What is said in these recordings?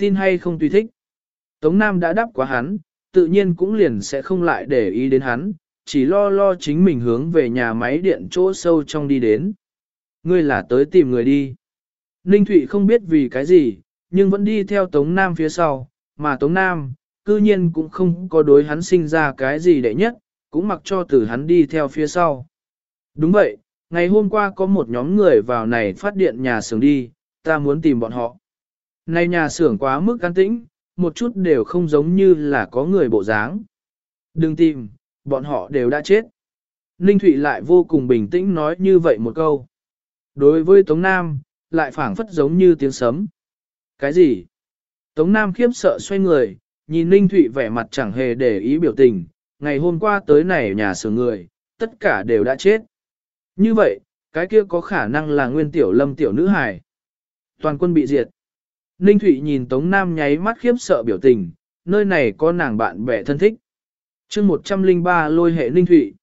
Tin hay không tùy thích. Tống Nam đã đáp quá hắn, tự nhiên cũng liền sẽ không lại để ý đến hắn, chỉ lo lo chính mình hướng về nhà máy điện chỗ sâu trong đi đến. Ngươi là tới tìm người đi. Ninh Thụy không biết vì cái gì, nhưng vẫn đi theo Tống Nam phía sau, mà Tống Nam, cư nhiên cũng không có đối hắn sinh ra cái gì đệ nhất, cũng mặc cho từ hắn đi theo phía sau. Đúng vậy, ngày hôm qua có một nhóm người vào này phát điện nhà xưởng đi, ta muốn tìm bọn họ. Này nhà xưởng quá mức an tĩnh, một chút đều không giống như là có người bộ dáng. Đừng tìm, bọn họ đều đã chết. Ninh Thụy lại vô cùng bình tĩnh nói như vậy một câu. Đối với Tống Nam, lại phảng phất giống như tiếng sấm. Cái gì? Tống Nam khiếp sợ xoay người, nhìn Ninh Thụy vẻ mặt chẳng hề để ý biểu tình, ngày hôm qua tới này nhà xưởng người, tất cả đều đã chết. Như vậy, cái kia có khả năng là nguyên tiểu lâm tiểu nữ hài. Toàn quân bị diệt. Ninh Thụy nhìn Tống Nam nháy mắt khiếp sợ biểu tình, nơi này có nàng bạn bè thân thích. chương 103 lôi hệ Ninh Thụy.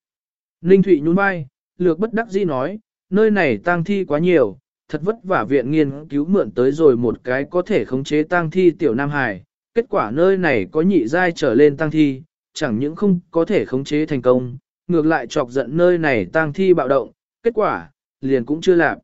Ninh Thụy nhún vai, lược bất đắc dĩ nói, nơi này tang thi quá nhiều, thật vất vả viện nghiên cứu mượn tới rồi một cái có thể khống chế tang thi tiểu Nam Hải. Kết quả nơi này có nhị giai trở lên tang thi, chẳng những không có thể khống chế thành công, ngược lại chọc giận nơi này tang thi bạo động, kết quả, liền cũng chưa làm.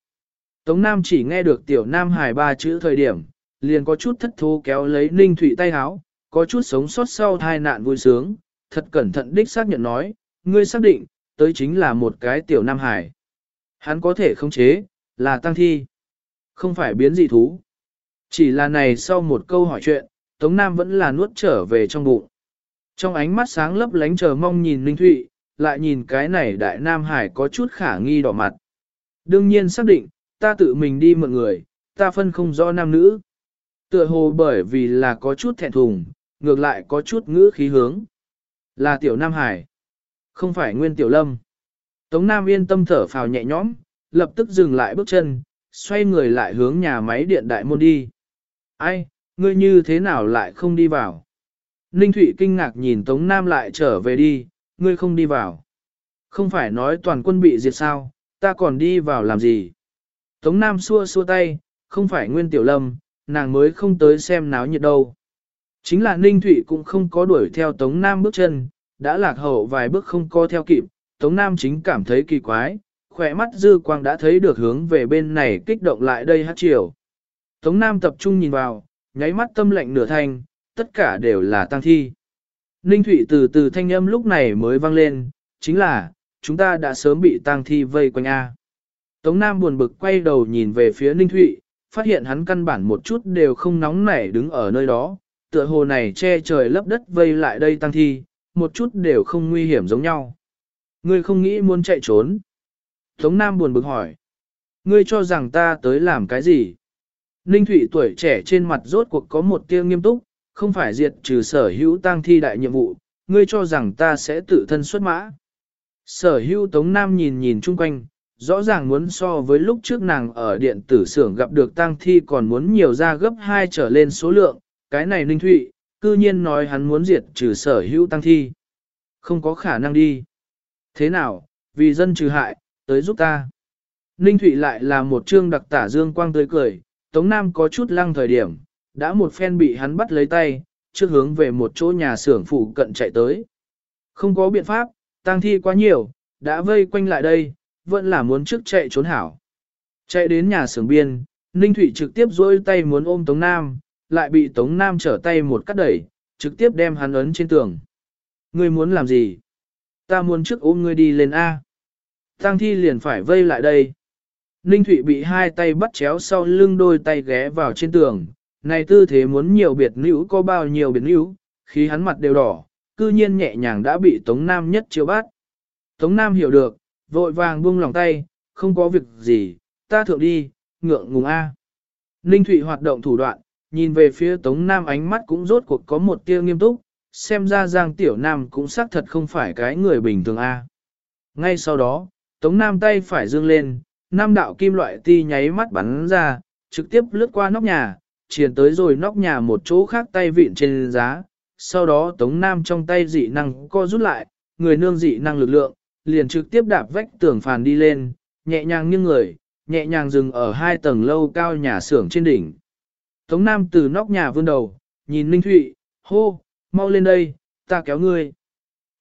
Tống Nam chỉ nghe được tiểu Nam Hải ba chữ thời điểm, liền có chút thất thố kéo lấy Ninh Thụy tay háo, có chút sống sót sau tai nạn vui sướng, thật cẩn thận đích xác nhận nói, ngươi xác định, tới chính là một cái tiểu Nam Hải. Hắn có thể không chế, là tăng thi, không phải biến dị thú. Chỉ là này sau một câu hỏi chuyện, Tống Nam vẫn là nuốt trở về trong bụng. Trong ánh mắt sáng lấp lánh chờ mong nhìn Ninh Thụy, lại nhìn cái này đại Nam Hải có chút khả nghi đỏ mặt. Đương nhiên xác định, ta tự mình đi mượn người, ta phân không rõ nam nữ. Tựa hồ bởi vì là có chút thẹn thùng, ngược lại có chút ngữ khí hướng. Là tiểu Nam Hải, không phải nguyên tiểu lâm. Tống Nam yên tâm thở phào nhẹ nhõm, lập tức dừng lại bước chân, xoay người lại hướng nhà máy điện đại môn đi. Ai, ngươi như thế nào lại không đi vào? Ninh Thụy kinh ngạc nhìn Tống Nam lại trở về đi, ngươi không đi vào. Không phải nói toàn quân bị diệt sao, ta còn đi vào làm gì? Tống Nam xua xua tay, không phải Nguyên Tiểu Lâm, nàng mới không tới xem náo nhiệt đâu. Chính là Ninh Thụy cũng không có đuổi theo Tống Nam bước chân, đã lạc hậu vài bước không co theo kịp, Tống Nam chính cảm thấy kỳ quái, khỏe mắt dư quang đã thấy được hướng về bên này kích động lại đây hát chiều. Tống Nam tập trung nhìn vào, nháy mắt tâm lệnh nửa thanh, tất cả đều là tăng thi. Ninh Thụy từ từ thanh âm lúc này mới vang lên, chính là, chúng ta đã sớm bị tăng thi vây quanh A. Tống Nam buồn bực quay đầu nhìn về phía Ninh Thụy, phát hiện hắn căn bản một chút đều không nóng nảy đứng ở nơi đó, tựa hồ này che trời lấp đất vây lại đây tăng thi, một chút đều không nguy hiểm giống nhau. Ngươi không nghĩ muốn chạy trốn. Tống Nam buồn bực hỏi. Ngươi cho rằng ta tới làm cái gì? Ninh Thụy tuổi trẻ trên mặt rốt cuộc có một tia nghiêm túc, không phải diệt trừ sở hữu tăng thi đại nhiệm vụ, ngươi cho rằng ta sẽ tự thân xuất mã. Sở hữu Tống Nam nhìn nhìn chung quanh, rõ ràng muốn so với lúc trước nàng ở điện tử xưởng gặp được tang thi còn muốn nhiều ra gấp 2 trở lên số lượng, cái này Ninh Thụy, cư nhiên nói hắn muốn diệt trừ sở hữu tang thi. Không có khả năng đi. Thế nào, vì dân trừ hại, tới giúp ta. Ninh Thụy lại là một trương đặc tả dương quang tươi cười, Tống Nam có chút lăng thời điểm, đã một phen bị hắn bắt lấy tay, trước hướng về một chỗ nhà xưởng phụ cận chạy tới. Không có biện pháp, tang thi quá nhiều, đã vây quanh lại đây, vẫn là muốn trước chạy trốn hảo. Chạy đến nhà xưởng biên, Ninh Thụy trực tiếp dôi tay muốn ôm Tống Nam, lại bị Tống Nam trở tay một cắt đẩy, trực tiếp đem hắn ấn trên tường. Ngươi muốn làm gì? Ta muốn trước ôm ngươi đi lên A. Tăng thi liền phải vây lại đây. Ninh Thụy bị hai tay bắt chéo sau lưng đôi tay ghé vào trên tường. Này tư thế muốn nhiều biệt nữ có bao nhiêu biệt nữ, khi hắn mặt đều đỏ, cư nhiên nhẹ nhàng đã bị Tống Nam nhất chiếu bắt. Tống Nam hiểu được, vội vàng buông lòng tay, không có việc gì, ta thượng đi, ngượng ngùng A. Ninh Thụy hoạt động thủ đoạn, nhìn về phía Tống Nam ánh mắt cũng rốt cuộc có một tia nghiêm túc, xem ra Giang Tiểu Nam cũng xác thật không phải cái người bình thường A. Ngay sau đó, Tống Nam tay phải dương lên, nam đạo kim loại ti nháy mắt bắn ra, trực tiếp lướt qua nóc nhà, triển tới rồi nóc nhà một chỗ khác tay vịn trên giá. Sau đó Tống Nam trong tay dị năng co rút lại, người nương dị năng lực lượng, liền trực tiếp đạp vách tường phàn đi lên, nhẹ nhàng như người, nhẹ nhàng dừng ở hai tầng lâu cao nhà xưởng trên đỉnh. Tống Nam từ nóc nhà vươn đầu, nhìn Ninh Thụy, hô, mau lên đây, ta kéo ngươi.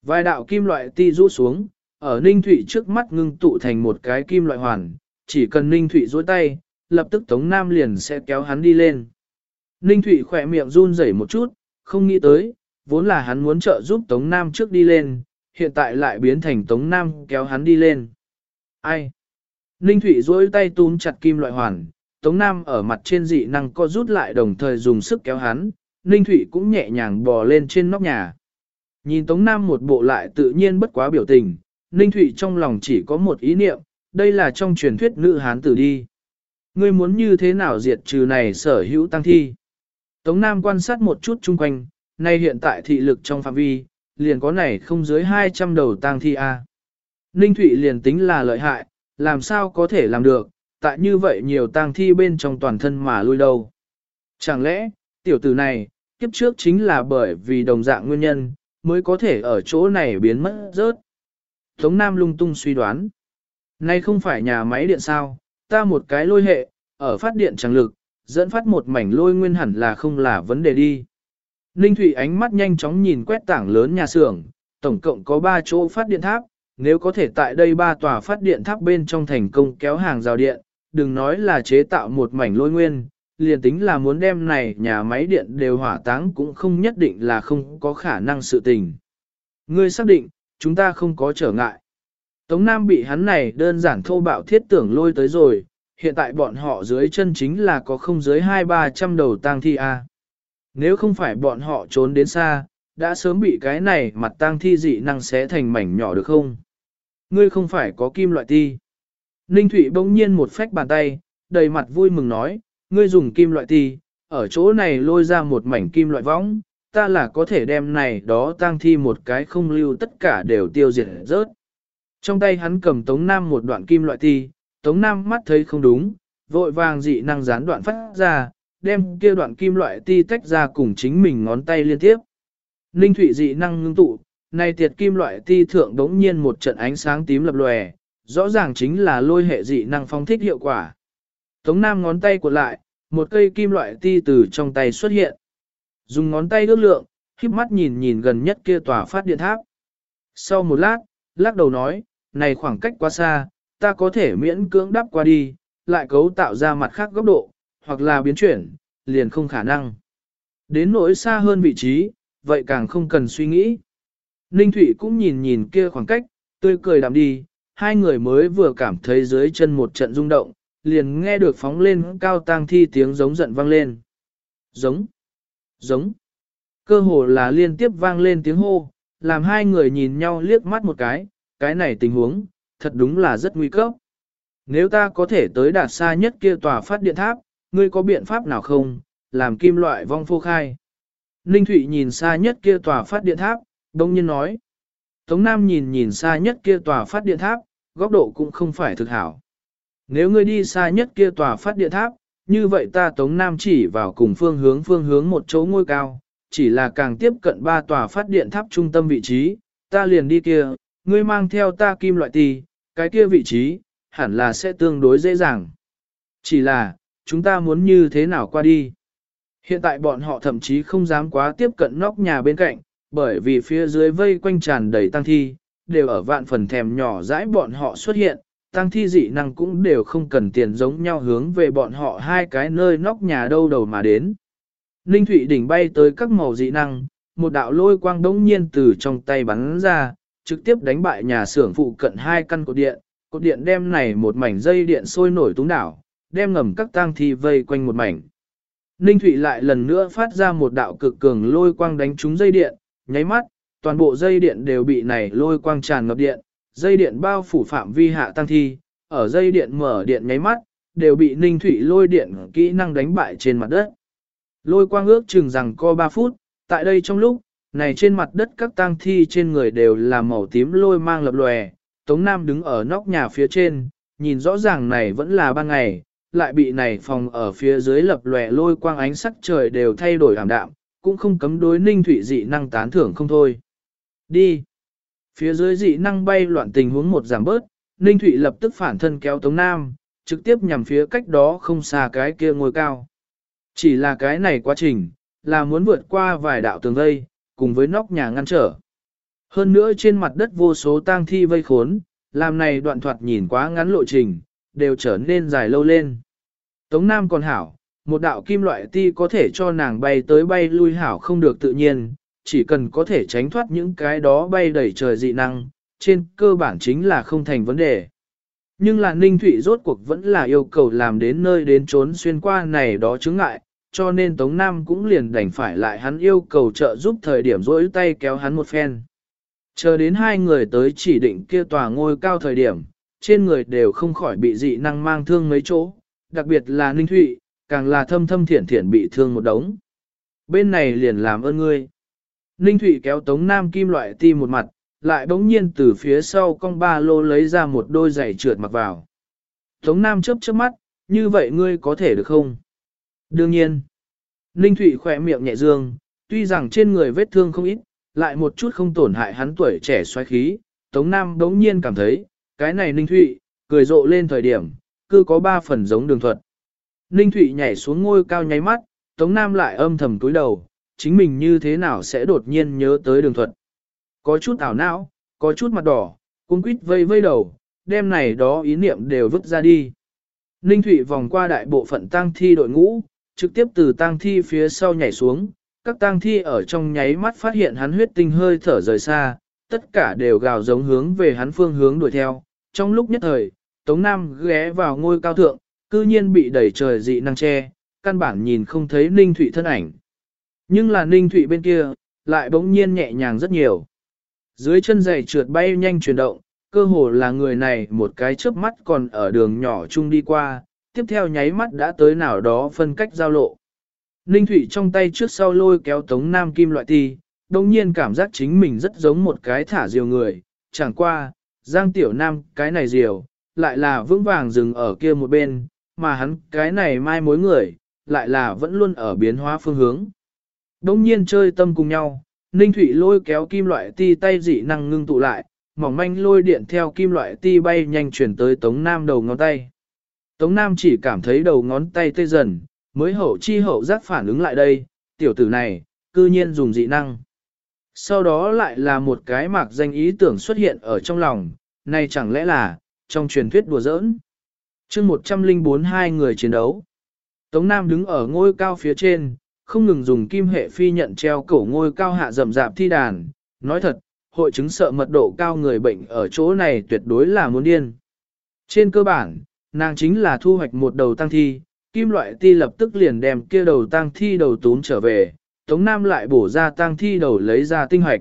Vài đạo kim loại ti rũ xuống, ở Ninh Thụy trước mắt ngưng tụ thành một cái kim loại hoàn, chỉ cần Ninh Thụy dối tay, lập tức Tống Nam liền sẽ kéo hắn đi lên. Ninh Thụy khỏe miệng run rẩy một chút, không nghĩ tới, vốn là hắn muốn trợ giúp Tống Nam trước đi lên, hiện tại lại biến thành Tống Nam kéo hắn đi lên. Ai? Ninh Thụy duỗi tay túm chặt kim loại hoàn, Tống Nam ở mặt trên dị năng co rút lại đồng thời dùng sức kéo hắn, Ninh Thụy cũng nhẹ nhàng bò lên trên nóc nhà. Nhìn Tống Nam một bộ lại tự nhiên bất quá biểu tình, Ninh Thụy trong lòng chỉ có một ý niệm, đây là trong truyền thuyết nữ hán tử đi. Ngươi muốn như thế nào diệt trừ này sở hữu tăng thi? Tống Nam quan sát một chút chung quanh, nay hiện tại thị lực trong phạm vi, liền có này không dưới 200 đầu tang thi A. Ninh Thụy liền tính là lợi hại, làm sao có thể làm được, tại như vậy nhiều tang thi bên trong toàn thân mà lui đâu. Chẳng lẽ, tiểu tử này, kiếp trước chính là bởi vì đồng dạng nguyên nhân, mới có thể ở chỗ này biến mất rớt. Tống Nam lung tung suy đoán. Nay không phải nhà máy điện sao, ta một cái lôi hệ, ở phát điện chẳng lực, dẫn phát một mảnh lôi nguyên hẳn là không là vấn đề đi. Ninh Thụy ánh mắt nhanh chóng nhìn quét tảng lớn nhà xưởng, tổng cộng có 3 chỗ phát điện tháp, nếu có thể tại đây ba tòa phát điện tháp bên trong thành công kéo hàng rào điện, đừng nói là chế tạo một mảnh lôi nguyên, liền tính là muốn đem này nhà máy điện đều hỏa táng cũng không nhất định là không có khả năng sự tình. Ngươi xác định, chúng ta không có trở ngại. Tống Nam bị hắn này đơn giản thô bạo thiết tưởng lôi tới rồi, hiện tại bọn họ dưới chân chính là có không dưới hai ba trăm đầu tang thi A. Nếu không phải bọn họ trốn đến xa, đã sớm bị cái này mặt tang thi dị năng xé thành mảnh nhỏ được không? Ngươi không phải có kim loại ti. Ninh Thụy bỗng nhiên một phách bàn tay, đầy mặt vui mừng nói, ngươi dùng kim loại ti, ở chỗ này lôi ra một mảnh kim loại võng, ta là có thể đem này đó tang thi một cái không lưu tất cả đều tiêu diệt rớt. Trong tay hắn cầm Tống Nam một đoạn kim loại ti, Tống Nam mắt thấy không đúng, vội vàng dị năng gián đoạn phát ra, đem kia đoạn kim loại ti tách ra cùng chính mình ngón tay liên tiếp. Ninh Thụy dị năng ngưng tụ, này tiệt kim loại ti thượng đống nhiên một trận ánh sáng tím lập lòe, rõ ràng chính là lôi hệ dị năng phong thích hiệu quả. Tống Nam ngón tay của lại, một cây kim loại ti từ trong tay xuất hiện. Dùng ngón tay ước lượng, khiếp mắt nhìn nhìn gần nhất kia tòa phát điện tháp. Sau một lát, lắc đầu nói, này khoảng cách quá xa, ta có thể miễn cưỡng đắp qua đi, lại cấu tạo ra mặt khác góc độ, hoặc là biến chuyển, liền không khả năng. Đến nỗi xa hơn vị trí, vậy càng không cần suy nghĩ. Ninh Thụy cũng nhìn nhìn kia khoảng cách, tươi cười đạm đi, hai người mới vừa cảm thấy dưới chân một trận rung động, liền nghe được phóng lên cao tang thi tiếng giống giận vang lên. Giống, giống, cơ hồ là liên tiếp vang lên tiếng hô, làm hai người nhìn nhau liếc mắt một cái, cái này tình huống, thật đúng là rất nguy cấp. Nếu ta có thể tới đạt xa nhất kia tòa phát điện tháp, ngươi có biện pháp nào không, làm kim loại vong phô khai. Ninh Thụy nhìn xa nhất kia tòa phát điện tháp, đông nhiên nói. Tống Nam nhìn nhìn xa nhất kia tòa phát điện tháp, góc độ cũng không phải thực hảo. Nếu ngươi đi xa nhất kia tòa phát điện tháp, như vậy ta Tống Nam chỉ vào cùng phương hướng phương hướng một chỗ ngôi cao, chỉ là càng tiếp cận ba tòa phát điện tháp trung tâm vị trí, ta liền đi kia, ngươi mang theo ta kim loại tì, cái kia vị trí, hẳn là sẽ tương đối dễ dàng. Chỉ là, chúng ta muốn như thế nào qua đi. Hiện tại bọn họ thậm chí không dám quá tiếp cận nóc nhà bên cạnh, bởi vì phía dưới vây quanh tràn đầy tăng thi, đều ở vạn phần thèm nhỏ dãi bọn họ xuất hiện, tăng thi dị năng cũng đều không cần tiền giống nhau hướng về bọn họ hai cái nơi nóc nhà đâu đầu mà đến. Ninh Thụy đỉnh bay tới các màu dị năng, một đạo lôi quang đống nhiên từ trong tay bắn ra, trực tiếp đánh bại nhà xưởng phụ cận hai căn cột điện, cột điện đem này một mảnh dây điện sôi nổi túng đảo, đem ngầm các tang thi vây quanh một mảnh. Ninh Thụy lại lần nữa phát ra một đạo cực cường lôi quang đánh trúng dây điện, nháy mắt, toàn bộ dây điện đều bị này lôi quang tràn ngập điện, dây điện bao phủ phạm vi hạ tăng thi, ở dây điện mở điện nháy mắt, đều bị Ninh Thụy lôi điện kỹ năng đánh bại trên mặt đất. Lôi quang ước chừng rằng co 3 phút, tại đây trong lúc, này trên mặt đất các tang thi trên người đều là màu tím lôi mang lập lòe, Tống Nam đứng ở nóc nhà phía trên, nhìn rõ ràng này vẫn là ban ngày, lại bị này phòng ở phía dưới lập lòe lôi quang ánh sắc trời đều thay đổi ảm đạm, cũng không cấm đối ninh thủy dị năng tán thưởng không thôi. Đi! Phía dưới dị năng bay loạn tình huống một giảm bớt, ninh thủy lập tức phản thân kéo Tống Nam, trực tiếp nhằm phía cách đó không xa cái kia ngôi cao. Chỉ là cái này quá trình, là muốn vượt qua vài đạo tường vây, cùng với nóc nhà ngăn trở. Hơn nữa trên mặt đất vô số tang thi vây khốn, làm này đoạn thoạt nhìn quá ngắn lộ trình, đều trở nên dài lâu lên. Tống Nam còn hảo, một đạo kim loại ti có thể cho nàng bay tới bay lui hảo không được tự nhiên, chỉ cần có thể tránh thoát những cái đó bay đẩy trời dị năng, trên cơ bản chính là không thành vấn đề. Nhưng là Ninh Thụy rốt cuộc vẫn là yêu cầu làm đến nơi đến trốn xuyên qua này đó chứng ngại, cho nên Tống Nam cũng liền đành phải lại hắn yêu cầu trợ giúp thời điểm rỗi tay kéo hắn một phen. Chờ đến hai người tới chỉ định kia tòa ngôi cao thời điểm, trên người đều không khỏi bị dị năng mang thương mấy chỗ, đặc biệt là Ninh Thụy, càng là thâm thâm thiển thiển bị thương một đống. Bên này liền làm ơn ngươi. Ninh Thụy kéo Tống Nam kim loại ti một mặt, lại bỗng nhiên từ phía sau con ba lô lấy ra một đôi giày trượt mặc vào. Tống Nam chớp chớp mắt, như vậy ngươi có thể được không? Đương nhiên. Ninh Thụy khỏe miệng nhẹ dương, tuy rằng trên người vết thương không ít, lại một chút không tổn hại hắn tuổi trẻ xoáy khí. Tống Nam đống nhiên cảm thấy, cái này Ninh Thụy, cười rộ lên thời điểm, cứ có ba phần giống đường thuật. Ninh Thụy nhảy xuống ngôi cao nháy mắt, Tống Nam lại âm thầm túi đầu, chính mình như thế nào sẽ đột nhiên nhớ tới đường thuật. Có chút ảo não, có chút mặt đỏ, cung quýt vây vây đầu, đêm này đó ý niệm đều vứt ra đi. Ninh Thụy vòng qua đại bộ phận tang thi đội ngũ, trực tiếp từ tang thi phía sau nhảy xuống, các tang thi ở trong nháy mắt phát hiện hắn huyết tinh hơi thở rời xa, tất cả đều gào giống hướng về hắn phương hướng đuổi theo. Trong lúc nhất thời, Tống Nam ghé vào ngôi cao thượng, cư nhiên bị đẩy trời dị năng che, căn bản nhìn không thấy Ninh Thụy thân ảnh. Nhưng là Ninh Thụy bên kia, lại bỗng nhiên nhẹ nhàng rất nhiều. Dưới chân giày trượt bay nhanh chuyển động, cơ hồ là người này một cái chớp mắt còn ở đường nhỏ chung đi qua, tiếp theo nháy mắt đã tới nào đó phân cách giao lộ. Ninh Thụy trong tay trước sau lôi kéo tống nam kim loại ti, đồng nhiên cảm giác chính mình rất giống một cái thả diều người, chẳng qua, giang tiểu nam cái này diều, lại là vững vàng dừng ở kia một bên, mà hắn cái này mai mối người, lại là vẫn luôn ở biến hóa phương hướng. Đông nhiên chơi tâm cùng nhau, Ninh Thụy lôi kéo kim loại ti tay dị năng ngưng tụ lại, mỏng manh lôi điện theo kim loại ti bay nhanh chuyển tới Tống Nam đầu ngón tay. Tống Nam chỉ cảm thấy đầu ngón tay tê dần, mới hậu chi hậu giác phản ứng lại đây, tiểu tử này, cư nhiên dùng dị năng. Sau đó lại là một cái mạc danh ý tưởng xuất hiện ở trong lòng, này chẳng lẽ là, trong truyền thuyết đùa giỡn. chương 104 hai người chiến đấu. Tống Nam đứng ở ngôi cao phía trên, không ngừng dùng kim hệ phi nhận treo cổ ngôi cao hạ rầm rạp thi đàn. Nói thật, hội chứng sợ mật độ cao người bệnh ở chỗ này tuyệt đối là muốn điên. Trên cơ bản, nàng chính là thu hoạch một đầu tăng thi, kim loại ti lập tức liền đem kia đầu tăng thi đầu tún trở về, Tống Nam lại bổ ra tang thi đầu lấy ra tinh hoạch.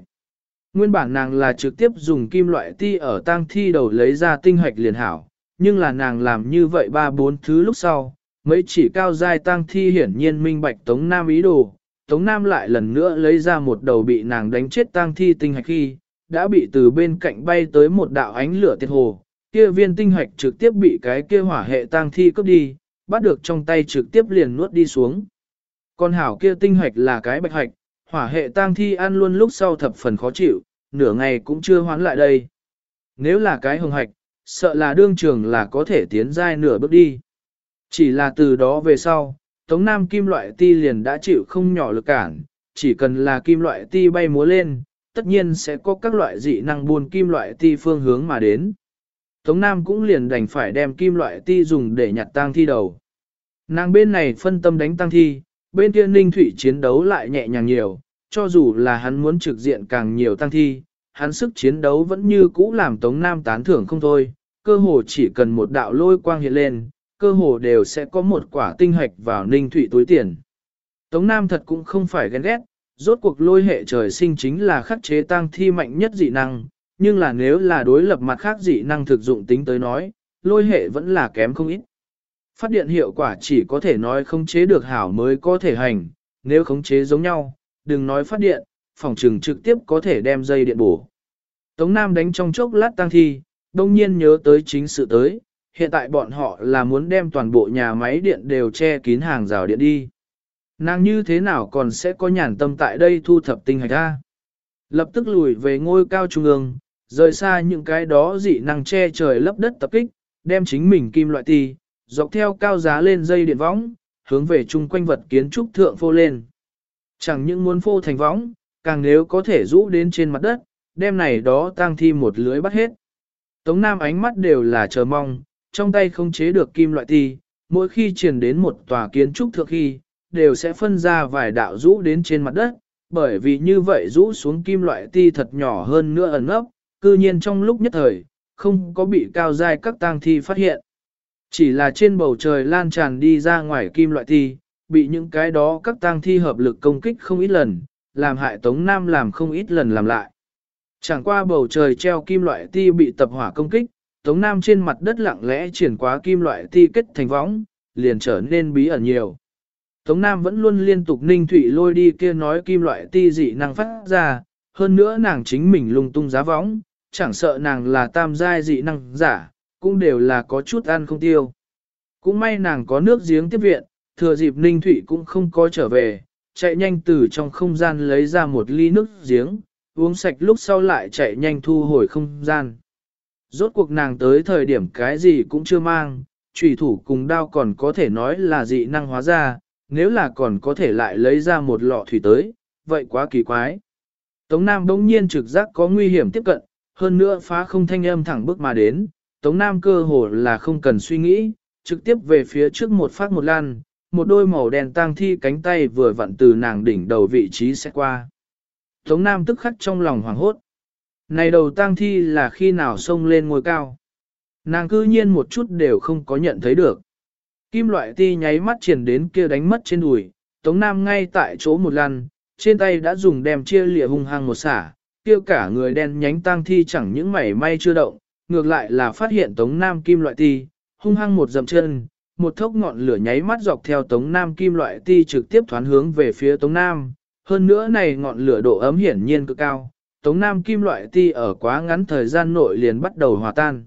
Nguyên bản nàng là trực tiếp dùng kim loại ti ở tang thi đầu lấy ra tinh hoạch liền hảo, nhưng là nàng làm như vậy ba bốn thứ lúc sau, mấy chỉ cao dai tang thi hiển nhiên minh bạch Tống Nam ý đồ, Tống Nam lại lần nữa lấy ra một đầu bị nàng đánh chết tang thi tinh hạch khi, đã bị từ bên cạnh bay tới một đạo ánh lửa tiệt hồ, kia viên tinh hạch trực tiếp bị cái kia hỏa hệ tang thi cướp đi, bắt được trong tay trực tiếp liền nuốt đi xuống. Con hảo kia tinh hạch là cái bạch hạch, hỏa hệ tang thi ăn luôn lúc sau thập phần khó chịu, nửa ngày cũng chưa hoán lại đây. Nếu là cái hồng hạch, sợ là đương trường là có thể tiến giai nửa bước đi. Chỉ là từ đó về sau, Tống Nam kim loại ti liền đã chịu không nhỏ lực cản, chỉ cần là kim loại ti bay múa lên, tất nhiên sẽ có các loại dị năng buôn kim loại ti phương hướng mà đến. Tống Nam cũng liền đành phải đem kim loại ti dùng để nhặt tang thi đầu. Nàng bên này phân tâm đánh tang thi, bên kia ninh thủy chiến đấu lại nhẹ nhàng nhiều, cho dù là hắn muốn trực diện càng nhiều tăng thi, hắn sức chiến đấu vẫn như cũ làm Tống Nam tán thưởng không thôi, cơ hồ chỉ cần một đạo lôi quang hiện lên, cơ hồ đều sẽ có một quả tinh hạch vào ninh thủy túi tiền. Tống Nam thật cũng không phải ghen ghét, rốt cuộc lôi hệ trời sinh chính là khắc chế tăng thi mạnh nhất dị năng, nhưng là nếu là đối lập mặt khác dị năng thực dụng tính tới nói, lôi hệ vẫn là kém không ít. Phát điện hiệu quả chỉ có thể nói khống chế được hảo mới có thể hành, nếu khống chế giống nhau, đừng nói phát điện, phòng trừng trực tiếp có thể đem dây điện bổ. Tống Nam đánh trong chốc lát tăng thi, đông nhiên nhớ tới chính sự tới, hiện tại bọn họ là muốn đem toàn bộ nhà máy điện đều che kín hàng rào điện đi. Nàng như thế nào còn sẽ có nhàn tâm tại đây thu thập tinh hạch ra. Lập tức lùi về ngôi cao trung ương, rời xa những cái đó dị năng che trời lấp đất tập kích, đem chính mình kim loại ti, dọc theo cao giá lên dây điện võng, hướng về chung quanh vật kiến trúc thượng phô lên. Chẳng những muốn phô thành võng, càng nếu có thể rũ đến trên mặt đất, đem này đó tang thi một lưới bắt hết. Tống Nam ánh mắt đều là chờ mong, trong tay không chế được kim loại thi, mỗi khi truyền đến một tòa kiến trúc thượng khi, đều sẽ phân ra vài đạo rũ đến trên mặt đất, bởi vì như vậy rũ xuống kim loại ti thật nhỏ hơn nữa ẩn ấp, cư nhiên trong lúc nhất thời, không có bị cao dài các tang thi phát hiện. Chỉ là trên bầu trời lan tràn đi ra ngoài kim loại ti, bị những cái đó các tang thi hợp lực công kích không ít lần, làm hại Tống Nam làm không ít lần làm lại. Chẳng qua bầu trời treo kim loại ti bị tập hỏa công kích, Tống Nam trên mặt đất lặng lẽ triển quá kim loại ti kết thành võng, liền trở nên bí ẩn nhiều. Tống Nam vẫn luôn liên tục ninh thủy lôi đi kia nói kim loại ti dị năng phát ra, hơn nữa nàng chính mình lung tung giá võng, chẳng sợ nàng là tam giai dị năng giả, cũng đều là có chút ăn không tiêu. Cũng may nàng có nước giếng tiếp viện, thừa dịp ninh Thụy cũng không có trở về, chạy nhanh từ trong không gian lấy ra một ly nước giếng, uống sạch lúc sau lại chạy nhanh thu hồi không gian. Rốt cuộc nàng tới thời điểm cái gì cũng chưa mang, trùy thủ cùng đao còn có thể nói là dị năng hóa ra, nếu là còn có thể lại lấy ra một lọ thủy tới, vậy quá kỳ quái. Tống Nam bỗng nhiên trực giác có nguy hiểm tiếp cận, hơn nữa phá không thanh âm thẳng bước mà đến, Tống Nam cơ hồ là không cần suy nghĩ, trực tiếp về phía trước một phát một lan, một đôi màu đen tang thi cánh tay vừa vặn từ nàng đỉnh đầu vị trí sẽ qua. Tống Nam tức khắc trong lòng hoảng hốt. Này đầu tang thi là khi nào xông lên ngôi cao. Nàng cư nhiên một chút đều không có nhận thấy được. Kim loại ti nháy mắt triển đến kia đánh mất trên đùi, Tống Nam ngay tại chỗ một lần, trên tay đã dùng đem chia lịa hung hăng một xả, kia cả người đen nhánh tang thi chẳng những mảy may chưa động, ngược lại là phát hiện Tống Nam kim loại ti, hung hăng một dầm chân, một thốc ngọn lửa nháy mắt dọc theo Tống Nam kim loại ti trực tiếp thoán hướng về phía Tống Nam, hơn nữa này ngọn lửa độ ấm hiển nhiên cực cao, Tống Nam kim loại ti ở quá ngắn thời gian nội liền bắt đầu hòa tan.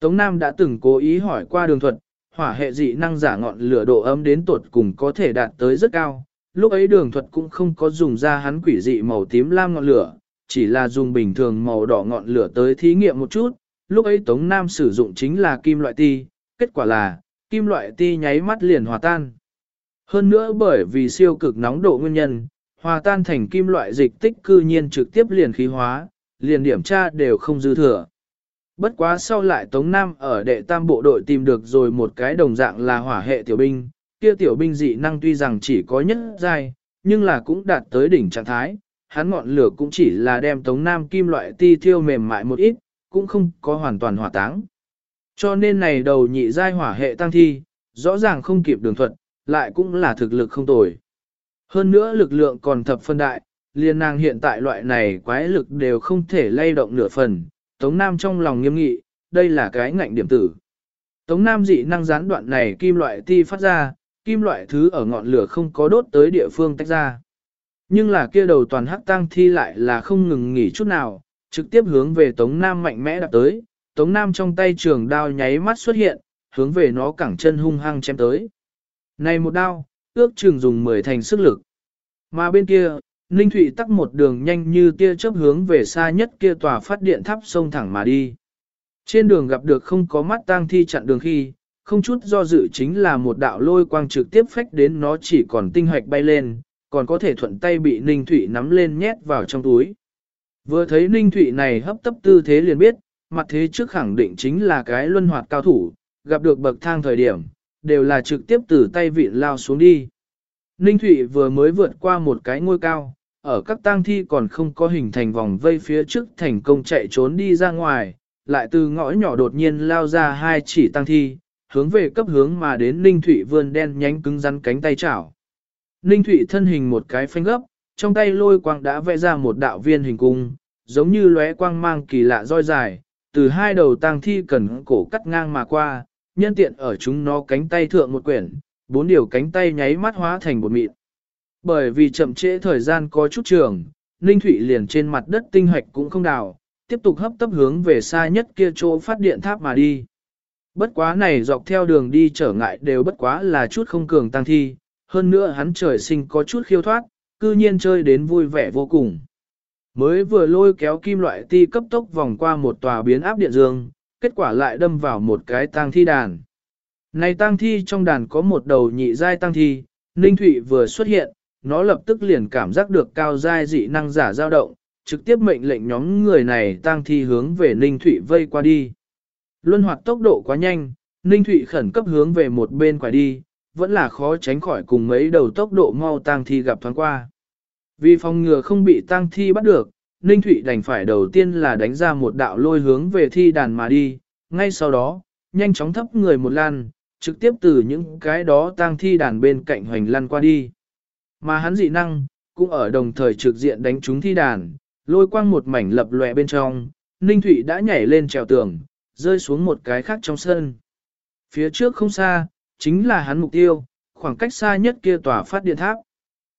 Tống Nam đã từng cố ý hỏi qua đường thuật, hỏa hệ dị năng giả ngọn lửa độ ấm đến tột cùng có thể đạt tới rất cao. Lúc ấy đường thuật cũng không có dùng ra hắn quỷ dị màu tím lam ngọn lửa, chỉ là dùng bình thường màu đỏ ngọn lửa tới thí nghiệm một chút. Lúc ấy Tống Nam sử dụng chính là kim loại ti, kết quả là, kim loại ti nháy mắt liền hòa tan. Hơn nữa bởi vì siêu cực nóng độ nguyên nhân, hòa tan thành kim loại dịch tích cư nhiên trực tiếp liền khí hóa, liền điểm tra đều không dư thừa. Bất quá sau lại Tống Nam ở đệ tam bộ đội tìm được rồi một cái đồng dạng là hỏa hệ tiểu binh, kia tiểu binh dị năng tuy rằng chỉ có nhất giai, nhưng là cũng đạt tới đỉnh trạng thái, hắn ngọn lửa cũng chỉ là đem Tống Nam kim loại ti thiêu mềm mại một ít, cũng không có hoàn toàn hỏa táng. Cho nên này đầu nhị giai hỏa hệ tăng thi, rõ ràng không kịp đường thuật, lại cũng là thực lực không tồi. Hơn nữa lực lượng còn thập phân đại, liên nàng hiện tại loại này quái lực đều không thể lay động nửa phần, Tống Nam trong lòng nghiêm nghị, đây là cái ngạnh điểm tử. Tống Nam dị năng gián đoạn này kim loại ti phát ra, kim loại thứ ở ngọn lửa không có đốt tới địa phương tách ra. Nhưng là kia đầu toàn hắc tăng thi lại là không ngừng nghỉ chút nào, trực tiếp hướng về Tống Nam mạnh mẽ đạp tới, Tống Nam trong tay trường đao nháy mắt xuất hiện, hướng về nó cẳng chân hung hăng chém tới. Này một đao, ước chừng dùng 10 thành sức lực. Mà bên kia, Ninh Thụy tắc một đường nhanh như tia chớp hướng về xa nhất kia tòa phát điện tháp sông thẳng mà đi. Trên đường gặp được không có mắt tang thi chặn đường khi, không chút do dự chính là một đạo lôi quang trực tiếp phách đến nó chỉ còn tinh hoạch bay lên, còn có thể thuận tay bị Ninh Thụy nắm lên nhét vào trong túi. Vừa thấy Ninh Thụy này hấp tấp tư thế liền biết, mặt thế trước khẳng định chính là cái luân hoạt cao thủ, gặp được bậc thang thời điểm, đều là trực tiếp từ tay vịn lao xuống đi. Ninh Thụy vừa mới vượt qua một cái ngôi cao, ở các tang thi còn không có hình thành vòng vây phía trước thành công chạy trốn đi ra ngoài, lại từ ngõ nhỏ đột nhiên lao ra hai chỉ tang thi, hướng về cấp hướng mà đến Ninh Thụy vươn đen nhánh cứng rắn cánh tay chảo. Ninh Thụy thân hình một cái phanh gấp, trong tay lôi quang đã vẽ ra một đạo viên hình cung, giống như lóe quang mang kỳ lạ roi dài, từ hai đầu tang thi cần cổ cắt ngang mà qua, nhân tiện ở chúng nó cánh tay thượng một quyển, bốn điều cánh tay nháy mắt hóa thành một mịn. Bởi vì chậm trễ thời gian có chút trường, Ninh Thụy liền trên mặt đất tinh hoạch cũng không đào, tiếp tục hấp tấp hướng về xa nhất kia chỗ phát điện tháp mà đi. Bất quá này dọc theo đường đi trở ngại đều bất quá là chút không cường tăng thi, hơn nữa hắn trời sinh có chút khiêu thoát, cư nhiên chơi đến vui vẻ vô cùng. Mới vừa lôi kéo kim loại ti cấp tốc vòng qua một tòa biến áp điện dương, kết quả lại đâm vào một cái tang thi đàn. Này tang thi trong đàn có một đầu nhị giai tang thi, Ninh Thụy vừa xuất hiện, nó lập tức liền cảm giác được cao giai dị năng giả dao động, trực tiếp mệnh lệnh nhóm người này tang thi hướng về Ninh Thụy vây qua đi. Luân hoạt tốc độ quá nhanh, Ninh Thụy khẩn cấp hướng về một bên quải đi, vẫn là khó tránh khỏi cùng mấy đầu tốc độ mau tang thi gặp thoáng qua. Vì phòng ngừa không bị tang thi bắt được, Ninh Thụy đành phải đầu tiên là đánh ra một đạo lôi hướng về thi đàn mà đi, ngay sau đó, nhanh chóng thấp người một lan, trực tiếp từ những cái đó tang thi đàn bên cạnh hoành lăn qua đi. Mà hắn dị năng, cũng ở đồng thời trực diện đánh trúng thi đàn, lôi quang một mảnh lập lòe bên trong, Ninh Thụy đã nhảy lên trèo tường, rơi xuống một cái khác trong sân. Phía trước không xa, chính là hắn mục tiêu, khoảng cách xa nhất kia tòa phát điện tháp.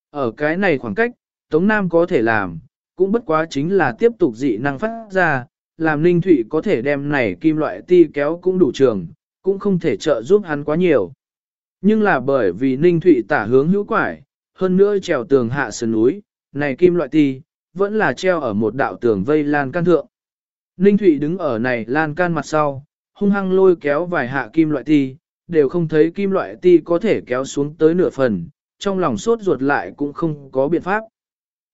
Ở cái này khoảng cách, Tống Nam có thể làm, cũng bất quá chính là tiếp tục dị năng phát ra, làm Ninh Thụy có thể đem này kim loại ti kéo cũng đủ trường, cũng không thể trợ giúp hắn quá nhiều. Nhưng là bởi vì Ninh Thụy tả hướng hữu quải, hơn nữa trèo tường hạ sườn núi, này kim loại ti, vẫn là treo ở một đạo tường vây lan can thượng. Ninh Thụy đứng ở này lan can mặt sau, hung hăng lôi kéo vài hạ kim loại ti, đều không thấy kim loại ti có thể kéo xuống tới nửa phần, trong lòng sốt ruột lại cũng không có biện pháp.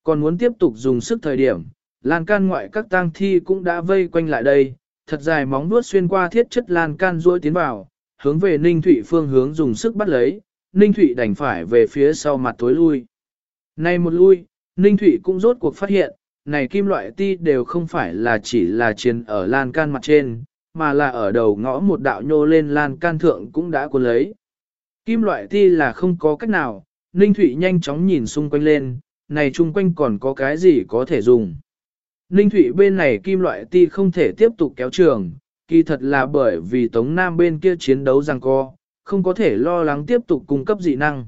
Còn muốn tiếp tục dùng sức thời điểm, lan can ngoại các tang thi cũng đã vây quanh lại đây, thật dài móng vuốt xuyên qua thiết chất lan can ruôi tiến vào, hướng về Ninh Thụy phương hướng dùng sức bắt lấy, Ninh Thụy đành phải về phía sau mặt tối lui. Này một lui, Ninh Thụy cũng rốt cuộc phát hiện, này kim loại ti đều không phải là chỉ là chiến ở lan can mặt trên, mà là ở đầu ngõ một đạo nhô lên lan can thượng cũng đã cuốn lấy. Kim loại ti là không có cách nào, Ninh Thụy nhanh chóng nhìn xung quanh lên, này chung quanh còn có cái gì có thể dùng. Ninh Thụy bên này kim loại ti không thể tiếp tục kéo trường, kỳ thật là bởi vì Tống Nam bên kia chiến đấu rằng co, không có thể lo lắng tiếp tục cung cấp dị năng.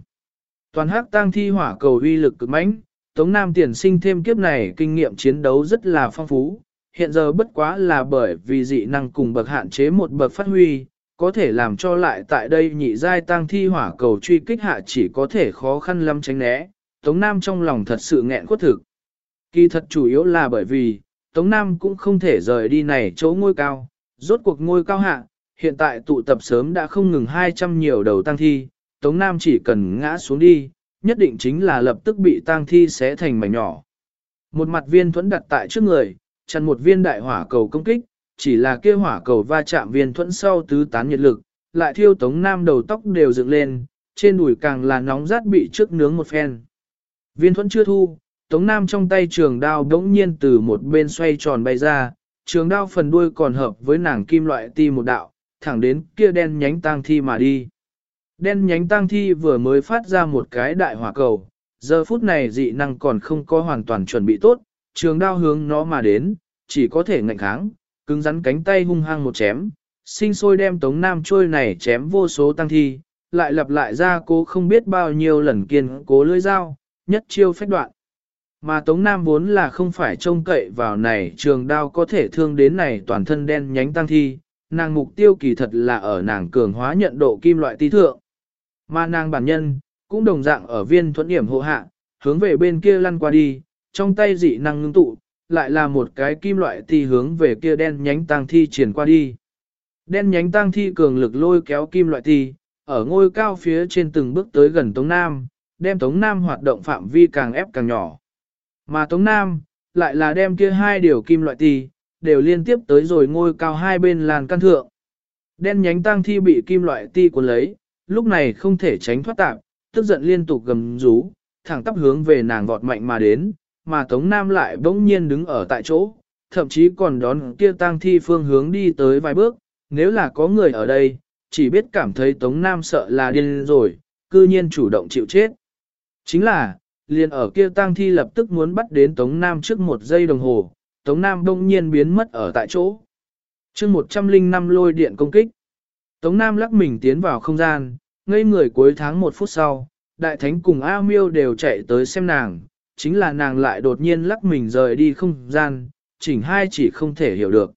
Toàn hắc tăng thi hỏa cầu uy lực cực mãnh, Tống Nam tiền sinh thêm kiếp này kinh nghiệm chiến đấu rất là phong phú, hiện giờ bất quá là bởi vì dị năng cùng bậc hạn chế một bậc phát huy, có thể làm cho lại tại đây nhị giai tăng thi hỏa cầu truy kích hạ chỉ có thể khó khăn lắm tránh né, Tống Nam trong lòng thật sự nghẹn quất thực. Kỳ thật chủ yếu là bởi vì, Tống Nam cũng không thể rời đi này chỗ ngôi cao, rốt cuộc ngôi cao hạ, hiện tại tụ tập sớm đã không ngừng 200 nhiều đầu tăng thi, Tống Nam chỉ cần ngã xuống đi, nhất định chính là lập tức bị tăng thi xé thành mảnh nhỏ. Một mặt viên thuẫn đặt tại trước người, chặn một viên đại hỏa cầu công kích, chỉ là kia hỏa cầu va chạm viên thuẫn sau tứ tán nhiệt lực, lại thiêu Tống Nam đầu tóc đều dựng lên, trên đùi càng là nóng rát bị trước nướng một phen. Viên thuẫn chưa thu, Tống Nam trong tay trường đao đống nhiên từ một bên xoay tròn bay ra, trường đao phần đuôi còn hợp với nàng kim loại ti một đạo, thẳng đến kia đen nhánh tang thi mà đi. Đen nhánh tang thi vừa mới phát ra một cái đại hỏa cầu, giờ phút này dị năng còn không có hoàn toàn chuẩn bị tốt, trường đao hướng nó mà đến, chỉ có thể ngạnh kháng, cứng rắn cánh tay hung hăng một chém, sinh sôi đem Tống Nam trôi này chém vô số tăng thi, lại lặp lại ra cố không biết bao nhiêu lần kiên cố lưỡi dao, nhất chiêu phách đoạn. Mà Tống Nam vốn là không phải trông cậy vào này trường đao có thể thương đến này toàn thân đen nhánh tăng thi, nàng mục tiêu kỳ thật là ở nàng cường hóa nhận độ kim loại tí thượng. Mà nàng bản nhân, cũng đồng dạng ở viên thuẫn hiểm hộ hạ, hướng về bên kia lăn qua đi, trong tay dị năng ngưng tụ, lại là một cái kim loại thi hướng về kia đen nhánh tăng thi triển qua đi. Đen nhánh tăng thi cường lực lôi kéo kim loại thi, ở ngôi cao phía trên từng bước tới gần Tống Nam, đem Tống Nam hoạt động phạm vi càng ép càng nhỏ. Mà Tống Nam, lại là đem kia hai điều kim loại thi, đều liên tiếp tới rồi ngôi cao hai bên làn căn thượng. Đen nhánh tăng thi bị kim loại ti cuốn lấy, lúc này không thể tránh thoát tạm, tức giận liên tục gầm rú, thẳng tắp hướng về nàng vọt mạnh mà đến, mà Tống Nam lại bỗng nhiên đứng ở tại chỗ, thậm chí còn đón kia Tang thi phương hướng đi tới vài bước, nếu là có người ở đây, chỉ biết cảm thấy Tống Nam sợ là điên rồi, cư nhiên chủ động chịu chết. Chính là, liền ở kia tang thi lập tức muốn bắt đến Tống Nam trước một giây đồng hồ, Tống Nam đông nhiên biến mất ở tại chỗ. chương 105 lôi điện công kích. Tống Nam lắc mình tiến vào không gian, ngây người cuối tháng một phút sau, Đại Thánh cùng A Miêu đều chạy tới xem nàng, chính là nàng lại đột nhiên lắc mình rời đi không gian, chỉnh hai chỉ không thể hiểu được.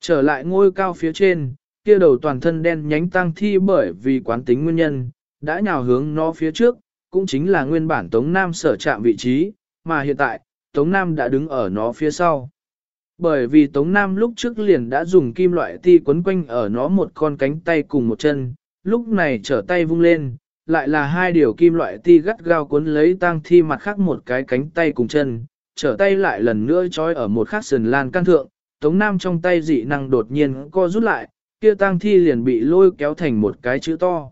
Trở lại ngôi cao phía trên, kia đầu toàn thân đen nhánh tăng thi bởi vì quán tính nguyên nhân, đã nhào hướng nó phía trước, cũng chính là nguyên bản Tống Nam sở chạm vị trí, mà hiện tại, Tống Nam đã đứng ở nó phía sau. Bởi vì Tống Nam lúc trước liền đã dùng kim loại ti quấn quanh ở nó một con cánh tay cùng một chân, lúc này trở tay vung lên, lại là hai điều kim loại ti gắt gao cuốn lấy tang thi mặt khác một cái cánh tay cùng chân, trở tay lại lần nữa trói ở một khắc sườn lan can thượng, Tống Nam trong tay dị năng đột nhiên co rút lại, kia tang thi liền bị lôi kéo thành một cái chữ to.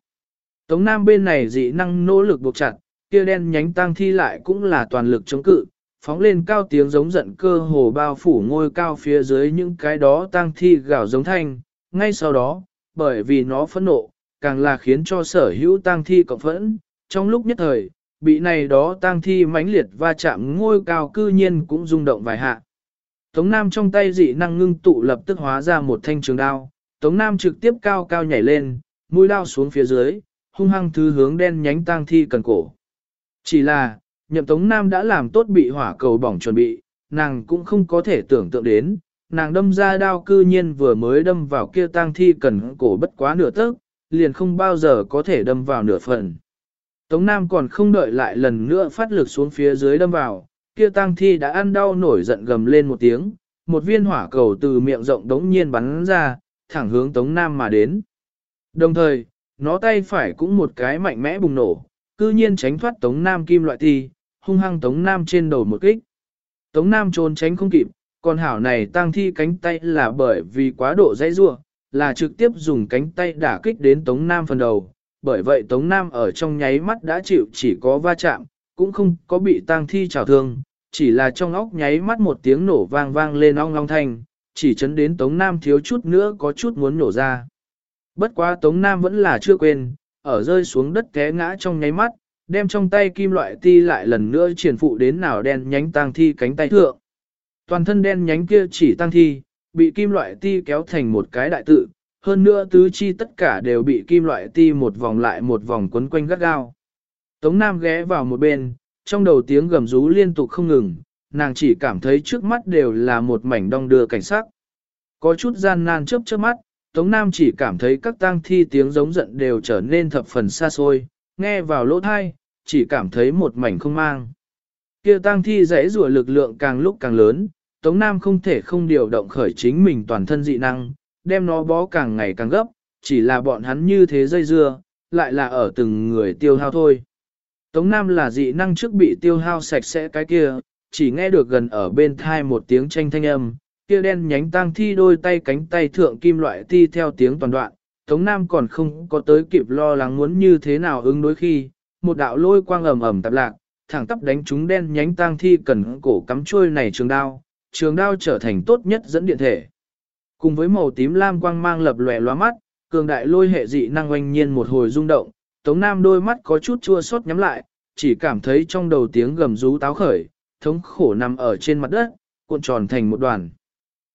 Tống Nam bên này dị năng nỗ lực buộc chặt, kia đen nhánh tang thi lại cũng là toàn lực chống cự, phóng lên cao tiếng giống giận cơ hồ bao phủ ngôi cao phía dưới những cái đó tang thi gào giống thanh, ngay sau đó, bởi vì nó phẫn nộ, càng là khiến cho sở hữu tang thi cộng phẫn, trong lúc nhất thời, bị này đó tang thi mãnh liệt va chạm ngôi cao cư nhiên cũng rung động vài hạ. Tống Nam trong tay dị năng ngưng tụ lập tức hóa ra một thanh trường đao, Tống Nam trực tiếp cao cao nhảy lên, mũi đao xuống phía dưới, hung hăng thứ hướng đen nhánh tang thi cần cổ. Chỉ là, nhậm Tống Nam đã làm tốt bị hỏa cầu bỏng chuẩn bị, nàng cũng không có thể tưởng tượng đến, nàng đâm ra đao cư nhiên vừa mới đâm vào kia tang thi cần cổ bất quá nửa tấc, liền không bao giờ có thể đâm vào nửa phần. Tống Nam còn không đợi lại lần nữa phát lực xuống phía dưới đâm vào, kia tang thi đã ăn đau nổi giận gầm lên một tiếng, một viên hỏa cầu từ miệng rộng đống nhiên bắn ra, thẳng hướng Tống Nam mà đến. Đồng thời, nó tay phải cũng một cái mạnh mẽ bùng nổ, cư nhiên tránh thoát Tống Nam kim loại thi, hung hăng Tống Nam trên đầu một kích. Tống Nam trốn tránh không kịp, còn hảo này tang thi cánh tay là bởi vì quá độ dãy rua, là trực tiếp dùng cánh tay đả kích đến Tống Nam phần đầu. Bởi vậy Tống Nam ở trong nháy mắt đã chịu chỉ có va chạm, cũng không có bị tang thi trào thương, chỉ là trong óc nháy mắt một tiếng nổ vang vang lên ong long thanh, chỉ chấn đến Tống Nam thiếu chút nữa có chút muốn nổ ra. Bất quá Tống Nam vẫn là chưa quên, ở rơi xuống đất té ngã trong nháy mắt, đem trong tay kim loại ti lại lần nữa triển phụ đến nào đen nhánh tang thi cánh tay thượng. Toàn thân đen nhánh kia chỉ tang thi, bị kim loại ti kéo thành một cái đại tự, hơn nữa tứ chi tất cả đều bị kim loại ti một vòng lại một vòng quấn quanh gắt gao. Tống Nam ghé vào một bên, trong đầu tiếng gầm rú liên tục không ngừng, nàng chỉ cảm thấy trước mắt đều là một mảnh đong đưa cảnh sắc. Có chút gian nan chớp chớp mắt, Tống Nam chỉ cảm thấy các tang thi tiếng giống giận đều trở nên thập phần xa xôi, nghe vào lỗ thai, chỉ cảm thấy một mảnh không mang. Kia tang thi dãy rùa lực lượng càng lúc càng lớn, Tống Nam không thể không điều động khởi chính mình toàn thân dị năng, đem nó bó càng ngày càng gấp, chỉ là bọn hắn như thế dây dưa, lại là ở từng người tiêu hao thôi. Tống Nam là dị năng trước bị tiêu hao sạch sẽ cái kia, chỉ nghe được gần ở bên thai một tiếng tranh thanh âm, kia đen nhánh tang thi đôi tay cánh tay thượng kim loại ti theo tiếng toàn đoạn, Tống Nam còn không có tới kịp lo lắng muốn như thế nào ứng đối khi, một đạo lôi quang ầm ầm tạp lạc, thẳng tắp đánh chúng đen nhánh tang thi cần cổ cắm trôi này trường đao, trường đao trở thành tốt nhất dẫn điện thể. Cùng với màu tím lam quang mang lập lòe loa mắt, cường đại lôi hệ dị năng oanh nhiên một hồi rung động, Tống Nam đôi mắt có chút chua xót nhắm lại, chỉ cảm thấy trong đầu tiếng gầm rú táo khởi, thống khổ nằm ở trên mặt đất, cuộn tròn thành một đoàn.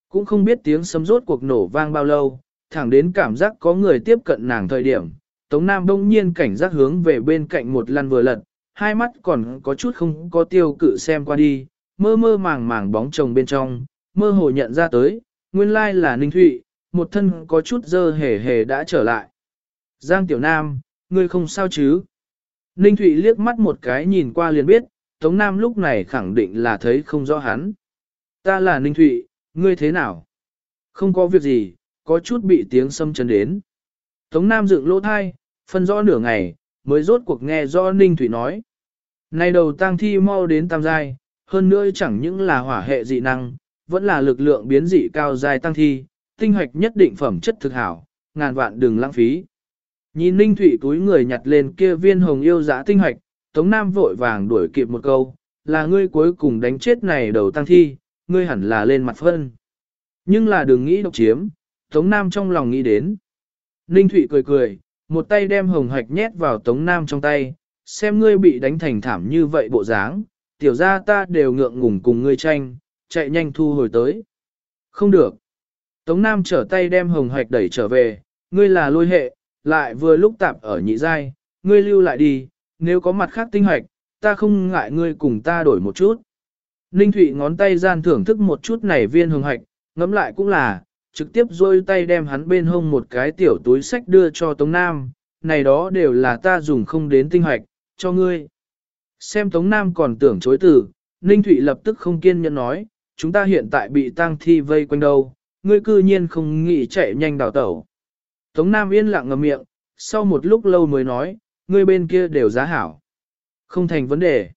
Cũng không biết tiếng sấm rốt cuộc nổ vang bao lâu, thẳng đến cảm giác có người tiếp cận nàng thời điểm, Tống Nam đông nhiên cảnh giác hướng về bên cạnh một lăn vừa lật, hai mắt còn có chút không có tiêu cự xem qua đi, mơ mơ màng màng bóng chồng bên trong, mơ hồ nhận ra tới, nguyên lai là Ninh Thụy, một thân có chút dơ hề hề đã trở lại. Giang Tiểu Nam, ngươi không sao chứ? Ninh Thụy liếc mắt một cái nhìn qua liền biết, Tống Nam lúc này khẳng định là thấy không rõ hắn. Ta là Ninh Thụy, ngươi thế nào? Không có việc gì, có chút bị tiếng xâm chấn đến. Tống Nam dựng lỗ thai, phân rõ nửa ngày, mới rốt cuộc nghe rõ Ninh Thụy nói. Này đầu tang thi mau đến tam giai, hơn nữa chẳng những là hỏa hệ dị năng, vẫn là lực lượng biến dị cao dài tăng thi, tinh hoạch nhất định phẩm chất thực hảo, ngàn vạn đừng lãng phí. Nhìn Ninh Thụy túi người nhặt lên kia viên hồng yêu dã tinh hoạch, Tống Nam vội vàng đuổi kịp một câu, là ngươi cuối cùng đánh chết này đầu tăng thi, ngươi hẳn là lên mặt phân. Nhưng là đừng nghĩ độc chiếm, Tống Nam trong lòng nghĩ đến. Ninh Thụy cười cười, một tay đem hồng hạch nhét vào Tống Nam trong tay, xem ngươi bị đánh thành thảm như vậy bộ dáng, tiểu ra ta đều ngượng ngùng cùng ngươi tranh, chạy nhanh thu hồi tới. Không được. Tống Nam trở tay đem hồng hoạch đẩy trở về, ngươi là lôi hệ, lại vừa lúc tạp ở nhị giai, ngươi lưu lại đi, nếu có mặt khác tinh hoạch, ta không ngại ngươi cùng ta đổi một chút. Ninh Thụy ngón tay gian thưởng thức một chút này viên hồng hoạch, ngẫm lại cũng là, trực tiếp rôi tay đem hắn bên hông một cái tiểu túi sách đưa cho Tống Nam, này đó đều là ta dùng không đến tinh hoạch, cho ngươi. Xem Tống Nam còn tưởng chối từ, Ninh Thụy lập tức không kiên nhẫn nói, chúng ta hiện tại bị tang thi vây quanh đâu, ngươi cư nhiên không nghĩ chạy nhanh đào tẩu. Tống Nam yên lặng ngầm miệng, sau một lúc lâu mới nói, ngươi bên kia đều giá hảo. Không thành vấn đề.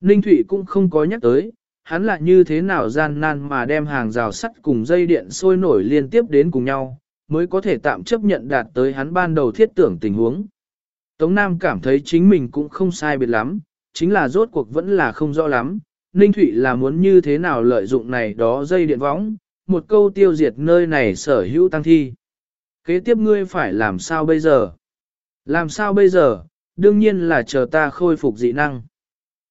Ninh Thụy cũng không có nhắc tới, hắn lại như thế nào gian nan mà đem hàng rào sắt cùng dây điện sôi nổi liên tiếp đến cùng nhau, mới có thể tạm chấp nhận đạt tới hắn ban đầu thiết tưởng tình huống. Tống Nam cảm thấy chính mình cũng không sai biệt lắm, chính là rốt cuộc vẫn là không rõ lắm, Ninh Thụy là muốn như thế nào lợi dụng này đó dây điện võng, một câu tiêu diệt nơi này sở hữu tăng thi. Kế tiếp ngươi phải làm sao bây giờ? Làm sao bây giờ? Đương nhiên là chờ ta khôi phục dị năng.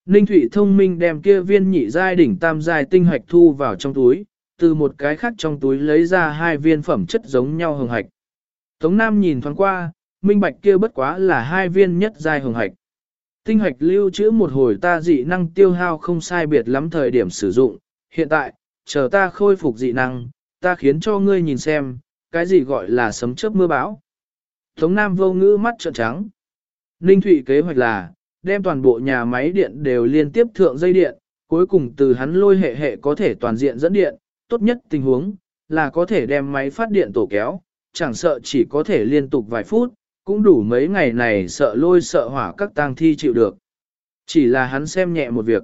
Ninh Thụy thông minh đem kia viên nhị giai đỉnh tam giai tinh hạch thu vào trong túi, từ một cái khác trong túi lấy ra hai viên phẩm chất giống nhau hồng hạch. Tống Nam nhìn thoáng qua, minh bạch kia bất quá là hai viên nhất giai hồng hạch. Tinh hạch lưu trữ một hồi ta dị năng tiêu hao không sai biệt lắm thời điểm sử dụng, hiện tại, chờ ta khôi phục dị năng, ta khiến cho ngươi nhìn xem, cái gì gọi là sấm chớp mưa bão. Tống Nam vô ngữ mắt trợn trắng. Ninh Thụy kế hoạch là, đem toàn bộ nhà máy điện đều liên tiếp thượng dây điện, cuối cùng từ hắn lôi hệ hệ có thể toàn diện dẫn điện, tốt nhất tình huống là có thể đem máy phát điện tổ kéo, chẳng sợ chỉ có thể liên tục vài phút, cũng đủ mấy ngày này sợ lôi sợ hỏa các tang thi chịu được. Chỉ là hắn xem nhẹ một việc.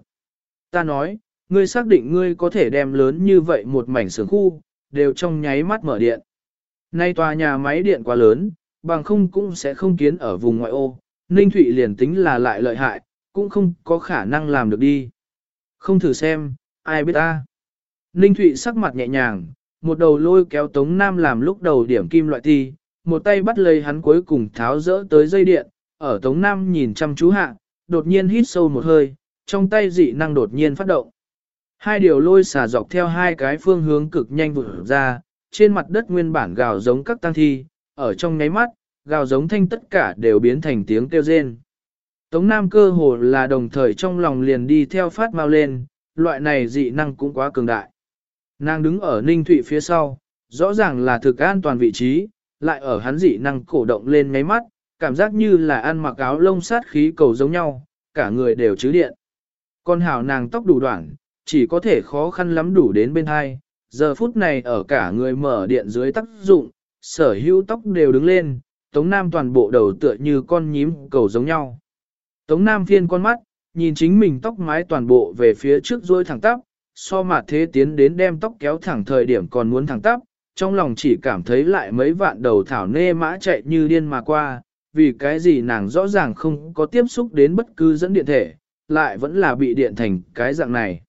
Ta nói, ngươi xác định ngươi có thể đem lớn như vậy một mảnh sướng khu, đều trong nháy mắt mở điện. Nay tòa nhà máy điện quá lớn, bằng không cũng sẽ không kiến ở vùng ngoại ô, Ninh Thụy liền tính là lại lợi hại, cũng không có khả năng làm được đi. Không thử xem, ai biết ta. Ninh Thụy sắc mặt nhẹ nhàng, một đầu lôi kéo Tống Nam làm lúc đầu điểm kim loại thi một tay bắt lấy hắn cuối cùng tháo rỡ tới dây điện, ở Tống Nam nhìn chăm chú hạ, đột nhiên hít sâu một hơi, trong tay dị năng đột nhiên phát động. Hai điều lôi xả dọc theo hai cái phương hướng cực nhanh vụt ra, trên mặt đất nguyên bản gào giống các tăng thi, ở trong nháy mắt, gào giống thanh tất cả đều biến thành tiếng kêu rên. Tống Nam cơ hồ là đồng thời trong lòng liền đi theo phát mau lên, loại này dị năng cũng quá cường đại. Nàng đứng ở Ninh Thụy phía sau, rõ ràng là thực an toàn vị trí, lại ở hắn dị năng cổ động lên ngáy mắt, cảm giác như là ăn mặc áo lông sát khí cầu giống nhau, cả người đều chứ điện. Con hảo nàng tóc đủ đoạn, chỉ có thể khó khăn lắm đủ đến bên hai, giờ phút này ở cả người mở điện dưới tác dụng, sở hữu tóc đều đứng lên, Tống Nam toàn bộ đầu tựa như con nhím cầu giống nhau. Tống Nam phiên con mắt, nhìn chính mình tóc mái toàn bộ về phía trước rồi thẳng tắp, so mặt thế tiến đến đem tóc kéo thẳng thời điểm còn muốn thẳng tắp, trong lòng chỉ cảm thấy lại mấy vạn đầu thảo nê mã chạy như điên mà qua, vì cái gì nàng rõ ràng không có tiếp xúc đến bất cứ dẫn điện thể, lại vẫn là bị điện thành cái dạng này.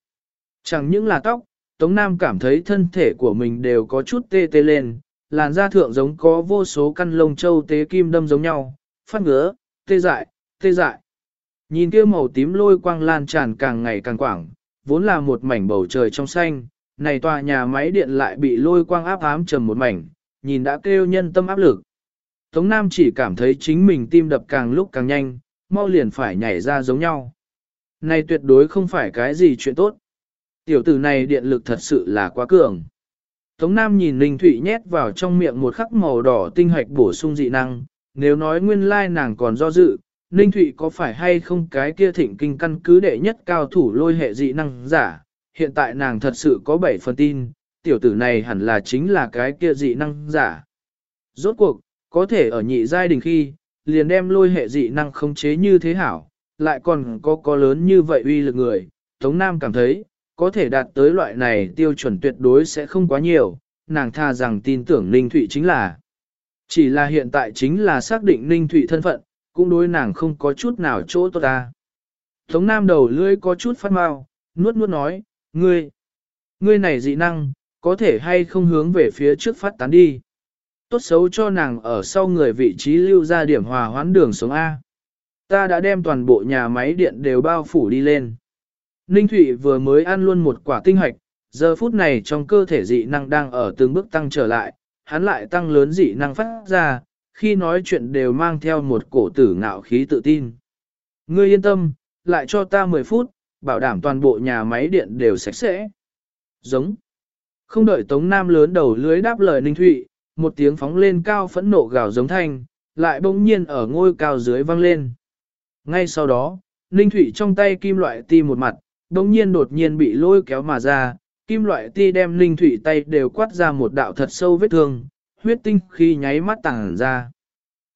Chẳng những là tóc, Tống Nam cảm thấy thân thể của mình đều có chút tê tê lên, làn da thượng giống có vô số căn lông châu tế kim đâm giống nhau, phát ngứa, tê dại, tê dại. Nhìn kia màu tím lôi quang lan tràn càng ngày càng quảng, vốn là một mảnh bầu trời trong xanh, này tòa nhà máy điện lại bị lôi quang áp ám trầm một mảnh, nhìn đã kêu nhân tâm áp lực. Tống Nam chỉ cảm thấy chính mình tim đập càng lúc càng nhanh, mau liền phải nhảy ra giống nhau. Này tuyệt đối không phải cái gì chuyện tốt. Tiểu tử này điện lực thật sự là quá cường. Tống Nam nhìn Linh Thụy nhét vào trong miệng một khắc màu đỏ tinh hoạch bổ sung dị năng, nếu nói nguyên lai nàng còn do dự, Ninh Thụy có phải hay không cái kia thịnh kinh căn cứ đệ nhất cao thủ lôi hệ dị năng giả, hiện tại nàng thật sự có 7 phần tin, tiểu tử này hẳn là chính là cái kia dị năng giả. Rốt cuộc, có thể ở nhị giai đình khi, liền đem lôi hệ dị năng khống chế như thế hảo, lại còn có có lớn như vậy uy lực người, Tống Nam cảm thấy, có thể đạt tới loại này tiêu chuẩn tuyệt đối sẽ không quá nhiều, nàng tha rằng tin tưởng Ninh Thụy chính là. Chỉ là hiện tại chính là xác định Ninh Thụy thân phận, cũng đối nàng không có chút nào chỗ tốt ta. Tống Nam đầu lưỡi có chút phát mau, nuốt nuốt nói, ngươi, ngươi này dị năng, có thể hay không hướng về phía trước phát tán đi. Tốt xấu cho nàng ở sau người vị trí lưu ra điểm hòa hoãn đường sống A. Ta đã đem toàn bộ nhà máy điện đều bao phủ đi lên. Ninh Thụy vừa mới ăn luôn một quả tinh hoạch, giờ phút này trong cơ thể dị năng đang ở từng bước tăng trở lại, hắn lại tăng lớn dị năng phát ra, khi nói chuyện đều mang theo một cổ tử ngạo khí tự tin. Ngươi yên tâm, lại cho ta 10 phút, bảo đảm toàn bộ nhà máy điện đều sạch sẽ. Giống. Không đợi Tống Nam lớn đầu lưới đáp lời Ninh Thụy, một tiếng phóng lên cao phẫn nộ gào giống thanh, lại bỗng nhiên ở ngôi cao dưới vang lên. Ngay sau đó, Ninh Thụy trong tay kim loại ti một mặt, bỗng nhiên đột nhiên bị lôi kéo mà ra, kim loại ti đem Ninh Thụy tay đều quát ra một đạo thật sâu vết thương, huyết tinh khi nháy mắt tàng ra.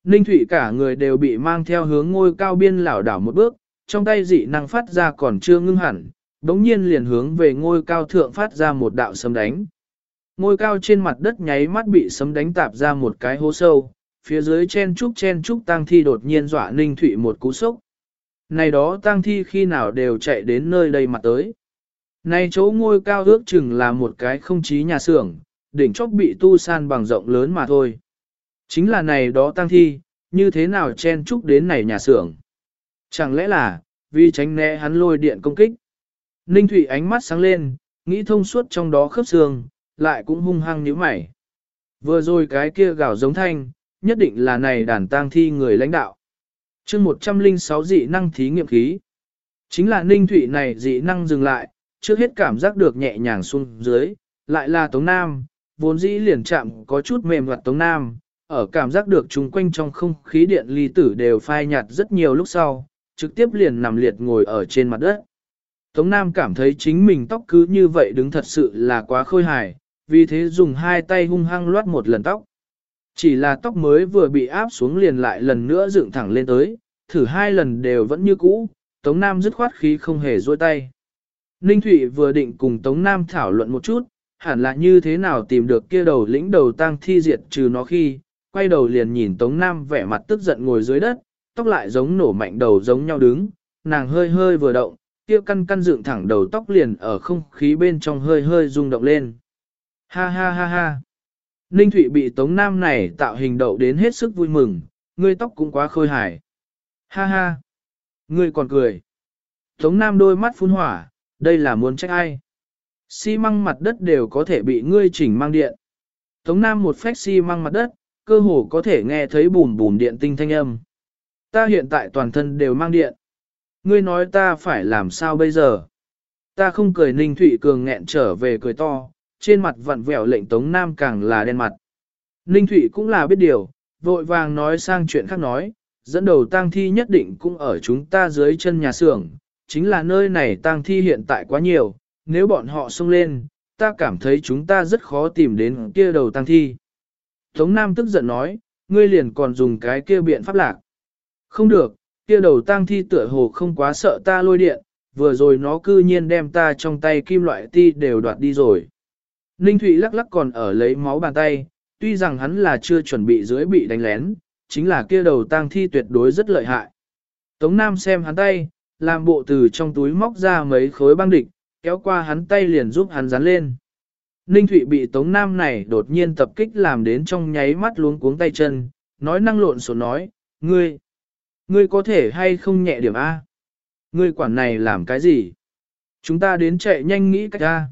Ninh Thụy cả người đều bị mang theo hướng ngôi cao biên lảo đảo một bước, trong tay dị năng phát ra còn chưa ngưng hẳn, đống nhiên liền hướng về ngôi cao thượng phát ra một đạo sấm đánh. Ngôi cao trên mặt đất nháy mắt bị sấm đánh tạp ra một cái hố sâu, phía dưới chen trúc chen trúc tang thi đột nhiên dọa Ninh Thụy một cú sốc. Này đó tang thi khi nào đều chạy đến nơi đây mặt tới. Này chỗ ngôi cao ước chừng là một cái không chí nhà xưởng, đỉnh chóp bị tu san bằng rộng lớn mà thôi. Chính là này đó tang thi, như thế nào chen trúc đến này nhà xưởng. Chẳng lẽ là, vì tránh né hắn lôi điện công kích. Ninh Thủy ánh mắt sáng lên, nghĩ thông suốt trong đó khớp xương, lại cũng hung hăng nhíu mày. Vừa rồi cái kia gào giống thanh, nhất định là này đàn tang thi người lãnh đạo. chương 106 dị năng thí nghiệm khí. Chính là Ninh Thủy này dị năng dừng lại, trước hết cảm giác được nhẹ nhàng xuống dưới, lại là Tống Nam, vốn dĩ liền chạm có chút mềm hoạt Tống Nam, ở cảm giác được chung quanh trong không khí điện ly tử đều phai nhạt rất nhiều lúc sau, trực tiếp liền nằm liệt ngồi ở trên mặt đất. Tống Nam cảm thấy chính mình tóc cứ như vậy đứng thật sự là quá khôi hài, vì thế dùng hai tay hung hăng loát một lần tóc. Chỉ là tóc mới vừa bị áp xuống liền lại lần nữa dựng thẳng lên tới, thử hai lần đều vẫn như cũ, Tống Nam dứt khoát khí không hề rôi tay. Ninh Thụy vừa định cùng Tống Nam thảo luận một chút, hẳn là như thế nào tìm được kia đầu lĩnh đầu tang thi diệt trừ nó khi, quay đầu liền nhìn Tống Nam vẻ mặt tức giận ngồi dưới đất, tóc lại giống nổ mạnh đầu giống nhau đứng, nàng hơi hơi vừa động, kia căn căn dựng thẳng đầu tóc liền ở không khí bên trong hơi hơi rung động lên. Ha ha ha ha. Ninh Thụy bị Tống Nam này tạo hình đậu đến hết sức vui mừng, ngươi tóc cũng quá khôi hài. Ha ha. Ngươi còn cười. Tống Nam đôi mắt phun hỏa, đây là muốn trách ai. Xi măng mặt đất đều có thể bị ngươi chỉnh mang điện. Tống Nam một phách xi măng mặt đất, cơ hồ có thể nghe thấy bùn bùn điện tinh thanh âm. Ta hiện tại toàn thân đều mang điện. Ngươi nói ta phải làm sao bây giờ? Ta không cười Ninh Thụy Cường nghẹn trở về cười to, trên mặt vặn vẹo lệnh Tống Nam càng là đen mặt. Ninh Thụy cũng là biết điều, vội vàng nói sang chuyện khác nói, dẫn đầu tang thi nhất định cũng ở chúng ta dưới chân nhà xưởng, chính là nơi này tang thi hiện tại quá nhiều, nếu bọn họ xông lên, ta cảm thấy chúng ta rất khó tìm đến kia đầu tang thi. Tống Nam tức giận nói, ngươi liền còn dùng cái kia biện pháp lạc. Không được, kia đầu tang thi tựa hồ không quá sợ ta lôi điện, vừa rồi nó cư nhiên đem ta trong tay kim loại ti đều đoạt đi rồi. Ninh Thụy lắc lắc còn ở lấy máu bàn tay, tuy rằng hắn là chưa chuẩn bị dưới bị đánh lén, chính là kia đầu tang thi tuyệt đối rất lợi hại. Tống Nam xem hắn tay, làm bộ từ trong túi móc ra mấy khối băng địch, kéo qua hắn tay liền giúp hắn dán lên. Ninh Thụy bị Tống Nam này đột nhiên tập kích làm đến trong nháy mắt luống cuống tay chân, nói năng lộn xộn nói, ngươi, ngươi có thể hay không nhẹ điểm A? Ngươi quản này làm cái gì? Chúng ta đến chạy nhanh nghĩ cách A.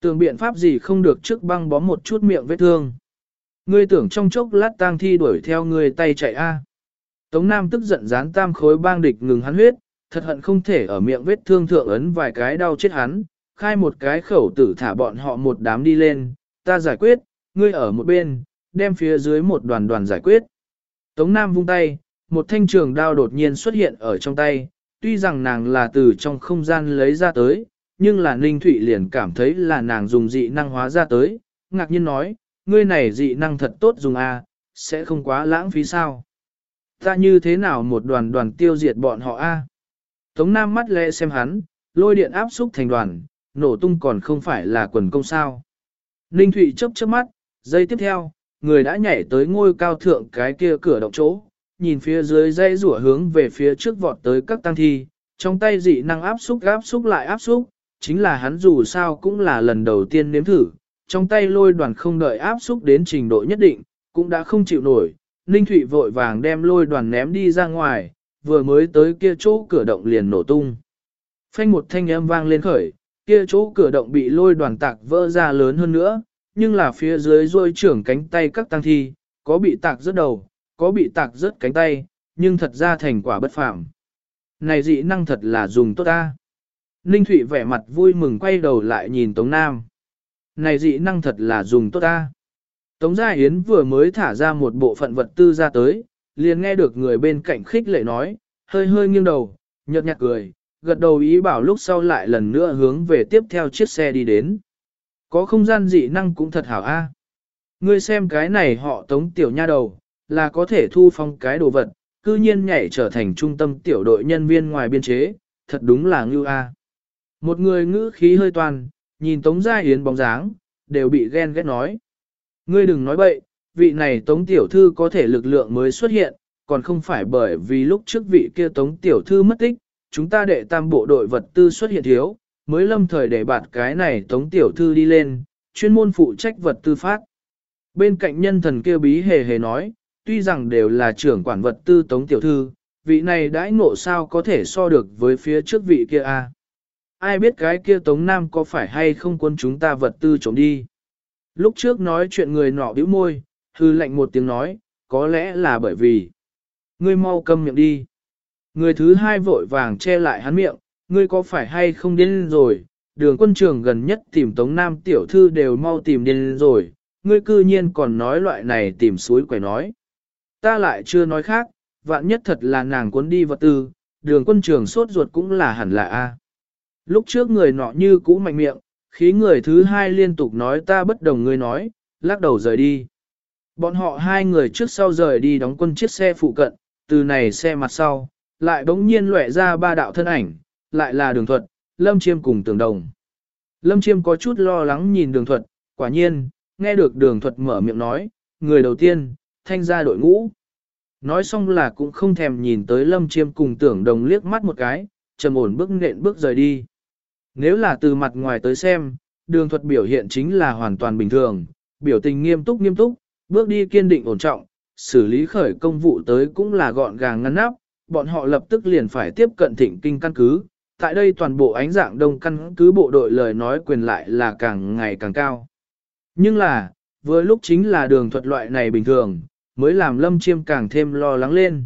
Tưởng biện pháp gì không được trước băng bó một chút miệng vết thương. Ngươi tưởng trong chốc lát tang thi đuổi theo ngươi tay chạy A. Tống Nam tức giận dán tam khối băng địch ngừng hắn huyết, thật hận không thể ở miệng vết thương thượng ấn vài cái đau chết hắn, khai một cái khẩu tử thả bọn họ một đám đi lên, ta giải quyết, ngươi ở một bên, đem phía dưới một đoàn đoàn giải quyết. Tống Nam vung tay, một thanh trường đao đột nhiên xuất hiện ở trong tay, tuy rằng nàng là từ trong không gian lấy ra tới, nhưng là Ninh Thụy liền cảm thấy là nàng dùng dị năng hóa ra tới, ngạc nhiên nói, ngươi này dị năng thật tốt dùng a, à, sẽ không quá lãng phí sao. Ta như thế nào một đoàn đoàn tiêu diệt bọn họ a? Tống Nam mắt lẽ xem hắn, lôi điện áp xúc thành đoàn, nổ tung còn không phải là quần công sao. Ninh Thụy chớp chớp mắt, giây tiếp theo, người đã nhảy tới ngôi cao thượng cái kia cửa động chỗ, nhìn phía dưới dây rủa hướng về phía trước vọt tới các tăng thi, trong tay dị năng áp xúc áp xúc lại áp xúc, chính là hắn dù sao cũng là lần đầu tiên nếm thử, trong tay lôi đoàn không đợi áp xúc đến trình độ nhất định, cũng đã không chịu nổi, Ninh Thụy vội vàng đem lôi đoàn ném đi ra ngoài, vừa mới tới kia chỗ cửa động liền nổ tung. Phanh một thanh âm vang lên khởi, kia chỗ cửa động bị lôi đoàn tạc vỡ ra lớn hơn nữa, nhưng là phía dưới rôi trưởng cánh tay các tăng thi, có bị tạc rất đầu, có bị tạc rớt cánh tay, nhưng thật ra thành quả bất phạm. Này dị năng thật là dùng tốt ta. Ninh Thụy vẻ mặt vui mừng quay đầu lại nhìn Tống Nam. Này dị năng thật là dùng tốt ta. Tống Gia Yến vừa mới thả ra một bộ phận vật tư ra tới, liền nghe được người bên cạnh khích lệ nói, hơi hơi nghiêng đầu, nhợt nhạt cười, gật đầu ý bảo lúc sau lại lần nữa hướng về tiếp theo chiếc xe đi đến. Có không gian dị năng cũng thật hảo a. Ngươi xem cái này họ tống tiểu nha đầu, là có thể thu phong cái đồ vật, cư nhiên nhảy trở thành trung tâm tiểu đội nhân viên ngoài biên chế, thật đúng là ngưu a. Một người ngữ khí hơi toàn, nhìn Tống Gia Yến bóng dáng, đều bị ghen ghét nói. Ngươi đừng nói bậy, vị này Tống Tiểu Thư có thể lực lượng mới xuất hiện, còn không phải bởi vì lúc trước vị kia Tống Tiểu Thư mất tích, chúng ta đệ tam bộ đội vật tư xuất hiện thiếu, mới lâm thời để bạt cái này Tống Tiểu Thư đi lên, chuyên môn phụ trách vật tư phát. Bên cạnh nhân thần kia bí hề hề nói, tuy rằng đều là trưởng quản vật tư Tống Tiểu Thư, vị này đãi ngộ sao có thể so được với phía trước vị kia a ai biết cái kia Tống Nam có phải hay không quân chúng ta vật tư trộm đi. Lúc trước nói chuyện người nọ bĩu môi, hư lệnh một tiếng nói, có lẽ là bởi vì ngươi mau câm miệng đi. Người thứ hai vội vàng che lại hắn miệng, ngươi có phải hay không điên rồi, đường quân trường gần nhất tìm Tống Nam tiểu thư đều mau tìm điên rồi, ngươi cư nhiên còn nói loại này tìm suối quẻ nói. Ta lại chưa nói khác, vạn nhất thật là nàng cuốn đi vật tư, đường quân trường sốt ruột cũng là hẳn là A. Lúc trước người nọ như cũ mạnh miệng, khí người thứ hai liên tục nói ta bất đồng người nói, lắc đầu rời đi. Bọn họ hai người trước sau rời đi đóng quân chiếc xe phụ cận, từ này xe mặt sau, lại bỗng nhiên lóe ra ba đạo thân ảnh, lại là đường thuật, lâm chiêm cùng tường đồng. Lâm chiêm có chút lo lắng nhìn đường thuật, quả nhiên, nghe được đường thuật mở miệng nói, người đầu tiên, thanh gia đội ngũ. Nói xong là cũng không thèm nhìn tới lâm chiêm cùng tưởng đồng liếc mắt một cái, trầm ổn bước nện bước rời đi. Nếu là từ mặt ngoài tới xem, đường thuật biểu hiện chính là hoàn toàn bình thường, biểu tình nghiêm túc nghiêm túc, bước đi kiên định ổn trọng, xử lý khởi công vụ tới cũng là gọn gàng ngăn nắp, bọn họ lập tức liền phải tiếp cận thịnh kinh căn cứ. Tại đây toàn bộ ánh dạng đông căn cứ bộ đội lời nói quyền lại là càng ngày càng cao. Nhưng là, vừa lúc chính là đường thuật loại này bình thường, mới làm lâm chiêm càng thêm lo lắng lên.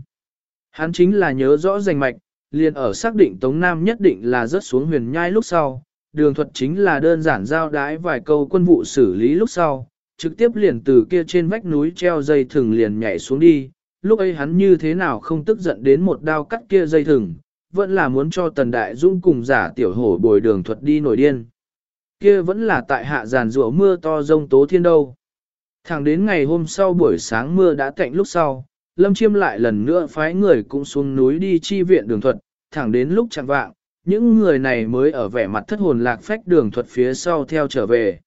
Hắn chính là nhớ rõ rành mạch, liền ở xác định Tống Nam nhất định là rớt xuống huyền nhai lúc sau, đường thuật chính là đơn giản giao đái vài câu quân vụ xử lý lúc sau, trực tiếp liền từ kia trên vách núi treo dây thừng liền nhảy xuống đi, lúc ấy hắn như thế nào không tức giận đến một đao cắt kia dây thừng, vẫn là muốn cho Tần Đại Dung cùng giả tiểu hổ bồi đường thuật đi nổi điên. Kia vẫn là tại hạ giàn rủa mưa to rông tố thiên đâu. Thẳng đến ngày hôm sau buổi sáng mưa đã tạnh lúc sau, Lâm Chiêm lại lần nữa phái người cũng xuống núi đi chi viện đường thuật, thẳng đến lúc chẳng vạng, những người này mới ở vẻ mặt thất hồn lạc phách đường thuật phía sau theo trở về.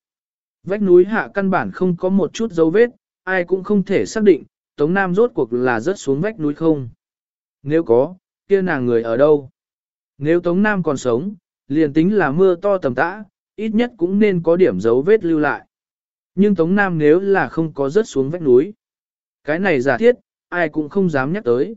Vách núi hạ căn bản không có một chút dấu vết, ai cũng không thể xác định, Tống Nam rốt cuộc là rớt xuống vách núi không. Nếu có, kia nàng người ở đâu? Nếu Tống Nam còn sống, liền tính là mưa to tầm tã, ít nhất cũng nên có điểm dấu vết lưu lại. Nhưng Tống Nam nếu là không có rớt xuống vách núi, cái này giả thiết, ai cũng không dám nhắc tới.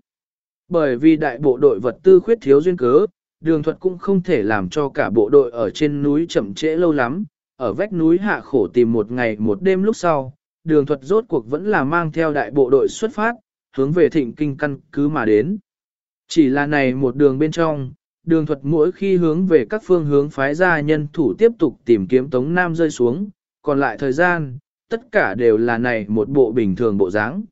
Bởi vì đại bộ đội vật tư khuyết thiếu duyên cớ, đường thuật cũng không thể làm cho cả bộ đội ở trên núi chậm trễ lâu lắm, ở vách núi hạ khổ tìm một ngày một đêm lúc sau, đường thuật rốt cuộc vẫn là mang theo đại bộ đội xuất phát, hướng về thịnh kinh căn cứ mà đến. Chỉ là này một đường bên trong, đường thuật mỗi khi hướng về các phương hướng phái ra nhân thủ tiếp tục tìm kiếm Tống Nam rơi xuống, còn lại thời gian, tất cả đều là này một bộ bình thường bộ dáng.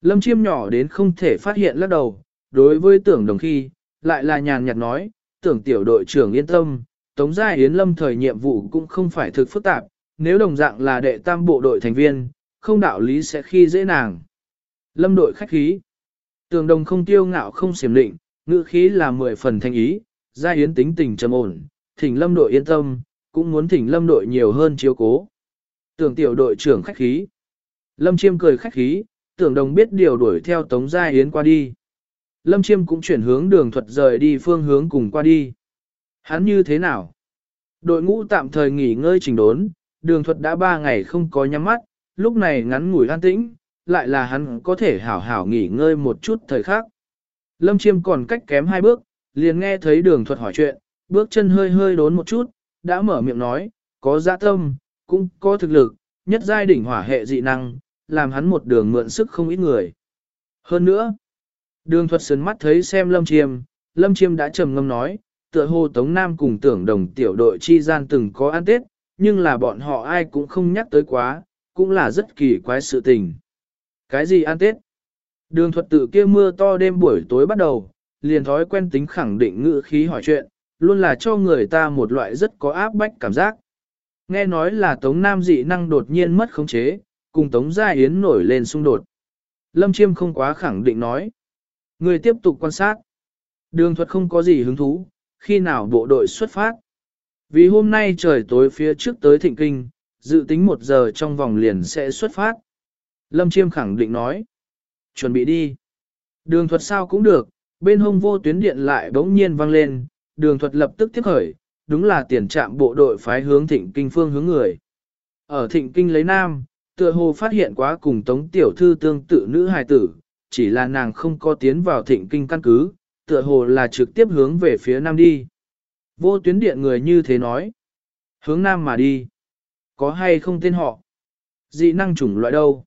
Lâm chiêm nhỏ đến không thể phát hiện lắc đầu, đối với tưởng đồng khi, lại là nhàn nhạt nói, tưởng tiểu đội trưởng yên tâm, Tống Gia Yến Lâm thời nhiệm vụ cũng không phải thực phức tạp, nếu đồng dạng là đệ tam bộ đội thành viên, không đạo lý sẽ khi dễ nàng. Lâm đội khách khí. Tường đồng không tiêu ngạo không xiểm định, ngữ khí là mười phần thanh ý, Gia Yến tính tình trầm ổn, thỉnh lâm đội yên tâm, cũng muốn thỉnh lâm đội nhiều hơn chiếu cố. Tưởng tiểu đội trưởng khách khí. Lâm chiêm cười khách khí, tưởng đồng biết điều đuổi theo Tống Gia Yến qua đi. Lâm Chiêm cũng chuyển hướng đường thuật rời đi phương hướng cùng qua đi. Hắn như thế nào? Đội ngũ tạm thời nghỉ ngơi trình đốn, đường thuật đã ba ngày không có nhắm mắt, lúc này ngắn ngủi an tĩnh, lại là hắn có thể hảo hảo nghỉ ngơi một chút thời khác. Lâm Chiêm còn cách kém hai bước, liền nghe thấy đường thuật hỏi chuyện, bước chân hơi hơi đốn một chút, đã mở miệng nói, có dạ tâm, cũng có thực lực, nhất giai đỉnh hỏa hệ dị năng, làm hắn một đường mượn sức không ít người. Hơn nữa, đường thuật sườn mắt thấy xem Lâm Chiêm, Lâm Chiêm đã trầm ngâm nói, tựa hồ Tống Nam cùng tưởng đồng tiểu đội chi gian từng có ăn tết, nhưng là bọn họ ai cũng không nhắc tới quá, cũng là rất kỳ quái sự tình. Cái gì ăn tết? Đường thuật tự kia mưa to đêm buổi tối bắt đầu, liền thói quen tính khẳng định ngữ khí hỏi chuyện, luôn là cho người ta một loại rất có áp bách cảm giác. Nghe nói là Tống Nam dị năng đột nhiên mất khống chế, cùng Tống Gia Yến nổi lên xung đột. Lâm Chiêm không quá khẳng định nói. Người tiếp tục quan sát. Đường thuật không có gì hứng thú, khi nào bộ đội xuất phát. Vì hôm nay trời tối phía trước tới thịnh kinh, dự tính một giờ trong vòng liền sẽ xuất phát. Lâm Chiêm khẳng định nói. Chuẩn bị đi. Đường thuật sao cũng được, bên hông vô tuyến điện lại bỗng nhiên vang lên, đường thuật lập tức tiếp khởi, đúng là tiền trạm bộ đội phái hướng thịnh kinh phương hướng người. Ở thịnh kinh lấy nam, tựa hồ phát hiện quá cùng tống tiểu thư tương tự nữ hài tử, chỉ là nàng không có tiến vào thịnh kinh căn cứ, tựa hồ là trực tiếp hướng về phía nam đi. Vô tuyến điện người như thế nói. Hướng nam mà đi. Có hay không tên họ? Dị năng chủng loại đâu?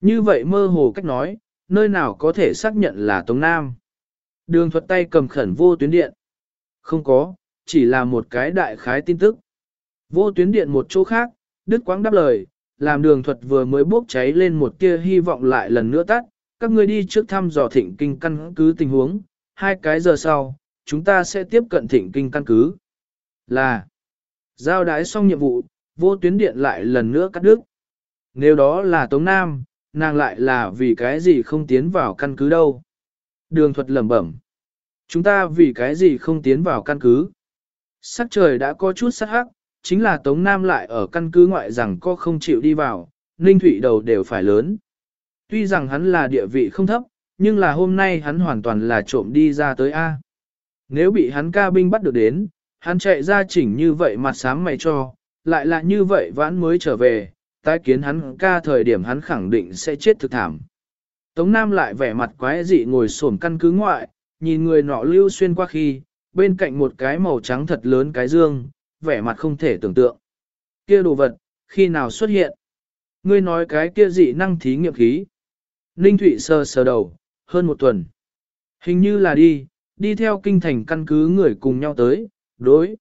Như vậy mơ hồ cách nói, nơi nào có thể xác nhận là Tống Nam? Đường thuật tay cầm khẩn vô tuyến điện. Không có, chỉ là một cái đại khái tin tức. Vô tuyến điện một chỗ khác, Đức Quang đáp lời, làm đường thuật vừa mới bốc cháy lên một tia hy vọng lại lần nữa tắt, các ngươi đi trước thăm dò thịnh kinh căn cứ tình huống, hai cái giờ sau, chúng ta sẽ tiếp cận thịnh kinh căn cứ. Là, giao đái xong nhiệm vụ, vô tuyến điện lại lần nữa cắt đứt. Nếu đó là Tống Nam, nàng lại là vì cái gì không tiến vào căn cứ đâu. Đường thuật lẩm bẩm. Chúng ta vì cái gì không tiến vào căn cứ. Sắc trời đã có chút sắc hắc, chính là Tống Nam lại ở căn cứ ngoại rằng có không chịu đi vào, Ninh Thụy đầu đều phải lớn. Tuy rằng hắn là địa vị không thấp, nhưng là hôm nay hắn hoàn toàn là trộm đi ra tới A. Nếu bị hắn ca binh bắt được đến, hắn chạy ra chỉnh như vậy mặt sám mày cho, lại là như vậy vãn mới trở về, tái kiến hắn ca thời điểm hắn khẳng định sẽ chết thực thảm. Tống Nam lại vẻ mặt quái dị ngồi xổm căn cứ ngoại, nhìn người nọ lưu xuyên qua khi, bên cạnh một cái màu trắng thật lớn cái dương, vẻ mặt không thể tưởng tượng. Kia đồ vật, khi nào xuất hiện? Ngươi nói cái kia dị năng thí nghiệm khí. Ninh Thụy sờ sờ đầu, hơn một tuần. Hình như là đi, đi theo kinh thành căn cứ người cùng nhau tới, đối.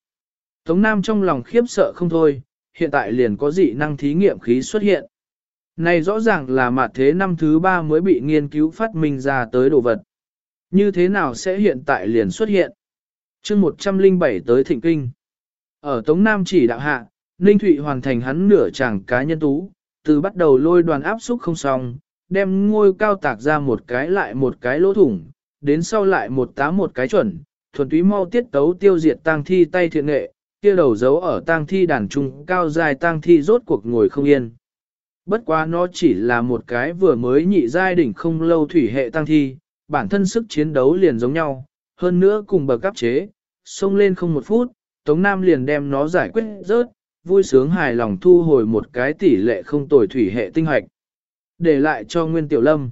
Tống Nam trong lòng khiếp sợ không thôi, hiện tại liền có dị năng thí nghiệm khí xuất hiện. Này rõ ràng là mặt thế năm thứ ba mới bị nghiên cứu phát minh ra tới đồ vật. Như thế nào sẽ hiện tại liền xuất hiện? Chương 107 tới thịnh kinh. Ở Tống Nam chỉ đạo hạ, Ninh Thụy hoàn thành hắn nửa chàng cá nhân tú, từ bắt đầu lôi đoàn áp xúc không xong, đem ngôi cao tạc ra một cái lại một cái lỗ thủng, đến sau lại một tá một cái chuẩn, thuần túy mau tiết tấu tiêu diệt tang thi tay thiện nghệ, kia đầu dấu ở tang thi đàn trung cao dài tang thi rốt cuộc ngồi không yên. Bất quá nó chỉ là một cái vừa mới nhị giai đỉnh không lâu thủy hệ tang thi, bản thân sức chiến đấu liền giống nhau, hơn nữa cùng bậc cấp chế, xông lên không một phút, Tống Nam liền đem nó giải quyết rớt, vui sướng hài lòng thu hồi một cái tỷ lệ không tồi thủy hệ tinh hoạch. Để lại cho Nguyên Tiểu Lâm.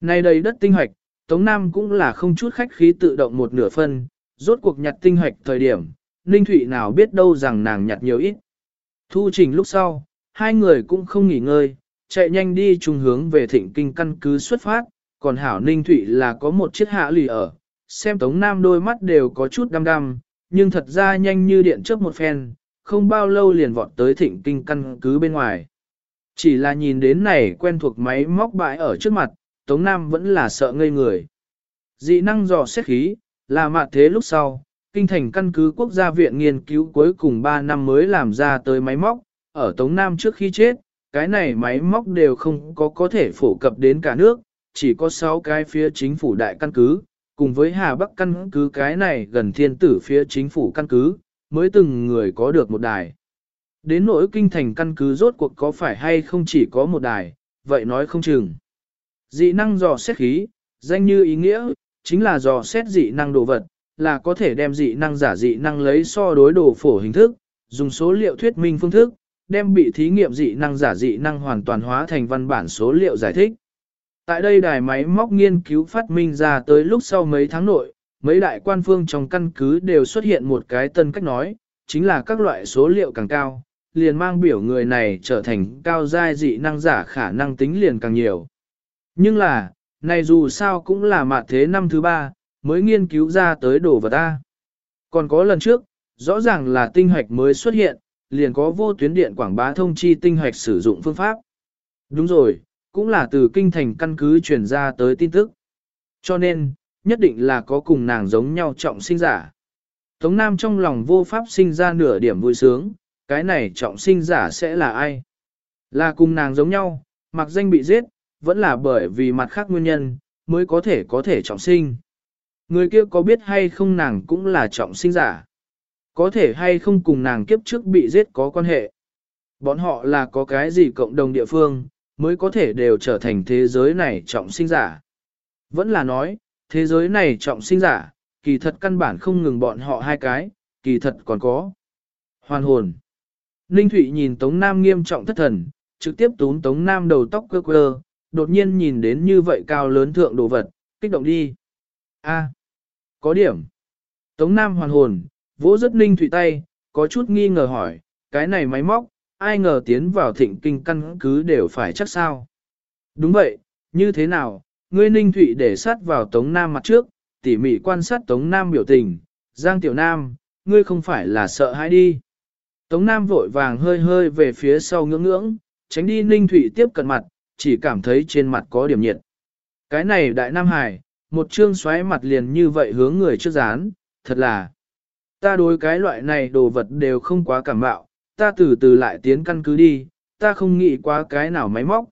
Nay đầy đất tinh hoạch, Tống Nam cũng là không chút khách khí tự động một nửa phân, rốt cuộc nhặt tinh hoạch thời điểm, Ninh Thụy nào biết đâu rằng nàng nhặt nhiều ít. Thu trình lúc sau, hai người cũng không nghỉ ngơi, chạy nhanh đi trung hướng về thịnh kinh căn cứ xuất phát, còn Hảo Ninh Thụy là có một chiếc hạ lì ở, xem Tống Nam đôi mắt đều có chút đăm đăm, nhưng thật ra nhanh như điện trước một phen, không bao lâu liền vọt tới thịnh kinh căn cứ bên ngoài. Chỉ là nhìn đến này quen thuộc máy móc bãi ở trước mặt, Tống Nam vẫn là sợ ngây người. Dị năng dò xét khí, là mạ thế lúc sau, kinh thành căn cứ quốc gia viện nghiên cứu cuối cùng 3 năm mới làm ra tới máy móc, ở Tống Nam trước khi chết, cái này máy móc đều không có có thể phổ cập đến cả nước, chỉ có 6 cái phía chính phủ đại căn cứ, cùng với Hà Bắc căn cứ cái này gần thiên tử phía chính phủ căn cứ, mới từng người có được một đài. Đến nỗi kinh thành căn cứ rốt cuộc có phải hay không chỉ có một đài, vậy nói không chừng. Dị năng dò xét khí, danh như ý nghĩa, chính là dò xét dị năng đồ vật, là có thể đem dị năng giả dị năng lấy so đối đồ phổ hình thức, dùng số liệu thuyết minh phương thức, đem bị thí nghiệm dị năng giả dị năng hoàn toàn hóa thành văn bản số liệu giải thích. Tại đây đài máy móc nghiên cứu phát minh ra tới lúc sau mấy tháng nội, mấy đại quan phương trong căn cứ đều xuất hiện một cái tân cách nói, chính là các loại số liệu càng cao, liền mang biểu người này trở thành cao giai dị năng giả khả năng tính liền càng nhiều. Nhưng là, này dù sao cũng là mạt thế năm thứ ba, mới nghiên cứu ra tới đồ vật ta. Còn có lần trước, rõ ràng là tinh hoạch mới xuất hiện, liền có vô tuyến điện quảng bá thông chi tinh hoạch sử dụng phương pháp. Đúng rồi, cũng là từ kinh thành căn cứ truyền ra tới tin tức. Cho nên, nhất định là có cùng nàng giống nhau trọng sinh giả. Tống Nam trong lòng vô pháp sinh ra nửa điểm vui sướng, cái này trọng sinh giả sẽ là ai? Là cùng nàng giống nhau, mặc danh bị giết, vẫn là bởi vì mặt khác nguyên nhân, mới có thể có thể trọng sinh. Người kia có biết hay không nàng cũng là trọng sinh giả. Có thể hay không cùng nàng kiếp trước bị giết có quan hệ. Bọn họ là có cái gì cộng đồng địa phương, mới có thể đều trở thành thế giới này trọng sinh giả. Vẫn là nói, thế giới này trọng sinh giả, kỳ thật căn bản không ngừng bọn họ hai cái, kỳ thật còn có. Hoàn hồn. Ninh Thụy nhìn Tống Nam nghiêm trọng thất thần, trực tiếp tún Tống Nam đầu tóc cơ cơ, đột nhiên nhìn đến như vậy cao lớn thượng đồ vật, kích động đi. A, có điểm. Tống Nam hoàn hồn, vỗ rất Ninh Thụy tay, có chút nghi ngờ hỏi, cái này máy móc, ai ngờ tiến vào thịnh kinh căn cứ đều phải chắc sao. Đúng vậy, như thế nào, ngươi Ninh Thụy để sát vào Tống Nam mặt trước, tỉ mỉ quan sát Tống Nam biểu tình, Giang Tiểu Nam, ngươi không phải là sợ hãi đi. Tống Nam vội vàng hơi hơi về phía sau ngưỡng ngưỡng, tránh đi Ninh Thụy tiếp cận mặt, chỉ cảm thấy trên mặt có điểm nhiệt. Cái này đại Nam Hải, một chương xoáy mặt liền như vậy hướng người trước dán, thật là. Ta đối cái loại này đồ vật đều không quá cảm bạo, ta từ từ lại tiến căn cứ đi, ta không nghĩ quá cái nào máy móc.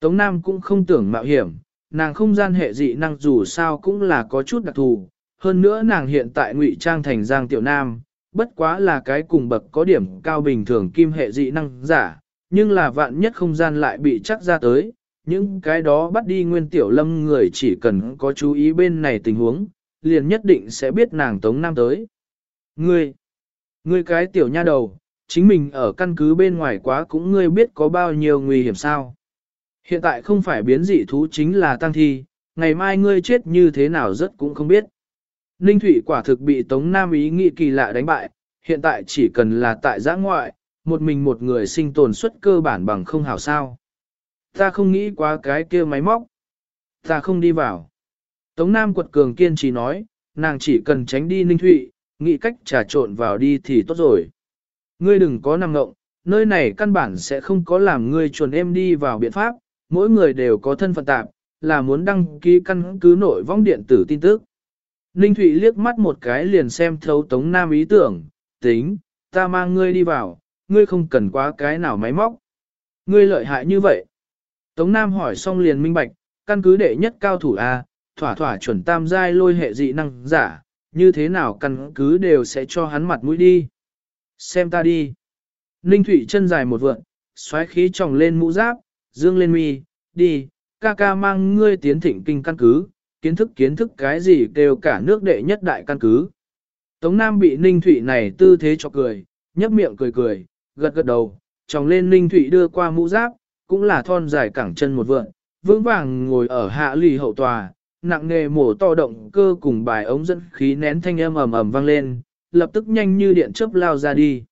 Tống Nam cũng không tưởng mạo hiểm, nàng không gian hệ dị năng dù sao cũng là có chút đặc thù, hơn nữa nàng hiện tại ngụy trang thành Giang Tiểu Nam, bất quá là cái cùng bậc có điểm cao bình thường kim hệ dị năng giả, nhưng là vạn nhất không gian lại bị chắc ra tới, những cái đó bắt đi nguyên tiểu lâm người chỉ cần có chú ý bên này tình huống, liền nhất định sẽ biết nàng Tống Nam tới. Ngươi, ngươi cái tiểu nha đầu, chính mình ở căn cứ bên ngoài quá cũng ngươi biết có bao nhiêu nguy hiểm sao. Hiện tại không phải biến dị thú chính là tăng thi, ngày mai ngươi chết như thế nào rất cũng không biết. Ninh Thụy quả thực bị Tống Nam ý nghĩ kỳ lạ đánh bại, hiện tại chỉ cần là tại giã ngoại, một mình một người sinh tồn suất cơ bản bằng không hảo sao. Ta không nghĩ quá cái kia máy móc. Ta không đi vào. Tống Nam quật cường kiên trì nói, nàng chỉ cần tránh đi Ninh Thụy, nghĩ cách trà trộn vào đi thì tốt rồi. Ngươi đừng có nằm ngộng, nơi này căn bản sẽ không có làm ngươi chuồn em đi vào biện pháp, mỗi người đều có thân phận tạp, là muốn đăng ký căn cứ nội vong điện tử tin tức. Ninh Thụy liếc mắt một cái liền xem thấu Tống Nam ý tưởng, tính, ta mang ngươi đi vào, ngươi không cần quá cái nào máy móc. Ngươi lợi hại như vậy. Tống Nam hỏi xong liền minh bạch, căn cứ đệ nhất cao thủ A, thỏa thỏa chuẩn tam giai lôi hệ dị năng giả, như thế nào căn cứ đều sẽ cho hắn mặt mũi đi. Xem ta đi. Ninh Thụy chân dài một vượn, xoáy khí tròng lên mũ giáp, dương lên mi, đi, ca ca mang ngươi tiến thịnh kinh căn cứ, kiến thức kiến thức cái gì đều cả nước đệ nhất đại căn cứ. Tống Nam bị Ninh Thụy này tư thế cho cười, nhấp miệng cười cười, gật gật đầu, tròng lên Ninh Thụy đưa qua mũ giáp, cũng là thon dài cẳng chân một vượn, vững vàng ngồi ở hạ lì hậu tòa, nặng nghề mổ to động cơ cùng bài ống dẫn khí nén thanh âm ầm ầm vang lên, lập tức nhanh như điện chớp lao ra đi.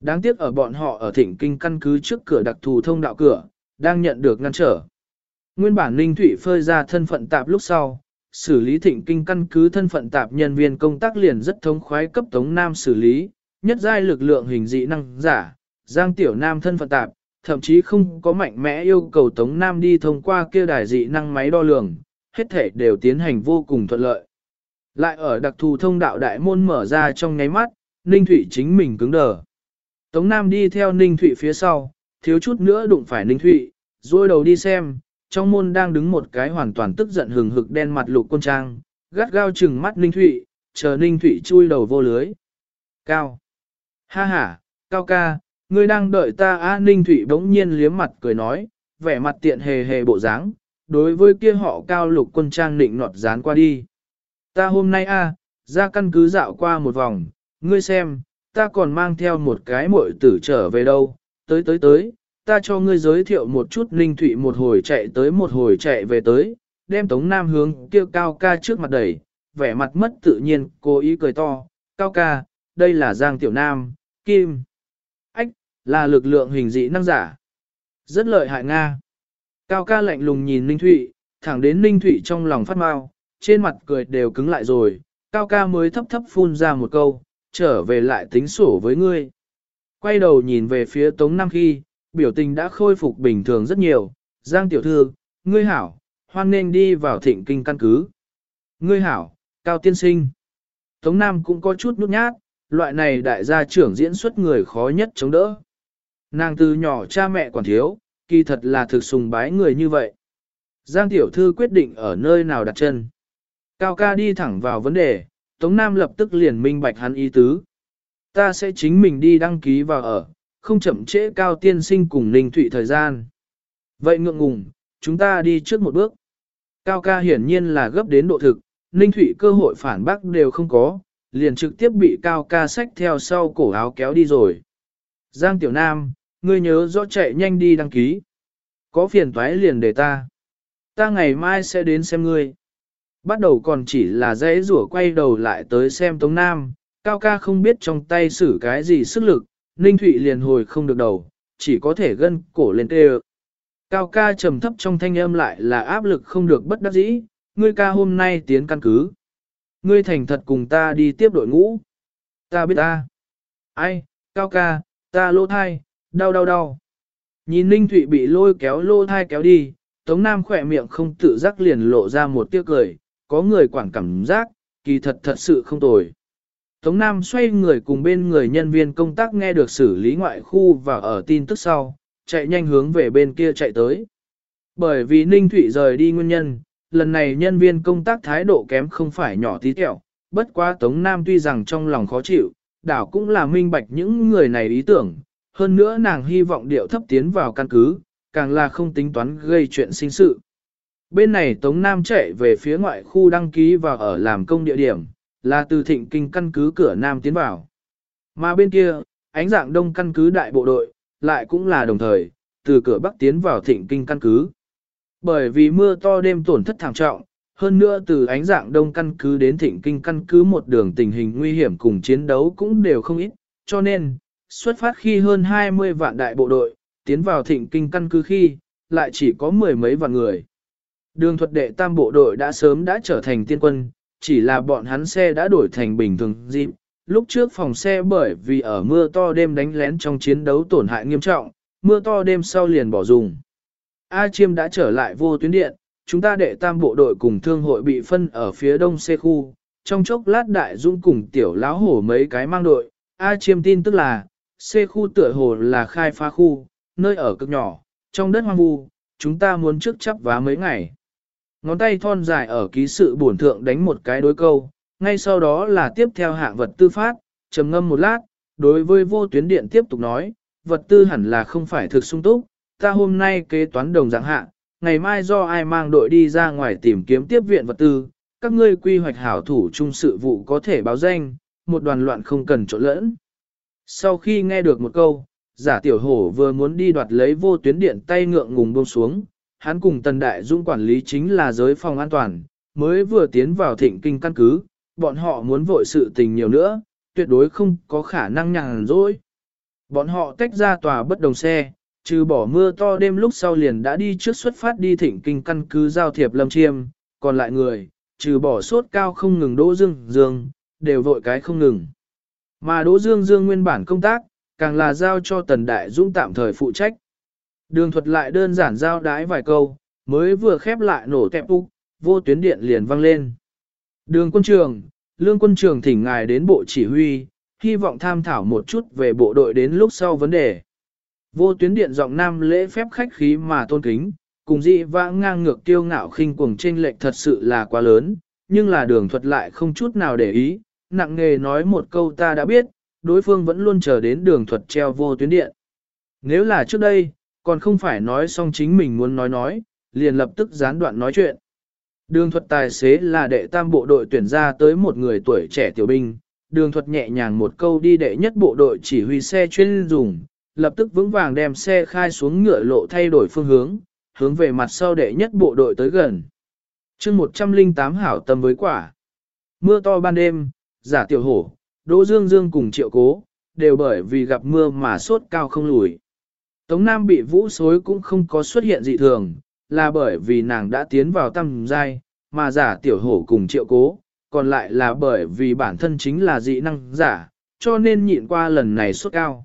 Đáng tiếc ở bọn họ ở thịnh kinh căn cứ trước cửa đặc thù thông đạo cửa, đang nhận được ngăn trở. Nguyên bản Ninh Thụy phơi ra thân phận tạp lúc sau, xử lý thịnh kinh căn cứ thân phận tạp nhân viên công tác liền rất thống khoái cấp Tống Nam xử lý, nhất giai lực lượng hình dị năng giả, Giang Tiểu Nam thân phận tạp, thậm chí không có mạnh mẽ yêu cầu Tống Nam đi thông qua kia đài dị năng máy đo lường, hết thể đều tiến hành vô cùng thuận lợi. Lại ở đặc thù thông đạo đại môn mở ra trong nháy mắt, Ninh Thụy chính mình cứng đờ. Tống Nam đi theo Ninh Thụy phía sau, thiếu chút nữa đụng phải Ninh Thụy, rồi đầu đi xem, trong môn đang đứng một cái hoàn toàn tức giận hừng hực đen mặt lục quân trang, gắt gao chừng mắt Ninh Thụy, chờ Ninh Thụy chui đầu vô lưới. Cao! Ha ha, Cao ca, ngươi đang đợi ta à? Ninh Thụy bỗng nhiên liếm mặt cười nói, vẻ mặt tiện hề hề bộ dáng, đối với kia họ Cao lục quân trang nịnh nọt dán qua đi. Ta hôm nay A, ra căn cứ dạo qua một vòng, ngươi xem, ta còn mang theo một cái muội tử trở về đâu, tới tới tới, ta cho ngươi giới thiệu một chút Ninh Thụy một hồi chạy tới một hồi chạy về tới, đem Tống Nam hướng kêu cao ca trước mặt đẩy, vẻ mặt mất tự nhiên, cố ý cười to, cao ca, đây là Giang Tiểu Nam, Kim, Ách, là lực lượng hình dị năng giả. Rất lợi hại Nga. Cao ca lạnh lùng nhìn Ninh Thụy, thẳng đến Ninh Thụy trong lòng phát mau, trên mặt cười đều cứng lại rồi, Cao ca mới thấp thấp phun ra một câu, trở về lại tính sổ với ngươi. Quay đầu nhìn về phía Tống Nam khi, biểu tình đã khôi phục bình thường rất nhiều. Giang tiểu thư, ngươi hảo, hoan nên đi vào thịnh kinh căn cứ. Ngươi hảo, cao tiên sinh. Tống Nam cũng có chút nút nhát, loại này đại gia trưởng diễn xuất người khó nhất chống đỡ. Nàng từ nhỏ cha mẹ còn thiếu, kỳ thật là thực sùng bái người như vậy. Giang tiểu thư quyết định ở nơi nào đặt chân. Cao ca đi thẳng vào vấn đề, Tống Nam lập tức liền minh bạch hắn ý tứ. Ta sẽ chính mình đi đăng ký vào ở, không chậm trễ cao tiên sinh cùng Ninh Thụy thời gian. Vậy ngượng ngùng, chúng ta đi trước một bước. Cao ca hiển nhiên là gấp đến độ thực, Ninh Thụy cơ hội phản bác đều không có, liền trực tiếp bị Cao ca sách theo sau cổ áo kéo đi rồi. Giang Tiểu Nam, ngươi nhớ rõ chạy nhanh đi đăng ký. Có phiền toái liền để ta. Ta ngày mai sẽ đến xem ngươi. Bắt đầu còn chỉ là dễ rủa quay đầu lại tới xem Tống Nam, Cao ca không biết trong tay xử cái gì sức lực, Ninh Thụy liền hồi không được đầu, chỉ có thể gân cổ lên tê Cao ca trầm thấp trong thanh âm lại là áp lực không được bất đắc dĩ, ngươi ca hôm nay tiến căn cứ. Ngươi thành thật cùng ta đi tiếp đội ngũ. Ta biết ta. Ai, cao ca, ta lô thai, đau đau đau. Nhìn Ninh Thụy bị lôi kéo lô thai kéo đi, Tống Nam khỏe miệng không tự giác liền lộ ra một tiếc cười, có người quản cảm giác, kỳ thật thật sự không tồi. Tống Nam xoay người cùng bên người nhân viên công tác nghe được xử lý ngoại khu và ở tin tức sau, chạy nhanh hướng về bên kia chạy tới. Bởi vì Ninh Thụy rời đi nguyên nhân, lần này nhân viên công tác thái độ kém không phải nhỏ tí tẹo, bất quá Tống Nam tuy rằng trong lòng khó chịu, đảo cũng là minh bạch những người này ý tưởng, hơn nữa nàng hy vọng điệu thấp tiến vào căn cứ, càng là không tính toán gây chuyện sinh sự. Bên này Tống Nam chạy về phía ngoại khu đăng ký và ở làm công địa điểm, là từ thịnh kinh căn cứ cửa Nam tiến vào. Mà bên kia, ánh dạng đông căn cứ đại bộ đội, lại cũng là đồng thời, từ cửa Bắc tiến vào thịnh kinh căn cứ. Bởi vì mưa to đêm tổn thất thảm trọng, hơn nữa từ ánh dạng đông căn cứ đến thịnh kinh căn cứ một đường tình hình nguy hiểm cùng chiến đấu cũng đều không ít, cho nên, xuất phát khi hơn 20 vạn đại bộ đội, tiến vào thịnh kinh căn cứ khi, lại chỉ có mười mấy vạn người. Đường thuật đệ tam bộ đội đã sớm đã trở thành tiên quân, chỉ là bọn hắn xe đã đổi thành bình thường dịp. Lúc trước phòng xe bởi vì ở mưa to đêm đánh lén trong chiến đấu tổn hại nghiêm trọng, mưa to đêm sau liền bỏ dùng. A Chiêm đã trở lại vô tuyến điện, chúng ta đệ tam bộ đội cùng thương hội bị phân ở phía đông xe khu, trong chốc lát đại dung cùng tiểu láo hổ mấy cái mang đội. A Chiêm tin tức là, xe khu tựa hồ là khai phá khu, nơi ở cực nhỏ, trong đất hoang vu, chúng ta muốn trước chấp vá mấy ngày. Ngón tay thon dài ở ký sự bổn thượng đánh một cái đối câu, ngay sau đó là tiếp theo hạng vật tư phát, trầm ngâm một lát, đối với vô tuyến điện tiếp tục nói, vật tư hẳn là không phải thực sung túc, ta hôm nay kế toán đồng dạng hạ, ngày mai do ai mang đội đi ra ngoài tìm kiếm tiếp viện vật tư, các ngươi quy hoạch hảo thủ chung sự vụ có thể báo danh, một đoàn loạn không cần trộn lẫn. Sau khi nghe được một câu, giả tiểu hổ vừa muốn đi đoạt lấy vô tuyến điện tay ngượng ngùng buông xuống, hắn cùng Tần Đại Dung quản lý chính là giới phòng an toàn, mới vừa tiến vào thịnh kinh căn cứ, bọn họ muốn vội sự tình nhiều nữa, tuyệt đối không có khả năng nhàn rỗi. Bọn họ tách ra tòa bất đồng xe, trừ bỏ mưa to đêm lúc sau liền đã đi trước xuất phát đi thịnh kinh căn cứ giao thiệp lâm chiêm, còn lại người, trừ bỏ sốt cao không ngừng đỗ dương dương, đều vội cái không ngừng. Mà đỗ dương dương nguyên bản công tác, càng là giao cho tần đại dũng tạm thời phụ trách. Đường thuật lại đơn giản giao đái vài câu, mới vừa khép lại nổ kẹp úc, vô tuyến điện liền vang lên. Đường quân trường, lương quân trường thỉnh ngài đến bộ chỉ huy, hy vọng tham thảo một chút về bộ đội đến lúc sau vấn đề. Vô tuyến điện giọng nam lễ phép khách khí mà tôn kính, cùng dị vãng ngang ngược tiêu ngạo khinh cuồng trên lệch thật sự là quá lớn, nhưng là đường thuật lại không chút nào để ý, nặng nghề nói một câu ta đã biết, đối phương vẫn luôn chờ đến đường thuật treo vô tuyến điện. Nếu là trước đây, còn không phải nói xong chính mình muốn nói nói, liền lập tức gián đoạn nói chuyện. Đường thuật tài xế là đệ tam bộ đội tuyển ra tới một người tuổi trẻ tiểu binh, đường thuật nhẹ nhàng một câu đi đệ nhất bộ đội chỉ huy xe chuyên dùng, lập tức vững vàng đem xe khai xuống ngựa lộ thay đổi phương hướng, hướng về mặt sau đệ nhất bộ đội tới gần. chương 108 hảo tâm với quả. Mưa to ban đêm, giả tiểu hổ, Đỗ Dương Dương cùng triệu cố, đều bởi vì gặp mưa mà sốt cao không lùi. Tống Nam bị vũ xối cũng không có xuất hiện dị thường, là bởi vì nàng đã tiến vào tâm giai, mà giả tiểu hổ cùng triệu cố, còn lại là bởi vì bản thân chính là dị năng giả, cho nên nhịn qua lần này suốt cao.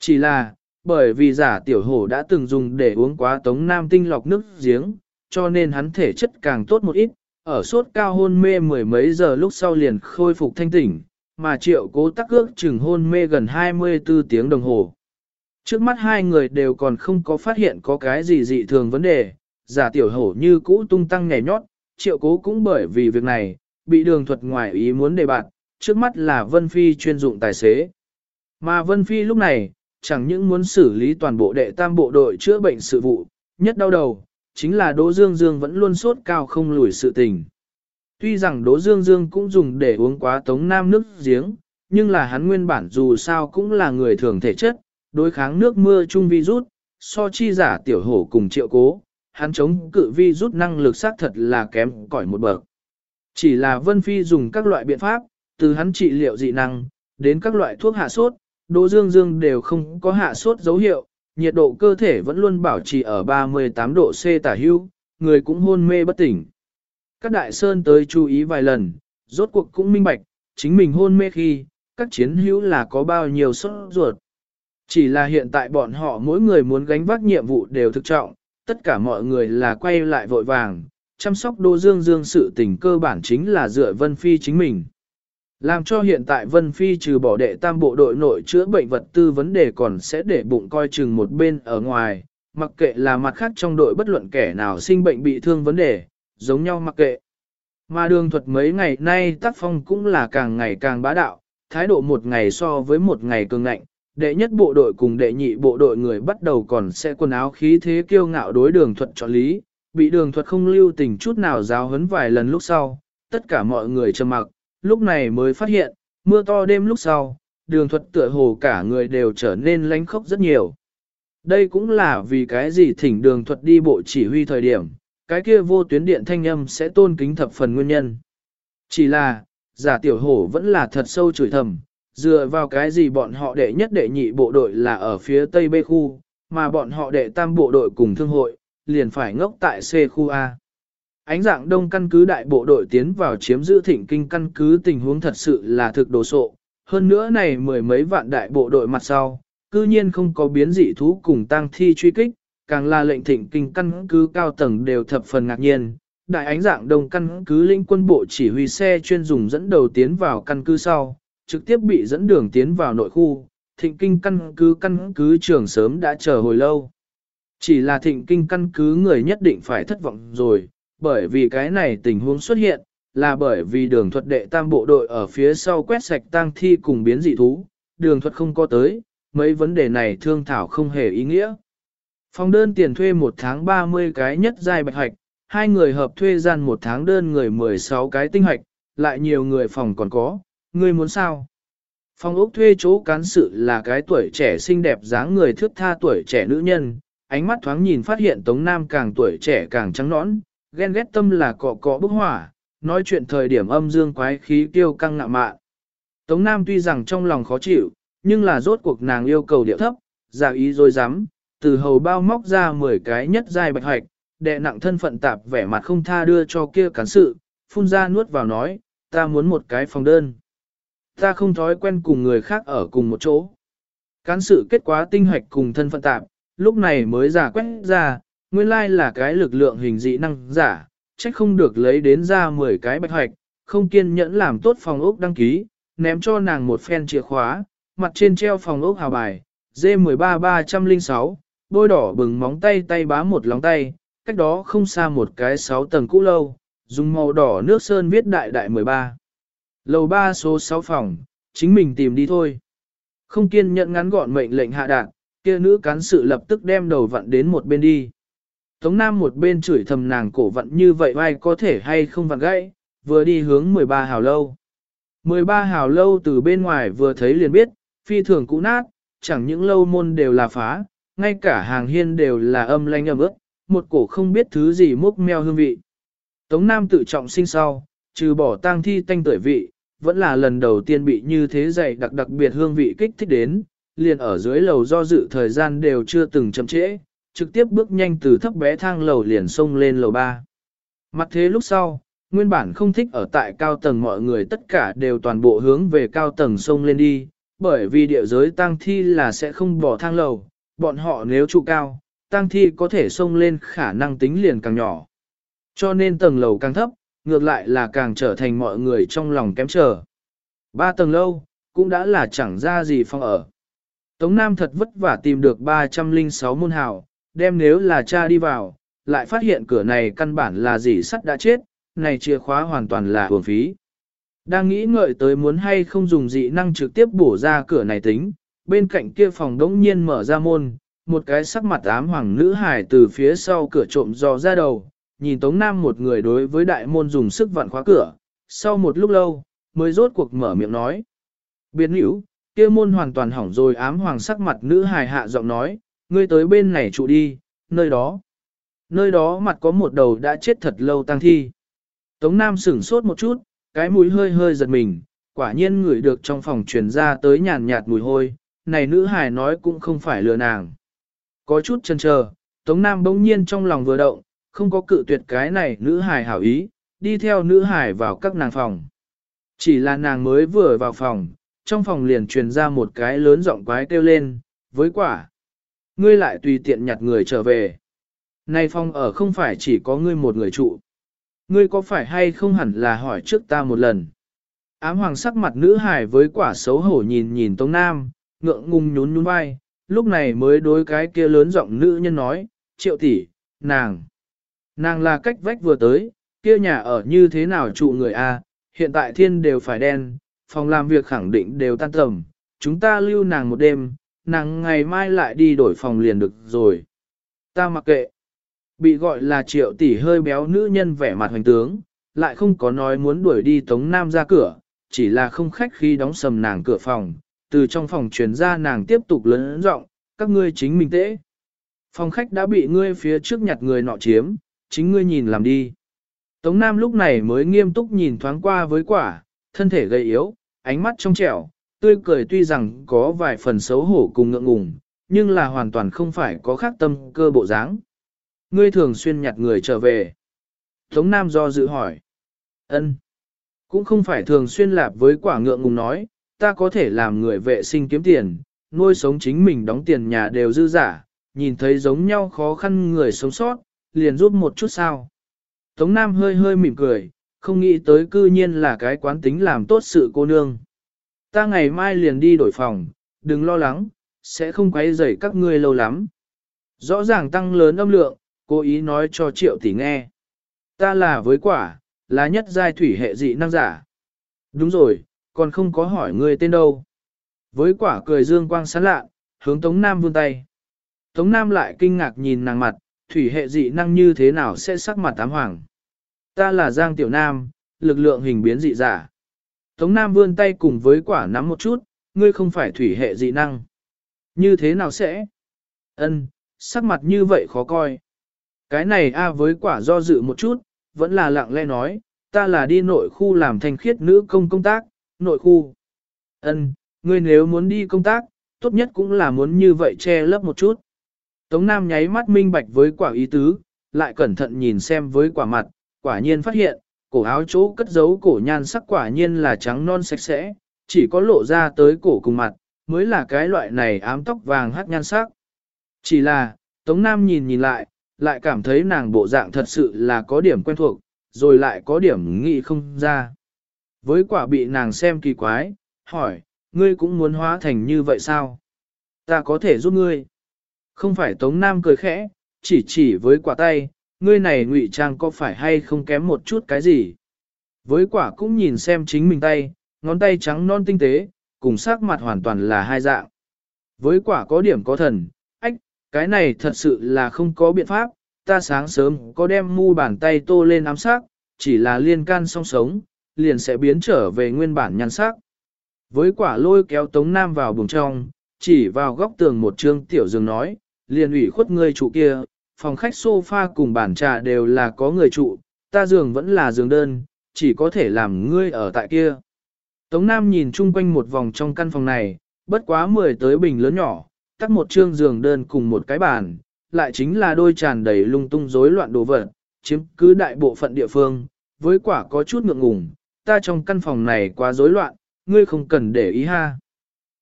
Chỉ là, bởi vì giả tiểu hổ đã từng dùng để uống quá Tống Nam tinh lọc nước giếng, cho nên hắn thể chất càng tốt một ít, ở suốt cao hôn mê mười mấy giờ lúc sau liền khôi phục thanh tỉnh, mà triệu cố tắc ước chừng hôn mê gần 24 tiếng đồng hồ. Trước mắt hai người đều còn không có phát hiện có cái gì dị thường vấn đề, giả tiểu hổ như cũ tung tăng nhảy nhót, triệu cố cũng bởi vì việc này, bị đường thuật ngoài ý muốn đề bạn, trước mắt là Vân Phi chuyên dụng tài xế. Mà Vân Phi lúc này, chẳng những muốn xử lý toàn bộ đệ tam bộ đội chữa bệnh sự vụ, nhất đau đầu, chính là Đỗ Dương Dương vẫn luôn sốt cao không lùi sự tình. Tuy rằng Đỗ Dương Dương cũng dùng để uống quá tống nam nước giếng, nhưng là hắn nguyên bản dù sao cũng là người thường thể chất, đối kháng nước mưa chung virus, so chi giả tiểu hổ cùng triệu cố, hắn chống cự virus năng lực xác thật là kém cỏi một bậc. Chỉ là Vân Phi dùng các loại biện pháp, từ hắn trị liệu dị năng, đến các loại thuốc hạ sốt, Đỗ Dương Dương đều không có hạ sốt dấu hiệu, nhiệt độ cơ thể vẫn luôn bảo trì ở 38 độ C tả hưu, người cũng hôn mê bất tỉnh. Các đại sơn tới chú ý vài lần, rốt cuộc cũng minh bạch, chính mình hôn mê khi, các chiến hữu là có bao nhiêu sốt ruột. Chỉ là hiện tại bọn họ mỗi người muốn gánh vác nhiệm vụ đều thực trọng, tất cả mọi người là quay lại vội vàng, chăm sóc Đỗ Dương Dương sự tình cơ bản chính là dựa Vân Phi chính mình. Làm cho hiện tại Vân Phi trừ bỏ đệ tam bộ đội nội chữa bệnh vật tư vấn đề còn sẽ để bụng coi chừng một bên ở ngoài, mặc kệ là mặt khác trong đội bất luận kẻ nào sinh bệnh bị thương vấn đề, giống nhau mặc kệ. Mà đường thuật mấy ngày nay tác phong cũng là càng ngày càng bá đạo, thái độ một ngày so với một ngày cường ngạnh, đệ nhất bộ đội cùng đệ nhị bộ đội người bắt đầu còn sẽ quần áo khí thế kiêu ngạo đối đường thuật chọn lý, bị đường thuật không lưu tình chút nào giáo huấn vài lần lúc sau, tất cả mọi người trầm mặc, lúc này mới phát hiện, mưa to đêm lúc sau, đường thuật tựa hồ cả người đều trở nên lánh khốc rất nhiều. Đây cũng là vì cái gì thỉnh đường thuật đi bộ chỉ huy thời điểm, cái kia vô tuyến điện thanh âm sẽ tôn kính thập phần nguyên nhân. Chỉ là, giả tiểu hổ vẫn là thật sâu chửi thầm, dựa vào cái gì bọn họ đệ nhất đệ nhị bộ đội là ở phía tây B khu, mà bọn họ đệ tam bộ đội cùng thương hội, liền phải ngốc tại C khu A. Ánh dạng đông căn cứ đại bộ đội tiến vào chiếm giữ thịnh kinh căn cứ tình huống thật sự là thực đồ sộ. Hơn nữa này mười mấy vạn đại bộ đội mặt sau, cư nhiên không có biến dị thú cùng tăng thi truy kích, càng là lệnh thịnh kinh căn cứ cao tầng đều thập phần ngạc nhiên. Đại ánh dạng đông căn cứ lĩnh quân bộ chỉ huy xe chuyên dùng dẫn đầu tiến vào căn cứ sau, trực tiếp bị dẫn đường tiến vào nội khu, thịnh kinh căn cứ căn cứ trường sớm đã chờ hồi lâu. Chỉ là thịnh kinh căn cứ người nhất định phải thất vọng rồi, bởi vì cái này tình huống xuất hiện, là bởi vì đường thuật đệ tam bộ đội ở phía sau quét sạch tang thi cùng biến dị thú, đường thuật không có tới, mấy vấn đề này thương thảo không hề ý nghĩa. Phòng đơn tiền thuê một tháng 30 cái nhất giai bạch hoạch, hai người hợp thuê gian một tháng đơn người 16 cái tinh hoạch, lại nhiều người phòng còn có, Ngươi muốn sao? Phòng ốc thuê chỗ cán sự là cái tuổi trẻ xinh đẹp dáng người thước tha tuổi trẻ nữ nhân, ánh mắt thoáng nhìn phát hiện Tống Nam càng tuổi trẻ càng trắng nõn, ghen ghét tâm là cọ cọ bức hỏa, nói chuyện thời điểm âm dương quái khí kiêu căng ngạ mạn. Tống Nam tuy rằng trong lòng khó chịu, nhưng là rốt cuộc nàng yêu cầu điệu thấp, giả ý rồi dám, từ hầu bao móc ra 10 cái nhất dài bạch hoạch, đệ nặng thân phận tạp vẻ mặt không tha đưa cho kia cán sự, phun ra nuốt vào nói, ta muốn một cái phòng đơn. Ta không thói quen cùng người khác ở cùng một chỗ. Cán sự kết quả tinh hoạch cùng thân phận tạp, lúc này mới giả quét ra, nguyên lai là cái lực lượng hình dị năng giả, trách không được lấy đến ra 10 cái bạch hoạch, không kiên nhẫn làm tốt phòng ốc đăng ký, ném cho nàng một phen chìa khóa, mặt trên treo phòng ốc hào bài, D13306, bôi đỏ bừng móng tay tay bá một lóng tay, cách đó không xa một cái 6 tầng cũ lâu, dùng màu đỏ nước sơn viết đại đại 13. Lầu 3 số 6 phòng, chính mình tìm đi thôi. Không kiên nhận ngắn gọn mệnh lệnh hạ đạn, kia nữ cán sự lập tức đem đầu vặn đến một bên đi. Tống Nam một bên chửi thầm nàng cổ vặn như vậy ai có thể hay không vặn gãy, vừa đi hướng 13 hào lâu. 13 hào lâu từ bên ngoài vừa thấy liền biết, phi thường cũ nát, chẳng những lâu môn đều là phá, ngay cả hàng hiên đều là âm lanh âm ướt, một cổ không biết thứ gì múc meo hương vị. Tống Nam tự trọng sinh sau, trừ bỏ tang thi tanh tuổi vị, vẫn là lần đầu tiên bị như thế dày đặc đặc biệt hương vị kích thích đến, liền ở dưới lầu do dự thời gian đều chưa từng chậm trễ, trực tiếp bước nhanh từ thấp bé thang lầu liền xông lên lầu ba. Mặt thế lúc sau, nguyên bản không thích ở tại cao tầng mọi người tất cả đều toàn bộ hướng về cao tầng xông lên đi, bởi vì địa giới tang thi là sẽ không bỏ thang lầu, bọn họ nếu trụ cao, tang thi có thể xông lên khả năng tính liền càng nhỏ. Cho nên tầng lầu càng thấp, ngược lại là càng trở thành mọi người trong lòng kém chờ. Ba tầng lâu, cũng đã là chẳng ra gì phong ở. Tống Nam thật vất vả tìm được 306 môn hào, đem nếu là cha đi vào, lại phát hiện cửa này căn bản là gì sắt đã chết, này chìa khóa hoàn toàn là hồn phí. Đang nghĩ ngợi tới muốn hay không dùng dị năng trực tiếp bổ ra cửa này tính, bên cạnh kia phòng đống nhiên mở ra môn, một cái sắc mặt ám hoàng nữ hải từ phía sau cửa trộm dò ra đầu, nhìn Tống Nam một người đối với đại môn dùng sức vặn khóa cửa, sau một lúc lâu, mới rốt cuộc mở miệng nói. Biến hữu, kia môn hoàn toàn hỏng rồi ám hoàng sắc mặt nữ hài hạ giọng nói, ngươi tới bên này trụ đi, nơi đó. Nơi đó mặt có một đầu đã chết thật lâu tăng thi. Tống Nam sửng sốt một chút, cái mũi hơi hơi giật mình, quả nhiên ngửi được trong phòng truyền ra tới nhàn nhạt mùi hôi, này nữ hài nói cũng không phải lừa nàng. Có chút chần chờ, Tống Nam bỗng nhiên trong lòng vừa động, không có cự tuyệt cái này nữ hài hảo ý, đi theo nữ hài vào các nàng phòng. Chỉ là nàng mới vừa vào phòng, trong phòng liền truyền ra một cái lớn giọng quái kêu lên, với quả. Ngươi lại tùy tiện nhặt người trở về. Này phòng ở không phải chỉ có ngươi một người trụ. Ngươi có phải hay không hẳn là hỏi trước ta một lần. Ám hoàng sắc mặt nữ hài với quả xấu hổ nhìn nhìn Tống Nam, ngượng ngùng nhún nhún vai, lúc này mới đối cái kia lớn giọng nữ nhân nói, triệu tỷ, nàng. Nàng là cách vách vừa tới, kia nhà ở như thế nào trụ người A, hiện tại thiên đều phải đen, phòng làm việc khẳng định đều tan tầm, chúng ta lưu nàng một đêm, nàng ngày mai lại đi đổi phòng liền được rồi. Ta mặc kệ. Bị gọi là triệu tỷ hơi béo nữ nhân vẻ mặt hoành tướng, lại không có nói muốn đuổi đi Tống Nam ra cửa, chỉ là không khách khi đóng sầm nàng cửa phòng, từ trong phòng truyền ra nàng tiếp tục lớn giọng, các ngươi chính mình tễ. Phòng khách đã bị ngươi phía trước nhặt người nọ chiếm, chính ngươi nhìn làm đi. Tống Nam lúc này mới nghiêm túc nhìn thoáng qua với quả, thân thể gầy yếu, ánh mắt trong trẻo, tươi cười tuy rằng có vài phần xấu hổ cùng ngượng ngùng, nhưng là hoàn toàn không phải có khác tâm cơ bộ dáng. Ngươi thường xuyên nhặt người trở về. Tống Nam do dự hỏi. ân, Cũng không phải thường xuyên lạp với quả ngượng ngùng nói, ta có thể làm người vệ sinh kiếm tiền, nuôi sống chính mình đóng tiền nhà đều dư giả, nhìn thấy giống nhau khó khăn người sống sót, liền giúp một chút sao. Tống Nam hơi hơi mỉm cười, không nghĩ tới cư nhiên là cái quán tính làm tốt sự cô nương. Ta ngày mai liền đi đổi phòng, đừng lo lắng, sẽ không quấy rầy các ngươi lâu lắm. Rõ ràng tăng lớn âm lượng, cố ý nói cho triệu tỷ nghe. Ta là với quả, là nhất giai thủy hệ dị năng giả. Đúng rồi, còn không có hỏi ngươi tên đâu. Với quả cười dương quang sáng lạ, hướng Tống Nam vươn tay. Tống Nam lại kinh ngạc nhìn nàng mặt, thủy hệ dị năng như thế nào sẽ sắc mặt tám hoàng. Ta là Giang Tiểu Nam, lực lượng hình biến dị giả. Tống Nam vươn tay cùng với quả nắm một chút, ngươi không phải thủy hệ dị năng. Như thế nào sẽ? Ân, sắc mặt như vậy khó coi. Cái này a với quả do dự một chút, vẫn là lặng lẽ nói, ta là đi nội khu làm thanh khiết nữ công công tác, nội khu. Ân, ngươi nếu muốn đi công tác, tốt nhất cũng là muốn như vậy che lấp một chút. Tống Nam nháy mắt minh bạch với quả ý tứ, lại cẩn thận nhìn xem với quả mặt, quả nhiên phát hiện, cổ áo chỗ cất giấu cổ nhan sắc quả nhiên là trắng non sạch sẽ, chỉ có lộ ra tới cổ cùng mặt, mới là cái loại này ám tóc vàng hát nhan sắc. Chỉ là, Tống Nam nhìn nhìn lại, lại cảm thấy nàng bộ dạng thật sự là có điểm quen thuộc, rồi lại có điểm nghĩ không ra. Với quả bị nàng xem kỳ quái, hỏi, ngươi cũng muốn hóa thành như vậy sao? Ta có thể giúp ngươi. Không phải Tống Nam cười khẽ, chỉ chỉ với quả tay, ngươi này ngụy trang có phải hay không kém một chút cái gì? Với quả cũng nhìn xem chính mình tay, ngón tay trắng non tinh tế, cùng sắc mặt hoàn toàn là hai dạng. Với quả có điểm có thần, ách, cái này thật sự là không có biện pháp, ta sáng sớm có đem mu bàn tay tô lên ám sắc, chỉ là liên can song sống, liền sẽ biến trở về nguyên bản nhan sắc. Với quả lôi kéo Tống Nam vào buồng trong, chỉ vào góc tường một trương tiểu giường nói, liền ủy khuất ngươi trụ kia, phòng khách sofa cùng bàn trà đều là có người trụ, ta giường vẫn là giường đơn, chỉ có thể làm ngươi ở tại kia. Tống Nam nhìn chung quanh một vòng trong căn phòng này, bất quá 10 tới bình lớn nhỏ, tắt một trương giường đơn cùng một cái bàn, lại chính là đôi tràn đầy lung tung rối loạn đồ vật, chiếm cứ đại bộ phận địa phương, với quả có chút ngượng ngùng, ta trong căn phòng này quá rối loạn, ngươi không cần để ý ha.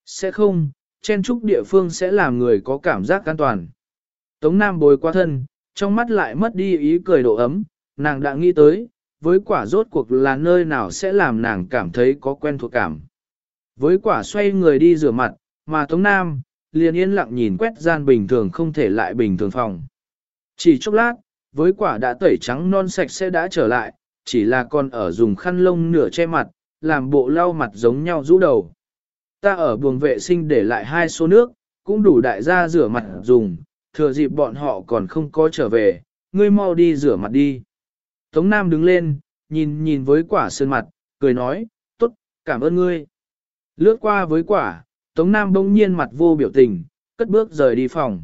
Sẽ không, chen trúc địa phương sẽ làm người có cảm giác an toàn. Tống Nam bồi qua thân, trong mắt lại mất đi ý cười độ ấm, nàng đã nghĩ tới, với quả rốt cuộc là nơi nào sẽ làm nàng cảm thấy có quen thuộc cảm. Với quả xoay người đi rửa mặt, mà Tống Nam, liền yên lặng nhìn quét gian bình thường không thể lại bình thường phòng. Chỉ chốc lát, với quả đã tẩy trắng non sạch sẽ đã trở lại, chỉ là còn ở dùng khăn lông nửa che mặt, làm bộ lau mặt giống nhau rũ đầu. Ta ở buồng vệ sinh để lại hai số nước, cũng đủ đại gia rửa mặt dùng, thừa dịp bọn họ còn không có trở về, ngươi mau đi rửa mặt đi. Tống Nam đứng lên, nhìn nhìn với quả sơn mặt, cười nói, tốt, cảm ơn ngươi. Lướt qua với quả, Tống Nam bỗng nhiên mặt vô biểu tình, cất bước rời đi phòng.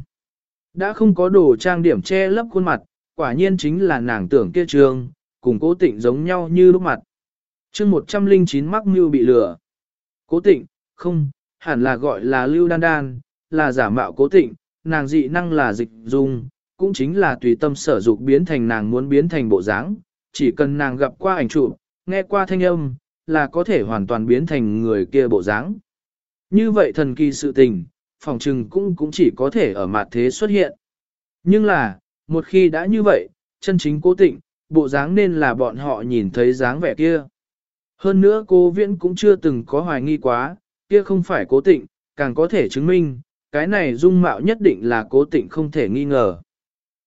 Đã không có đồ trang điểm che lấp khuôn mặt, quả nhiên chính là nàng tưởng kia trường, cùng cố tịnh giống nhau như lúc mặt. chương 109 mắc mưu bị lừa. Cố tịnh, không, hẳn là gọi là lưu đan đan, là giả mạo cố tịnh, nàng dị năng là dịch dung, cũng chính là tùy tâm sở dục biến thành nàng muốn biến thành bộ dáng, chỉ cần nàng gặp qua ảnh chụp, nghe qua thanh âm, là có thể hoàn toàn biến thành người kia bộ dáng. Như vậy thần kỳ sự tình, phòng trừng cũng cũng chỉ có thể ở mặt thế xuất hiện. Nhưng là, một khi đã như vậy, chân chính cố tịnh, bộ dáng nên là bọn họ nhìn thấy dáng vẻ kia. Hơn nữa cô viễn cũng chưa từng có hoài nghi quá, kia không phải cố tịnh, càng có thể chứng minh, cái này dung mạo nhất định là cố tịnh không thể nghi ngờ.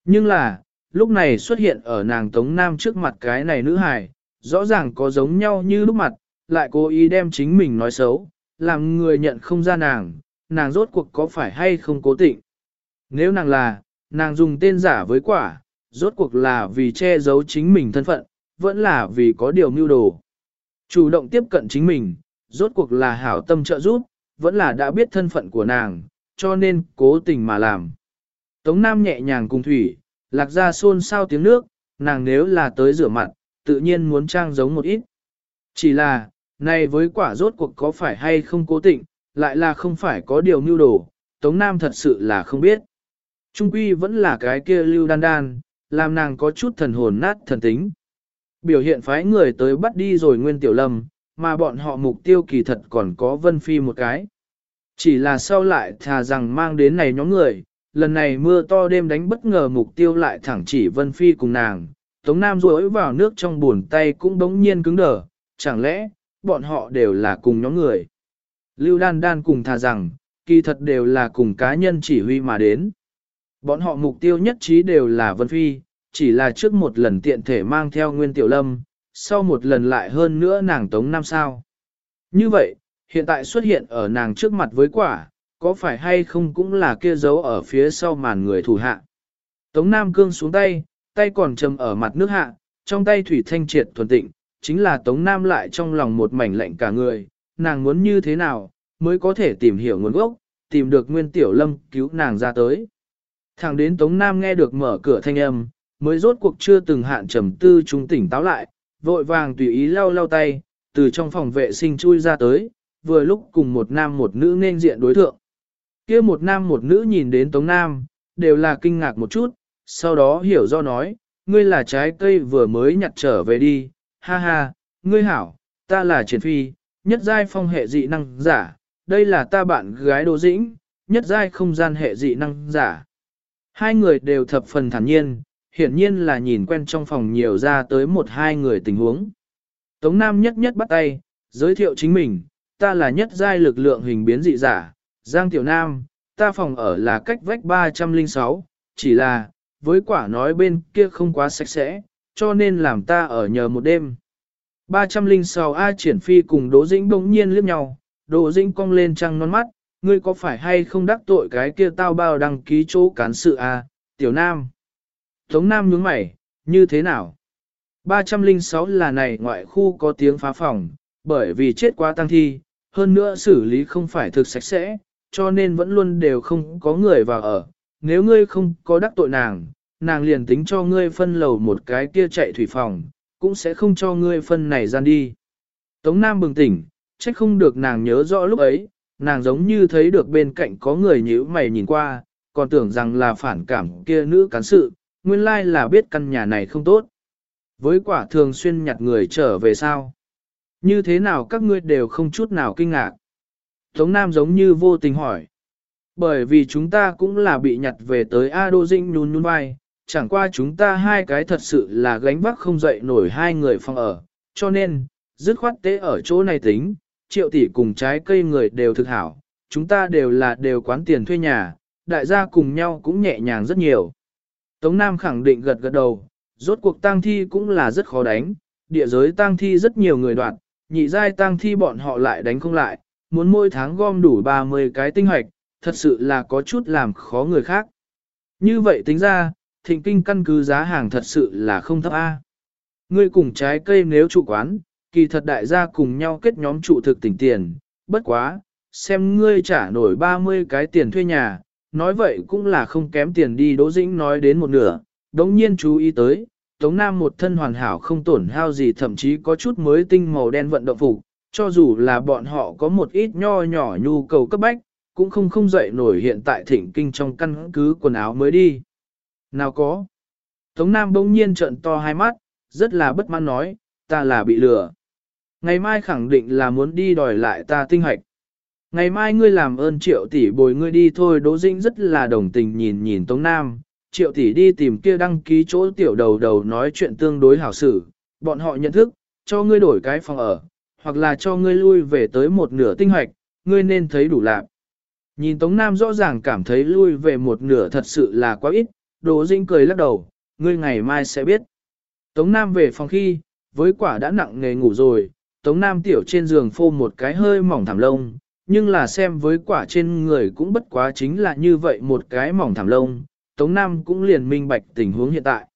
Nhưng là, lúc này xuất hiện ở nàng Tống Nam trước mặt cái này nữ hài, rõ ràng có giống nhau như lúc mặt, lại cố ý đem chính mình nói xấu, làm người nhận không ra nàng, nàng rốt cuộc có phải hay không cố tịnh. Nếu nàng là, nàng dùng tên giả với quả, rốt cuộc là vì che giấu chính mình thân phận, vẫn là vì có điều mưu đồ. Chủ động tiếp cận chính mình, rốt cuộc là hảo tâm trợ giúp, vẫn là đã biết thân phận của nàng, cho nên cố tình mà làm. Tống Nam nhẹ nhàng cùng thủy, lạc ra xôn xao tiếng nước, nàng nếu là tới rửa mặt, tự nhiên muốn trang giống một ít. Chỉ là, này với quả rốt cuộc có phải hay không cố tình, lại là không phải có điều mưu đồ, Tống Nam thật sự là không biết. Trung quy vẫn là cái kia lưu đan đan, làm nàng có chút thần hồn nát thần tính. Biểu hiện phái người tới bắt đi rồi nguyên tiểu lâm, mà bọn họ mục tiêu kỳ thật còn có vân phi một cái. Chỉ là sau lại thà rằng mang đến này nhóm người, lần này mưa to đêm đánh bất ngờ mục tiêu lại thẳng chỉ vân phi cùng nàng. Tống Nam rối vào nước trong buồn tay cũng đống nhiên cứng đờ, chẳng lẽ, bọn họ đều là cùng nhóm người. Lưu Đan Đan cùng thà rằng, kỳ thật đều là cùng cá nhân chỉ huy mà đến. Bọn họ mục tiêu nhất trí đều là Vân Phi, chỉ là trước một lần tiện thể mang theo Nguyên Tiểu Lâm, sau một lần lại hơn nữa nàng Tống Nam sao. Như vậy, hiện tại xuất hiện ở nàng trước mặt với quả, có phải hay không cũng là kia dấu ở phía sau màn người thủ hạ. Tống Nam cương xuống tay, tay còn trầm ở mặt nước hạ, trong tay thủy thanh triệt thuần tịnh, chính là Tống Nam lại trong lòng một mảnh lạnh cả người, nàng muốn như thế nào, mới có thể tìm hiểu nguồn gốc, tìm được Nguyên Tiểu Lâm cứu nàng ra tới. Thẳng đến Tống Nam nghe được mở cửa thanh âm, mới rốt cuộc chưa từng hạn trầm tư trung tỉnh táo lại, vội vàng tùy ý lau lau tay, từ trong phòng vệ sinh chui ra tới, vừa lúc cùng một nam một nữ nên diện đối thượng. kia một nam một nữ nhìn đến Tống Nam, đều là kinh ngạc một chút, sau đó hiểu do nói, ngươi là trái cây vừa mới nhặt trở về đi, ha ha, ngươi hảo, ta là triển phi, nhất giai phong hệ dị năng giả, đây là ta bạn gái Đỗ Dĩnh, nhất giai không gian hệ dị năng giả. Hai người đều thập phần thản nhiên, hiển nhiên là nhìn quen trong phòng nhiều ra tới một hai người tình huống. Tống Nam nhất nhất bắt tay, giới thiệu chính mình, ta là nhất giai lực lượng hình biến dị giả, Giang Tiểu Nam, ta phòng ở là cách vách 306, chỉ là, với quả nói bên kia không quá sạch sẽ, cho nên làm ta ở nhờ một đêm. 306 A triển phi cùng Đỗ Dĩnh bỗng nhiên liếc nhau, Đỗ Dĩnh cong lên trăng non mắt, ngươi có phải hay không đắc tội cái kia tao bao đăng ký chỗ cán sự A, Tiểu Nam. Tống Nam nhướng mày, như thế nào? 306 là này ngoại khu có tiếng phá phòng, bởi vì chết quá tăng thi, hơn nữa xử lý không phải thực sạch sẽ, cho nên vẫn luôn đều không có người vào ở. Nếu ngươi không có đắc tội nàng, nàng liền tính cho ngươi phân lầu một cái kia chạy thủy phòng, cũng sẽ không cho ngươi phân này gian đi. Tống Nam bừng tỉnh, trách không được nàng nhớ rõ lúc ấy, nàng giống như thấy được bên cạnh có người nhíu mày nhìn qua, còn tưởng rằng là phản cảm kia nữ cán sự, nguyên lai là biết căn nhà này không tốt. Với quả thường xuyên nhặt người trở về sao? Như thế nào các ngươi đều không chút nào kinh ngạc? Tống Nam giống như vô tình hỏi. Bởi vì chúng ta cũng là bị nhặt về tới A Đô Dinh nhún nhún vai, chẳng qua chúng ta hai cái thật sự là gánh vác không dậy nổi hai người phòng ở, cho nên, dứt khoát tế ở chỗ này tính, triệu tỷ cùng trái cây người đều thực hảo, chúng ta đều là đều quán tiền thuê nhà, đại gia cùng nhau cũng nhẹ nhàng rất nhiều. Tống Nam khẳng định gật gật đầu, rốt cuộc tang thi cũng là rất khó đánh, địa giới tang thi rất nhiều người đoạn, nhị giai tang thi bọn họ lại đánh không lại, muốn mỗi tháng gom đủ 30 cái tinh hoạch, thật sự là có chút làm khó người khác. Như vậy tính ra, thịnh kinh căn cứ giá hàng thật sự là không thấp A. Ngươi cùng trái cây nếu trụ quán, kỳ thật đại gia cùng nhau kết nhóm trụ thực tỉnh tiền, bất quá, xem ngươi trả nổi 30 cái tiền thuê nhà, nói vậy cũng là không kém tiền đi Đỗ Dĩnh nói đến một nửa, đống nhiên chú ý tới, Tống Nam một thân hoàn hảo không tổn hao gì thậm chí có chút mới tinh màu đen vận động phục, cho dù là bọn họ có một ít nho nhỏ nhu cầu cấp bách, cũng không không dậy nổi hiện tại thỉnh kinh trong căn cứ quần áo mới đi. Nào có. Tống Nam bỗng nhiên trợn to hai mắt, rất là bất mãn nói, ta là bị lừa. Ngày mai khẳng định là muốn đi đòi lại ta tinh hoạch. Ngày mai ngươi làm ơn triệu tỷ bồi ngươi đi thôi Đỗ Dĩnh rất là đồng tình nhìn nhìn Tống Nam. Triệu tỷ đi tìm kia đăng ký chỗ tiểu đầu đầu nói chuyện tương đối hảo xử, bọn họ nhận thức, cho ngươi đổi cái phòng ở, hoặc là cho ngươi lui về tới một nửa tinh hoạch, ngươi nên thấy đủ lạc. Nhìn Tống Nam rõ ràng cảm thấy lui về một nửa thật sự là quá ít, Đỗ Dĩnh cười lắc đầu, ngươi ngày mai sẽ biết. Tống Nam về phòng khi, với quả đã nặng nghề ngủ rồi, Tống Nam tiểu trên giường phô một cái hơi mỏng thảm lông, nhưng là xem với quả trên người cũng bất quá chính là như vậy một cái mỏng thảm lông, Tống Nam cũng liền minh bạch tình huống hiện tại.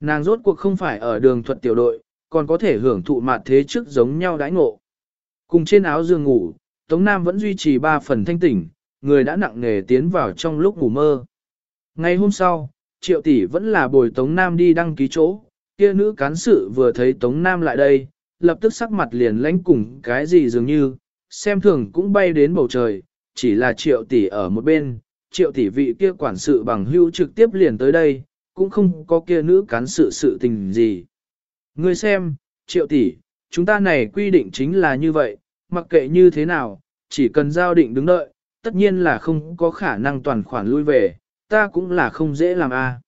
Nàng rốt cuộc không phải ở đường thuật tiểu đội, còn có thể hưởng thụ mặt thế trước giống nhau đãi ngộ. Cùng trên áo giường ngủ, Tống Nam vẫn duy trì ba phần thanh tỉnh, người đã nặng nề tiến vào trong lúc ngủ mơ. Ngày hôm sau, Triệu Tỷ vẫn là bồi Tống Nam đi đăng ký chỗ, kia nữ cán sự vừa thấy Tống Nam lại đây, lập tức sắc mặt liền lãnh cùng cái gì dường như, xem thường cũng bay đến bầu trời, chỉ là Triệu Tỷ ở một bên, Triệu Tỷ vị kia quản sự bằng hưu trực tiếp liền tới đây, cũng không có kia nữ cán sự sự tình gì. Ngươi xem, Triệu Tỷ, chúng ta này quy định chính là như vậy, mặc kệ như thế nào, chỉ cần giao định đứng đợi, tất nhiên là không có khả năng toàn khoản lui về, ta cũng là không dễ làm a.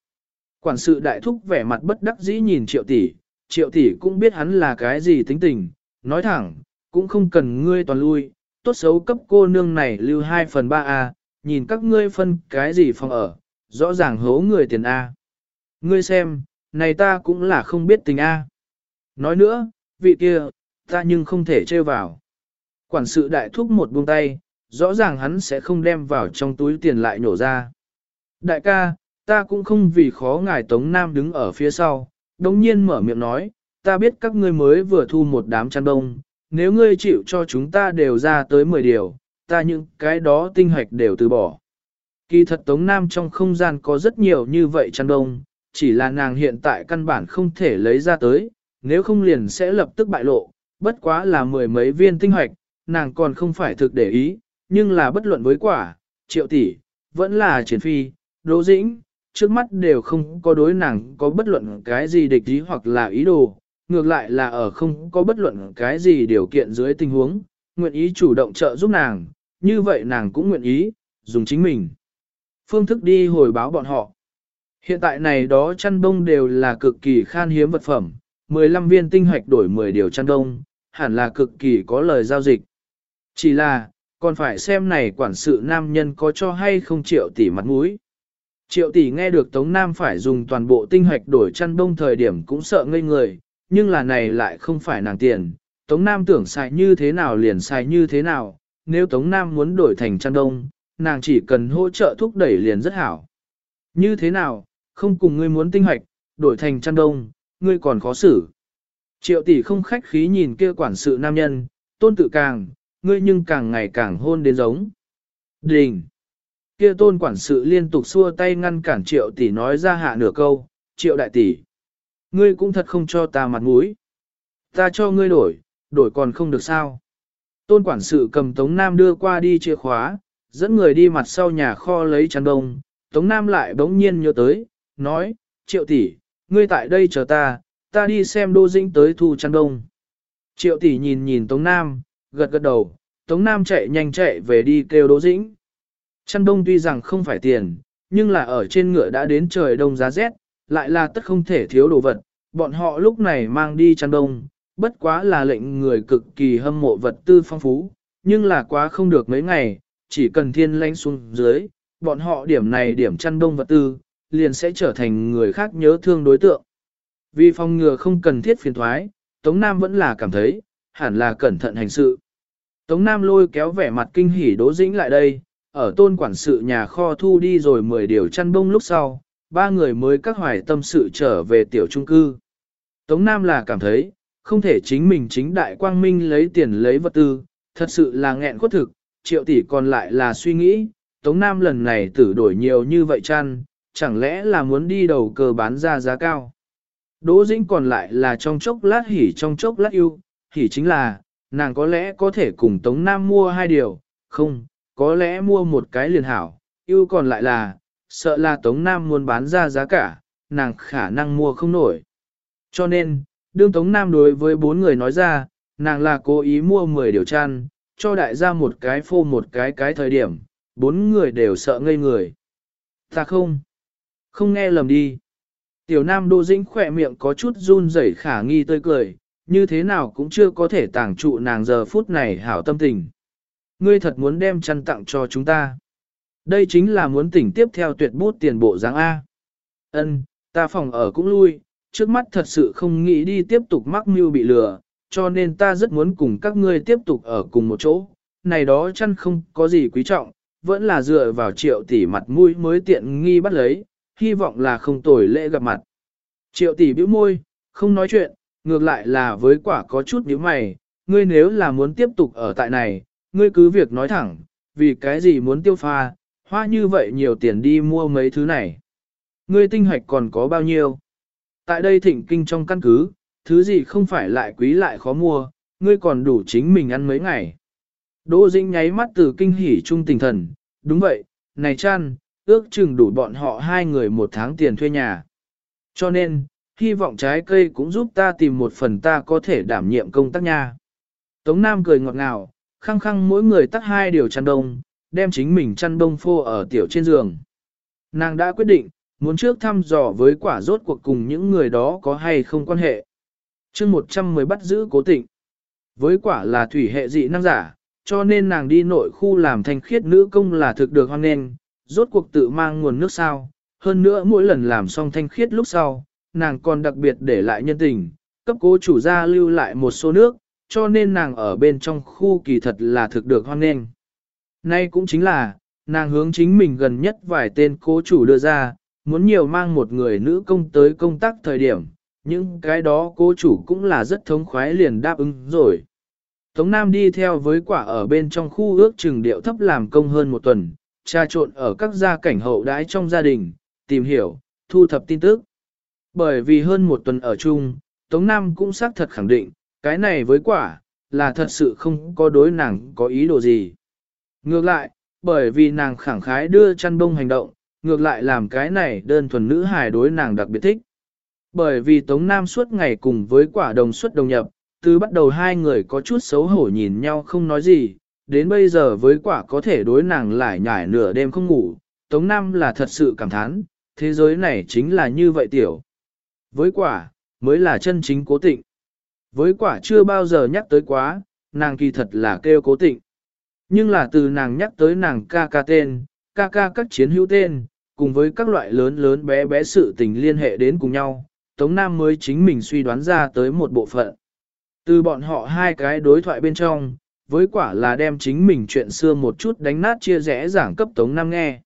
Quản sự đại thúc vẻ mặt bất đắc dĩ nhìn triệu tỷ, triệu tỷ cũng biết hắn là cái gì tính tình, nói thẳng, cũng không cần ngươi toàn lui, tốt xấu cấp cô nương này lưu 2 phần 3 a, nhìn các ngươi phân cái gì phòng ở, rõ ràng hố người tiền a. Ngươi xem, này ta cũng là không biết tình a. Nói nữa, vị kia, ta nhưng không thể trêu vào. Quản sự đại thúc một buông tay, rõ ràng hắn sẽ không đem vào trong túi tiền lại nhổ ra. Đại ca, ta cũng không vì khó ngài Tống Nam đứng ở phía sau, đồng nhiên mở miệng nói, ta biết các ngươi mới vừa thu một đám chăn đông, nếu ngươi chịu cho chúng ta đều ra tới 10 điều, ta những cái đó tinh hoạch đều từ bỏ. Kỳ thật Tống Nam trong không gian có rất nhiều như vậy chăn đông, chỉ là nàng hiện tại căn bản không thể lấy ra tới, nếu không liền sẽ lập tức bại lộ, bất quá là mười mấy viên tinh hoạch, nàng còn không phải thực để ý, nhưng là bất luận với quả, triệu tỷ, vẫn là triển phi, đỗ dĩnh, trước mắt đều không có đối nàng có bất luận cái gì địch ý hoặc là ý đồ, ngược lại là ở không có bất luận cái gì điều kiện dưới tình huống, nguyện ý chủ động trợ giúp nàng, như vậy nàng cũng nguyện ý, dùng chính mình. Phương thức đi hồi báo bọn họ. Hiện tại này đó chăn đông đều là cực kỳ khan hiếm vật phẩm, 15 viên tinh hoạch đổi 10 điều chăn đông, hẳn là cực kỳ có lời giao dịch. Chỉ là, còn phải xem này quản sự nam nhân có cho hay không triệu tỷ mặt mũi. Triệu tỷ nghe được Tống Nam phải dùng toàn bộ tinh hoạch đổi chăn đông thời điểm cũng sợ ngây người, nhưng là này lại không phải nàng tiền. Tống Nam tưởng xài như thế nào liền xài như thế nào, nếu Tống Nam muốn đổi thành chăn đông, nàng chỉ cần hỗ trợ thúc đẩy liền rất hảo. Như thế nào, không cùng ngươi muốn tinh hoạch, đổi thành chăn đông, ngươi còn khó xử. Triệu tỷ không khách khí nhìn kia quản sự nam nhân, tôn tự càng, ngươi nhưng càng ngày càng hôn đến giống. Đình! Kia tôn quản sự liên tục xua tay ngăn cản triệu tỷ nói ra hạ nửa câu, triệu đại tỷ. Ngươi cũng thật không cho ta mặt mũi. Ta cho ngươi đổi, đổi còn không được sao. Tôn quản sự cầm Tống Nam đưa qua đi chìa khóa, dẫn người đi mặt sau nhà kho lấy chăn đông. Tống Nam lại bỗng nhiên nhớ tới, nói, triệu tỷ, ngươi tại đây chờ ta, ta đi xem đô dĩnh tới thu chăn đông. Triệu tỷ nhìn nhìn Tống Nam, gật gật đầu, Tống Nam chạy nhanh chạy về đi kêu Đỗ Dĩnh. Chăn đông tuy rằng không phải tiền, nhưng là ở trên ngựa đã đến trời đông giá rét, lại là tất không thể thiếu đồ vật. Bọn họ lúc này mang đi chăn đông, bất quá là lệnh người cực kỳ hâm mộ vật tư phong phú, nhưng là quá không được mấy ngày, chỉ cần thiên lánh xuống dưới, bọn họ điểm này điểm chăn đông vật tư, liền sẽ trở thành người khác nhớ thương đối tượng. Vì phòng ngừa không cần thiết phiền thoái, Tống Nam vẫn là cảm thấy, hẳn là cẩn thận hành sự. Tống Nam lôi kéo vẻ mặt kinh hỉ đố Dĩnh lại đây, ở tôn quản sự nhà kho thu đi rồi 10 điều chăn bông lúc sau, ba người mới các hoài tâm sự trở về tiểu trung cư. Tống Nam là cảm thấy, không thể chính mình chính đại quang minh lấy tiền lấy vật tư, thật sự là nghẹn khuất thực, triệu tỷ còn lại là suy nghĩ, Tống Nam lần này tử đổi nhiều như vậy chăn, chẳng lẽ là muốn đi đầu cơ bán ra giá cao. Đỗ Dĩnh còn lại là trong chốc lát hỉ trong chốc lát yêu, hỉ chính là, nàng có lẽ có thể cùng Tống Nam mua hai điều, không, có lẽ mua một cái liền hảo, yêu còn lại là, sợ là Tống Nam muốn bán ra giá cả, nàng khả năng mua không nổi. Cho nên, đương Tống Nam đối với bốn người nói ra, nàng là cố ý mua 10 điều chăn, cho đại gia một cái phô một cái cái thời điểm, bốn người đều sợ ngây người. Ta không, không nghe lầm đi. Tiểu Nam Đô Dĩnh khỏe miệng có chút run rẩy khả nghi tươi cười, như thế nào cũng chưa có thể tàng trụ nàng giờ phút này hảo tâm tình. Ngươi thật muốn đem chăn tặng cho chúng ta. Đây chính là muốn tỉnh tiếp theo tuyệt bút tiền bộ dáng A. Ân, ta phòng ở cũng lui, trước mắt thật sự không nghĩ đi tiếp tục mắc mưu bị lừa, cho nên ta rất muốn cùng các ngươi tiếp tục ở cùng một chỗ. Này đó chăn không có gì quý trọng, vẫn là dựa vào triệu tỷ mặt mũi mới tiện nghi bắt lấy, hy vọng là không tồi lễ gặp mặt. Triệu tỷ bĩu môi, không nói chuyện, ngược lại là với quả có chút nhíu mày, ngươi nếu là muốn tiếp tục ở tại này, ngươi cứ việc nói thẳng, vì cái gì muốn tiêu pha, hoa như vậy nhiều tiền đi mua mấy thứ này. Ngươi tinh hoạch còn có bao nhiêu? Tại đây thịnh kinh trong căn cứ, thứ gì không phải lại quý lại khó mua, ngươi còn đủ chính mình ăn mấy ngày. Đỗ Dĩnh nháy mắt từ kinh hỉ trung tình thần, đúng vậy, này chăn, ước chừng đủ bọn họ hai người một tháng tiền thuê nhà. Cho nên, hy vọng trái cây cũng giúp ta tìm một phần ta có thể đảm nhiệm công tác nha. Tống Nam cười ngọt ngào, khăng khăng mỗi người tắt hai điều chăn đông, đem chính mình chăn đông phô ở tiểu trên giường. Nàng đã quyết định, muốn trước thăm dò với quả rốt cuộc cùng những người đó có hay không quan hệ. chương 110 bắt giữ cố tịnh. Với quả là thủy hệ dị năng giả, cho nên nàng đi nội khu làm thanh khiết nữ công là thực được hoan nghênh, rốt cuộc tự mang nguồn nước sao. Hơn nữa mỗi lần làm xong thanh khiết lúc sau, nàng còn đặc biệt để lại nhân tình, cấp cố chủ gia lưu lại một số nước, cho nên nàng ở bên trong khu kỳ thật là thực được hoan nghênh. Nay cũng chính là, nàng hướng chính mình gần nhất vài tên cố chủ đưa ra, muốn nhiều mang một người nữ công tới công tác thời điểm, những cái đó cố chủ cũng là rất thống khoái liền đáp ứng rồi. Tống Nam đi theo với quả ở bên trong khu ước trừng điệu thấp làm công hơn một tuần, tra trộn ở các gia cảnh hậu đãi trong gia đình, tìm hiểu, thu thập tin tức. Bởi vì hơn một tuần ở chung, Tống Nam cũng xác thật khẳng định, cái này với quả, là thật sự không có đối nàng có ý đồ gì. Ngược lại, bởi vì nàng khẳng khái đưa chăn bông hành động, ngược lại làm cái này đơn thuần nữ hài đối nàng đặc biệt thích. Bởi vì Tống Nam suốt ngày cùng với quả đồng suất đồng nhập, từ bắt đầu hai người có chút xấu hổ nhìn nhau không nói gì, đến bây giờ với quả có thể đối nàng lại nhải nửa đêm không ngủ, Tống Nam là thật sự cảm thán, thế giới này chính là như vậy tiểu. Với quả, mới là chân chính cố tịnh. Với quả chưa bao giờ nhắc tới quá, nàng kỳ thật là kêu cố tịnh. Nhưng là từ nàng nhắc tới nàng ca ca tên, ca ca các chiến hữu tên, cùng với các loại lớn lớn bé bé sự tình liên hệ đến cùng nhau, Tống Nam mới chính mình suy đoán ra tới một bộ phận. Từ bọn họ hai cái đối thoại bên trong, với quả là đem chính mình chuyện xưa một chút đánh nát chia rẽ giảng cấp Tống Nam nghe.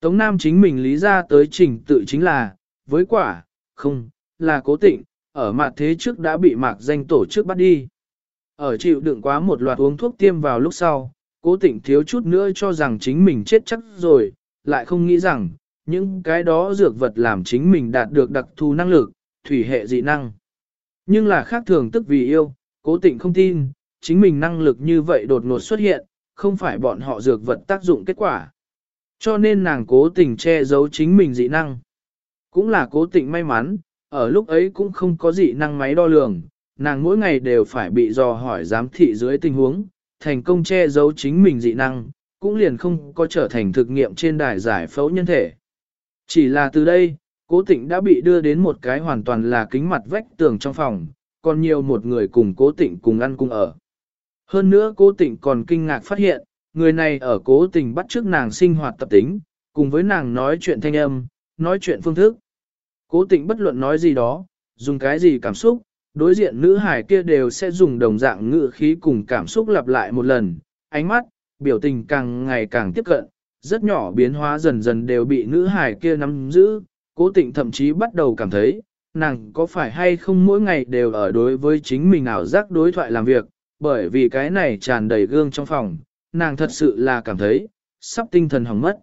Tống Nam chính mình lý ra tới trình tự chính là, với quả, không, là cố tịnh, ở mặt thế trước đã bị mạc danh tổ chức bắt đi. Ở chịu đựng quá một loạt uống thuốc tiêm vào lúc sau, cố tịnh thiếu chút nữa cho rằng chính mình chết chắc rồi, lại không nghĩ rằng, những cái đó dược vật làm chính mình đạt được đặc thù năng lực, thủy hệ dị năng. Nhưng là khác thường tức vì yêu, cố tịnh không tin, chính mình năng lực như vậy đột ngột xuất hiện, không phải bọn họ dược vật tác dụng kết quả. Cho nên nàng cố tình che giấu chính mình dị năng. Cũng là cố tịnh may mắn, ở lúc ấy cũng không có dị năng máy đo lường, nàng mỗi ngày đều phải bị dò hỏi giám thị dưới tình huống, thành công che giấu chính mình dị năng, cũng liền không có trở thành thực nghiệm trên đài giải phẫu nhân thể. Chỉ là từ đây, cố tịnh đã bị đưa đến một cái hoàn toàn là kính mặt vách tường trong phòng, còn nhiều một người cùng cố tịnh cùng ăn cùng ở. Hơn nữa cố tịnh còn kinh ngạc phát hiện, người này ở cố tình bắt trước nàng sinh hoạt tập tính, cùng với nàng nói chuyện thanh âm, nói chuyện phương thức. Cố tịnh bất luận nói gì đó, dùng cái gì cảm xúc, đối diện nữ hải kia đều sẽ dùng đồng dạng ngữ khí cùng cảm xúc lặp lại một lần, ánh mắt, biểu tình càng ngày càng tiếp cận, rất nhỏ biến hóa dần dần đều bị nữ hải kia nắm giữ, cố tịnh thậm chí bắt đầu cảm thấy, nàng có phải hay không mỗi ngày đều ở đối với chính mình ảo giác đối thoại làm việc, bởi vì cái này tràn đầy gương trong phòng, nàng thật sự là cảm thấy, sắp tinh thần hỏng mất.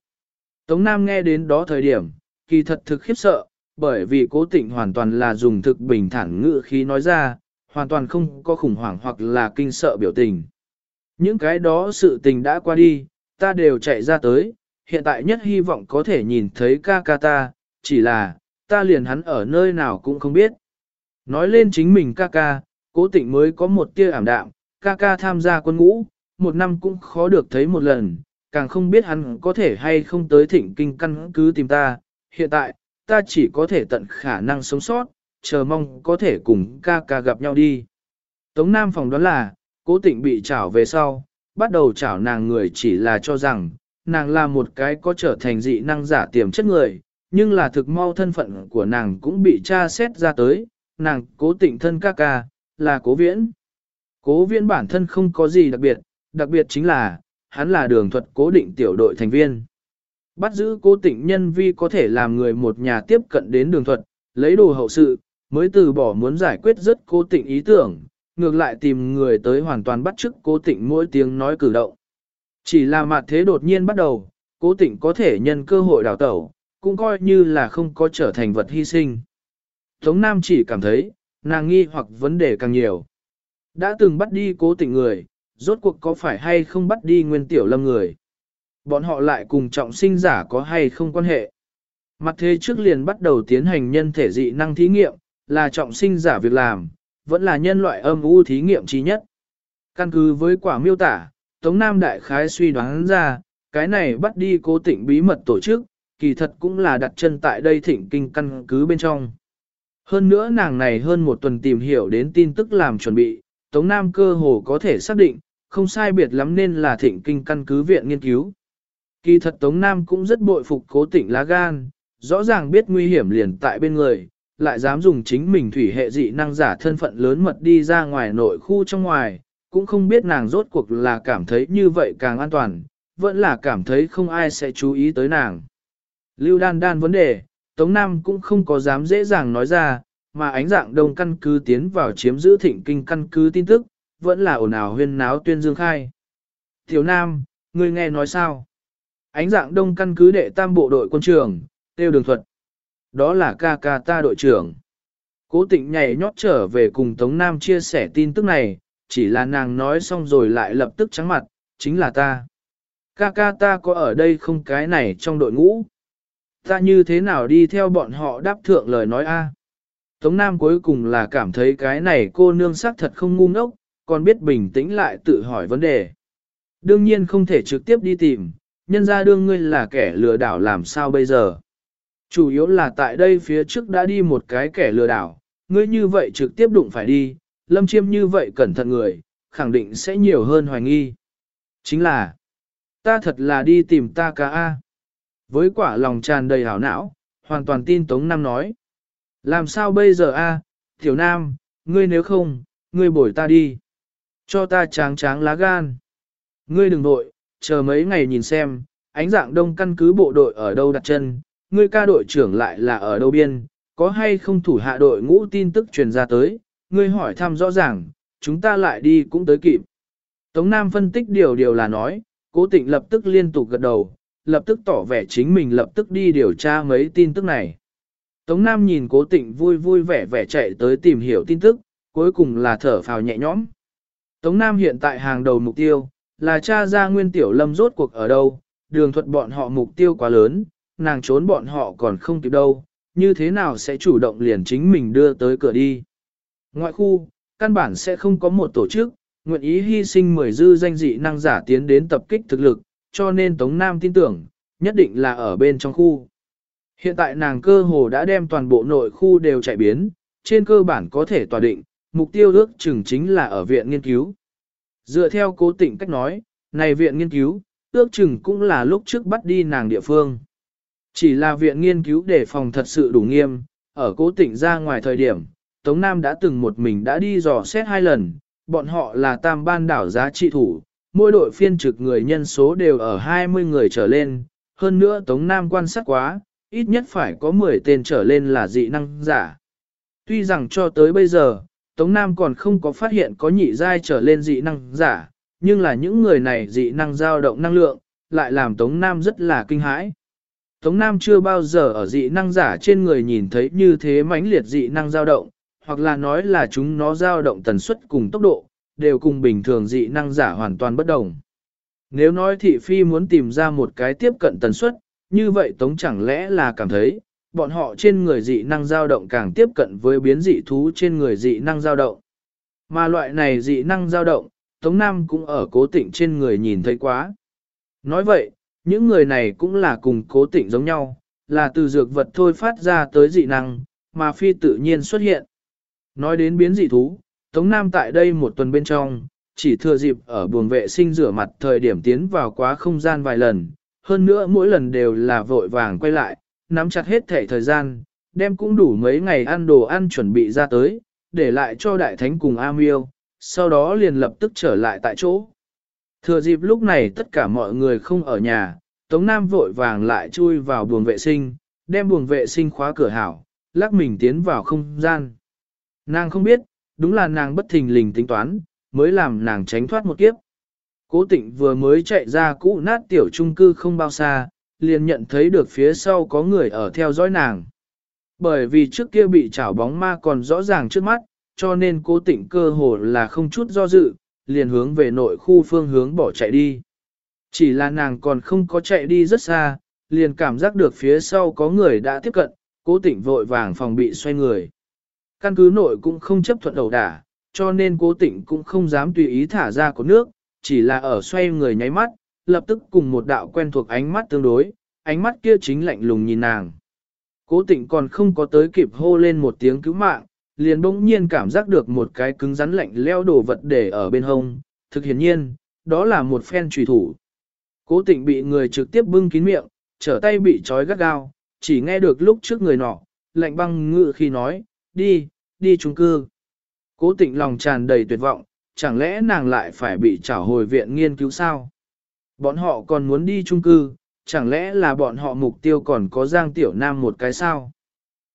Tống Nam nghe đến đó thời điểm, kỳ thật thực khiếp sợ, bởi vì cố tịnh hoàn toàn là dùng thực bình thản ngữ khí nói ra, hoàn toàn không có khủng hoảng hoặc là kinh sợ biểu tình. Những cái đó sự tình đã qua đi, ta đều chạy ra tới, hiện tại nhất hy vọng có thể nhìn thấy ca ca ta, chỉ là, ta liền hắn ở nơi nào cũng không biết. Nói lên chính mình ca ca, cố tịnh mới có một tia ảm đạm, ca ca tham gia quân ngũ, một năm cũng khó được thấy một lần, càng không biết hắn có thể hay không tới thịnh kinh căn cứ tìm ta. Hiện tại, ta chỉ có thể tận khả năng sống sót, chờ mong có thể cùng ca ca gặp nhau đi. Tống Nam phòng đoán là, cố tịnh bị trảo về sau, bắt đầu trảo nàng người chỉ là cho rằng, nàng là một cái có trở thành dị năng giả tiềm chất người, nhưng là thực mau thân phận của nàng cũng bị tra xét ra tới, nàng cố tịnh thân ca ca, là cố viễn. Cố viễn bản thân không có gì đặc biệt, đặc biệt chính là, hắn là đường thuật cố định tiểu đội thành viên. Bắt giữ cố tịnh nhân vi có thể làm người một nhà tiếp cận đến đường thuật, lấy đồ hậu sự, mới từ bỏ muốn giải quyết rất cố tịnh ý tưởng, ngược lại tìm người tới hoàn toàn bắt chước cố tịnh mỗi tiếng nói cử động. Chỉ là mặt thế đột nhiên bắt đầu, cố tịnh có thể nhân cơ hội đào tẩu, cũng coi như là không có trở thành vật hy sinh. Tống Nam chỉ cảm thấy, nàng nghi hoặc vấn đề càng nhiều. Đã từng bắt đi cố tịnh người, rốt cuộc có phải hay không bắt đi nguyên tiểu lâm người. Bọn họ lại cùng trọng sinh giả có hay không quan hệ. Mặt thế trước liền bắt đầu tiến hành nhân thể dị năng thí nghiệm, là trọng sinh giả việc làm, vẫn là nhân loại âm u thí nghiệm trí nhất. Căn cứ với quả miêu tả, Tống Nam Đại Khái suy đoán ra, cái này bắt đi cố tịnh bí mật tổ chức, kỳ thật cũng là đặt chân tại đây thịnh kinh căn cứ bên trong. Hơn nữa nàng này hơn một tuần tìm hiểu đến tin tức làm chuẩn bị, Tống Nam cơ hồ có thể xác định, không sai biệt lắm nên là thịnh kinh căn cứ viện nghiên cứu. Kỳ thật Tống Nam cũng rất bội phục cố tịnh lá gan, rõ ràng biết nguy hiểm liền tại bên người, lại dám dùng chính mình thủy hệ dị năng giả thân phận lớn mật đi ra ngoài nội khu trong ngoài, cũng không biết nàng rốt cuộc là cảm thấy như vậy càng an toàn, vẫn là cảm thấy không ai sẽ chú ý tới nàng. Lưu đan đan vấn đề, Tống Nam cũng không có dám dễ dàng nói ra, mà ánh dạng đông căn cứ tiến vào chiếm giữ thịnh kinh căn cứ tin tức, vẫn là ồn ào huyên náo tuyên dương khai. Tiểu Nam, ngươi nghe nói sao? Ánh dạng đông căn cứ đệ tam bộ đội quân trường, tiêu đường thuật. Đó là ca ca ta đội trưởng. Cố tịnh nhảy nhót trở về cùng Tống Nam chia sẻ tin tức này, chỉ là nàng nói xong rồi lại lập tức trắng mặt, chính là ta. Ca ca ta có ở đây không cái này trong đội ngũ. Ta như thế nào đi theo bọn họ đáp thượng lời nói a? Tống Nam cuối cùng là cảm thấy cái này cô nương sắc thật không ngu ngốc, còn biết bình tĩnh lại tự hỏi vấn đề. Đương nhiên không thể trực tiếp đi tìm, nhân ra đương ngươi là kẻ lừa đảo làm sao bây giờ. Chủ yếu là tại đây phía trước đã đi một cái kẻ lừa đảo, ngươi như vậy trực tiếp đụng phải đi, lâm chiêm như vậy cẩn thận người, khẳng định sẽ nhiều hơn hoài nghi. Chính là, ta thật là đi tìm ta ca A. Với quả lòng tràn đầy hảo não, hoàn toàn tin Tống Nam nói. Làm sao bây giờ A, Tiểu Nam, ngươi nếu không, ngươi bổi ta đi. Cho ta tráng tráng lá gan. Ngươi đừng nội, chờ mấy ngày nhìn xem, ánh dạng đông căn cứ bộ đội ở đâu đặt chân, ngươi ca đội trưởng lại là ở đâu biên, có hay không thủ hạ đội ngũ tin tức truyền ra tới, ngươi hỏi thăm rõ ràng, chúng ta lại đi cũng tới kịp. Tống Nam phân tích điều điều là nói, cố tịnh lập tức liên tục gật đầu, lập tức tỏ vẻ chính mình lập tức đi điều tra mấy tin tức này. Tống Nam nhìn cố tịnh vui vui vẻ vẻ chạy tới tìm hiểu tin tức, cuối cùng là thở phào nhẹ nhõm. Tống Nam hiện tại hàng đầu mục tiêu, là cha ra nguyên tiểu lâm rốt cuộc ở đâu, đường thuật bọn họ mục tiêu quá lớn, nàng trốn bọn họ còn không kịp đâu, như thế nào sẽ chủ động liền chính mình đưa tới cửa đi. Ngoại khu, căn bản sẽ không có một tổ chức, nguyện ý hy sinh mười dư danh dị năng giả tiến đến tập kích thực lực, cho nên Tống Nam tin tưởng, nhất định là ở bên trong khu. Hiện tại nàng cơ hồ đã đem toàn bộ nội khu đều chạy biến, trên cơ bản có thể tòa định, mục tiêu ước chừng chính là ở viện nghiên cứu. Dựa theo cố tịnh cách nói, này viện nghiên cứu, ước chừng cũng là lúc trước bắt đi nàng địa phương. Chỉ là viện nghiên cứu để phòng thật sự đủ nghiêm, ở cố tỉnh ra ngoài thời điểm, Tống Nam đã từng một mình đã đi dò xét hai lần, bọn họ là tam ban đảo giá trị thủ, mỗi đội phiên trực người nhân số đều ở 20 người trở lên, hơn nữa Tống Nam quan sát quá, ít nhất phải có 10 tên trở lên là dị năng giả. Tuy rằng cho tới bây giờ, Tống Nam còn không có phát hiện có nhị giai trở lên dị năng giả, nhưng là những người này dị năng dao động năng lượng, lại làm Tống Nam rất là kinh hãi. Tống Nam chưa bao giờ ở dị năng giả trên người nhìn thấy như thế mãnh liệt dị năng dao động, hoặc là nói là chúng nó dao động tần suất cùng tốc độ, đều cùng bình thường dị năng giả hoàn toàn bất đồng. Nếu nói thị phi muốn tìm ra một cái tiếp cận tần suất, như vậy Tống chẳng lẽ là cảm thấy, bọn họ trên người dị năng dao động càng tiếp cận với biến dị thú trên người dị năng dao động. Mà loại này dị năng dao động, Tống Nam cũng ở cố tịnh trên người nhìn thấy quá. Nói vậy, những người này cũng là cùng cố tịnh giống nhau, là từ dược vật thôi phát ra tới dị năng, mà phi tự nhiên xuất hiện. Nói đến biến dị thú, Tống Nam tại đây một tuần bên trong, chỉ thừa dịp ở buồng vệ sinh rửa mặt thời điểm tiến vào quá không gian vài lần, hơn nữa mỗi lần đều là vội vàng quay lại, nắm chặt hết thể thời gian, đem cũng đủ mấy ngày ăn đồ ăn chuẩn bị ra tới, để lại cho đại thánh cùng A Miêu, sau đó liền lập tức trở lại tại chỗ. Thừa dịp lúc này tất cả mọi người không ở nhà, Tống Nam vội vàng lại chui vào buồng vệ sinh, đem buồng vệ sinh khóa cửa hảo, lắc mình tiến vào không gian. Nàng không biết, đúng là nàng bất thình lình tính toán, mới làm nàng tránh thoát một kiếp. Cố tịnh vừa mới chạy ra cũ nát tiểu trung cư không bao xa, liền nhận thấy được phía sau có người ở theo dõi nàng. Bởi vì trước kia bị chảo bóng ma còn rõ ràng trước mắt, cho nên cố tịnh cơ hồ là không chút do dự, liền hướng về nội khu phương hướng bỏ chạy đi. Chỉ là nàng còn không có chạy đi rất xa, liền cảm giác được phía sau có người đã tiếp cận, cố tịnh vội vàng phòng bị xoay người. Căn cứ nội cũng không chấp thuận đầu đả, cho nên cố tịnh cũng không dám tùy ý thả ra có nước, chỉ là ở xoay người nháy mắt, lập tức cùng một đạo quen thuộc ánh mắt tương đối, ánh mắt kia chính lạnh lùng nhìn nàng. Cố tịnh còn không có tới kịp hô lên một tiếng cứu mạng, liền bỗng nhiên cảm giác được một cái cứng rắn lạnh leo đồ vật để ở bên hông, thực hiển nhiên, đó là một phen trùy thủ. Cố tịnh bị người trực tiếp bưng kín miệng, trở tay bị trói gắt gao, chỉ nghe được lúc trước người nọ, lạnh băng ngự khi nói, đi, đi chung cư. Cố tịnh lòng tràn đầy tuyệt vọng, chẳng lẽ nàng lại phải bị trả hồi viện nghiên cứu sao? Bọn họ còn muốn đi chung cư, chẳng lẽ là bọn họ mục tiêu còn có Giang Tiểu Nam một cái sao?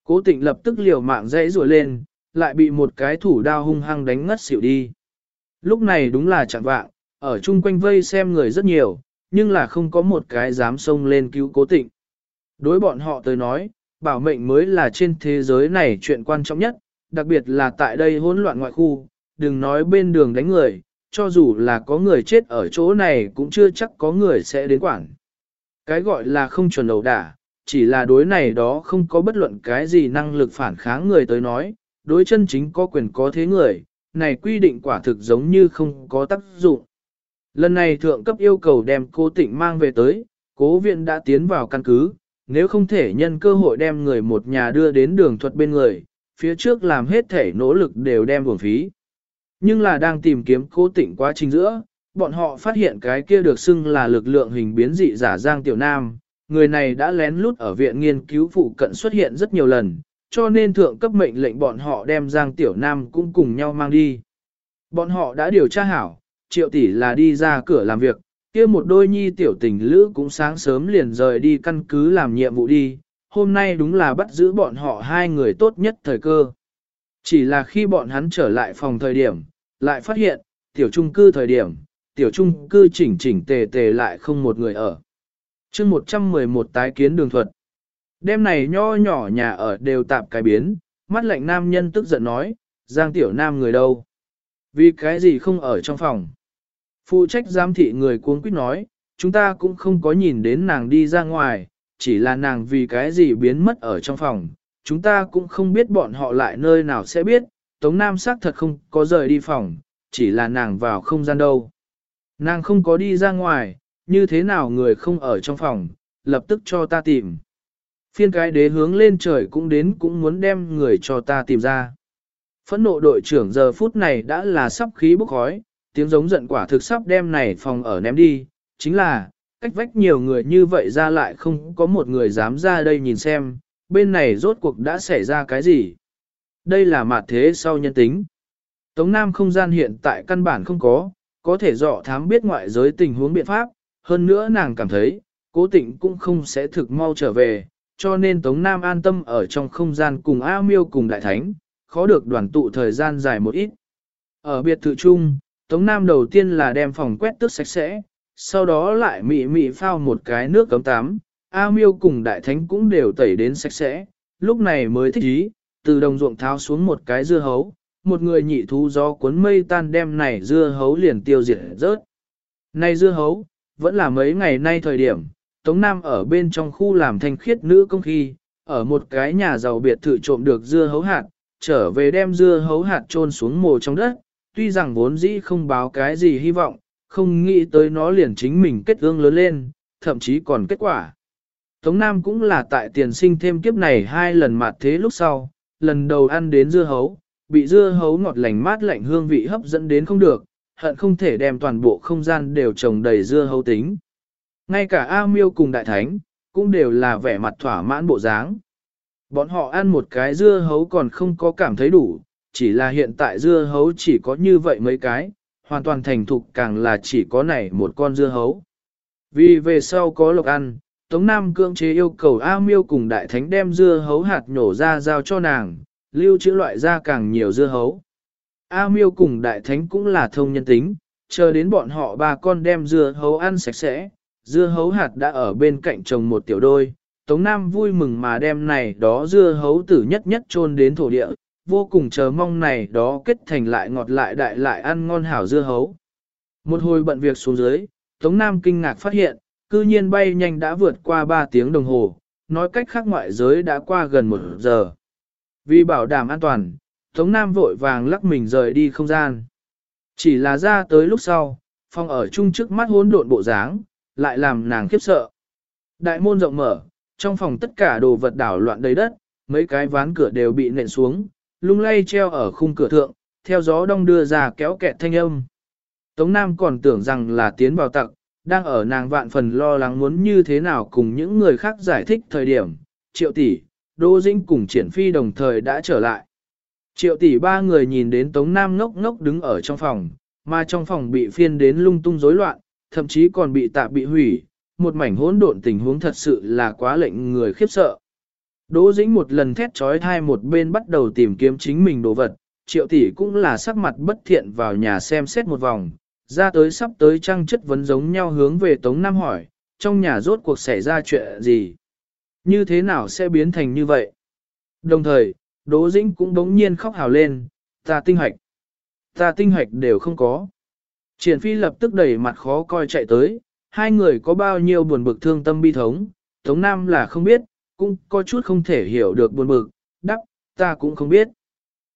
Cố tịnh lập tức liều mạng dãy rùa lên, lại bị một cái thủ đao hung hăng đánh ngất xỉu đi. Lúc này đúng là chẳng vạng, ở chung quanh vây xem người rất nhiều, nhưng là không có một cái dám xông lên cứu cố tịnh. Đối bọn họ tới nói, bảo mệnh mới là trên thế giới này chuyện quan trọng nhất, đặc biệt là tại đây hỗn loạn ngoại khu, đừng nói bên đường đánh người, cho dù là có người chết ở chỗ này cũng chưa chắc có người sẽ đến quản. Cái gọi là không chuẩn đầu đả, chỉ là đối này đó không có bất luận cái gì năng lực phản kháng người tới nói, đối chân chính có quyền có thế người, này quy định quả thực giống như không có tác dụng. Lần này thượng cấp yêu cầu đem cô tịnh mang về tới, cố viện đã tiến vào căn cứ, nếu không thể nhân cơ hội đem người một nhà đưa đến đường thuật bên người, phía trước làm hết thể nỗ lực đều đem buồn phí. Nhưng là đang tìm kiếm cố tịnh quá trình giữa, bọn họ phát hiện cái kia được xưng là lực lượng hình biến dị giả Giang Tiểu Nam, người này đã lén lút ở viện nghiên cứu phụ cận xuất hiện rất nhiều lần, cho nên thượng cấp mệnh lệnh bọn họ đem Giang Tiểu Nam cũng cùng nhau mang đi. Bọn họ đã điều tra hảo, triệu tỷ là đi ra cửa làm việc, kia một đôi nhi tiểu tình lữ cũng sáng sớm liền rời đi căn cứ làm nhiệm vụ đi, hôm nay đúng là bắt giữ bọn họ hai người tốt nhất thời cơ. Chỉ là khi bọn hắn trở lại phòng thời điểm, lại phát hiện, tiểu trung cư thời điểm, tiểu trung cư chỉnh chỉnh tề tề lại không một người ở. chương 111 tái kiến đường thuật. Đêm này nho nhỏ nhà ở đều tạp cái biến, mắt lạnh nam nhân tức giận nói, Giang tiểu nam người đâu? Vì cái gì không ở trong phòng? Phụ trách giám thị người cuống quýt nói, chúng ta cũng không có nhìn đến nàng đi ra ngoài, chỉ là nàng vì cái gì biến mất ở trong phòng. Chúng ta cũng không biết bọn họ lại nơi nào sẽ biết, Tống Nam xác thật không có rời đi phòng, chỉ là nàng vào không gian đâu. Nàng không có đi ra ngoài, như thế nào người không ở trong phòng, lập tức cho ta tìm. Phiên cái đế hướng lên trời cũng đến cũng muốn đem người cho ta tìm ra. Phẫn nộ đội trưởng giờ phút này đã là sắp khí bốc khói, tiếng giống giận quả thực sắp đem này phòng ở ném đi, chính là, cách vách nhiều người như vậy ra lại không có một người dám ra đây nhìn xem, bên này rốt cuộc đã xảy ra cái gì. Đây là mặt thế sau nhân tính. Tống Nam không gian hiện tại căn bản không có, có thể dọ thám biết ngoại giới tình huống biện pháp, hơn nữa nàng cảm thấy, cố tịnh cũng không sẽ thực mau trở về, cho nên Tống Nam an tâm ở trong không gian cùng A Miêu cùng Đại Thánh, khó được đoàn tụ thời gian dài một ít. Ở biệt thự chung, Tống Nam đầu tiên là đem phòng quét tước sạch sẽ, sau đó lại mị mị phao một cái nước cấm tắm, A Miêu cùng Đại Thánh cũng đều tẩy đến sạch sẽ, lúc này mới thích ý, từ đồng ruộng tháo xuống một cái dưa hấu, một người nhị thú gió cuốn mây tan đem này dưa hấu liền tiêu diệt rớt. Này dưa hấu, vẫn là mấy ngày nay thời điểm, Tống Nam ở bên trong khu làm thanh khiết nữ công khi, ở một cái nhà giàu biệt thự trộm được dưa hấu hạt, trở về đem dưa hấu hạt trôn xuống mồ trong đất, tuy rằng vốn dĩ không báo cái gì hy vọng, không nghĩ tới nó liền chính mình kết ương lớn lên, thậm chí còn kết quả. Tống Nam cũng là tại tiền sinh thêm kiếp này hai lần mạt thế lúc sau, lần đầu ăn đến dưa hấu, bị dưa hấu ngọt lành mát lạnh hương vị hấp dẫn đến không được, hận không thể đem toàn bộ không gian đều trồng đầy dưa hấu tính. Ngay cả A Miêu cùng Đại Thánh, cũng đều là vẻ mặt thỏa mãn bộ dáng. Bọn họ ăn một cái dưa hấu còn không có cảm thấy đủ, chỉ là hiện tại dưa hấu chỉ có như vậy mấy cái, hoàn toàn thành thục càng là chỉ có này một con dưa hấu. Vì về sau có lộc ăn, Tống Nam cưỡng chế yêu cầu A Miêu cùng Đại Thánh đem dưa hấu hạt nhổ ra giao cho nàng, lưu trữ loại ra càng nhiều dưa hấu. A Miêu cùng Đại Thánh cũng là thông nhân tính, chờ đến bọn họ ba con đem dưa hấu ăn sạch sẽ, dưa hấu hạt đã ở bên cạnh trồng một tiểu đôi. Tống Nam vui mừng mà đem này đó dưa hấu tử nhất nhất chôn đến thổ địa, vô cùng chờ mong này đó kết thành lại ngọt lại đại lại ăn ngon hảo dưa hấu. Một hồi bận việc xuống dưới, Tống Nam kinh ngạc phát hiện, cư nhiên bay nhanh đã vượt qua 3 tiếng đồng hồ, nói cách khác ngoại giới đã qua gần một giờ. Vì bảo đảm an toàn, Tống Nam vội vàng lắc mình rời đi không gian. Chỉ là ra tới lúc sau, phòng ở chung trước mắt hỗn độn bộ dáng, lại làm nàng khiếp sợ. Đại môn rộng mở, trong phòng tất cả đồ vật đảo loạn đầy đất, mấy cái ván cửa đều bị nện xuống, lung lay treo ở khung cửa thượng, theo gió đông đưa ra kéo kẹt thanh âm. Tống Nam còn tưởng rằng là tiến vào tặc, đang ở nàng vạn phần lo lắng muốn như thế nào cùng những người khác giải thích thời điểm, triệu tỷ, Đô Dĩnh cùng triển phi đồng thời đã trở lại. Triệu tỷ ba người nhìn đến Tống Nam ngốc ngốc đứng ở trong phòng, mà trong phòng bị phiên đến lung tung rối loạn, thậm chí còn bị tạp bị hủy, một mảnh hỗn độn tình huống thật sự là quá lệnh người khiếp sợ. Đỗ Dĩnh một lần thét trói thai một bên bắt đầu tìm kiếm chính mình đồ vật, triệu tỷ cũng là sắc mặt bất thiện vào nhà xem xét một vòng, ra tới sắp tới trăng chất vấn giống nhau hướng về Tống Nam hỏi, trong nhà rốt cuộc xảy ra chuyện gì? Như thế nào sẽ biến thành như vậy? Đồng thời, Đỗ Dĩnh cũng đống nhiên khóc hào lên, ta tinh hoạch. Ta tinh hoạch đều không có. Triển phi lập tức đẩy mặt khó coi chạy tới, hai người có bao nhiêu buồn bực thương tâm bi thống, Tống Nam là không biết, cũng có chút không thể hiểu được buồn bực, đắc, ta cũng không biết.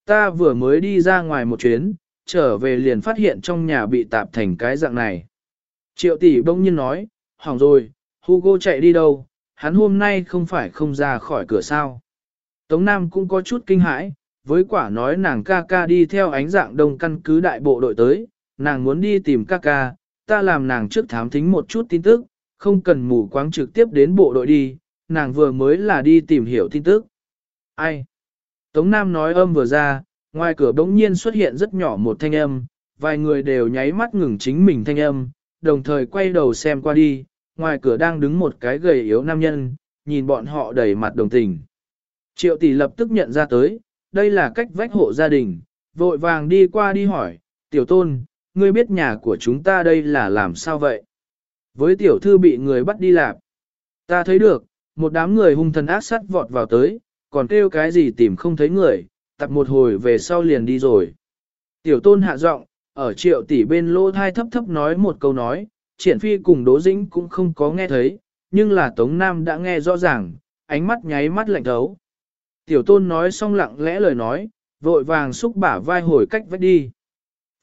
Ta vừa mới đi ra ngoài một chuyến, trở về liền phát hiện trong nhà bị tạp thành cái dạng này. Triệu tỷ bỗng nhiên nói, hỏng rồi, Hugo chạy đi đâu, hắn hôm nay không phải không ra khỏi cửa sao. Tống Nam cũng có chút kinh hãi, với quả nói nàng ca ca đi theo ánh dạng đông căn cứ đại bộ đội tới, nàng muốn đi tìm ca ca, ta làm nàng trước thám thính một chút tin tức, không cần mù quáng trực tiếp đến bộ đội đi, nàng vừa mới là đi tìm hiểu tin tức. Ai? Tống Nam nói âm vừa ra, ngoài cửa bỗng nhiên xuất hiện rất nhỏ một thanh âm, vài người đều nháy mắt ngừng chính mình thanh âm, đồng thời quay đầu xem qua đi, ngoài cửa đang đứng một cái gầy yếu nam nhân, nhìn bọn họ đầy mặt đồng tình. Triệu tỷ lập tức nhận ra tới, đây là cách vách hộ gia đình, vội vàng đi qua đi hỏi, tiểu tôn, ngươi biết nhà của chúng ta đây là làm sao vậy? Với tiểu thư bị người bắt đi làm, ta thấy được, một đám người hung thần ác sát vọt vào tới, còn kêu cái gì tìm không thấy người, tập một hồi về sau liền đi rồi. Tiểu tôn hạ giọng, ở triệu tỷ bên lô thai thấp thấp nói một câu nói, triển phi cùng đố dĩnh cũng không có nghe thấy, nhưng là Tống Nam đã nghe rõ ràng, ánh mắt nháy mắt lạnh thấu. Tiểu tôn nói xong lặng lẽ lời nói, vội vàng xúc bả vai hồi cách vách đi.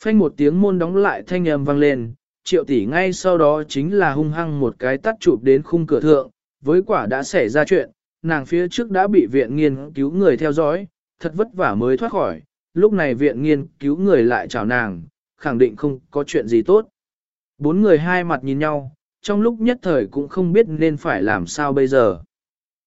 Phanh một tiếng môn đóng lại thanh âm vang lên, triệu tỷ ngay sau đó chính là hung hăng một cái tắt chụp đến khung cửa thượng, với quả đã xảy ra chuyện, nàng phía trước đã bị viện nghiên cứu người theo dõi, thật vất vả mới thoát khỏi, lúc này viện nghiên cứu người lại chào nàng, khẳng định không có chuyện gì tốt. Bốn người hai mặt nhìn nhau, trong lúc nhất thời cũng không biết nên phải làm sao bây giờ.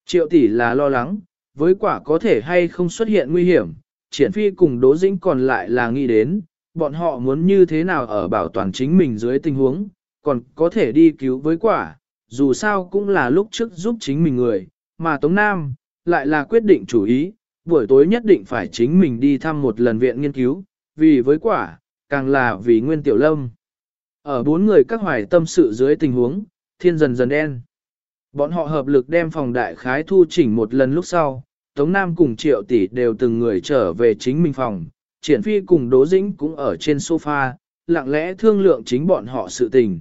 Triệu tỷ là lo lắng, với quả có thể hay không xuất hiện nguy hiểm, triển phi cùng đố dĩnh còn lại là nghĩ đến, bọn họ muốn như thế nào ở bảo toàn chính mình dưới tình huống, còn có thể đi cứu với quả, dù sao cũng là lúc trước giúp chính mình người, mà Tống Nam, lại là quyết định chủ ý, buổi tối nhất định phải chính mình đi thăm một lần viện nghiên cứu, vì với quả, càng là vì nguyên tiểu lâm. Ở bốn người các hoài tâm sự dưới tình huống, thiên dần dần đen. Bọn họ hợp lực đem phòng đại khái thu chỉnh một lần lúc sau, Tống Nam cùng Triệu Tỷ đều từng người trở về chính mình phòng, Triển Phi cùng Đỗ Dĩnh cũng ở trên sofa, lặng lẽ thương lượng chính bọn họ sự tình.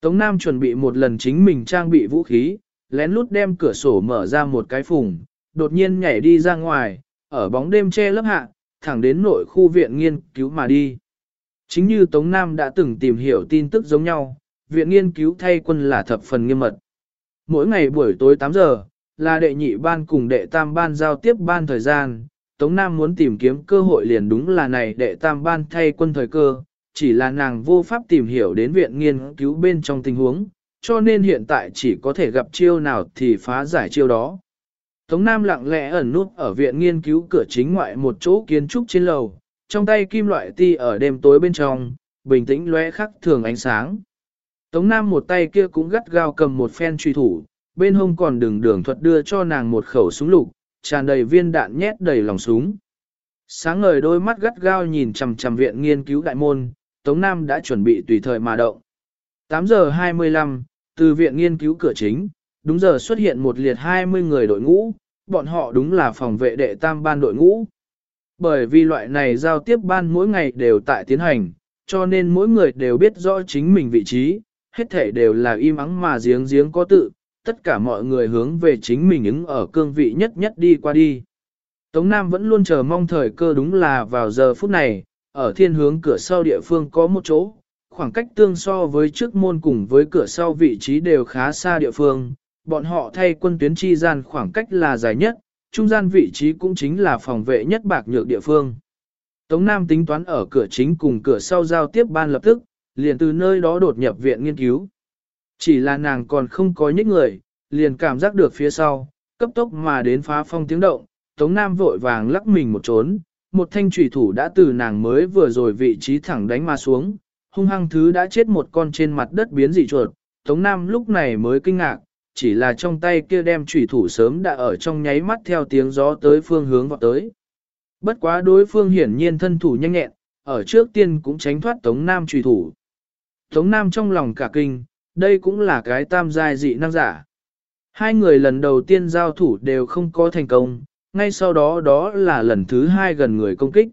Tống Nam chuẩn bị một lần chính mình trang bị vũ khí, lén lút đem cửa sổ mở ra một cái phùng, đột nhiên nhảy đi ra ngoài, ở bóng đêm che lớp hạ, thẳng đến nội khu viện nghiên cứu mà đi. Chính như Tống Nam đã từng tìm hiểu tin tức giống nhau, viện nghiên cứu thay quân là thập phần nghiêm mật. Mỗi ngày buổi tối 8 giờ, là đệ nhị ban cùng đệ tam ban giao tiếp ban thời gian, Tống Nam muốn tìm kiếm cơ hội liền đúng là này đệ tam ban thay quân thời cơ, chỉ là nàng vô pháp tìm hiểu đến viện nghiên cứu bên trong tình huống, cho nên hiện tại chỉ có thể gặp chiêu nào thì phá giải chiêu đó. Tống Nam lặng lẽ ẩn nút ở viện nghiên cứu cửa chính ngoại một chỗ kiến trúc trên lầu, trong tay kim loại ti ở đêm tối bên trong, bình tĩnh lóe khắc thường ánh sáng. Tống Nam một tay kia cũng gắt gao cầm một phen truy thủ, bên hông còn đường đường thuật đưa cho nàng một khẩu súng lục, tràn đầy viên đạn nhét đầy lòng súng. Sáng ngời đôi mắt gắt gao nhìn chằm chằm viện nghiên cứu đại môn, Tống Nam đã chuẩn bị tùy thời mà động. 8 giờ 25, từ viện nghiên cứu cửa chính, đúng giờ xuất hiện một liệt 20 người đội ngũ, bọn họ đúng là phòng vệ đệ tam ban đội ngũ. Bởi vì loại này giao tiếp ban mỗi ngày đều tại tiến hành, cho nên mỗi người đều biết rõ chính mình vị trí, hết thể đều là im ắng mà giếng giếng có tự, tất cả mọi người hướng về chính mình ứng ở cương vị nhất nhất đi qua đi. Tống Nam vẫn luôn chờ mong thời cơ đúng là vào giờ phút này, ở thiên hướng cửa sau địa phương có một chỗ, khoảng cách tương so với trước môn cùng với cửa sau vị trí đều khá xa địa phương, bọn họ thay quân tuyến chi gian khoảng cách là dài nhất, trung gian vị trí cũng chính là phòng vệ nhất bạc nhược địa phương. Tống Nam tính toán ở cửa chính cùng cửa sau giao tiếp ban lập tức, liền từ nơi đó đột nhập viện nghiên cứu. Chỉ là nàng còn không có nhích người, liền cảm giác được phía sau, cấp tốc mà đến phá phong tiếng động, Tống Nam vội vàng lắc mình một trốn, một thanh trùy thủ đã từ nàng mới vừa rồi vị trí thẳng đánh mà xuống, hung hăng thứ đã chết một con trên mặt đất biến dị chuột, Tống Nam lúc này mới kinh ngạc, chỉ là trong tay kia đem trùy thủ sớm đã ở trong nháy mắt theo tiếng gió tới phương hướng vọt tới. Bất quá đối phương hiển nhiên thân thủ nhanh nhẹn, ở trước tiên cũng tránh thoát Tống Nam trùy thủ. Tống Nam trong lòng cả kinh, đây cũng là cái tam giai dị năng giả. Hai người lần đầu tiên giao thủ đều không có thành công, ngay sau đó đó là lần thứ hai gần người công kích.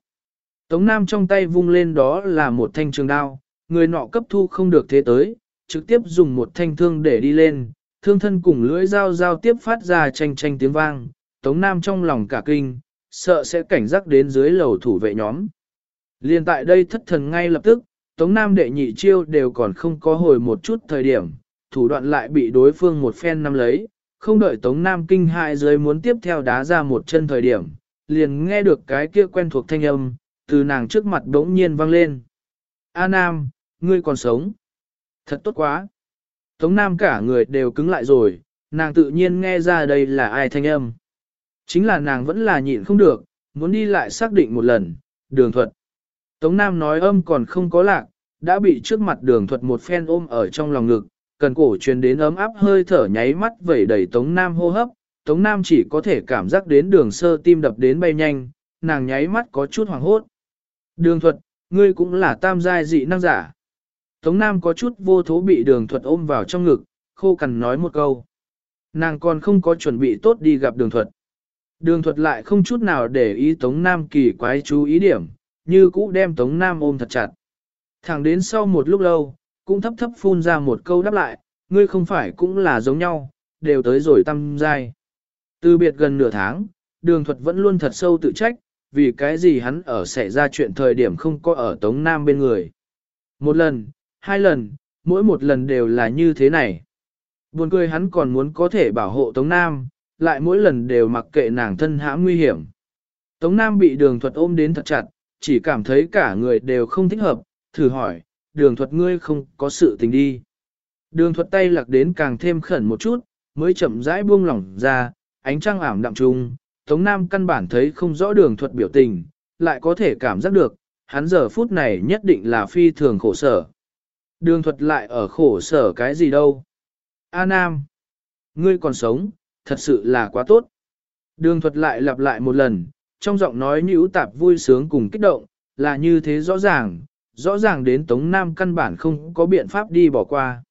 Tống Nam trong tay vung lên đó là một thanh trường đao, người nọ cấp thu không được thế tới, trực tiếp dùng một thanh thương để đi lên, thương thân cùng lưỡi dao giao tiếp phát ra tranh tranh tiếng vang, Tống Nam trong lòng cả kinh, sợ sẽ cảnh giác đến dưới lầu thủ vệ nhóm. Liên tại đây thất thần ngay lập tức, Tống Nam đệ nhị chiêu đều còn không có hồi một chút thời điểm, thủ đoạn lại bị đối phương một phen nắm lấy, không đợi Tống Nam kinh hại dưới muốn tiếp theo đá ra một chân thời điểm, liền nghe được cái kia quen thuộc thanh âm, từ nàng trước mặt đống nhiên vang lên. A Nam, ngươi còn sống. Thật tốt quá. Tống Nam cả người đều cứng lại rồi, nàng tự nhiên nghe ra đây là ai thanh âm. Chính là nàng vẫn là nhịn không được, muốn đi lại xác định một lần, đường thuật. Tống Nam nói âm còn không có lạc, đã bị trước mặt đường thuật một phen ôm ở trong lòng ngực, cần cổ truyền đến ấm áp hơi thở nháy mắt vẩy đầy Tống Nam hô hấp, Tống Nam chỉ có thể cảm giác đến đường sơ tim đập đến bay nhanh, nàng nháy mắt có chút hoảng hốt. Đường thuật, ngươi cũng là tam giai dị năng giả. Tống Nam có chút vô thố bị đường thuật ôm vào trong ngực, khô cằn nói một câu. Nàng còn không có chuẩn bị tốt đi gặp đường thuật. Đường thuật lại không chút nào để ý Tống Nam kỳ quái chú ý điểm, như cũ đem Tống Nam ôm thật chặt. Thẳng đến sau một lúc lâu, cũng thấp thấp phun ra một câu đáp lại, ngươi không phải cũng là giống nhau, đều tới rồi tâm giai. Từ biệt gần nửa tháng, đường thuật vẫn luôn thật sâu tự trách, vì cái gì hắn ở xảy ra chuyện thời điểm không có ở Tống Nam bên người. Một lần, hai lần, mỗi một lần đều là như thế này. Buồn cười hắn còn muốn có thể bảo hộ Tống Nam, lại mỗi lần đều mặc kệ nàng thân hãm nguy hiểm. Tống Nam bị đường thuật ôm đến thật chặt, chỉ cảm thấy cả người đều không thích hợp, thử hỏi, đường thuật ngươi không có sự tình đi. Đường thuật tay lạc đến càng thêm khẩn một chút, mới chậm rãi buông lỏng ra, ánh trăng ảm đạm trung, Tống Nam căn bản thấy không rõ đường thuật biểu tình, lại có thể cảm giác được, hắn giờ phút này nhất định là phi thường khổ sở. Đường thuật lại ở khổ sở cái gì đâu. A Nam, ngươi còn sống, thật sự là quá tốt. Đường thuật lại lặp lại một lần, trong giọng nói nhữ tạp vui sướng cùng kích động, là như thế rõ ràng, rõ ràng đến Tống Nam căn bản không có biện pháp đi bỏ qua.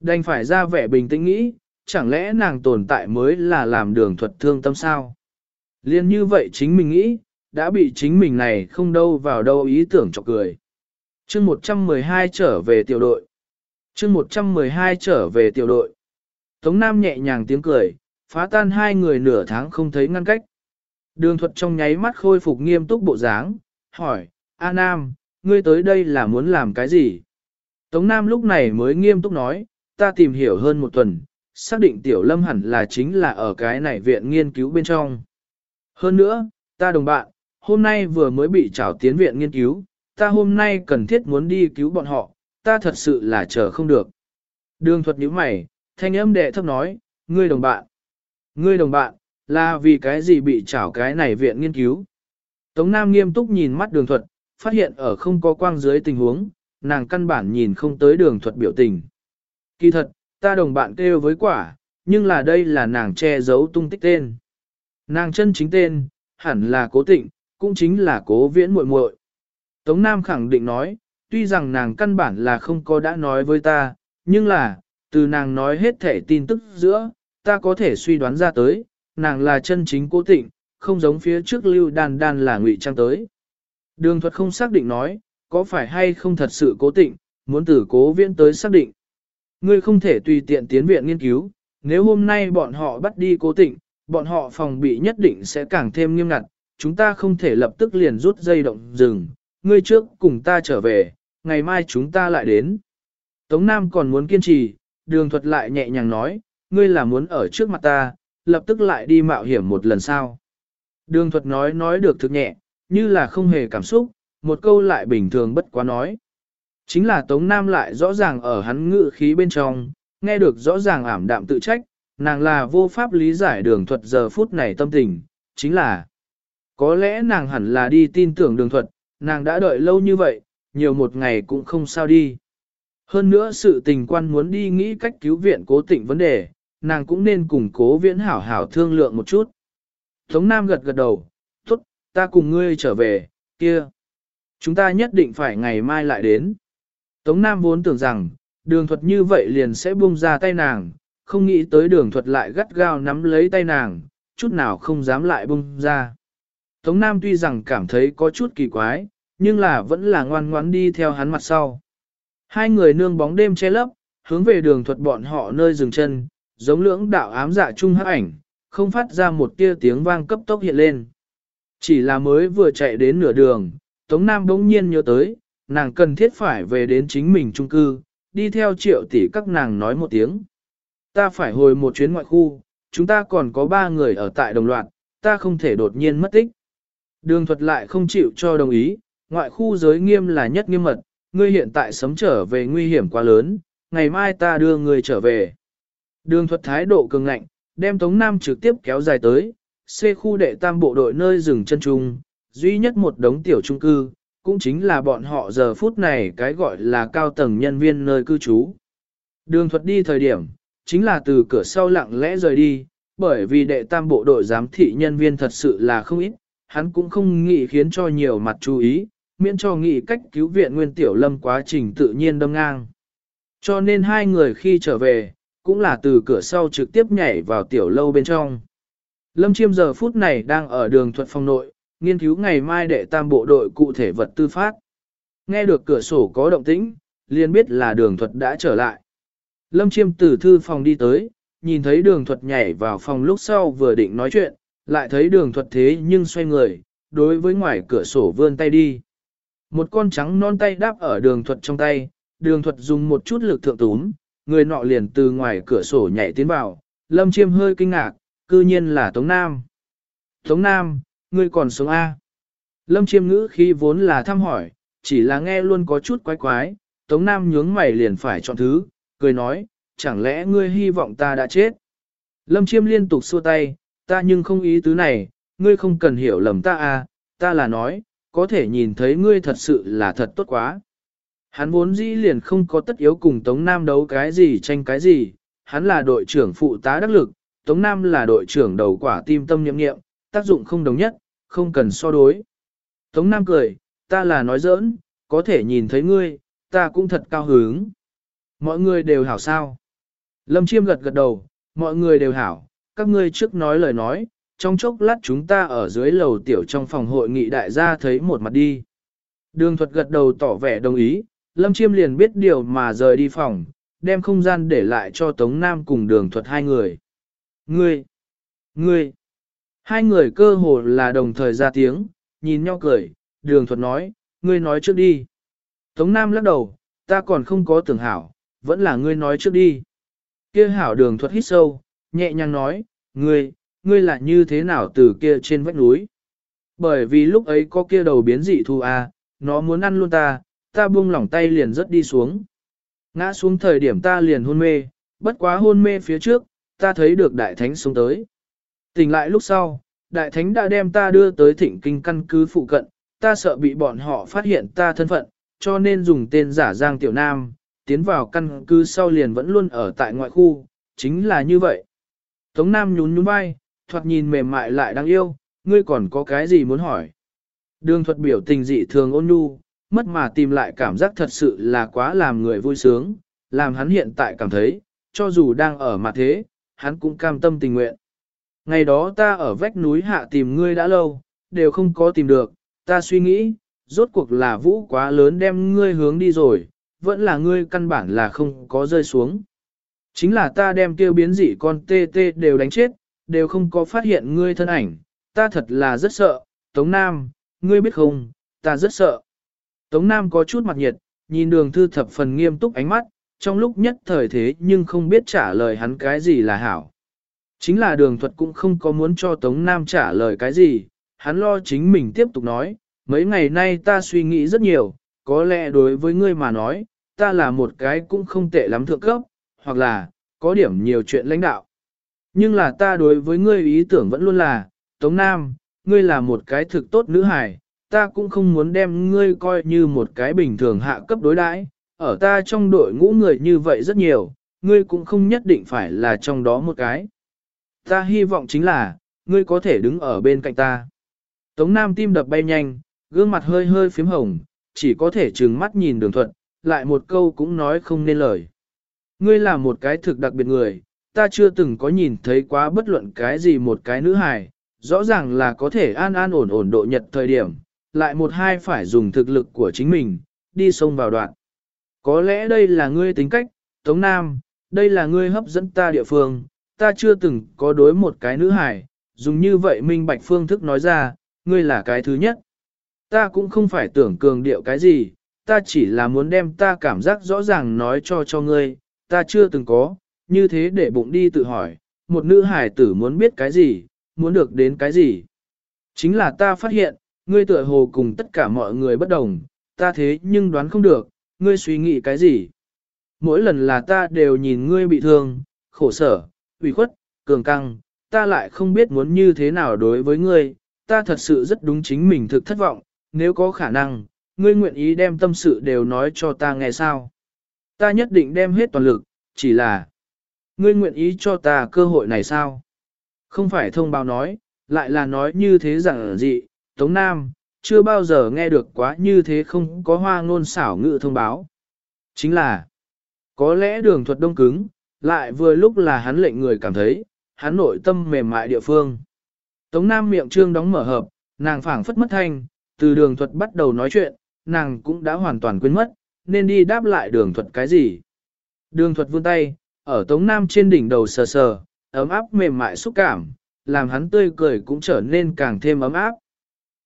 Đành phải ra vẻ bình tĩnh nghĩ, chẳng lẽ nàng tồn tại mới là làm đường thuật thương tâm sao? Liên như vậy chính mình nghĩ, đã bị chính mình này không đâu vào đâu ý tưởng chọc cười chương 112 trở về tiểu đội. chương 112 trở về tiểu đội. Tống Nam nhẹ nhàng tiếng cười, phá tan hai người nửa tháng không thấy ngăn cách. Đường thuật trong nháy mắt khôi phục nghiêm túc bộ dáng, hỏi, A Nam, ngươi tới đây là muốn làm cái gì? Tống Nam lúc này mới nghiêm túc nói, ta tìm hiểu hơn một tuần, xác định Tiểu Lâm hẳn là chính là ở cái này viện nghiên cứu bên trong. Hơn nữa, ta đồng bạn, hôm nay vừa mới bị trảo tiến viện nghiên cứu, ta hôm nay cần thiết muốn đi cứu bọn họ, ta thật sự là chờ không được. Đường thuật nhíu mày, thanh âm đệ thấp nói, ngươi đồng bạn. Ngươi đồng bạn, là vì cái gì bị trảo cái này viện nghiên cứu? Tống Nam nghiêm túc nhìn mắt đường thuật, phát hiện ở không có quang dưới tình huống, nàng căn bản nhìn không tới đường thuật biểu tình. Kỳ thật, ta đồng bạn kêu với quả, nhưng là đây là nàng che giấu tung tích tên. Nàng chân chính tên, hẳn là cố tịnh, cũng chính là cố viễn muội muội. Tống Nam khẳng định nói, tuy rằng nàng căn bản là không có đã nói với ta, nhưng là, từ nàng nói hết thể tin tức giữa, ta có thể suy đoán ra tới, nàng là chân chính cố tịnh, không giống phía trước lưu đan đan là ngụy trang tới. Đường thuật không xác định nói, có phải hay không thật sự cố tịnh, muốn từ cố viễn tới xác định. Ngươi không thể tùy tiện tiến viện nghiên cứu, nếu hôm nay bọn họ bắt đi cố tịnh, bọn họ phòng bị nhất định sẽ càng thêm nghiêm ngặt, chúng ta không thể lập tức liền rút dây động rừng, ngươi trước cùng ta trở về, ngày mai chúng ta lại đến. Tống Nam còn muốn kiên trì, đường thuật lại nhẹ nhàng nói, ngươi là muốn ở trước mặt ta, lập tức lại đi mạo hiểm một lần sau. Đường thuật nói nói được thực nhẹ, như là không hề cảm xúc, một câu lại bình thường bất quá nói. Chính là Tống Nam lại rõ ràng ở hắn ngự khí bên trong, nghe được rõ ràng ảm đạm tự trách, nàng là vô pháp lý giải đường thuật giờ phút này tâm tình, chính là có lẽ nàng hẳn là đi tin tưởng đường thuật, nàng đã đợi lâu như vậy, nhiều một ngày cũng không sao đi. Hơn nữa sự tình quan muốn đi nghĩ cách cứu viện cố tịnh vấn đề, nàng cũng nên cùng cố viễn hảo hảo thương lượng một chút. Tống Nam gật gật đầu, tốt, ta cùng ngươi trở về, kia. Chúng ta nhất định phải ngày mai lại đến. Tống Nam vốn tưởng rằng, đường thuật như vậy liền sẽ buông ra tay nàng, không nghĩ tới đường thuật lại gắt gao nắm lấy tay nàng, chút nào không dám lại buông ra. Tống Nam tuy rằng cảm thấy có chút kỳ quái, nhưng là vẫn là ngoan ngoãn đi theo hắn mặt sau. Hai người nương bóng đêm che lấp, hướng về đường thuật bọn họ nơi dừng chân, giống lưỡng đạo ám dạ chung hắc ảnh, không phát ra một tia tiếng vang cấp tốc hiện lên. Chỉ là mới vừa chạy đến nửa đường, Tống Nam bỗng nhiên nhớ tới, nàng cần thiết phải về đến chính mình trung cư, đi theo triệu tỷ các nàng nói một tiếng. Ta phải hồi một chuyến ngoại khu, chúng ta còn có ba người ở tại đồng loạt, ta không thể đột nhiên mất tích. Đường thuật lại không chịu cho đồng ý, ngoại khu giới nghiêm là nhất nghiêm mật, ngươi hiện tại sống trở về nguy hiểm quá lớn, ngày mai ta đưa ngươi trở về. Đường thuật thái độ cường ngạnh, đem Tống Nam trực tiếp kéo dài tới, C khu đệ tam bộ đội nơi rừng chân trung, duy nhất một đống tiểu trung cư, cũng chính là bọn họ giờ phút này cái gọi là cao tầng nhân viên nơi cư trú. Đường thuật đi thời điểm, chính là từ cửa sau lặng lẽ rời đi, bởi vì đệ tam bộ đội giám thị nhân viên thật sự là không ít, hắn cũng không nghĩ khiến cho nhiều mặt chú ý, miễn cho nghĩ cách cứu viện nguyên tiểu lâm quá trình tự nhiên đâm ngang. Cho nên hai người khi trở về, cũng là từ cửa sau trực tiếp nhảy vào tiểu lâu bên trong. Lâm chiêm giờ phút này đang ở đường thuật phòng nội, nghiên cứu ngày mai đệ tam bộ đội cụ thể vật tư phát. Nghe được cửa sổ có động tĩnh, liền biết là đường thuật đã trở lại. Lâm chiêm từ thư phòng đi tới, nhìn thấy đường thuật nhảy vào phòng lúc sau vừa định nói chuyện, lại thấy đường thuật thế nhưng xoay người, đối với ngoài cửa sổ vươn tay đi. Một con trắng non tay đáp ở đường thuật trong tay, đường thuật dùng một chút lực thượng túm, người nọ liền từ ngoài cửa sổ nhảy tiến vào, lâm chiêm hơi kinh ngạc, cư nhiên là Tống Nam. Tống Nam, ngươi còn sống A. Lâm chiêm ngữ khi vốn là thăm hỏi, chỉ là nghe luôn có chút quái quái, Tống Nam nhướng mày liền phải chọn thứ, cười nói, chẳng lẽ ngươi hy vọng ta đã chết? Lâm chiêm liên tục xua tay, ta nhưng không ý tứ này, ngươi không cần hiểu lầm ta à, ta là nói, có thể nhìn thấy ngươi thật sự là thật tốt quá. Hắn vốn dĩ liền không có tất yếu cùng Tống Nam đấu cái gì tranh cái gì, hắn là đội trưởng phụ tá đắc lực, Tống Nam là đội trưởng đầu quả tim tâm nhiệm nghiệm, tác dụng không đồng nhất, không cần so đối. Tống Nam cười, ta là nói giỡn, có thể nhìn thấy ngươi, ta cũng thật cao hứng. Mọi người đều hảo sao. Lâm Chiêm gật gật đầu, mọi người đều hảo, các ngươi trước nói lời nói, trong chốc lát chúng ta ở dưới lầu tiểu trong phòng hội nghị đại gia thấy một mặt đi. Đường thuật gật đầu tỏ vẻ đồng ý, Lâm Chiêm liền biết điều mà rời đi phòng, đem không gian để lại cho Tống Nam cùng đường thuật hai người. Ngươi! Ngươi! Hai người cơ hồ là đồng thời ra tiếng, nhìn nhau cười, đường thuật nói, ngươi nói trước đi. Tống Nam lắc đầu, ta còn không có tưởng hảo, vẫn là ngươi nói trước đi. Kia hảo đường thuật hít sâu, nhẹ nhàng nói, ngươi, ngươi là như thế nào từ kia trên vách núi. Bởi vì lúc ấy có kia đầu biến dị thu a, à, nó muốn ăn luôn ta, ta buông lỏng tay liền rất đi xuống. Ngã xuống thời điểm ta liền hôn mê, bất quá hôn mê phía trước, ta thấy được đại thánh xuống tới. Tỉnh lại lúc sau, đại thánh đã đem ta đưa tới thịnh kinh căn cứ phụ cận, ta sợ bị bọn họ phát hiện ta thân phận, cho nên dùng tên giả Giang Tiểu Nam, tiến vào căn cứ sau liền vẫn luôn ở tại ngoại khu, chính là như vậy. Tống Nam nhún nhún vai, thoạt nhìn mềm mại lại đáng yêu, ngươi còn có cái gì muốn hỏi. Đường thuật biểu tình dị thường ôn nhu, mất mà tìm lại cảm giác thật sự là quá làm người vui sướng, làm hắn hiện tại cảm thấy, cho dù đang ở mặt thế, hắn cũng cam tâm tình nguyện. Ngày đó ta ở vách núi hạ tìm ngươi đã lâu, đều không có tìm được, ta suy nghĩ, rốt cuộc là vũ quá lớn đem ngươi hướng đi rồi, vẫn là ngươi căn bản là không có rơi xuống. Chính là ta đem kêu biến dị con tê tê đều đánh chết, đều không có phát hiện ngươi thân ảnh, ta thật là rất sợ, Tống Nam, ngươi biết không, ta rất sợ. Tống Nam có chút mặt nhiệt, nhìn đường thư thập phần nghiêm túc ánh mắt, trong lúc nhất thời thế nhưng không biết trả lời hắn cái gì là hảo. Chính là đường thuật cũng không có muốn cho Tống Nam trả lời cái gì, hắn lo chính mình tiếp tục nói, mấy ngày nay ta suy nghĩ rất nhiều, có lẽ đối với ngươi mà nói, ta là một cái cũng không tệ lắm thượng cấp, hoặc là, có điểm nhiều chuyện lãnh đạo. Nhưng là ta đối với ngươi ý tưởng vẫn luôn là, Tống Nam, ngươi là một cái thực tốt nữ hài, ta cũng không muốn đem ngươi coi như một cái bình thường hạ cấp đối đãi. ở ta trong đội ngũ người như vậy rất nhiều, ngươi cũng không nhất định phải là trong đó một cái. Ta hy vọng chính là, ngươi có thể đứng ở bên cạnh ta. Tống Nam tim đập bay nhanh, gương mặt hơi hơi phím hồng, chỉ có thể trừng mắt nhìn đường thuận, lại một câu cũng nói không nên lời. Ngươi là một cái thực đặc biệt người, ta chưa từng có nhìn thấy quá bất luận cái gì một cái nữ hài, rõ ràng là có thể an an ổn ổn độ nhật thời điểm, lại một hai phải dùng thực lực của chính mình, đi sông vào đoạn. Có lẽ đây là ngươi tính cách, Tống Nam, đây là ngươi hấp dẫn ta địa phương, ta chưa từng có đối một cái nữ hài, dùng như vậy minh bạch phương thức nói ra, ngươi là cái thứ nhất. Ta cũng không phải tưởng cường điệu cái gì, ta chỉ là muốn đem ta cảm giác rõ ràng nói cho cho ngươi, ta chưa từng có, như thế để bụng đi tự hỏi, một nữ hải tử muốn biết cái gì, muốn được đến cái gì. Chính là ta phát hiện, ngươi tựa hồ cùng tất cả mọi người bất đồng, ta thế nhưng đoán không được, ngươi suy nghĩ cái gì. Mỗi lần là ta đều nhìn ngươi bị thương, khổ sở, ủy khuất, cường căng, ta lại không biết muốn như thế nào đối với ngươi, ta thật sự rất đúng chính mình thực thất vọng, nếu có khả năng, ngươi nguyện ý đem tâm sự đều nói cho ta nghe sao. Ta nhất định đem hết toàn lực, chỉ là, ngươi nguyện ý cho ta cơ hội này sao? Không phải thông báo nói, lại là nói như thế rằng dị, Tống Nam, chưa bao giờ nghe được quá như thế không có hoa ngôn xảo ngữ thông báo. Chính là, có lẽ đường thuật đông cứng, lại vừa lúc là hắn lệnh người cảm thấy, hắn nội tâm mềm mại địa phương. Tống Nam miệng trương đóng mở hợp, nàng phảng phất mất thanh, từ đường thuật bắt đầu nói chuyện, nàng cũng đã hoàn toàn quên mất, nên đi đáp lại đường thuật cái gì. Đường thuật vươn tay, ở Tống Nam trên đỉnh đầu sờ sờ, ấm áp mềm mại xúc cảm, làm hắn tươi cười cũng trở nên càng thêm ấm áp.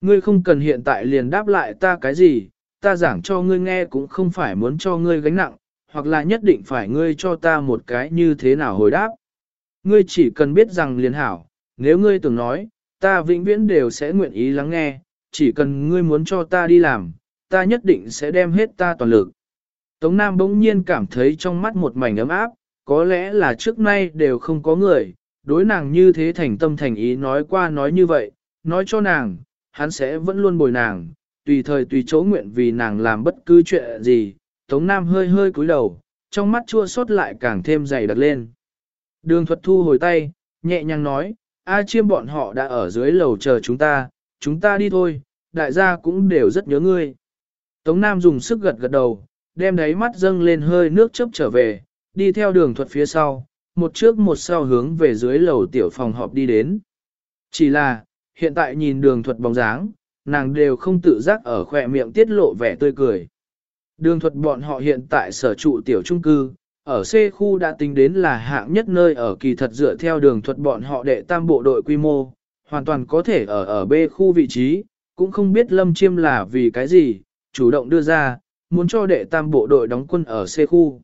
Ngươi không cần hiện tại liền đáp lại ta cái gì, ta giảng cho ngươi nghe cũng không phải muốn cho ngươi gánh nặng, hoặc là nhất định phải ngươi cho ta một cái như thế nào hồi đáp. Ngươi chỉ cần biết rằng liền hảo, nếu ngươi tưởng nói, ta vĩnh viễn đều sẽ nguyện ý lắng nghe, chỉ cần ngươi muốn cho ta đi làm, ta nhất định sẽ đem hết ta toàn lực. Tống Nam bỗng nhiên cảm thấy trong mắt một mảnh ấm áp, có lẽ là trước nay đều không có người, đối nàng như thế thành tâm thành ý nói qua nói như vậy, nói cho nàng, hắn sẽ vẫn luôn bồi nàng, tùy thời tùy chỗ nguyện vì nàng làm bất cứ chuyện gì. Tống Nam hơi hơi cúi đầu, trong mắt chua xót lại càng thêm dày đặc lên. Đường thuật thu hồi tay, nhẹ nhàng nói, A chiêm bọn họ đã ở dưới lầu chờ chúng ta, chúng ta đi thôi, đại gia cũng đều rất nhớ ngươi. Tống Nam dùng sức gật gật đầu, đem đáy mắt dâng lên hơi nước chớp trở về, đi theo đường thuật phía sau, một trước một sau hướng về dưới lầu tiểu phòng họp đi đến. Chỉ là, hiện tại nhìn đường thuật bóng dáng, nàng đều không tự giác ở khỏe miệng tiết lộ vẻ tươi cười. Đường thuật bọn họ hiện tại sở trụ tiểu trung cư, ở C khu đã tính đến là hạng nhất nơi ở kỳ thật dựa theo đường thuật bọn họ đệ tam bộ đội quy mô, hoàn toàn có thể ở ở B khu vị trí, cũng không biết Lâm Chiêm là vì cái gì, chủ động đưa ra, muốn cho đệ tam bộ đội đóng quân ở C khu.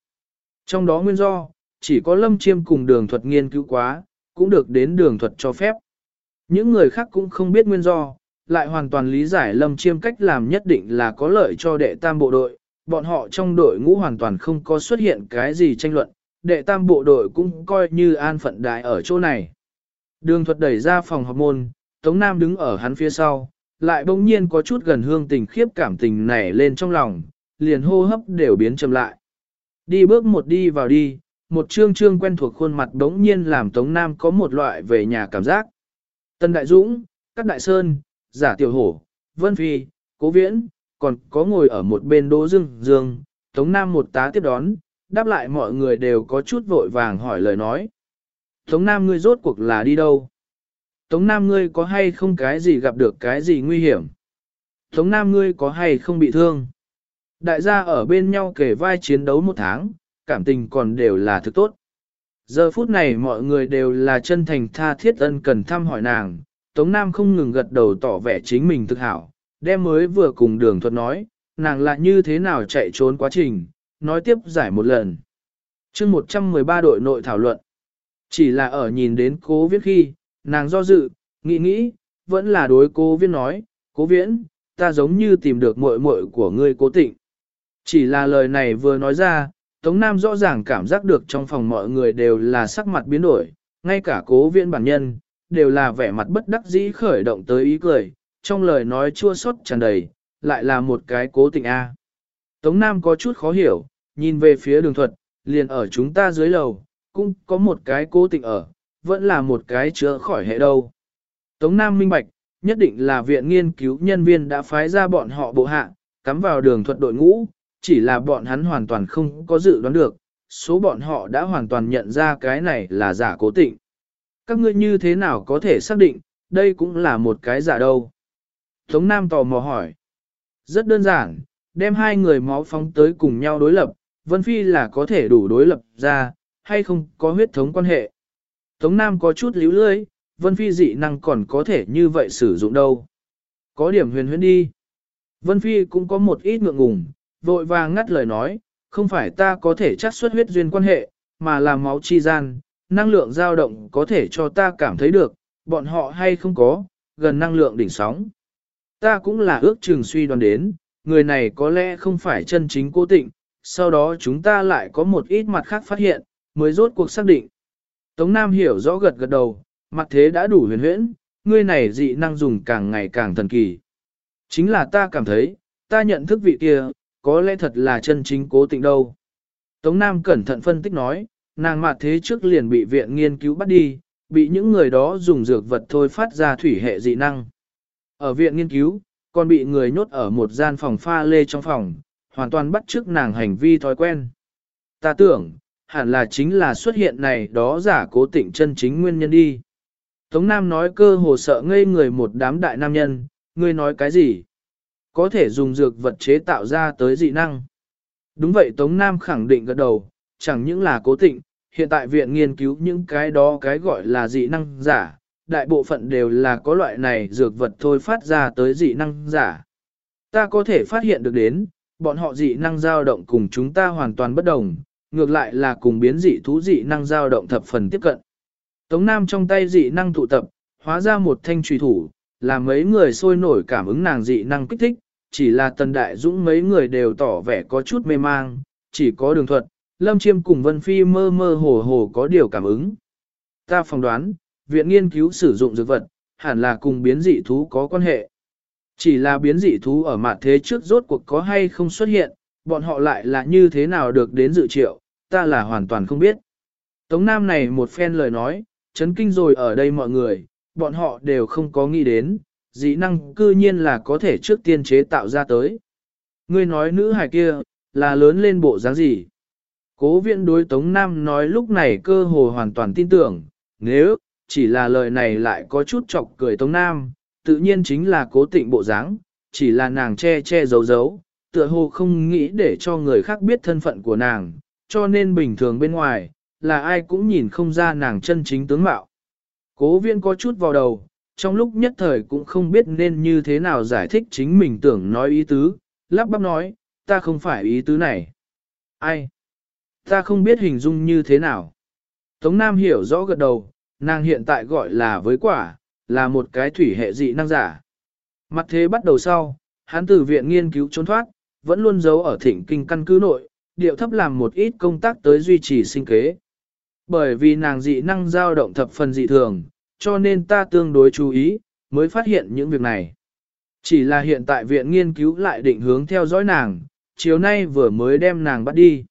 Trong đó nguyên do, chỉ có Lâm Chiêm cùng đường thuật nghiên cứu quá, cũng được đến đường thuật cho phép. Những người khác cũng không biết nguyên do, lại hoàn toàn lý giải Lâm Chiêm cách làm nhất định là có lợi cho đệ tam bộ đội, bọn họ trong đội ngũ hoàn toàn không có xuất hiện cái gì tranh luận, đệ tam bộ đội cũng coi như an phận đại ở chỗ này. Đường thuật đẩy ra phòng học môn, Tống Nam đứng ở hắn phía sau, lại bỗng nhiên có chút gần hương tình khiếp cảm tình nảy lên trong lòng, liền hô hấp đều biến chậm lại. Đi bước một đi vào đi, một trương trương quen thuộc khuôn mặt đống nhiên làm Tống Nam có một loại về nhà cảm giác. Tân Đại Dũng, Cát Đại Sơn, Giả Tiểu Hổ, Vân Phi, Cố Viễn, còn có ngồi ở một bên Đỗ Dương Dương, Tống Nam một tá tiếp đón, đáp lại mọi người đều có chút vội vàng hỏi lời nói. Tống Nam ngươi rốt cuộc là đi đâu? Tống Nam ngươi có hay không cái gì gặp được cái gì nguy hiểm? Tống Nam ngươi có hay không bị thương? Đại gia ở bên nhau kể vai chiến đấu một tháng, cảm tình còn đều là thực tốt. Giờ phút này mọi người đều là chân thành tha thiết ân cần thăm hỏi nàng, Tống Nam không ngừng gật đầu tỏ vẻ chính mình thực hảo, đem mới vừa cùng đường thuật nói, nàng lại như thế nào chạy trốn quá trình, nói tiếp giải một lần. chương 113 đội nội thảo luận, chỉ là ở nhìn đến cố viết khi, nàng do dự, nghĩ nghĩ, vẫn là đối cố viết nói, cố viễn, ta giống như tìm được muội muội của ngươi cố tịnh. Chỉ là lời này vừa nói ra, Tống Nam rõ ràng cảm giác được trong phòng mọi người đều là sắc mặt biến đổi, ngay cả cố viễn bản nhân, đều là vẻ mặt bất đắc dĩ khởi động tới ý cười, trong lời nói chua xót tràn đầy, lại là một cái cố tình A. Tống Nam có chút khó hiểu, nhìn về phía đường thuật, liền ở chúng ta dưới lầu, cũng có một cái cố tình ở, vẫn là một cái chữa khỏi hệ đâu. Tống Nam minh bạch, nhất định là viện nghiên cứu nhân viên đã phái ra bọn họ bộ hạ, cắm vào đường thuật đội ngũ, chỉ là bọn hắn hoàn toàn không có dự đoán được, số bọn họ đã hoàn toàn nhận ra cái này là giả cố tịnh. Các ngươi như thế nào có thể xác định, đây cũng là một cái giả đâu? Tống Nam tò mò hỏi. Rất đơn giản, đem hai người máu phóng tới cùng nhau đối lập, Vân Phi là có thể đủ đối lập ra, hay không có huyết thống quan hệ. Tống Nam có chút líu lưới, Vân Phi dị năng còn có thể như vậy sử dụng đâu. Có điểm huyền huyền đi. Vân Phi cũng có một ít ngượng ngùng, vội vàng ngắt lời nói, không phải ta có thể chắc xuất huyết duyên quan hệ, mà là máu chi gian, năng lượng dao động có thể cho ta cảm thấy được, bọn họ hay không có, gần năng lượng đỉnh sóng. Ta cũng là ước chừng suy đoán đến, người này có lẽ không phải chân chính cố tịnh, sau đó chúng ta lại có một ít mặt khác phát hiện, mới rốt cuộc xác định. Tống Nam hiểu rõ gật gật đầu, mặt thế đã đủ huyền huyễn, người này dị năng dùng càng ngày càng thần kỳ. Chính là ta cảm thấy, ta nhận thức vị kia, có lẽ thật là chân chính cố tịnh đâu. Tống Nam cẩn thận phân tích nói, nàng mặt thế trước liền bị viện nghiên cứu bắt đi, bị những người đó dùng dược vật thôi phát ra thủy hệ dị năng. Ở viện nghiên cứu, còn bị người nhốt ở một gian phòng pha lê trong phòng, hoàn toàn bắt chước nàng hành vi thói quen. Ta tưởng, hẳn là chính là xuất hiện này đó giả cố tịnh chân chính nguyên nhân đi. Tống Nam nói cơ hồ sợ ngây người một đám đại nam nhân, ngươi nói cái gì? Có thể dùng dược vật chế tạo ra tới dị năng. Đúng vậy Tống Nam khẳng định gật đầu, chẳng những là cố tịnh, hiện tại viện nghiên cứu những cái đó cái gọi là dị năng giả, đại bộ phận đều là có loại này dược vật thôi phát ra tới dị năng giả. Ta có thể phát hiện được đến, bọn họ dị năng dao động cùng chúng ta hoàn toàn bất đồng, ngược lại là cùng biến dị thú dị năng dao động thập phần tiếp cận. Tống Nam trong tay dị năng tụ tập, hóa ra một thanh trùy thủ, là mấy người sôi nổi cảm ứng nàng dị năng kích thích, chỉ là tần đại dũng mấy người đều tỏ vẻ có chút mê mang, chỉ có đường thuật, Lâm Chiêm cùng Vân Phi mơ mơ hồ hồ có điều cảm ứng. Ta phỏng đoán, viện nghiên cứu sử dụng dược vật, hẳn là cùng biến dị thú có quan hệ. Chỉ là biến dị thú ở mặt thế trước rốt cuộc có hay không xuất hiện, bọn họ lại là như thế nào được đến dự triệu, ta là hoàn toàn không biết. Tống Nam này một phen lời nói, chấn kinh rồi ở đây mọi người, bọn họ đều không có nghĩ đến, dị năng cư nhiên là có thể trước tiên chế tạo ra tới. Ngươi nói nữ hài kia, là lớn lên bộ dáng gì? Cố viện đối Tống Nam nói lúc này cơ hồ hoàn toàn tin tưởng, nếu, chỉ là lời này lại có chút chọc cười Tống Nam, tự nhiên chính là cố tịnh bộ dáng, chỉ là nàng che che giấu giấu, tựa hồ không nghĩ để cho người khác biết thân phận của nàng, cho nên bình thường bên ngoài, là ai cũng nhìn không ra nàng chân chính tướng mạo. Cố Viên có chút vào đầu, trong lúc nhất thời cũng không biết nên như thế nào giải thích chính mình tưởng nói ý tứ, lắp bắp nói, ta không phải ý tứ này. Ai? Ta không biết hình dung như thế nào. Tống Nam hiểu rõ gật đầu, nàng hiện tại gọi là với quả, là một cái thủy hệ dị năng giả. Mặt thế bắt đầu sau, hắn từ viện nghiên cứu trốn thoát, vẫn luôn giấu ở thỉnh kinh căn cứ nội, điệu thấp làm một ít công tác tới duy trì sinh kế. Bởi vì nàng dị năng dao động thập phần dị thường, cho nên ta tương đối chú ý, mới phát hiện những việc này. Chỉ là hiện tại viện nghiên cứu lại định hướng theo dõi nàng, chiều nay vừa mới đem nàng bắt đi.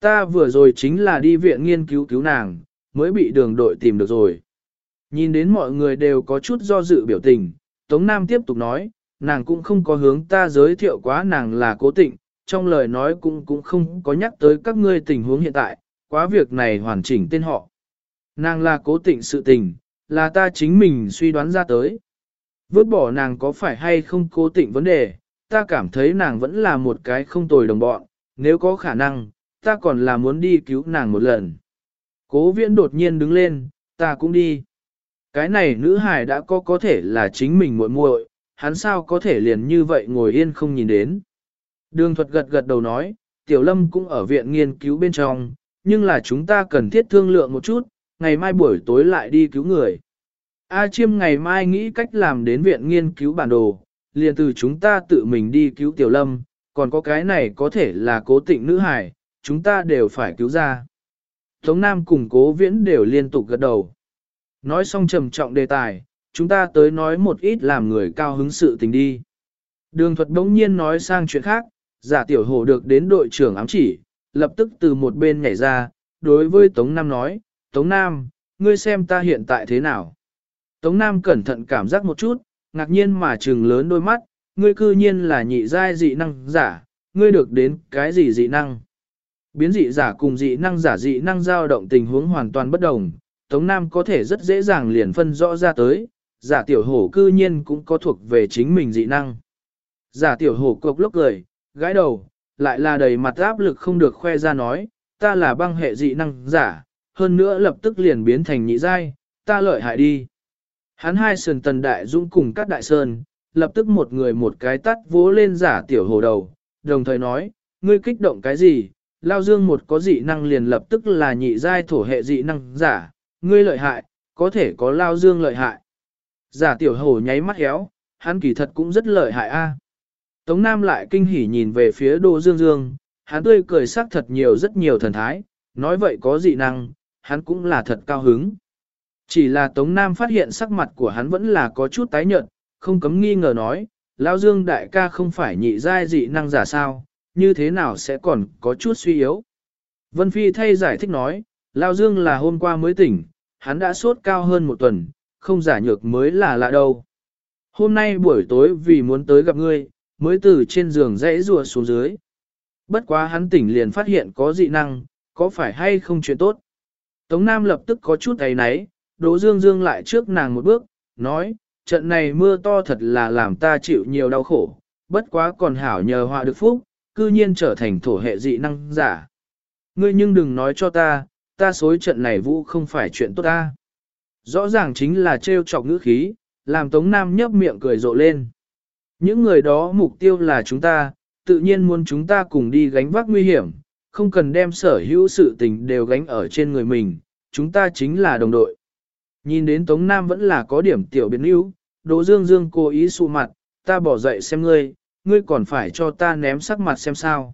Ta vừa rồi chính là đi viện nghiên cứu cứu nàng, mới bị đường đội tìm được rồi. Nhìn đến mọi người đều có chút do dự biểu tình, Tống Nam tiếp tục nói, nàng cũng không có hướng ta giới thiệu quá nàng là cố tịnh, trong lời nói cũng cũng không có nhắc tới các ngươi tình huống hiện tại, quá việc này hoàn chỉnh tên họ. Nàng là cố tịnh sự tình, là ta chính mình suy đoán ra tới. Vứt bỏ nàng có phải hay không cố tịnh vấn đề, ta cảm thấy nàng vẫn là một cái không tồi đồng bọn, nếu có khả năng, ta còn là muốn đi cứu nàng một lần. Cố viễn đột nhiên đứng lên, ta cũng đi. Cái này nữ hài đã có có thể là chính mình muội muội, hắn sao có thể liền như vậy ngồi yên không nhìn đến. Đường thuật gật gật đầu nói, Tiểu Lâm cũng ở viện nghiên cứu bên trong, nhưng là chúng ta cần thiết thương lượng một chút, ngày mai buổi tối lại đi cứu người. A Chiêm ngày mai nghĩ cách làm đến viện nghiên cứu bản đồ, liền từ chúng ta tự mình đi cứu Tiểu Lâm, còn có cái này có thể là cố tịnh nữ hải, chúng ta đều phải cứu ra. Tống Nam cùng cố viễn đều liên tục gật đầu. Nói xong trầm trọng đề tài, chúng ta tới nói một ít làm người cao hứng sự tình đi. Đường thuật đống nhiên nói sang chuyện khác, giả tiểu hồ được đến đội trưởng ám chỉ, lập tức từ một bên nhảy ra, đối với Tống Nam nói, Tống Nam, ngươi xem ta hiện tại thế nào. Tống Nam cẩn thận cảm giác một chút, ngạc nhiên mà trừng lớn đôi mắt, ngươi cư nhiên là nhị giai dị năng giả, ngươi được đến cái gì dị năng. Biến dị giả cùng dị năng giả dị năng dao động tình huống hoàn toàn bất đồng, Tống Nam có thể rất dễ dàng liền phân rõ ra tới, giả tiểu hổ cư nhiên cũng có thuộc về chính mình dị năng. Giả tiểu hổ cộc lốc cười, gãi đầu, lại là đầy mặt áp lực không được khoe ra nói, ta là băng hệ dị năng giả, hơn nữa lập tức liền biến thành nhị giai, ta lợi hại đi. Hắn hai sườn tần đại dũng cùng các đại sơn, lập tức một người một cái tắt vỗ lên giả tiểu hồ đầu, đồng thời nói, ngươi kích động cái gì, lao dương một có dị năng liền lập tức là nhị giai thổ hệ dị năng giả, ngươi lợi hại, có thể có lao dương lợi hại. Giả tiểu hồ nháy mắt héo, hắn kỳ thật cũng rất lợi hại a. Tống Nam lại kinh hỉ nhìn về phía Đỗ Dương Dương, hắn tươi cười sắc thật nhiều rất nhiều thần thái, nói vậy có dị năng, hắn cũng là thật cao hứng. Chỉ là Tống Nam phát hiện sắc mặt của hắn vẫn là có chút tái nhợt, không cấm nghi ngờ nói, Lão Dương đại ca không phải nhị giai dị năng giả sao, như thế nào sẽ còn có chút suy yếu. Vân Phi thay giải thích nói, Lão Dương là hôm qua mới tỉnh, hắn đã sốt cao hơn một tuần, không giả nhược mới là lạ đâu. Hôm nay buổi tối vì muốn tới gặp ngươi, mới từ trên giường dãy rùa xuống dưới. Bất quá hắn tỉnh liền phát hiện có dị năng, có phải hay không chuyện tốt. Tống Nam lập tức có chút thấy náy, Đỗ Dương Dương lại trước nàng một bước, nói, trận này mưa to thật là làm ta chịu nhiều đau khổ, bất quá còn hảo nhờ họa được phúc, cư nhiên trở thành thổ hệ dị năng giả. Ngươi nhưng đừng nói cho ta, ta xối trận này vũ không phải chuyện tốt ta. Rõ ràng chính là trêu chọc ngữ khí, làm Tống Nam nhấp miệng cười rộ lên. Những người đó mục tiêu là chúng ta, tự nhiên muốn chúng ta cùng đi gánh vác nguy hiểm, không cần đem sở hữu sự tình đều gánh ở trên người mình, chúng ta chính là đồng đội. Nhìn đến Tống Nam vẫn là có điểm tiểu biến yếu, Đỗ Dương Dương cố ý sụ mặt, ta bỏ dậy xem ngươi, ngươi còn phải cho ta ném sắc mặt xem sao.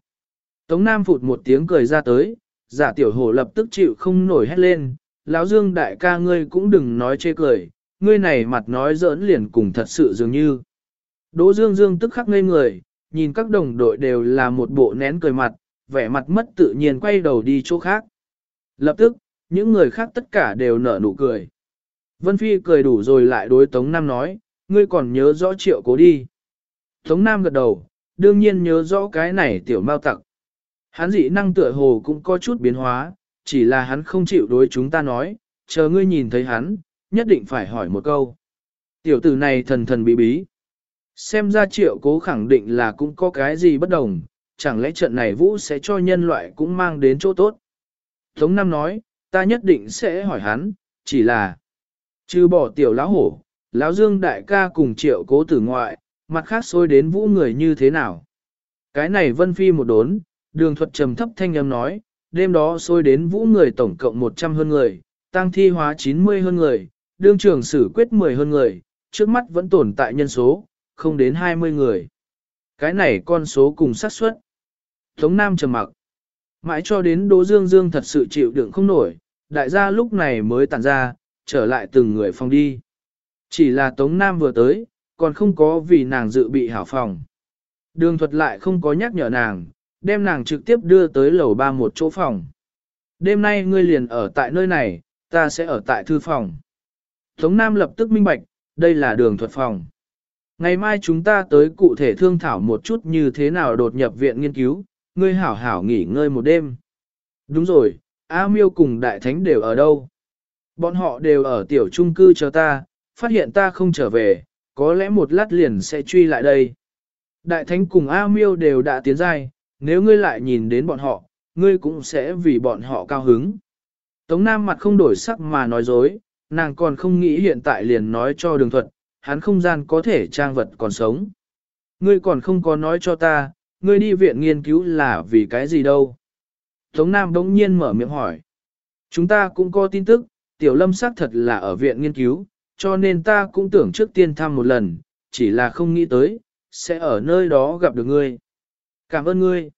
Tống Nam phụt một tiếng cười ra tới, giả tiểu hổ lập tức chịu không nổi hét lên, lão dương đại ca ngươi cũng đừng nói chê cười, ngươi này mặt nói giỡn liền cùng thật sự dường như. Đỗ dương dương tức khắc ngây người, nhìn các đồng đội đều là một bộ nén cười mặt, vẻ mặt mất tự nhiên quay đầu đi chỗ khác. Lập tức, những người khác tất cả đều nở nụ cười. Vân Phi cười đủ rồi lại đối Tống Nam nói, ngươi còn nhớ rõ triệu cố đi. Tống Nam gật đầu, đương nhiên nhớ rõ cái này tiểu mao tặc. Hắn dị năng tựa hồ cũng có chút biến hóa, chỉ là hắn không chịu đối chúng ta nói, chờ ngươi nhìn thấy hắn, nhất định phải hỏi một câu. Tiểu tử này thần thần bí bí. Xem ra triệu cố khẳng định là cũng có cái gì bất đồng, chẳng lẽ trận này vũ sẽ cho nhân loại cũng mang đến chỗ tốt. Tống Nam nói, ta nhất định sẽ hỏi hắn, chỉ là trừ bỏ tiểu lão hổ, lão dương đại ca cùng triệu cố tử ngoại, mặt khác xôi đến vũ người như thế nào. Cái này vân phi một đốn, đường thuật trầm thấp thanh âm nói, đêm đó xôi đến vũ người tổng cộng 100 hơn người, tăng thi hóa 90 hơn người, đương trường xử quyết 10 hơn người, trước mắt vẫn tồn tại nhân số, không đến 20 người. Cái này con số cùng xác suất. Tống Nam trầm mặc. Mãi cho đến Đỗ Dương Dương thật sự chịu đựng không nổi, đại gia lúc này mới tản ra, trở lại từng người phòng đi. Chỉ là Tống Nam vừa tới, còn không có vì nàng dự bị hảo phòng. Đường thuật lại không có nhắc nhở nàng, đem nàng trực tiếp đưa tới lầu ba một chỗ phòng. Đêm nay ngươi liền ở tại nơi này, ta sẽ ở tại thư phòng. Tống Nam lập tức minh bạch, đây là đường thuật phòng. Ngày mai chúng ta tới cụ thể thương thảo một chút như thế nào đột nhập viện nghiên cứu, ngươi hảo hảo nghỉ ngơi một đêm. Đúng rồi, A Miêu cùng Đại Thánh đều ở đâu? Bọn họ đều ở tiểu trung cư chờ ta, phát hiện ta không trở về, có lẽ một lát liền sẽ truy lại đây. Đại Thánh cùng A Miêu đều đã tiến giai, nếu ngươi lại nhìn đến bọn họ, ngươi cũng sẽ vì bọn họ cao hứng. Tống Nam mặt không đổi sắc mà nói dối, nàng còn không nghĩ hiện tại liền nói cho đường thuật, hắn không gian có thể trang vật còn sống. Ngươi còn không có nói cho ta, ngươi đi viện nghiên cứu là vì cái gì đâu. Tống Nam đống nhiên mở miệng hỏi. Chúng ta cũng có tin tức, tiểu lâm xác thật là ở viện nghiên cứu, cho nên ta cũng tưởng trước tiên thăm một lần, chỉ là không nghĩ tới, sẽ ở nơi đó gặp được ngươi. Cảm ơn ngươi.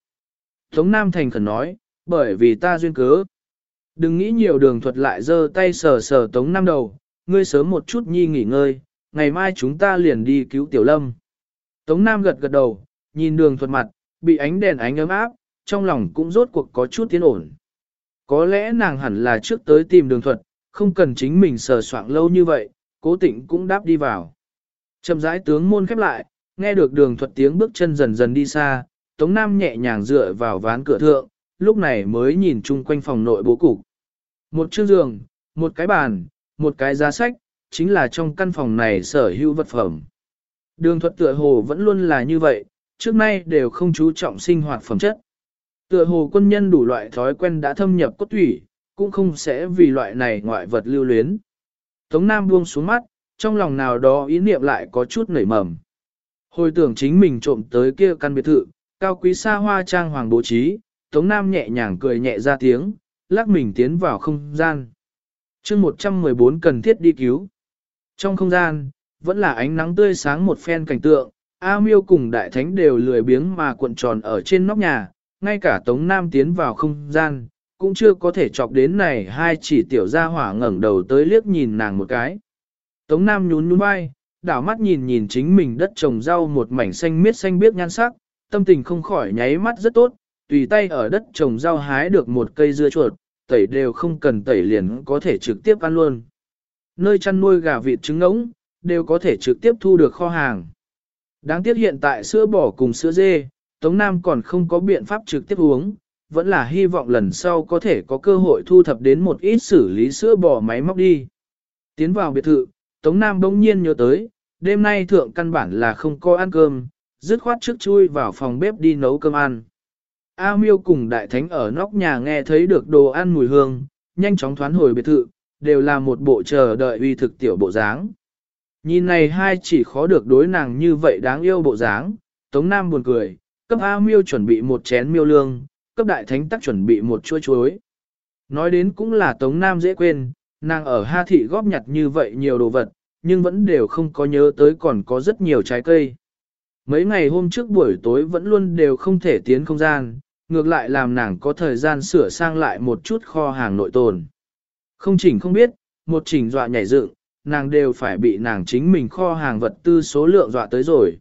Tống Nam thành khẩn nói, bởi vì ta duyên cớ. Đừng nghĩ nhiều đường thuật lại giơ tay sờ sờ Tống Nam đầu, ngươi sớm một chút nhi nghỉ ngơi, ngày mai chúng ta liền đi cứu Tiểu Lâm. Tống Nam gật gật đầu, nhìn đường thuật mặt, bị ánh đèn ánh ấm áp, trong lòng cũng rốt cuộc có chút tiến ổn. Có lẽ nàng hẳn là trước tới tìm đường thuật, không cần chính mình sờ soạn lâu như vậy, cố tịnh cũng đáp đi vào. Chậm rãi tướng môn khép lại, nghe được đường thuật tiếng bước chân dần dần đi xa, Tống Nam nhẹ nhàng dựa vào ván cửa thượng, lúc này mới nhìn chung quanh phòng nội bố cục. Một chiếc giường, một cái bàn, một cái giá sách, chính là trong căn phòng này sở hữu vật phẩm. Đường thuật tựa hồ vẫn luôn là như vậy, trước nay đều không chú trọng sinh hoạt phẩm chất. Tựa hồ quân nhân đủ loại thói quen đã thâm nhập cốt thủy, cũng không sẽ vì loại này ngoại vật lưu luyến. Tống Nam buông xuống mắt, trong lòng nào đó ý niệm lại có chút nảy mầm. Hồi tưởng chính mình trộm tới kia căn biệt thự, cao quý xa hoa trang hoàng bố trí, Tống Nam nhẹ nhàng cười nhẹ ra tiếng, lắc mình tiến vào không gian. chương 114 cần thiết đi cứu. Trong không gian, vẫn là ánh nắng tươi sáng một phen cảnh tượng, A Miêu cùng Đại Thánh đều lười biếng mà cuộn tròn ở trên nóc nhà, ngay cả Tống Nam tiến vào không gian, cũng chưa có thể chọc đến này hai chỉ tiểu gia hỏa ngẩng đầu tới liếc nhìn nàng một cái. Tống Nam nhún nhún vai, đảo mắt nhìn nhìn chính mình đất trồng rau một mảnh xanh miết xanh biếc nhan sắc, tâm tình không khỏi nháy mắt rất tốt, tùy tay ở đất trồng rau hái được một cây dưa chuột, tẩy đều không cần tẩy liền có thể trực tiếp ăn luôn. Nơi chăn nuôi gà vịt trứng ngỗng, đều có thể trực tiếp thu được kho hàng. Đáng tiếc hiện tại sữa bò cùng sữa dê, Tống Nam còn không có biện pháp trực tiếp uống, vẫn là hy vọng lần sau có thể có cơ hội thu thập đến một ít xử lý sữa bò máy móc đi. Tiến vào biệt thự, Tống Nam bỗng nhiên nhớ tới, đêm nay thượng căn bản là không có ăn cơm, dứt khoát trước chui vào phòng bếp đi nấu cơm ăn. A miêu cùng đại thánh ở nóc nhà nghe thấy được đồ ăn mùi hương, nhanh chóng thoán hồi biệt thự, đều là một bộ chờ đợi uy thực tiểu bộ dáng. Nhìn này hai chỉ khó được đối nàng như vậy đáng yêu bộ dáng, Tống Nam buồn cười, cấp A miêu chuẩn bị một chén miêu lương, cấp đại thánh tắc chuẩn bị một chua chuối. Nói đến cũng là Tống Nam dễ quên, nàng ở Ha Thị góp nhặt như vậy nhiều đồ vật, nhưng vẫn đều không có nhớ tới còn có rất nhiều trái cây. Mấy ngày hôm trước buổi tối vẫn luôn đều không thể tiến không gian, ngược lại làm nàng có thời gian sửa sang lại một chút kho hàng nội tồn. Không chỉnh không biết, một chỉnh dọa nhảy dựng, nàng đều phải bị nàng chính mình kho hàng vật tư số lượng dọa tới rồi.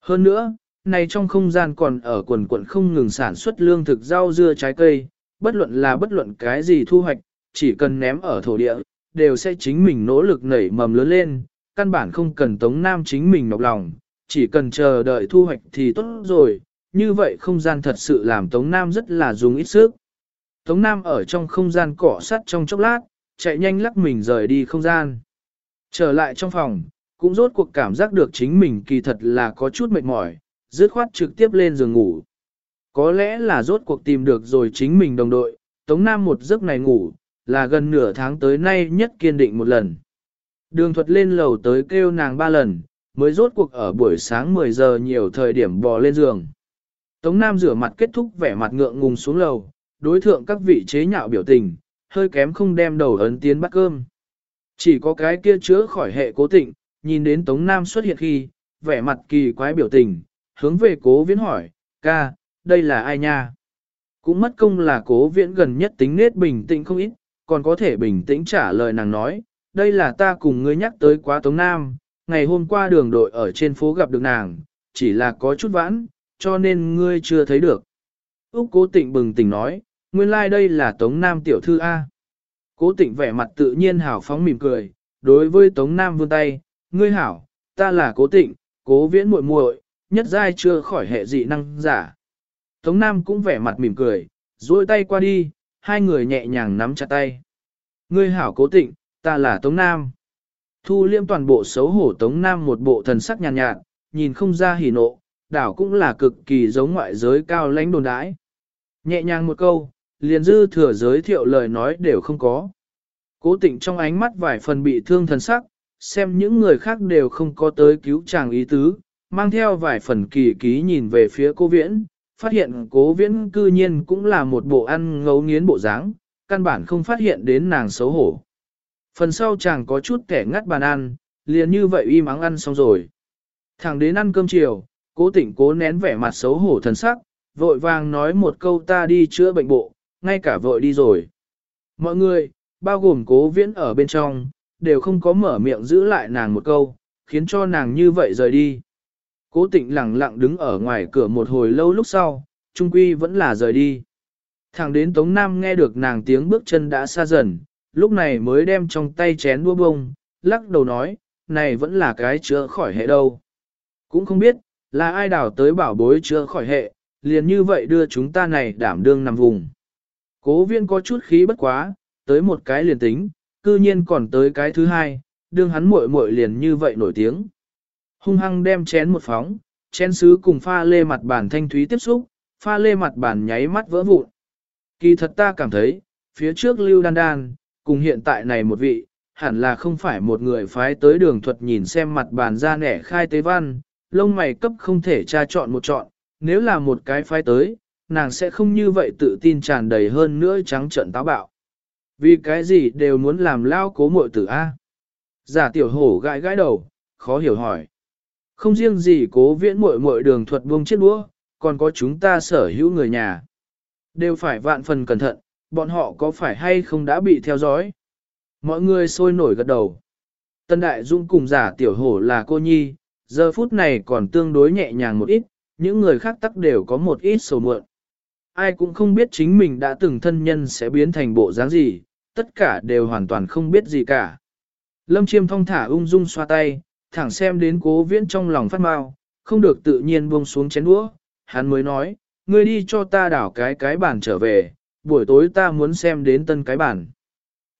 Hơn nữa, này trong không gian còn ở quần quận không ngừng sản xuất lương thực rau dưa trái cây, bất luận là bất luận cái gì thu hoạch, chỉ cần ném ở thổ địa, đều sẽ chính mình nỗ lực nảy mầm lớn lên, căn bản không cần Tống Nam chính mình nọc lòng, chỉ cần chờ đợi thu hoạch thì tốt rồi, như vậy không gian thật sự làm Tống Nam rất là dùng ít sức. Tống Nam ở trong không gian cỏ sắt trong chốc lát, chạy nhanh lắc mình rời đi không gian. Trở lại trong phòng, cũng rốt cuộc cảm giác được chính mình kỳ thật là có chút mệt mỏi, dứt khoát trực tiếp lên giường ngủ. Có lẽ là rốt cuộc tìm được rồi chính mình đồng đội, Tống Nam một giấc này ngủ, là gần nửa tháng tới nay nhất kiên định một lần. Đường thuật lên lầu tới kêu nàng ba lần, mới rốt cuộc ở buổi sáng 10 giờ nhiều thời điểm bò lên giường. Tống Nam rửa mặt kết thúc vẻ mặt ngượng ngùng xuống lầu, đối thượng các vị chế nhạo biểu tình, hơi kém không đem đầu ấn tiến bắt cơm. Chỉ có cái kia chữa khỏi hệ cố tịnh, nhìn đến Tống Nam xuất hiện khi, vẻ mặt kỳ quái biểu tình, hướng về cố viễn hỏi, ca, đây là ai nha? Cũng mất công là cố viễn gần nhất tính nết bình tĩnh không ít, còn có thể bình tĩnh trả lời nàng nói, đây là ta cùng ngươi nhắc tới quá Tống Nam, ngày hôm qua đường đội ở trên phố gặp được nàng, chỉ là có chút vãn, cho nên ngươi chưa thấy được. Úc cố tịnh bừng tỉnh nói, nguyên lai like đây là Tống Nam tiểu thư A. Cố tịnh vẻ mặt tự nhiên hảo phóng mỉm cười, đối với Tống Nam vươn tay, ngươi hảo, ta là cố tịnh, cố viễn muội muội, nhất giai chưa khỏi hệ dị năng giả. Tống Nam cũng vẻ mặt mỉm cười, duỗi tay qua đi, hai người nhẹ nhàng nắm chặt tay. Ngươi hảo cố tịnh, ta là Tống Nam. Thu liêm toàn bộ xấu hổ Tống Nam một bộ thần sắc nhàn nhạt, nhạt, nhìn không ra hỉ nộ, đảo cũng là cực kỳ giống ngoại giới cao lãnh đồn đãi. Nhẹ nhàng một câu, liền dư thừa giới thiệu lời nói đều không có. Cố tịnh trong ánh mắt vài phần bị thương thần sắc, xem những người khác đều không có tới cứu chàng ý tứ, mang theo vài phần kỳ ký nhìn về phía cô viễn, phát hiện cố viễn cư nhiên cũng là một bộ ăn ngấu nghiến bộ dáng, căn bản không phát hiện đến nàng xấu hổ. Phần sau chàng có chút kẻ ngắt bàn ăn, liền như vậy im ắng ăn xong rồi. Thẳng đến ăn cơm chiều, cố tỉnh cố nén vẻ mặt xấu hổ thần sắc, vội vàng nói một câu ta đi chữa bệnh bộ, ngay cả vội đi rồi. Mọi người, bao gồm cố viễn ở bên trong, đều không có mở miệng giữ lại nàng một câu, khiến cho nàng như vậy rời đi. Cố tịnh lặng lặng đứng ở ngoài cửa một hồi lâu lúc sau, trung quy vẫn là rời đi. Thẳng đến Tống Nam nghe được nàng tiếng bước chân đã xa dần, lúc này mới đem trong tay chén đua bông, lắc đầu nói, này vẫn là cái chữa khỏi hệ đâu. Cũng không biết, là ai đào tới bảo bối chữa khỏi hệ, liền như vậy đưa chúng ta này đảm đương nằm vùng. Cố viên có chút khí bất quá, tới một cái liền tính, cư nhiên còn tới cái thứ hai, đương hắn muội muội liền như vậy nổi tiếng. Hung hăng đem chén một phóng, chén sứ cùng pha lê mặt bàn thanh thúy tiếp xúc, pha lê mặt bàn nháy mắt vỡ vụn. Kỳ thật ta cảm thấy, phía trước lưu đan đan, cùng hiện tại này một vị, hẳn là không phải một người phái tới đường thuật nhìn xem mặt bàn ra nẻ khai tế văn, lông mày cấp không thể tra chọn một chọn, nếu là một cái phái tới, nàng sẽ không như vậy tự tin tràn đầy hơn nữa trắng trợn táo bạo. Vì cái gì đều muốn làm lao cố muội tử A. Giả tiểu hổ gãi gãi đầu, khó hiểu hỏi. Không riêng gì cố viễn muội muội đường thuật buông chiếc đũa, còn có chúng ta sở hữu người nhà. Đều phải vạn phần cẩn thận, bọn họ có phải hay không đã bị theo dõi. Mọi người sôi nổi gật đầu. Tân Đại Dung cùng giả tiểu hổ là cô nhi, giờ phút này còn tương đối nhẹ nhàng một ít, những người khác tắc đều có một ít sầu muộn. Ai cũng không biết chính mình đã từng thân nhân sẽ biến thành bộ dáng gì, tất cả đều hoàn toàn không biết gì cả. Lâm chiêm thong thả ung dung xoa tay, thẳng xem đến cố viễn trong lòng phát mau, không được tự nhiên buông xuống chén đũa, hắn mới nói, ngươi đi cho ta đảo cái cái bản trở về, buổi tối ta muốn xem đến tân cái bản.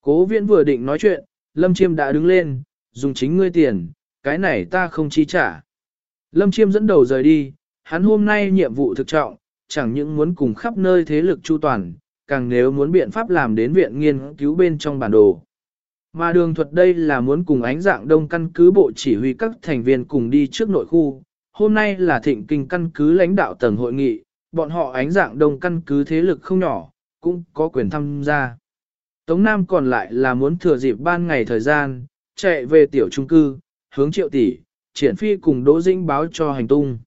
Cố viễn vừa định nói chuyện, Lâm Chiêm đã đứng lên, dùng chính ngươi tiền, cái này ta không chi trả. Lâm Chiêm dẫn đầu rời đi, hắn hôm nay nhiệm vụ thực trọng, chẳng những muốn cùng khắp nơi thế lực chu toàn, càng nếu muốn biện pháp làm đến viện nghiên cứu bên trong bản đồ. Mà đường thuật đây là muốn cùng ánh dạng đông căn cứ bộ chỉ huy các thành viên cùng đi trước nội khu. Hôm nay là thịnh kinh căn cứ lãnh đạo tầng hội nghị, bọn họ ánh dạng đông căn cứ thế lực không nhỏ, cũng có quyền tham gia. Tống Nam còn lại là muốn thừa dịp ban ngày thời gian, chạy về tiểu trung cư, hướng triệu tỷ, triển phi cùng Đỗ Dĩnh báo cho hành tung.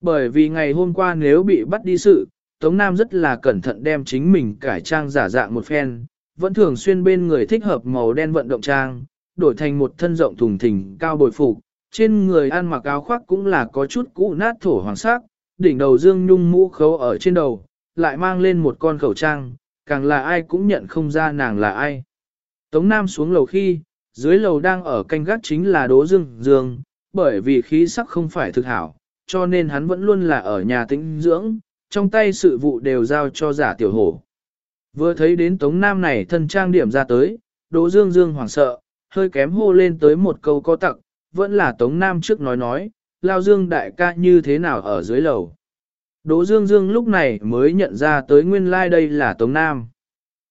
Bởi vì ngày hôm qua nếu bị bắt đi sự, Tống Nam rất là cẩn thận đem chính mình cải trang giả dạng một phen, vẫn thường xuyên bên người thích hợp màu đen vận động trang, đổi thành một thân rộng thùng thình cao bồi phục, trên người ăn mặc áo khoác cũng là có chút cũ nát thổ hoàng sắc, đỉnh đầu dương nhung mũ khấu ở trên đầu, lại mang lên một con khẩu trang, càng là ai cũng nhận không ra nàng là ai. Tống Nam xuống lầu khi, dưới lầu đang ở canh gác chính là Đỗ Dương Dương, bởi vì khí sắc không phải thực hảo, cho nên hắn vẫn luôn là ở nhà tĩnh dưỡng, trong tay sự vụ đều giao cho giả tiểu hổ. Vừa thấy đến Tống Nam này thân trang điểm ra tới, Đỗ Dương Dương hoảng sợ, hơi kém hô lên tới một câu có tặc, vẫn là Tống Nam trước nói nói, Lao Dương đại ca như thế nào ở dưới lầu. Đỗ Dương Dương lúc này mới nhận ra tới nguyên lai like đây là Tống Nam.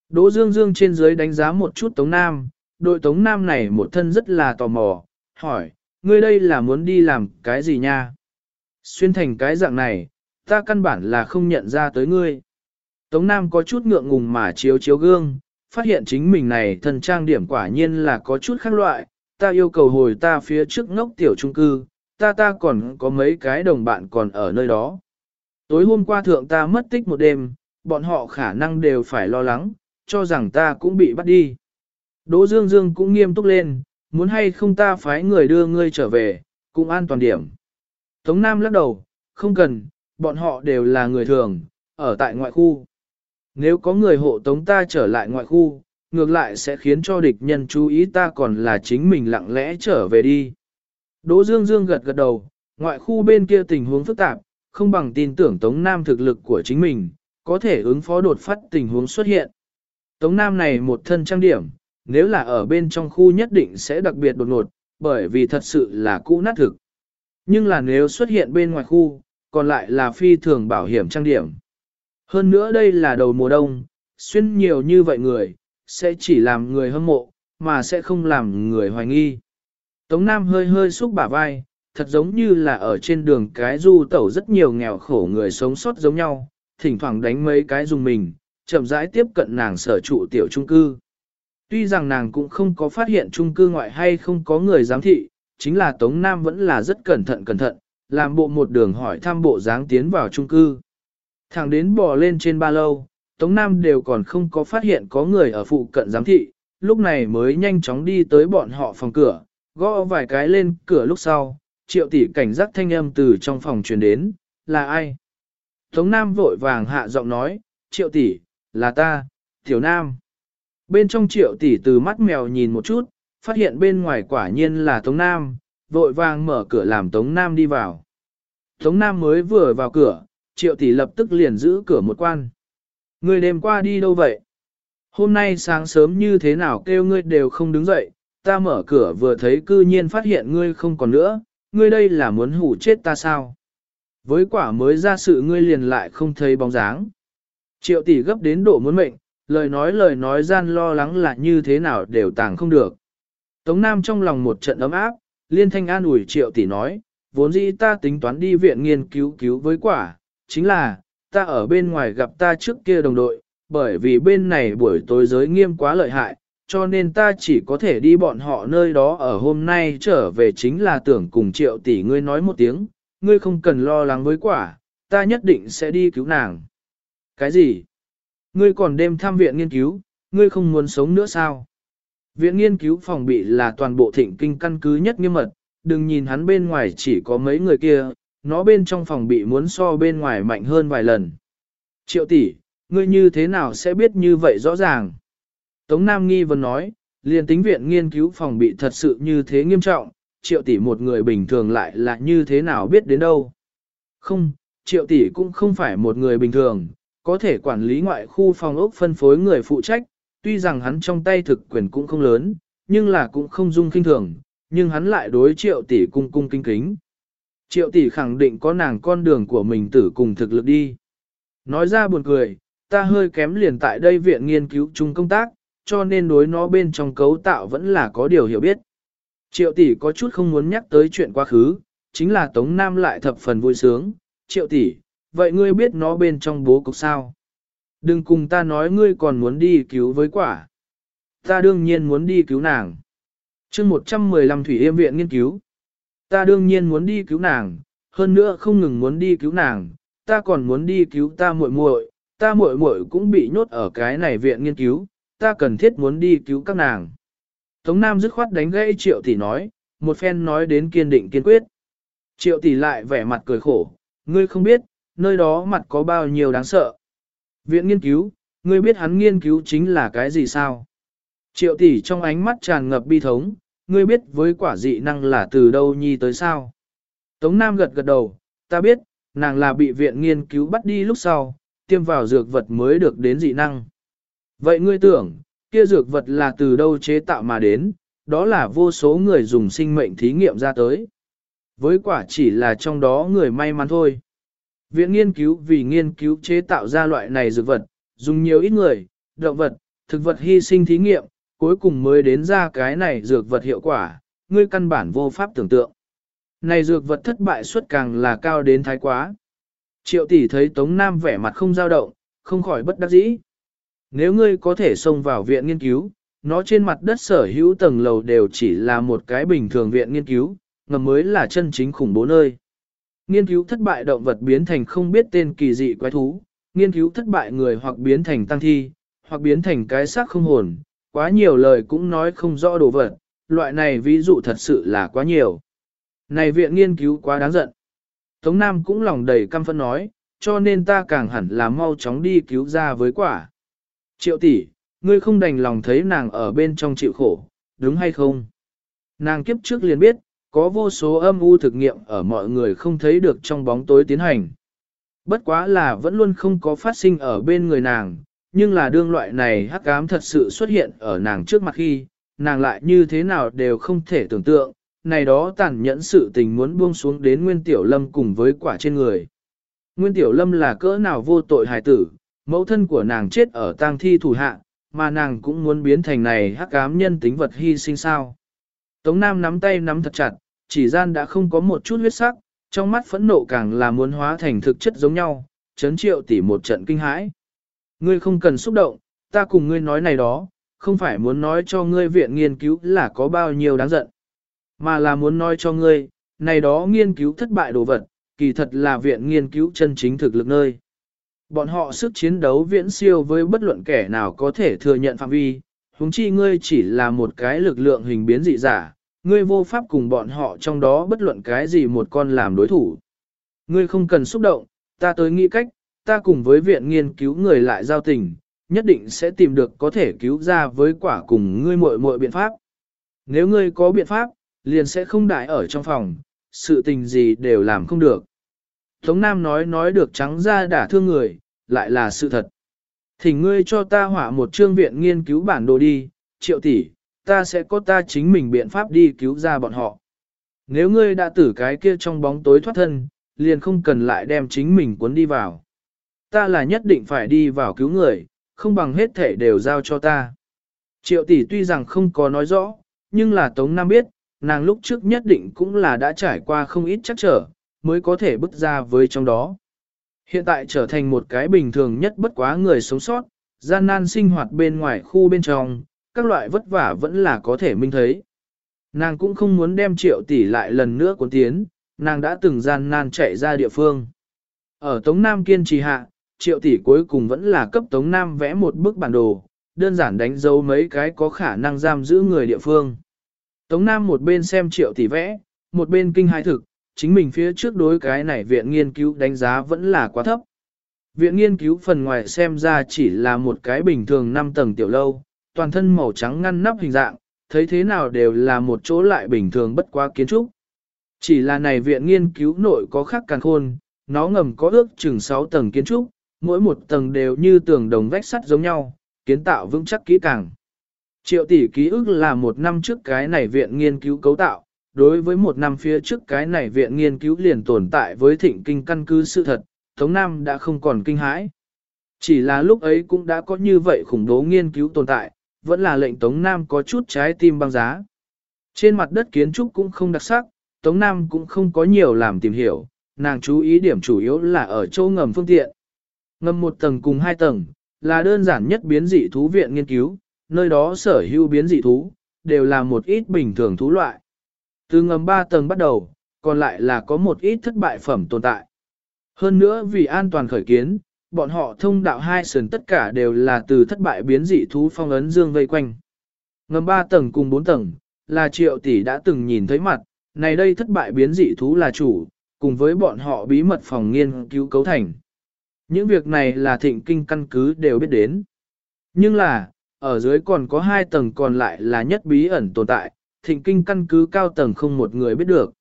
Đỗ Dương Dương trên dưới đánh giá một chút Tống Nam, đội Tống Nam này một thân rất là tò mò, hỏi, ngươi đây là muốn đi làm cái gì nha? Xuyên thành cái dạng này, ta căn bản là không nhận ra tới ngươi. Tống Nam có chút ngượng ngùng mà chiếu chiếu gương, phát hiện chính mình này thân trang điểm quả nhiên là có chút khác loại, ta yêu cầu hồi ta phía trước ngốc tiểu trung cư, ta ta còn có mấy cái đồng bạn còn ở nơi đó. Tối hôm qua thượng ta mất tích một đêm, bọn họ khả năng đều phải lo lắng, cho rằng ta cũng bị bắt đi. Đỗ Dương Dương cũng nghiêm túc lên, muốn hay không ta phái người đưa ngươi trở về, cũng an toàn điểm. Tống Nam lắc đầu, không cần, bọn họ đều là người thường, ở tại ngoại khu. Nếu có người hộ tống ta trở lại ngoại khu, ngược lại sẽ khiến cho địch nhân chú ý ta còn là chính mình lặng lẽ trở về đi. Đỗ Dương Dương gật gật đầu, ngoại khu bên kia tình huống phức tạp, không bằng tin tưởng Tống Nam thực lực của chính mình, có thể ứng phó đột phát tình huống xuất hiện. Tống Nam này một thân trang điểm, nếu là ở bên trong khu nhất định sẽ đặc biệt đột ngột, bởi vì thật sự là cũ nát thực. Nhưng là nếu xuất hiện bên ngoài khu, còn lại là phi thường bảo hiểm trang điểm. Hơn nữa đây là đầu mùa đông, xuyên nhiều như vậy người, sẽ chỉ làm người hâm mộ, mà sẽ không làm người hoài nghi. Tống Nam hơi hơi xúc bả vai, thật giống như là ở trên đường cái du tẩu rất nhiều nghèo khổ người sống sót giống nhau, thỉnh thoảng đánh mấy cái dùng mình, chậm rãi tiếp cận nàng sở trụ tiểu trung cư. Tuy rằng nàng cũng không có phát hiện trung cư ngoại hay không có người giám thị, chính là Tống Nam vẫn là rất cẩn thận cẩn thận, làm bộ một đường hỏi thăm bộ dáng tiến vào trung cư. Thẳng đến bò lên trên ba lâu, Tống Nam đều còn không có phát hiện có người ở phụ cận giám thị, lúc này mới nhanh chóng đi tới bọn họ phòng cửa, gõ vài cái lên cửa lúc sau, triệu tỷ cảnh giác thanh âm từ trong phòng truyền đến, là ai? Tống Nam vội vàng hạ giọng nói, triệu tỷ, là ta, tiểu Nam. Bên trong triệu tỷ từ mắt mèo nhìn một chút, phát hiện bên ngoài quả nhiên là Tống Nam, vội vàng mở cửa làm Tống Nam đi vào. Tống Nam mới vừa vào cửa, triệu tỷ lập tức liền giữ cửa một quan. Người đêm qua đi đâu vậy? Hôm nay sáng sớm như thế nào kêu ngươi đều không đứng dậy, ta mở cửa vừa thấy cư nhiên phát hiện ngươi không còn nữa, ngươi đây là muốn hủ chết ta sao? Với quả mới ra sự ngươi liền lại không thấy bóng dáng. Triệu tỷ gấp đến độ muốn mệnh, lời nói lời nói gian lo lắng là như thế nào đều tàng không được. Tống Nam trong lòng một trận ấm áp, liên thanh an ủi triệu tỷ nói, vốn dĩ ta tính toán đi viện nghiên cứu cứu với quả, chính là, ta ở bên ngoài gặp ta trước kia đồng đội, bởi vì bên này buổi tối giới nghiêm quá lợi hại, cho nên ta chỉ có thể đi bọn họ nơi đó ở hôm nay trở về chính là tưởng cùng triệu tỷ ngươi nói một tiếng, ngươi không cần lo lắng với quả, ta nhất định sẽ đi cứu nàng. Cái gì? Ngươi còn đêm thăm viện nghiên cứu, ngươi không muốn sống nữa sao? Viện nghiên cứu phòng bị là toàn bộ thịnh kinh căn cứ nhất nghiêm mật, đừng nhìn hắn bên ngoài chỉ có mấy người kia, nó bên trong phòng bị muốn so bên ngoài mạnh hơn vài lần. Triệu tỷ, ngươi như thế nào sẽ biết như vậy rõ ràng? Tống Nam nghi vấn nói, liền tính viện nghiên cứu phòng bị thật sự như thế nghiêm trọng, triệu tỷ một người bình thường lại là như thế nào biết đến đâu? Không, triệu tỷ cũng không phải một người bình thường, có thể quản lý ngoại khu phòng ốc phân phối người phụ trách, tuy rằng hắn trong tay thực quyền cũng không lớn, nhưng là cũng không dung kinh thường, nhưng hắn lại đối triệu tỷ cung cung kinh kính. Triệu tỷ khẳng định có nàng con đường của mình tử cùng thực lực đi. Nói ra buồn cười, ta hơi kém liền tại đây viện nghiên cứu chung công tác, cho nên đối nó bên trong cấu tạo vẫn là có điều hiểu biết. Triệu tỷ có chút không muốn nhắc tới chuyện quá khứ, chính là Tống Nam lại thập phần vui sướng. Triệu tỷ, vậy ngươi biết nó bên trong bố cục sao? Đừng cùng ta nói ngươi còn muốn đi cứu với quả. Ta đương nhiên muốn đi cứu nàng. chương 115 Thủy Yêm Viện nghiên cứu. Ta đương nhiên muốn đi cứu nàng, hơn nữa không ngừng muốn đi cứu nàng, ta còn muốn đi cứu ta muội muội, ta muội muội cũng bị nhốt ở cái này viện nghiên cứu, ta cần thiết muốn đi cứu các nàng. Tống Nam dứt khoát đánh gãy triệu tỷ nói, một phen nói đến kiên định kiên quyết. Triệu tỷ lại vẻ mặt cười khổ, ngươi không biết, nơi đó mặt có bao nhiêu đáng sợ. Viện nghiên cứu, ngươi biết hắn nghiên cứu chính là cái gì sao? Triệu tỷ trong ánh mắt tràn ngập bi thống, ngươi biết với quả dị năng là từ đâu nhi tới sao? Tống Nam gật gật đầu, ta biết, nàng là bị viện nghiên cứu bắt đi lúc sau, tiêm vào dược vật mới được đến dị năng. Vậy ngươi tưởng, kia dược vật là từ đâu chế tạo mà đến, đó là vô số người dùng sinh mệnh thí nghiệm ra tới. Với quả chỉ là trong đó người may mắn thôi. Viện nghiên cứu vì nghiên cứu chế tạo ra loại này dược vật, dùng nhiều ít người, động vật, thực vật hy sinh thí nghiệm, cuối cùng mới đến ra cái này dược vật hiệu quả, ngươi căn bản vô pháp tưởng tượng. Này dược vật thất bại suất càng là cao đến thái quá. Triệu tỷ thấy Tống Nam vẻ mặt không dao động, không khỏi bất đắc dĩ. Nếu ngươi có thể xông vào viện nghiên cứu, nó trên mặt đất sở hữu tầng lầu đều chỉ là một cái bình thường viện nghiên cứu, ngầm mới là chân chính khủng bố nơi. Nghiên cứu thất bại động vật biến thành không biết tên kỳ dị quái thú, nghiên cứu thất bại người hoặc biến thành tăng thi, hoặc biến thành cái xác không hồn, quá nhiều lời cũng nói không rõ đồ vật, loại này ví dụ thật sự là quá nhiều. Này viện nghiên cứu quá đáng giận. Tống Nam cũng lòng đầy căm phẫn nói, cho nên ta càng hẳn là mau chóng đi cứu ra với quả. Triệu tỷ, ngươi không đành lòng thấy nàng ở bên trong chịu khổ, đúng hay không? Nàng kiếp trước liền biết, có vô số âm u thực nghiệm ở mọi người không thấy được trong bóng tối tiến hành. Bất quá là vẫn luôn không có phát sinh ở bên người nàng, nhưng là đương loại này hắc ám thật sự xuất hiện ở nàng trước mặt khi, nàng lại như thế nào đều không thể tưởng tượng, này đó tàn nhẫn sự tình muốn buông xuống đến Nguyên Tiểu Lâm cùng với quả trên người. Nguyên Tiểu Lâm là cỡ nào vô tội hài tử, mẫu thân của nàng chết ở tang thi thủ hạ, mà nàng cũng muốn biến thành này hắc ám nhân tính vật hy sinh sao. Tống Nam nắm tay nắm thật chặt, chỉ gian đã không có một chút huyết sắc, trong mắt phẫn nộ càng là muốn hóa thành thực chất giống nhau, chấn triệu tỷ một trận kinh hãi. Ngươi không cần xúc động, ta cùng ngươi nói này đó, không phải muốn nói cho ngươi viện nghiên cứu là có bao nhiêu đáng giận, mà là muốn nói cho ngươi, này đó nghiên cứu thất bại đồ vật, kỳ thật là viện nghiên cứu chân chính thực lực nơi. Bọn họ sức chiến đấu viễn siêu với bất luận kẻ nào có thể thừa nhận phạm vi, huống chi ngươi chỉ là một cái lực lượng hình biến dị giả, ngươi vô pháp cùng bọn họ trong đó bất luận cái gì một con làm đối thủ. Ngươi không cần xúc động, ta tới nghĩ cách, ta cùng với viện nghiên cứu người lại giao tình, nhất định sẽ tìm được có thể cứu ra với quả cùng ngươi muội muội biện pháp. Nếu ngươi có biện pháp, liền sẽ không đại ở trong phòng, sự tình gì đều làm không được. Tống Nam nói nói được trắng ra đả thương người, lại là sự thật. Thỉnh ngươi cho ta hỏa một chương viện nghiên cứu bản đồ đi, triệu tỷ, ta sẽ có ta chính mình biện pháp đi cứu ra bọn họ. Nếu ngươi đã tử cái kia trong bóng tối thoát thân, liền không cần lại đem chính mình cuốn đi vào. Ta là nhất định phải đi vào cứu người, không bằng hết thể đều giao cho ta. Triệu tỷ tuy rằng không có nói rõ, nhưng là Tống Nam biết, nàng lúc trước nhất định cũng là đã trải qua không ít chắc trở, mới có thể bước ra với trong đó. Hiện tại trở thành một cái bình thường nhất bất quá người sống sót, gian nan sinh hoạt bên ngoài khu bên trong, các loại vất vả vẫn là có thể minh thấy. Nàng cũng không muốn đem triệu tỷ lại lần nữa cuốn tiến, nàng đã từng gian nan chạy ra địa phương. Ở Tống Nam kiên trì hạ, triệu tỷ cuối cùng vẫn là cấp Tống Nam vẽ một bức bản đồ, đơn giản đánh dấu mấy cái có khả năng giam giữ người địa phương. Tống Nam một bên xem triệu tỷ vẽ, một bên kinh hai thực, chính mình phía trước đối cái này viện nghiên cứu đánh giá vẫn là quá thấp. Viện nghiên cứu phần ngoài xem ra chỉ là một cái bình thường 5 tầng tiểu lâu, toàn thân màu trắng ngăn nắp hình dạng, thấy thế nào đều là một chỗ lại bình thường bất quá kiến trúc. Chỉ là này viện nghiên cứu nội có khác càng khôn, nó ngầm có ước chừng 6 tầng kiến trúc, mỗi một tầng đều như tường đồng vách sắt giống nhau, kiến tạo vững chắc kỹ càng. Triệu tỷ ký ức là một năm trước cái này viện nghiên cứu cấu tạo, đối với một năm phía trước cái này viện nghiên cứu liền tồn tại với thịnh kinh căn cứ sự thật, Tống Nam đã không còn kinh hãi. Chỉ là lúc ấy cũng đã có như vậy khủng bố nghiên cứu tồn tại, vẫn là lệnh Tống Nam có chút trái tim băng giá. Trên mặt đất kiến trúc cũng không đặc sắc, Tống Nam cũng không có nhiều làm tìm hiểu, nàng chú ý điểm chủ yếu là ở châu ngầm phương tiện. Ngầm một tầng cùng hai tầng, là đơn giản nhất biến dị thú viện nghiên cứu, nơi đó sở hữu biến dị thú, đều là một ít bình thường thú loại. Từ ngầm ba tầng bắt đầu, còn lại là có một ít thất bại phẩm tồn tại. Hơn nữa vì an toàn khởi kiến, bọn họ thông đạo hai sườn tất cả đều là từ thất bại biến dị thú phong ấn dương vây quanh. Ngầm 3 tầng cùng 4 tầng, là triệu tỷ đã từng nhìn thấy mặt, này đây thất bại biến dị thú là chủ, cùng với bọn họ bí mật phòng nghiên cứu cấu thành. Những việc này là thịnh kinh căn cứ đều biết đến. Nhưng là, ở dưới còn có hai tầng còn lại là nhất bí ẩn tồn tại, thịnh kinh căn cứ cao tầng không một người biết được.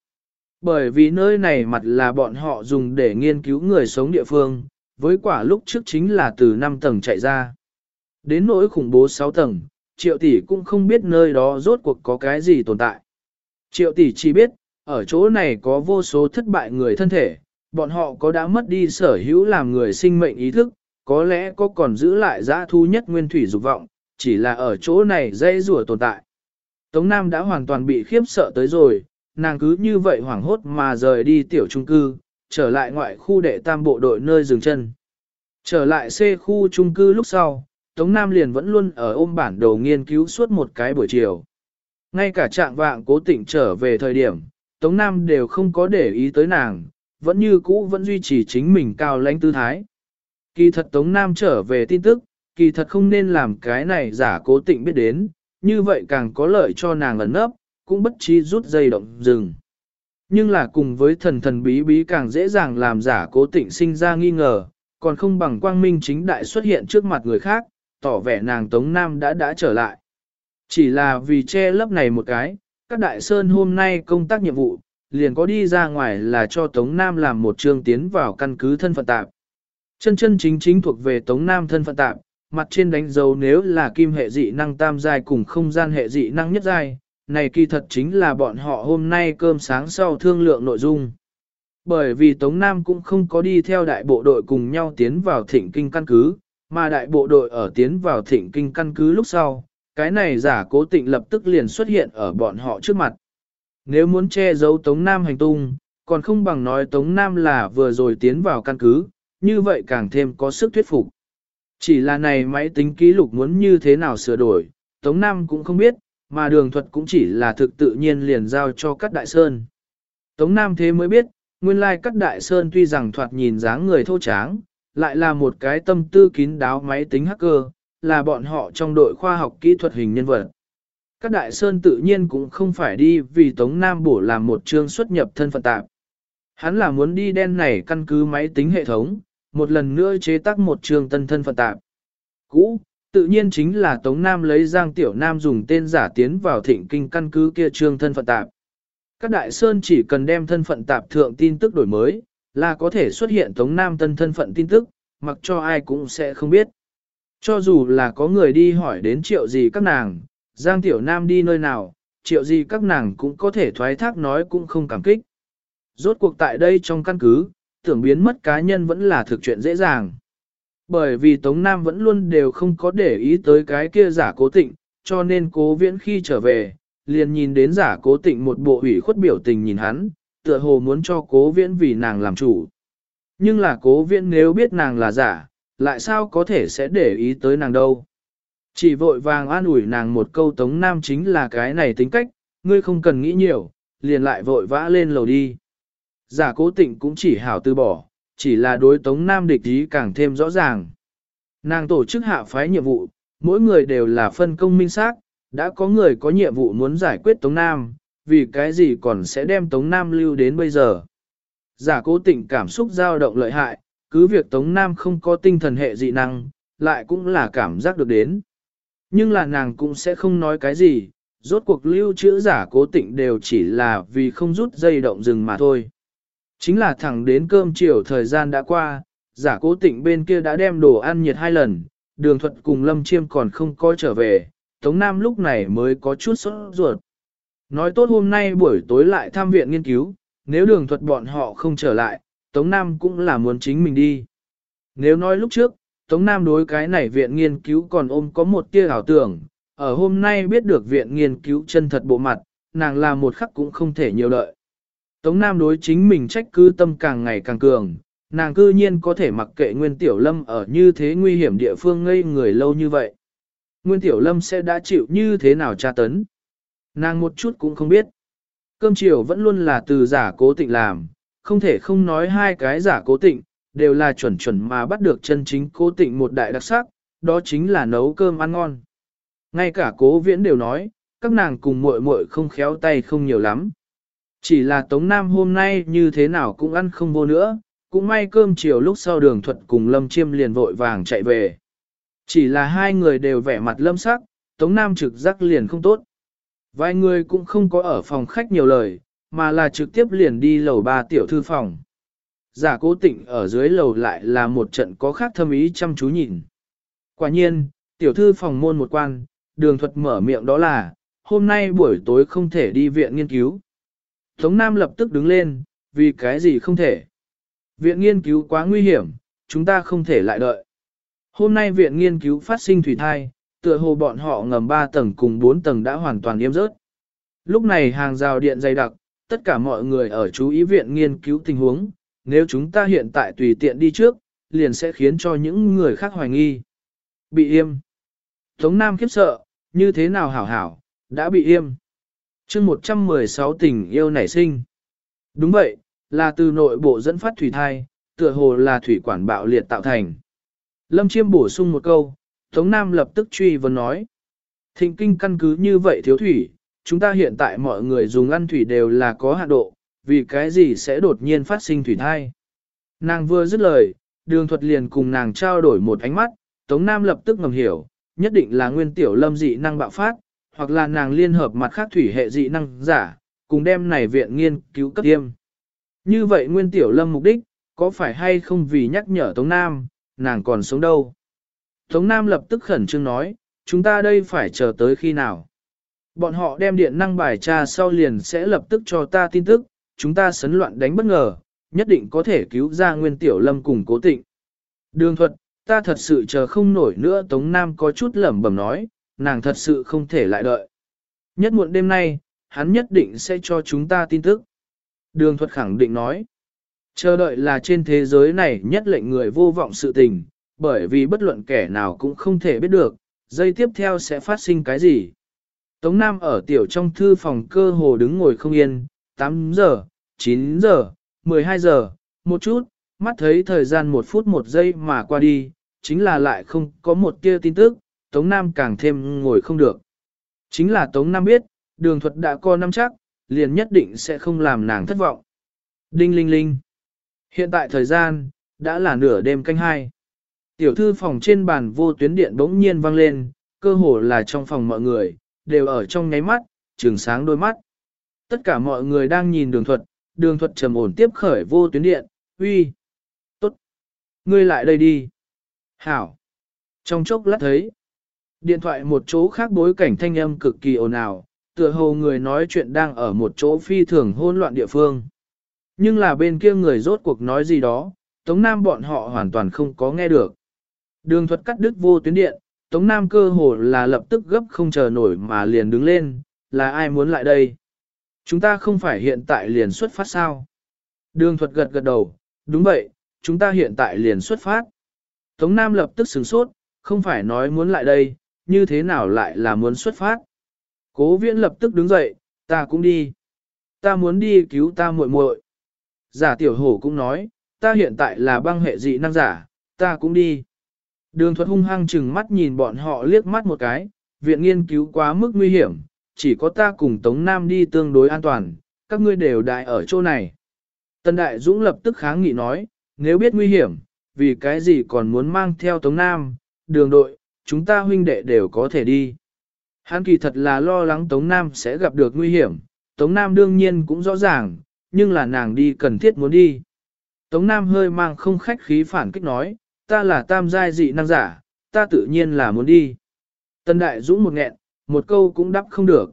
Bởi vì nơi này mặt là bọn họ dùng để nghiên cứu người sống địa phương, với quả lúc trước chính là từ 5 tầng chạy ra. Đến nỗi khủng bố 6 tầng, triệu tỷ cũng không biết nơi đó rốt cuộc có cái gì tồn tại. Triệu tỷ chỉ biết, ở chỗ này có vô số thất bại người thân thể, bọn họ có đã mất đi sở hữu làm người sinh mệnh ý thức, có lẽ có còn giữ lại giã thu nhất nguyên thủy dục vọng, chỉ là ở chỗ này dây rùa tồn tại. Tống Nam đã hoàn toàn bị khiếp sợ tới rồi, nàng cứ như vậy hoảng hốt mà rời đi tiểu trung cư, trở lại ngoại khu đệ tam bộ đội nơi dừng chân. Trở lại C khu trung cư lúc sau, Tống Nam liền vẫn luôn ở ôm bản đồ nghiên cứu suốt một cái buổi chiều. Ngay cả trạng vạng cố tỉnh trở về thời điểm, Tống Nam đều không có để ý tới nàng, vẫn như cũ vẫn duy trì chính mình cao lãnh tư thái. Kỳ thật Tống Nam trở về tin tức, kỳ thật không nên làm cái này giả cố tịnh biết đến, như vậy càng có lợi cho nàng ẩn nấp, cũng bất chi rút dây động dừng. Nhưng là cùng với thần thần bí bí càng dễ dàng làm giả cố tịnh sinh ra nghi ngờ, còn không bằng quang minh chính đại xuất hiện trước mặt người khác, tỏ vẻ nàng Tống Nam đã đã trở lại. Chỉ là vì che lấp này một cái, các đại sơn hôm nay công tác nhiệm vụ, liền có đi ra ngoài là cho Tống Nam làm một chương tiến vào căn cứ thân phận tạp. Chân chân chính chính thuộc về Tống Nam thân phận tạp, mặt trên đánh dấu nếu là kim hệ dị năng tam giai cùng không gian hệ dị năng nhất giai, này kỳ thật chính là bọn họ hôm nay cơm sáng sau thương lượng nội dung. Bởi vì Tống Nam cũng không có đi theo đại bộ đội cùng nhau tiến vào thịnh kinh căn cứ, mà đại bộ đội ở tiến vào thịnh kinh căn cứ lúc sau, cái này giả cố tịnh lập tức liền xuất hiện ở bọn họ trước mặt. Nếu muốn che giấu Tống Nam hành tung, còn không bằng nói Tống Nam là vừa rồi tiến vào căn cứ, như vậy càng thêm có sức thuyết phục. Chỉ là này máy tính ký lục muốn như thế nào sửa đổi, Tống Nam cũng không biết, mà đường thuật cũng chỉ là thực tự nhiên liền giao cho các đại sơn. Tống Nam thế mới biết, nguyên lai các đại sơn tuy rằng thoạt nhìn dáng người thô tráng, lại là một cái tâm tư kín đáo máy tính hacker, là bọn họ trong đội khoa học kỹ thuật hình nhân vật. Các đại sơn tự nhiên cũng không phải đi vì Tống Nam bổ làm một chương xuất nhập thân phận tạp. Hắn là muốn đi đen này căn cứ máy tính hệ thống, một lần nữa chế tác một trường tân thân phận tạp. Cũ, tự nhiên chính là Tống Nam lấy Giang Tiểu Nam dùng tên giả tiến vào thịnh kinh căn cứ kia trương thân phận tạp. Các đại sơn chỉ cần đem thân phận tạp thượng tin tức đổi mới, là có thể xuất hiện Tống Nam tân thân phận tin tức, mặc cho ai cũng sẽ không biết. Cho dù là có người đi hỏi đến triệu gì các nàng, Giang Tiểu Nam đi nơi nào, triệu gì các nàng cũng có thể thoái thác nói cũng không cảm kích. Rốt cuộc tại đây trong căn cứ, tưởng biến mất cá nhân vẫn là thực chuyện dễ dàng. Bởi vì Tống Nam vẫn luôn đều không có để ý tới cái kia giả cố tịnh, cho nên cố viễn khi trở về, liền nhìn đến giả cố tịnh một bộ ủy khuất biểu tình nhìn hắn, tựa hồ muốn cho cố viễn vì nàng làm chủ. Nhưng là cố viễn nếu biết nàng là giả, lại sao có thể sẽ để ý tới nàng đâu. Chỉ vội vàng an ủi nàng một câu Tống Nam chính là cái này tính cách, ngươi không cần nghĩ nhiều, liền lại vội vã lên lầu đi. Giả cố tịnh cũng chỉ hảo từ bỏ, chỉ là đối Tống Nam địch ý càng thêm rõ ràng. Nàng tổ chức hạ phái nhiệm vụ, mỗi người đều là phân công minh xác, đã có người có nhiệm vụ muốn giải quyết Tống Nam, vì cái gì còn sẽ đem Tống Nam lưu đến bây giờ. Giả cố tình cảm xúc dao động lợi hại, cứ việc Tống Nam không có tinh thần hệ dị năng, lại cũng là cảm giác được đến. Nhưng là nàng cũng sẽ không nói cái gì, rốt cuộc lưu trữ giả cố tình đều chỉ là vì không rút dây động rừng mà thôi. Chính là thẳng đến cơm chiều thời gian đã qua, giả cố tịnh bên kia đã đem đồ ăn nhiệt hai lần, đường thuật cùng lâm chiêm còn không có trở về, Tống Nam lúc này mới có chút sốt ruột. Nói tốt hôm nay buổi tối lại tham viện nghiên cứu, nếu đường thuật bọn họ không trở lại, Tống Nam cũng là muốn chính mình đi. Nếu nói lúc trước, Tống Nam đối cái này viện nghiên cứu còn ôm có một tia ảo tưởng, ở hôm nay biết được viện nghiên cứu chân thật bộ mặt, nàng là một khắc cũng không thể nhiều lợi. Tống Nam đối chính mình trách cứ tâm càng ngày càng cường, nàng cư nhiên có thể mặc kệ Nguyên Tiểu Lâm ở như thế nguy hiểm địa phương ngây người lâu như vậy. Nguyên Tiểu Lâm sẽ đã chịu như thế nào tra tấn. Nàng một chút cũng không biết. Cơm chiều vẫn luôn là từ giả cố tịnh làm, không thể không nói hai cái giả cố tịnh, đều là chuẩn chuẩn mà bắt được chân chính cố tịnh một đại đặc sắc, đó chính là nấu cơm ăn ngon. Ngay cả cố viễn đều nói, các nàng cùng muội muội không khéo tay không nhiều lắm. Chỉ là Tống Nam hôm nay như thế nào cũng ăn không vô nữa, cũng may cơm chiều lúc sau đường thuật cùng Lâm Chiêm liền vội vàng chạy về. Chỉ là hai người đều vẻ mặt lâm sắc, Tống Nam trực giác liền không tốt. Vài người cũng không có ở phòng khách nhiều lời, mà là trực tiếp liền đi lầu ba tiểu thư phòng. Giả cố tịnh ở dưới lầu lại là một trận có khác thâm ý chăm chú nhìn. Quả nhiên, tiểu thư phòng môn một quan, đường thuật mở miệng đó là, hôm nay buổi tối không thể đi viện nghiên cứu. Tống Nam lập tức đứng lên, vì cái gì không thể. Viện nghiên cứu quá nguy hiểm, chúng ta không thể lại đợi. Hôm nay viện nghiên cứu phát sinh thủy thai, tựa hồ bọn họ ngầm 3 tầng cùng 4 tầng đã hoàn toàn yếm rớt. Lúc này hàng rào điện dày đặc, tất cả mọi người ở chú ý viện nghiên cứu tình huống, nếu chúng ta hiện tại tùy tiện đi trước, liền sẽ khiến cho những người khác hoài nghi. Bị im. Tống Nam khiếp sợ, như thế nào hảo hảo, đã bị im chương 116 tình yêu nảy sinh. Đúng vậy, là từ nội bộ dẫn phát thủy thai, tựa hồ là thủy quản bạo liệt tạo thành. Lâm Chiêm bổ sung một câu, Tống Nam lập tức truy vấn nói. Thịnh kinh căn cứ như vậy thiếu thủy, chúng ta hiện tại mọi người dùng ăn thủy đều là có hạn độ, vì cái gì sẽ đột nhiên phát sinh thủy thai. Nàng vừa dứt lời, đường thuật liền cùng nàng trao đổi một ánh mắt, Tống Nam lập tức ngầm hiểu, nhất định là nguyên tiểu lâm dị năng bạo phát, hoặc là nàng liên hợp mặt khác thủy hệ dị năng giả, cùng đem này viện nghiên cứu cấp tiêm. Như vậy nguyên tiểu lâm mục đích, có phải hay không vì nhắc nhở Tống Nam, nàng còn sống đâu? Tống Nam lập tức khẩn trương nói, chúng ta đây phải chờ tới khi nào? Bọn họ đem điện năng bài tra sau liền sẽ lập tức cho ta tin tức, chúng ta sấn loạn đánh bất ngờ, nhất định có thể cứu ra nguyên tiểu lâm cùng cố tịnh. Đường thuật, ta thật sự chờ không nổi nữa Tống Nam có chút lẩm bẩm nói, nàng thật sự không thể lại đợi. Nhất muộn đêm nay, hắn nhất định sẽ cho chúng ta tin tức. Đường thuật khẳng định nói, chờ đợi là trên thế giới này nhất lệnh người vô vọng sự tình, bởi vì bất luận kẻ nào cũng không thể biết được, dây tiếp theo sẽ phát sinh cái gì. Tống Nam ở tiểu trong thư phòng cơ hồ đứng ngồi không yên, 8 giờ, 9 giờ, 12 giờ, một chút, mắt thấy thời gian một phút một giây mà qua đi, chính là lại không có một tia tin tức, Tống Nam càng thêm ngồi không được. Chính là Tống Nam biết, đường thuật đã co năm chắc, liền nhất định sẽ không làm nàng thất vọng. Đinh linh linh. Hiện tại thời gian, đã là nửa đêm canh hai. Tiểu thư phòng trên bàn vô tuyến điện bỗng nhiên vang lên, cơ hồ là trong phòng mọi người, đều ở trong nháy mắt, trường sáng đôi mắt. Tất cả mọi người đang nhìn đường thuật, đường thuật trầm ổn tiếp khởi vô tuyến điện, uy. Tốt. Ngươi lại đây đi. Hảo. Trong chốc lát thấy. Điện thoại một chỗ khác bối cảnh thanh âm cực kỳ ồn ào, tựa hồ người nói chuyện đang ở một chỗ phi thường hỗn loạn địa phương. Nhưng là bên kia người rốt cuộc nói gì đó, Tống Nam bọn họ hoàn toàn không có nghe được. Đường thuật cắt đứt vô tuyến điện, Tống Nam cơ hồ là lập tức gấp không chờ nổi mà liền đứng lên, là ai muốn lại đây? Chúng ta không phải hiện tại liền xuất phát sao? Đường thuật gật gật đầu, đúng vậy, chúng ta hiện tại liền xuất phát. Tống Nam lập tức sửng sốt, không phải nói muốn lại đây, như thế nào lại là muốn xuất phát? Cố viễn lập tức đứng dậy, ta cũng đi. Ta muốn đi cứu ta muội muội. Giả tiểu hổ cũng nói, ta hiện tại là băng hệ dị năng giả, ta cũng đi. Đường thuật hung hăng chừng mắt nhìn bọn họ liếc mắt một cái, viện nghiên cứu quá mức nguy hiểm, chỉ có ta cùng Tống Nam đi tương đối an toàn, các ngươi đều đại ở chỗ này. Tân Đại Dũng lập tức kháng nghị nói, nếu biết nguy hiểm, vì cái gì còn muốn mang theo Tống Nam, đường đội, chúng ta huynh đệ đều có thể đi. Hắn kỳ thật là lo lắng Tống Nam sẽ gặp được nguy hiểm, Tống Nam đương nhiên cũng rõ ràng, nhưng là nàng đi cần thiết muốn đi. Tống Nam hơi mang không khách khí phản kích nói, ta là tam giai dị năng giả, ta tự nhiên là muốn đi. Tân Đại Dũng một nghẹn, một câu cũng đắp không được.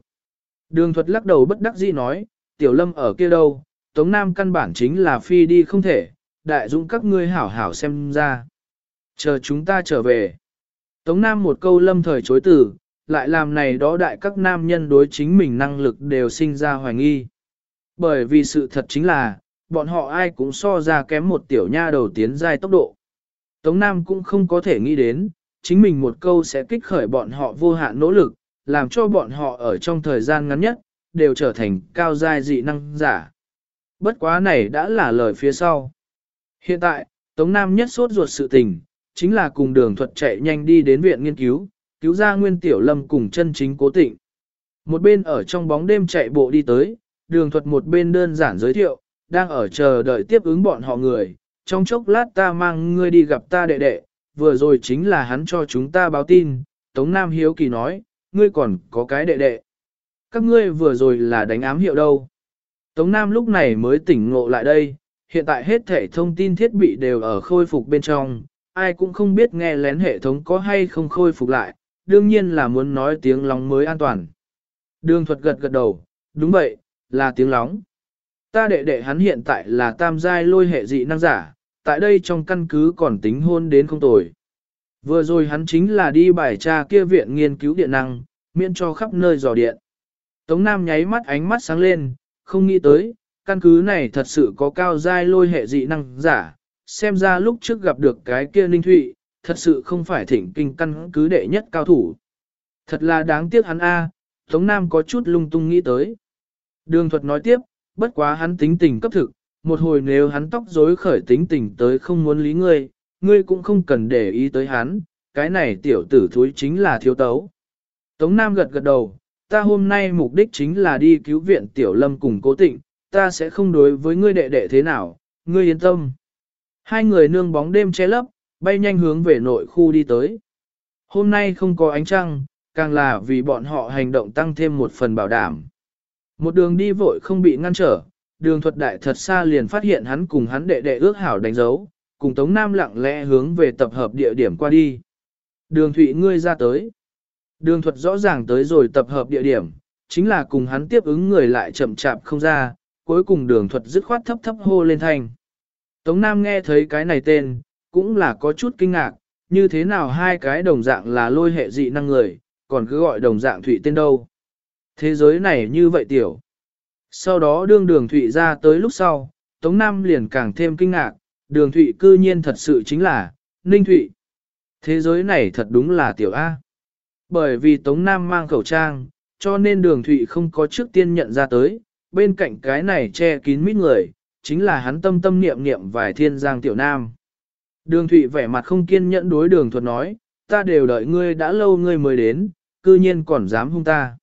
Đường thuật lắc đầu bất đắc dĩ nói, tiểu lâm ở kia đâu, Tống Nam căn bản chính là phi đi không thể, Đại Dũng các ngươi hảo hảo xem ra. Chờ chúng ta trở về. Tống Nam một câu lâm thời chối từ, lại làm này đó đại các nam nhân đối chính mình năng lực đều sinh ra hoài nghi. Bởi vì sự thật chính là, bọn họ ai cũng so ra kém một tiểu nha đầu tiến giai tốc độ. Tống Nam cũng không có thể nghĩ đến, chính mình một câu sẽ kích khởi bọn họ vô hạn nỗ lực, làm cho bọn họ ở trong thời gian ngắn nhất, đều trở thành cao giai dị năng giả. Bất quá này đã là lời phía sau. Hiện tại, Tống Nam nhất sốt ruột sự tình, chính là cùng đường thuật chạy nhanh đi đến viện nghiên cứu, cứu ra nguyên tiểu lâm cùng chân chính cố tịnh. Một bên ở trong bóng đêm chạy bộ đi tới, đường thuật một bên đơn giản giới thiệu, đang ở chờ đợi tiếp ứng bọn họ người, trong chốc lát ta mang ngươi đi gặp ta đệ đệ, vừa rồi chính là hắn cho chúng ta báo tin, Tống Nam Hiếu Kỳ nói, ngươi còn có cái đệ đệ. Các ngươi vừa rồi là đánh ám hiệu đâu. Tống Nam lúc này mới tỉnh ngộ lại đây, hiện tại hết thể thông tin thiết bị đều ở khôi phục bên trong, ai cũng không biết nghe lén hệ thống có hay không khôi phục lại, đương nhiên là muốn nói tiếng lóng mới an toàn. Đường thuật gật gật đầu, đúng vậy, là tiếng lóng. Ta đệ đệ hắn hiện tại là tam giai lôi hệ dị năng giả, tại đây trong căn cứ còn tính hôn đến không tồi. Vừa rồi hắn chính là đi bài tra kia viện nghiên cứu điện năng, miễn cho khắp nơi dò điện. Tống Nam nháy mắt ánh mắt sáng lên, không nghĩ tới, căn cứ này thật sự có cao giai lôi hệ dị năng giả, xem ra lúc trước gặp được cái kia ninh thụy, thật sự không phải thỉnh kinh căn cứ đệ nhất cao thủ. Thật là đáng tiếc hắn A, Tống Nam có chút lung tung nghĩ tới. Đường thuật nói tiếp, bất quá hắn tính tình cấp thực, một hồi nếu hắn tóc rối khởi tính tình tới không muốn lý ngươi, ngươi cũng không cần để ý tới hắn, cái này tiểu tử thúi chính là thiếu tấu. Tống Nam gật gật đầu, ta hôm nay mục đích chính là đi cứu viện tiểu lâm cùng cố tịnh, ta sẽ không đối với ngươi đệ đệ thế nào, ngươi yên tâm. Hai người nương bóng đêm che lấp, bay nhanh hướng về nội khu đi tới. Hôm nay không có ánh trăng, càng là vì bọn họ hành động tăng thêm một phần bảo đảm. Một đường đi vội không bị ngăn trở, đường thuật đại thật xa liền phát hiện hắn cùng hắn đệ đệ ước hảo đánh dấu, cùng Tống Nam lặng lẽ hướng về tập hợp địa điểm qua đi. Đường thụy ngươi ra tới. Đường thuật rõ ràng tới rồi tập hợp địa điểm, chính là cùng hắn tiếp ứng người lại chậm chạp không ra, cuối cùng đường thuật dứt khoát thấp thấp hô lên thanh. Tống Nam nghe thấy cái này tên, cũng là có chút kinh ngạc, như thế nào hai cái đồng dạng là lôi hệ dị năng người, còn cứ gọi đồng dạng thụy tên đâu. Thế giới này như vậy tiểu. Sau đó đương đường thụy ra tới lúc sau, Tống Nam liền càng thêm kinh ngạc, đường thụy cư nhiên thật sự chính là, Ninh Thụy. Thế giới này thật đúng là tiểu A. Bởi vì Tống Nam mang khẩu trang, cho nên đường thụy không có trước tiên nhận ra tới, bên cạnh cái này che kín mít người, chính là hắn tâm tâm niệm niệm vài thiên giang tiểu nam. Đường thụy vẻ mặt không kiên nhẫn đối đường thuật nói, ta đều đợi ngươi đã lâu ngươi mới đến, cư nhiên còn dám hung ta.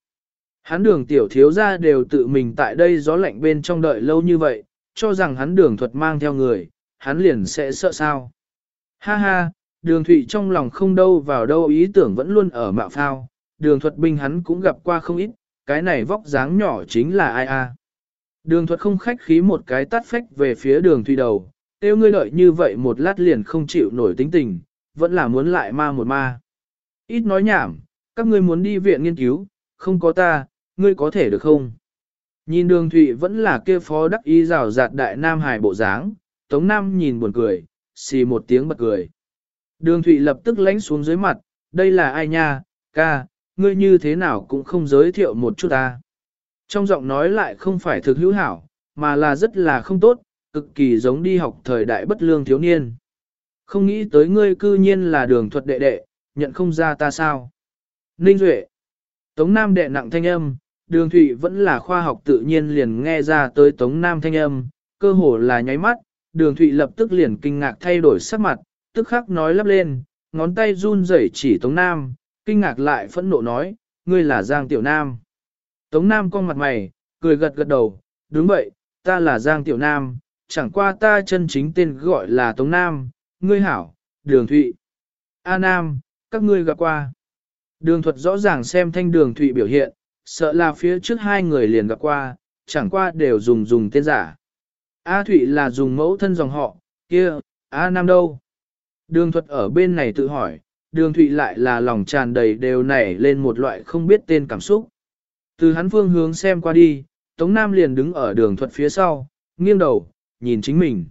Hắn đường tiểu thiếu ra đều tự mình tại đây gió lạnh bên trong đợi lâu như vậy, cho rằng hắn đường thuật mang theo người, hắn liền sẽ sợ sao. Ha ha, đường thụy trong lòng không đâu vào đâu ý tưởng vẫn luôn ở mạo phao, đường thuật binh hắn cũng gặp qua không ít, cái này vóc dáng nhỏ chính là ai a? Đường thuật không khách khí một cái tắt phách về phía đường thủy đầu, tiêu ngươi lợi như vậy một lát liền không chịu nổi tính tình, vẫn là muốn lại ma một ma. Ít nói nhảm, các ngươi muốn đi viện nghiên cứu, không có ta, ngươi có thể được không? Nhìn đường thủy vẫn là kia phó đắc ý rào rạt đại nam hải bộ dáng, tống nam nhìn buồn cười, xì một tiếng bật cười. Đường thủy lập tức lánh xuống dưới mặt, đây là ai nha, ca, ngươi như thế nào cũng không giới thiệu một chút ta. Trong giọng nói lại không phải thực hữu hảo, mà là rất là không tốt, cực kỳ giống đi học thời đại bất lương thiếu niên. Không nghĩ tới ngươi cư nhiên là đường thuật đệ đệ, nhận không ra ta sao. Ninh Duệ Tống Nam đệ nặng thanh âm, đường thụy vẫn là khoa học tự nhiên liền nghe ra tới Tống Nam thanh âm, cơ hồ là nháy mắt, đường thụy lập tức liền kinh ngạc thay đổi sắc mặt, tức khắc nói lắp lên, ngón tay run rẩy chỉ Tống Nam, kinh ngạc lại phẫn nộ nói, ngươi là Giang Tiểu Nam. Tống Nam con mặt mày, cười gật gật đầu, đúng vậy, ta là Giang Tiểu Nam, chẳng qua ta chân chính tên gọi là Tống Nam, ngươi hảo, đường thụy. A Nam, các ngươi gặp qua. Đường thuật rõ ràng xem thanh đường thụy biểu hiện, sợ là phía trước hai người liền gặp qua, chẳng qua đều dùng dùng tên giả. A Thụy là dùng mẫu thân dòng họ, kia, A Nam đâu? Đường thuật ở bên này tự hỏi, đường Thụy lại là lòng tràn đầy đều nảy lên một loại không biết tên cảm xúc. Từ hắn phương hướng xem qua đi, Tống Nam liền đứng ở đường thuật phía sau, nghiêng đầu, nhìn chính mình.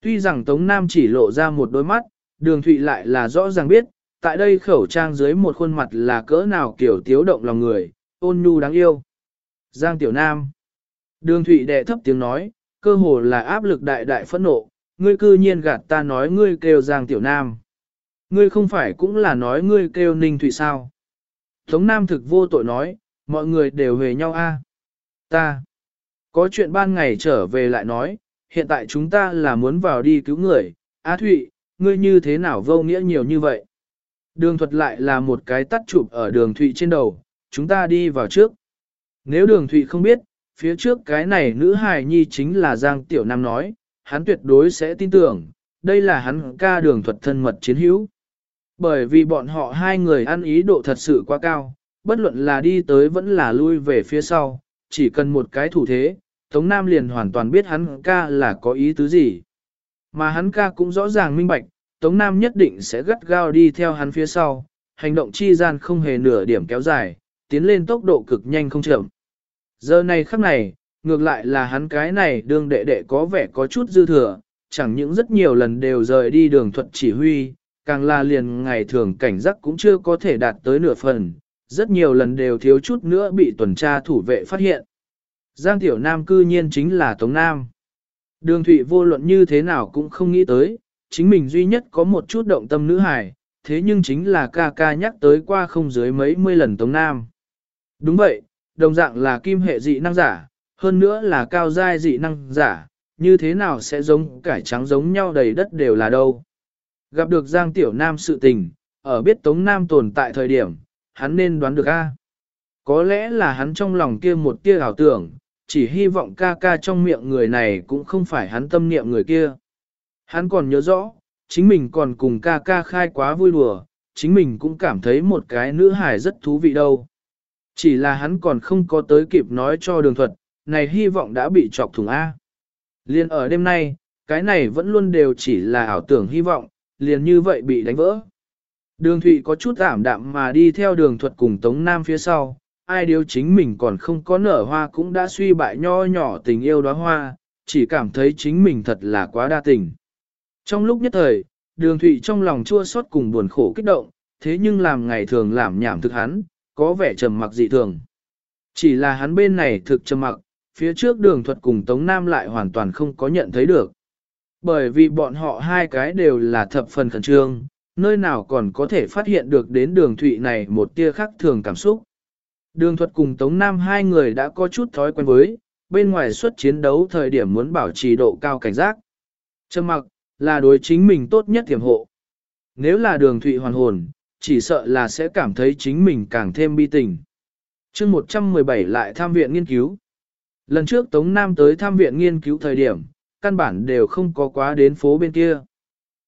Tuy rằng Tống Nam chỉ lộ ra một đôi mắt, đường Thụy lại là rõ ràng biết, tại đây khẩu trang dưới một khuôn mặt là cỡ nào kiểu tiếu động lòng người, ôn nhu đáng yêu. Giang Tiểu Nam Đường Thụy đệ thấp tiếng nói, cơ hồ là áp lực đại đại phẫn nộ, ngươi cư nhiên gạt ta nói ngươi kêu Giang Tiểu Nam. Ngươi không phải cũng là nói ngươi kêu Ninh Thụy sao? Tống Nam thực vô tội nói, mọi người đều về nhau a. Ta. Có chuyện ban ngày trở về lại nói, hiện tại chúng ta là muốn vào đi cứu người, Á Thụy, ngươi như thế nào vô nghĩa nhiều như vậy? Đường thuật lại là một cái tắt chụp ở đường Thụy trên đầu, chúng ta đi vào trước. Nếu đường Thụy không biết, phía trước cái này nữ hài nhi chính là Giang Tiểu Nam nói, hắn tuyệt đối sẽ tin tưởng, đây là hắn ca đường thuật thân mật chiến hữu. Bởi vì bọn họ hai người ăn ý độ thật sự quá cao, bất luận là đi tới vẫn là lui về phía sau, chỉ cần một cái thủ thế, Tống Nam liền hoàn toàn biết hắn ca là có ý tứ gì. Mà hắn ca cũng rõ ràng minh bạch, Tống Nam nhất định sẽ gắt gao đi theo hắn phía sau, hành động chi gian không hề nửa điểm kéo dài, tiến lên tốc độ cực nhanh không chậm. Giờ này khắc này, ngược lại là hắn cái này đương đệ đệ có vẻ có chút dư thừa, chẳng những rất nhiều lần đều rời đi đường thuật chỉ huy, càng là liền ngày thường cảnh giác cũng chưa có thể đạt tới nửa phần, rất nhiều lần đều thiếu chút nữa bị tuần tra thủ vệ phát hiện. Giang Tiểu Nam cư nhiên chính là Tống Nam. Đường Thụy vô luận như thế nào cũng không nghĩ tới, chính mình duy nhất có một chút động tâm nữ hài, thế nhưng chính là ca ca nhắc tới qua không dưới mấy mươi lần Tống Nam. Đúng vậy, đồng dạng là kim hệ dị năng giả, hơn nữa là cao giai dị năng giả, như thế nào sẽ giống cải trắng giống nhau đầy đất đều là đâu. Gặp được Giang Tiểu Nam sự tình, ở biết Tống Nam tồn tại thời điểm, hắn nên đoán được a. Có lẽ là hắn trong lòng kia một tia ảo tưởng, chỉ hy vọng ca ca trong miệng người này cũng không phải hắn tâm niệm người kia. Hắn còn nhớ rõ, chính mình còn cùng ca ca khai quá vui đùa, chính mình cũng cảm thấy một cái nữ hài rất thú vị đâu. Chỉ là hắn còn không có tới kịp nói cho đường thuật, này hy vọng đã bị chọc thủng A. Liên ở đêm nay, cái này vẫn luôn đều chỉ là ảo tưởng hy vọng, liền như vậy bị đánh vỡ. Đường Thụy có chút ảm đạm mà đi theo đường thuật cùng Tống Nam phía sau, ai điều chính mình còn không có nở hoa cũng đã suy bại nho nhỏ tình yêu đóa hoa, chỉ cảm thấy chính mình thật là quá đa tình. Trong lúc nhất thời, đường Thụy trong lòng chua xót cùng buồn khổ kích động, thế nhưng làm ngày thường làm nhảm thực hắn, có vẻ trầm mặc dị thường. Chỉ là hắn bên này thực trầm mặc, phía trước đường thuật cùng Tống Nam lại hoàn toàn không có nhận thấy được. Bởi vì bọn họ hai cái đều là thập phần khẩn trương, nơi nào còn có thể phát hiện được đến đường thụy này một tia khác thường cảm xúc. Đường thuật cùng Tống Nam hai người đã có chút thói quen với, bên ngoài suốt chiến đấu thời điểm muốn bảo trì độ cao cảnh giác. Trầm mặc, là đối chính mình tốt nhất tiềm hộ. Nếu là đường thụy hoàn hồn, chỉ sợ là sẽ cảm thấy chính mình càng thêm bi tình. chương 117 lại tham viện nghiên cứu. Lần trước Tống Nam tới tham viện nghiên cứu thời điểm, căn bản đều không có quá đến phố bên kia.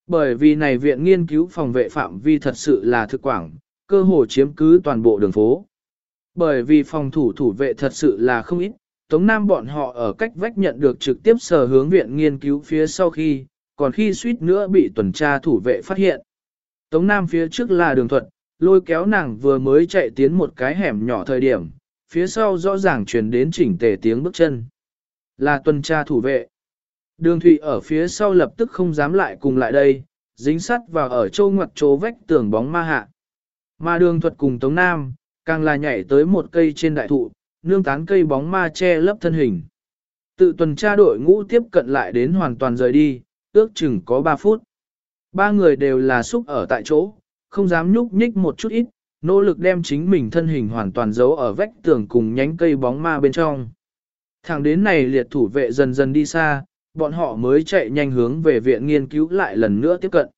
Bởi vì này viện nghiên cứu phòng vệ phạm vi thật sự là thực quảng, cơ hồ chiếm cứ toàn bộ đường phố. Bởi vì phòng thủ thủ vệ thật sự là không ít, Tống Nam bọn họ ở cách vách nhận được trực tiếp sở hướng viện nghiên cứu phía sau khi, còn khi suýt nữa bị tuần tra thủ vệ phát hiện. Tống Nam phía trước là đường thuật, lôi kéo nàng vừa mới chạy tiến một cái hẻm nhỏ thời điểm, phía sau rõ ràng truyền đến chỉnh tề tiếng bước chân. Là tuần tra thủ vệ. Đường Thụy ở phía sau lập tức không dám lại cùng lại đây, dính sắt vào ở châu ngoặt chỗ vách tường bóng ma hạ. Mà đường thuật cùng Tống Nam, càng là nhảy tới một cây trên đại thụ, nương tán cây bóng ma che lấp thân hình. Tự tuần tra đội ngũ tiếp cận lại đến hoàn toàn rời đi, ước chừng có 3 phút. Ba người đều là xúc ở tại chỗ, không dám nhúc nhích một chút ít, nỗ lực đem chính mình thân hình hoàn toàn giấu ở vách tường cùng nhánh cây bóng ma bên trong. Thẳng đến này liệt thủ vệ dần dần đi xa, bọn họ mới chạy nhanh hướng về viện nghiên cứu lại lần nữa tiếp cận.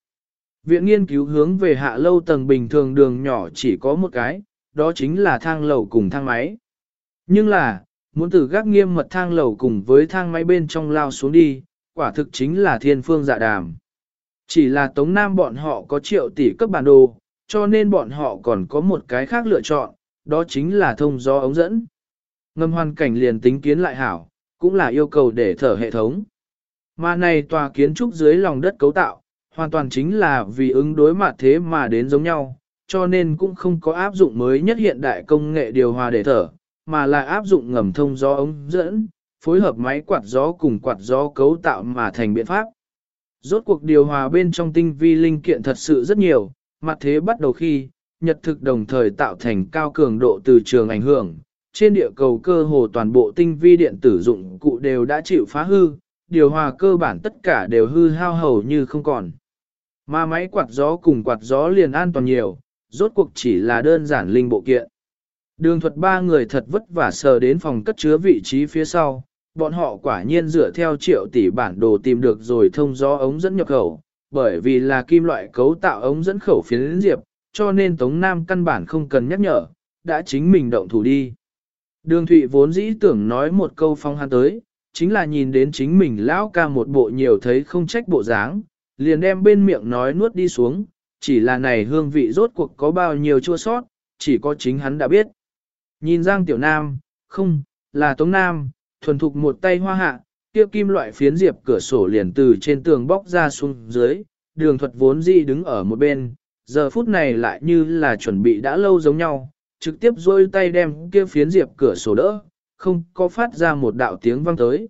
Viện nghiên cứu hướng về hạ lâu tầng bình thường đường nhỏ chỉ có một cái, đó chính là thang lầu cùng thang máy. Nhưng là, muốn từ gác nghiêm mật thang lầu cùng với thang máy bên trong lao xuống đi, quả thực chính là thiên phương dạ đàm. Chỉ là Tống Nam bọn họ có triệu tỷ cấp bản đồ, cho nên bọn họ còn có một cái khác lựa chọn, đó chính là thông gió ống dẫn. Ngâm hoàn cảnh liền tính kiến lại hảo, cũng là yêu cầu để thở hệ thống. Mà này tòa kiến trúc dưới lòng đất cấu tạo, hoàn toàn chính là vì ứng đối mặt thế mà đến giống nhau, cho nên cũng không có áp dụng mới nhất hiện đại công nghệ điều hòa để thở, mà là áp dụng ngầm thông gió ống dẫn, phối hợp máy quạt gió cùng quạt gió cấu tạo mà thành biện pháp. Rốt cuộc điều hòa bên trong tinh vi linh kiện thật sự rất nhiều, mặt thế bắt đầu khi, nhật thực đồng thời tạo thành cao cường độ từ trường ảnh hưởng. Trên địa cầu cơ hồ toàn bộ tinh vi điện tử dụng cụ đều đã chịu phá hư, điều hòa cơ bản tất cả đều hư hao hầu như không còn. Mà máy quạt gió cùng quạt gió liền an toàn nhiều, rốt cuộc chỉ là đơn giản linh bộ kiện. Đường thuật ba người thật vất vả sờ đến phòng cất chứa vị trí phía sau, bọn họ quả nhiên dựa theo triệu tỷ bản đồ tìm được rồi thông gió ống dẫn nhập khẩu, bởi vì là kim loại cấu tạo ống dẫn khẩu phiến diệp, cho nên Tống Nam căn bản không cần nhắc nhở, đã chính mình động thủ đi. Đường Thụy vốn dĩ tưởng nói một câu phong hắn tới, chính là nhìn đến chính mình lão ca một bộ nhiều thấy không trách bộ dáng, liền đem bên miệng nói nuốt đi xuống, chỉ là này hương vị rốt cuộc có bao nhiêu chua sót, chỉ có chính hắn đã biết. Nhìn Giang Tiểu Nam, không, là Tống Nam, thuần thục một tay hoa hạ, kia kim loại phiến diệp cửa sổ liền từ trên tường bóc ra xuống dưới, đường thuật vốn dĩ đứng ở một bên, giờ phút này lại như là chuẩn bị đã lâu giống nhau, trực tiếp rôi tay đem kia phiến diệp cửa sổ đỡ, không có phát ra một đạo tiếng vang tới.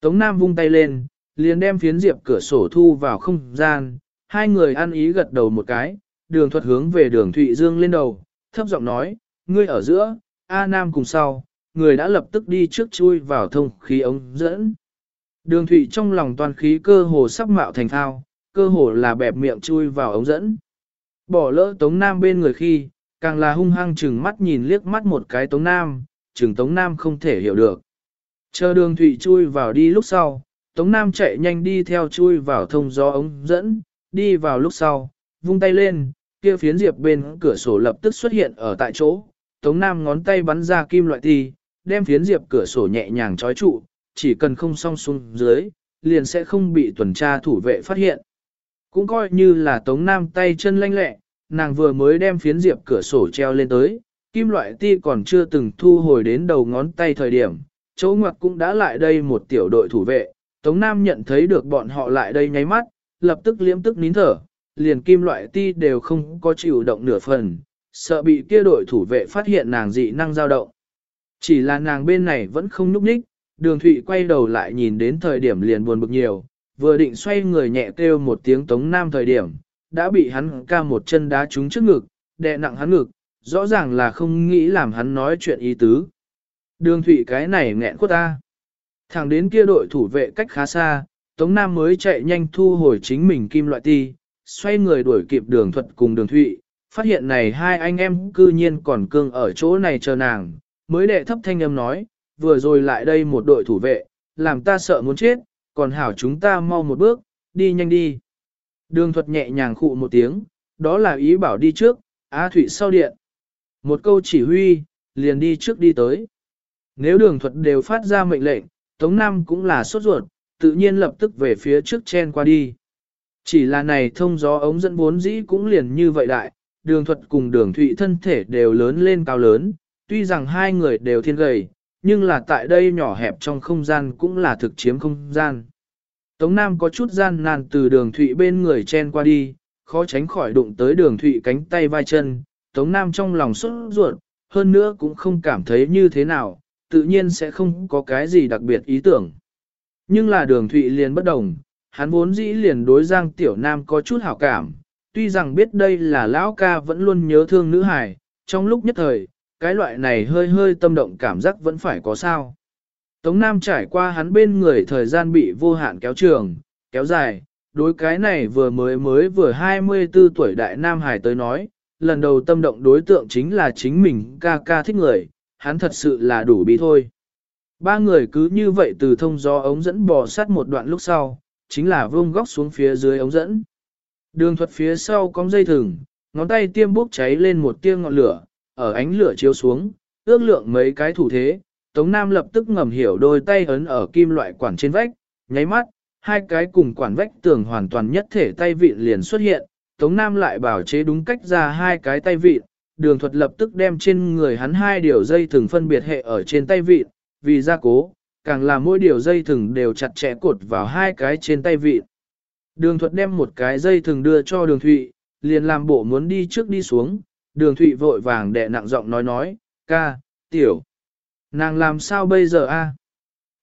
Tống Nam vung tay lên, liền đem phiến diệp cửa sổ thu vào không gian, hai người ăn ý gật đầu một cái, đường thuật hướng về đường Thụy Dương lên đầu, thấp giọng nói, ngươi ở giữa, A Nam cùng sau, người đã lập tức đi trước chui vào thông khí ống dẫn. Đường Thụy trong lòng toàn khí cơ hồ sắp mạo thành thao, cơ hồ là bẹp miệng chui vào ống dẫn. Bỏ lỡ Tống Nam bên người khi, càng là hung hăng chừng mắt nhìn liếc mắt một cái Tống Nam, chừng Tống Nam không thể hiểu được. Chờ đường Thụy chui vào đi lúc sau, Tống Nam chạy nhanh đi theo chui vào thông gió ống dẫn, đi vào lúc sau, vung tay lên, kia phiến diệp bên cửa sổ lập tức xuất hiện ở tại chỗ. Tống Nam ngón tay bắn ra kim loại thi, đem phiến diệp cửa sổ nhẹ nhàng trói trụ, chỉ cần không song xuống dưới, liền sẽ không bị tuần tra thủ vệ phát hiện. Cũng coi như là Tống Nam tay chân lanh lẹ, nàng vừa mới đem phiến diệp cửa sổ treo lên tới, kim loại ti còn chưa từng thu hồi đến đầu ngón tay thời điểm, chỗ ngoặc cũng đã lại đây một tiểu đội thủ vệ, Tống Nam nhận thấy được bọn họ lại đây nháy mắt, lập tức liếm tức nín thở, liền kim loại ti đều không có chịu động nửa phần, sợ bị kia đội thủ vệ phát hiện nàng dị năng dao động. Chỉ là nàng bên này vẫn không nhúc nhích, đường thụy quay đầu lại nhìn đến thời điểm liền buồn bực nhiều, vừa định xoay người nhẹ kêu một tiếng Tống Nam thời điểm, đã bị hắn ca một chân đá trúng trước ngực, đè nặng hắn ngực, rõ ràng là không nghĩ làm hắn nói chuyện ý tứ. Đường thủy cái này nghẹn quất ta. Thẳng đến kia đội thủ vệ cách khá xa, Tống Nam mới chạy nhanh thu hồi chính mình kim loại ti, xoay người đuổi kịp đường thuật cùng đường thụy, phát hiện này hai anh em cư nhiên còn cương ở chỗ này chờ nàng, mới đệ thấp thanh âm nói, vừa rồi lại đây một đội thủ vệ, làm ta sợ muốn chết, còn hảo chúng ta mau một bước, đi nhanh đi. Đường thuật nhẹ nhàng khụ một tiếng, đó là ý bảo đi trước, Á Thụy sau điện. Một câu chỉ huy, liền đi trước đi tới. Nếu đường thuật đều phát ra mệnh lệnh, Tống Nam cũng là sốt ruột, tự nhiên lập tức về phía trước chen qua đi. Chỉ là này thông gió ống dẫn bốn dĩ cũng liền như vậy đại, đường thuật cùng đường thụy thân thể đều lớn lên cao lớn, tuy rằng hai người đều thiên gầy, nhưng là tại đây nhỏ hẹp trong không gian cũng là thực chiếm không gian. Tống Nam có chút gian nan từ đường thụy bên người chen qua đi, khó tránh khỏi đụng tới đường thụy cánh tay vai chân, Tống Nam trong lòng xuất ruột, hơn nữa cũng không cảm thấy như thế nào, tự nhiên sẽ không có cái gì đặc biệt ý tưởng. Nhưng là đường thụy liền bất đồng, hắn vốn dĩ liền đối Giang Tiểu Nam có chút hảo cảm, tuy rằng biết đây là lão ca vẫn luôn nhớ thương nữ hài, trong lúc nhất thời, cái loại này hơi hơi tâm động cảm giác vẫn phải có sao. Tống Nam trải qua hắn bên người thời gian bị vô hạn kéo trường, kéo dài, đối cái này vừa mới mới vừa 24 tuổi đại Nam Hải tới nói, lần đầu tâm động đối tượng chính là chính mình ca ca thích người, hắn thật sự là đủ bị thôi. Ba người cứ như vậy từ thông gió ống dẫn bò sát một đoạn lúc sau, chính là vương góc xuống phía dưới ống dẫn. Đường thuật phía sau có dây thừng, ngón tay tiêm bốc cháy lên một tia ngọn lửa, ở ánh lửa chiếu xuống, ước lượng mấy cái thủ thế, Tống Nam lập tức ngầm hiểu đôi tay ấn ở kim loại quản trên vách, nháy mắt, hai cái cùng quản vách tường hoàn toàn nhất thể tay vịn liền xuất hiện, Tống Nam lại bảo chế đúng cách ra hai cái tay vịt, đường thuật lập tức đem trên người hắn hai điều dây thừng phân biệt hệ ở trên tay vịt, vì gia cố, càng là mỗi điều dây thừng đều chặt chẽ cột vào hai cái trên tay vịt. Đường thuật đem một cái dây thừng đưa cho đường thụy, liền làm bộ muốn đi trước đi xuống, đường thụy vội vàng đè nặng giọng nói nói, ca, tiểu. Nàng làm sao bây giờ a?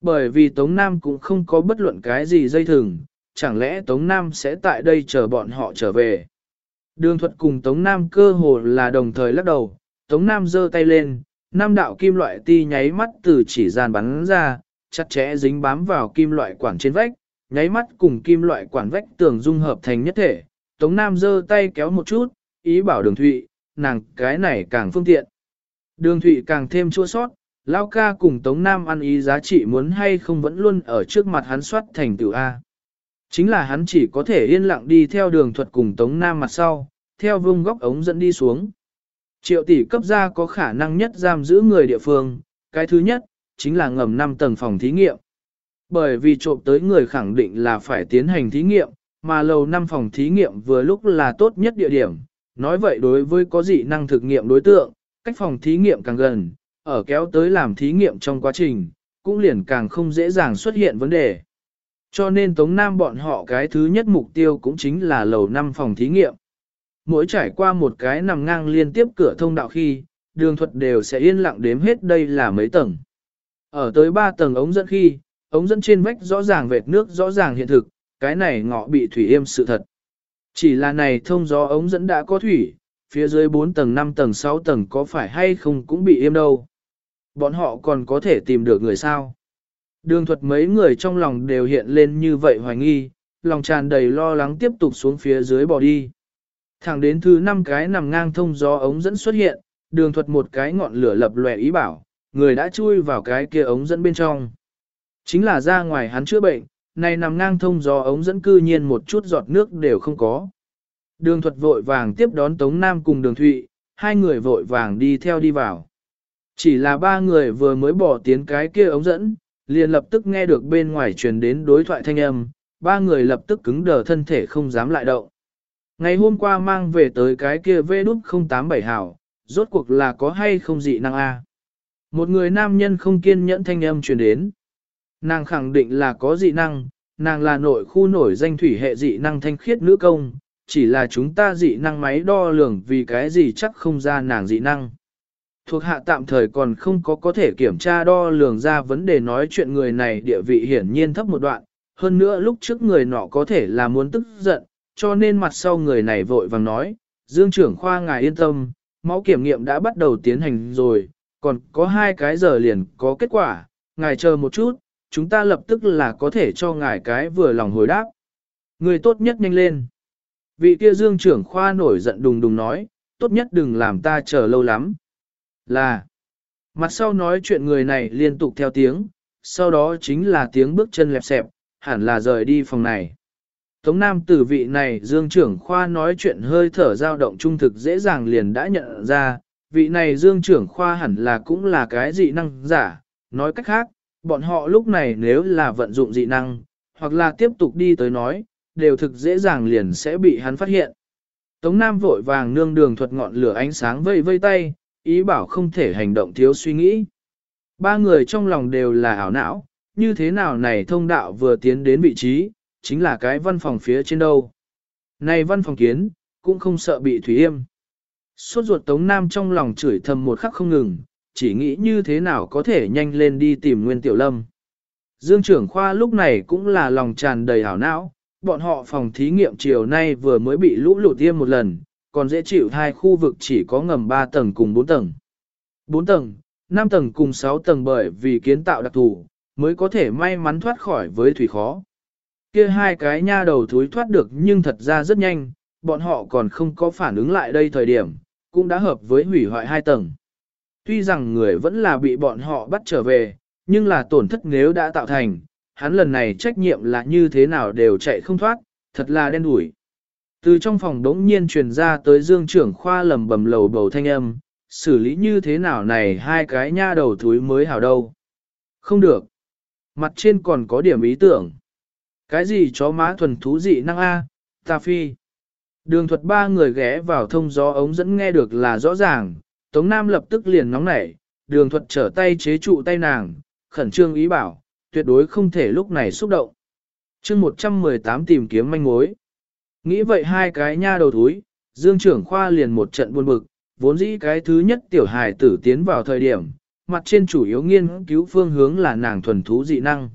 Bởi vì Tống Nam cũng không có bất luận cái gì dây thừng, chẳng lẽ Tống Nam sẽ tại đây chờ bọn họ trở về. Đường thuật cùng Tống Nam cơ hồ là đồng thời lắc đầu, Tống Nam giơ tay lên, Nam đạo kim loại ti nháy mắt từ chỉ gian bắn ra, chặt chẽ dính bám vào kim loại quản trên vách, nháy mắt cùng kim loại quản vách tường dung hợp thành nhất thể. Tống Nam giơ tay kéo một chút, ý bảo đường thụy, nàng cái này càng phương tiện. Đường thụy càng thêm chua sót, Lao ca cùng Tống Nam ăn ý giá trị muốn hay không vẫn luôn ở trước mặt hắn soát thành tựu A. Chính là hắn chỉ có thể yên lặng đi theo đường thuật cùng Tống Nam mặt sau, theo vương góc ống dẫn đi xuống. Triệu tỷ cấp ra có khả năng nhất giam giữ người địa phương, cái thứ nhất, chính là ngầm 5 tầng phòng thí nghiệm. Bởi vì trộm tới người khẳng định là phải tiến hành thí nghiệm, mà lầu 5 phòng thí nghiệm vừa lúc là tốt nhất địa điểm. Nói vậy đối với có dị năng thực nghiệm đối tượng, cách phòng thí nghiệm càng gần, ở kéo tới làm thí nghiệm trong quá trình, cũng liền càng không dễ dàng xuất hiện vấn đề. Cho nên Tống Nam bọn họ cái thứ nhất mục tiêu cũng chính là lầu 5 phòng thí nghiệm. Mỗi trải qua một cái nằm ngang liên tiếp cửa thông đạo khi, đường thuật đều sẽ yên lặng đếm hết đây là mấy tầng. Ở tới 3 tầng ống dẫn khi, ống dẫn trên vách rõ ràng vệt nước rõ ràng hiện thực, cái này ngọ bị thủy êm sự thật. Chỉ là này thông gió ống dẫn đã có thủy, phía dưới 4 tầng 5 tầng 6 tầng có phải hay không cũng bị êm đâu. Bọn họ còn có thể tìm được người sao. Đường thuật mấy người trong lòng đều hiện lên như vậy hoài nghi, lòng tràn đầy lo lắng tiếp tục xuống phía dưới bỏ đi. Thẳng đến thứ năm cái nằm ngang thông gió ống dẫn xuất hiện, đường thuật một cái ngọn lửa lập lòe ý bảo, người đã chui vào cái kia ống dẫn bên trong. Chính là ra ngoài hắn chữa bệnh, này nằm ngang thông gió ống dẫn cư nhiên một chút giọt nước đều không có. Đường thuật vội vàng tiếp đón Tống Nam cùng đường Thụy, hai người vội vàng đi theo đi vào. Chỉ là ba người vừa mới bỏ tiến cái kia ống dẫn, liền lập tức nghe được bên ngoài truyền đến đối thoại thanh âm, ba người lập tức cứng đờ thân thể không dám lại động. Ngày hôm qua mang về tới cái kia vê đúc 087 hảo, rốt cuộc là có hay không dị năng A. Một người nam nhân không kiên nhẫn thanh âm truyền đến. Nàng khẳng định là có dị năng, nàng là nội khu nổi danh thủy hệ dị năng thanh khiết nữ công, chỉ là chúng ta dị năng máy đo lường vì cái gì chắc không ra nàng dị năng. Thuộc hạ tạm thời còn không có có thể kiểm tra đo lường ra vấn đề nói chuyện người này địa vị hiển nhiên thấp một đoạn, hơn nữa lúc trước người nọ có thể là muốn tức giận, cho nên mặt sau người này vội vàng nói, Dương trưởng khoa ngài yên tâm, máu kiểm nghiệm đã bắt đầu tiến hành rồi, còn có hai cái giờ liền có kết quả, ngài chờ một chút, chúng ta lập tức là có thể cho ngài cái vừa lòng hồi đáp. Người tốt nhất nhanh lên. Vị kia Dương trưởng khoa nổi giận đùng đùng nói, tốt nhất đừng làm ta chờ lâu lắm. Là, mặt sau nói chuyện người này liên tục theo tiếng, sau đó chính là tiếng bước chân lẹp xẹp, hẳn là rời đi phòng này. Tống Nam tử vị này Dương trưởng khoa nói chuyện hơi thở dao động trung thực dễ dàng liền đã nhận ra, vị này Dương trưởng khoa hẳn là cũng là cái dị năng giả, nói cách khác, bọn họ lúc này nếu là vận dụng dị năng, hoặc là tiếp tục đi tới nói, đều thực dễ dàng liền sẽ bị hắn phát hiện. Tống Nam vội vàng nương đường thuật ngọn lửa ánh sáng vây vây tay, ý bảo không thể hành động thiếu suy nghĩ. Ba người trong lòng đều là ảo não, như thế nào này thông đạo vừa tiến đến vị trí, chính là cái văn phòng phía trên đâu. Này văn phòng kiến, cũng không sợ bị thủy yêm. Suốt ruột Tống Nam trong lòng chửi thầm một khắc không ngừng, chỉ nghĩ như thế nào có thể nhanh lên đi tìm Nguyên Tiểu Lâm. Dương trưởng khoa lúc này cũng là lòng tràn đầy hảo não, bọn họ phòng thí nghiệm chiều nay vừa mới bị lũ lụt tiêm một lần, còn dễ chịu hai khu vực chỉ có ngầm 3 tầng cùng 4 tầng. 4 tầng, 5 tầng cùng 6 tầng bởi vì kiến tạo đặc thù, mới có thể may mắn thoát khỏi với thủy khó. Kia hai cái nha đầu thúi thoát được nhưng thật ra rất nhanh, bọn họ còn không có phản ứng lại đây thời điểm, cũng đã hợp với hủy hoại hai tầng. Tuy rằng người vẫn là bị bọn họ bắt trở về, nhưng là tổn thất nếu đã tạo thành, hắn lần này trách nhiệm là như thế nào đều chạy không thoát, thật là đen đủi. Từ trong phòng đống nhiên truyền ra tới dương trưởng khoa lầm bầm lầu bầu thanh âm, xử lý như thế nào này hai cái nha đầu thúi mới hảo đâu. Không được. Mặt trên còn có điểm ý tưởng. Cái gì chó má thuần thú dị năng A, ta phi. Đường thuật ba người ghé vào thông gió ống dẫn nghe được là rõ ràng, Tống Nam lập tức liền nóng nảy, đường thuật trở tay chế trụ tay nàng, khẩn trương ý bảo, tuyệt đối không thể lúc này xúc động. chương 118 tìm kiếm manh mối. Nghĩ vậy hai cái nha đầu thúi, Dương trưởng khoa liền một trận buồn bực, vốn dĩ cái thứ nhất tiểu hài tử tiến vào thời điểm, mặt trên chủ yếu nghiên cứu phương hướng là nàng thuần thú dị năng.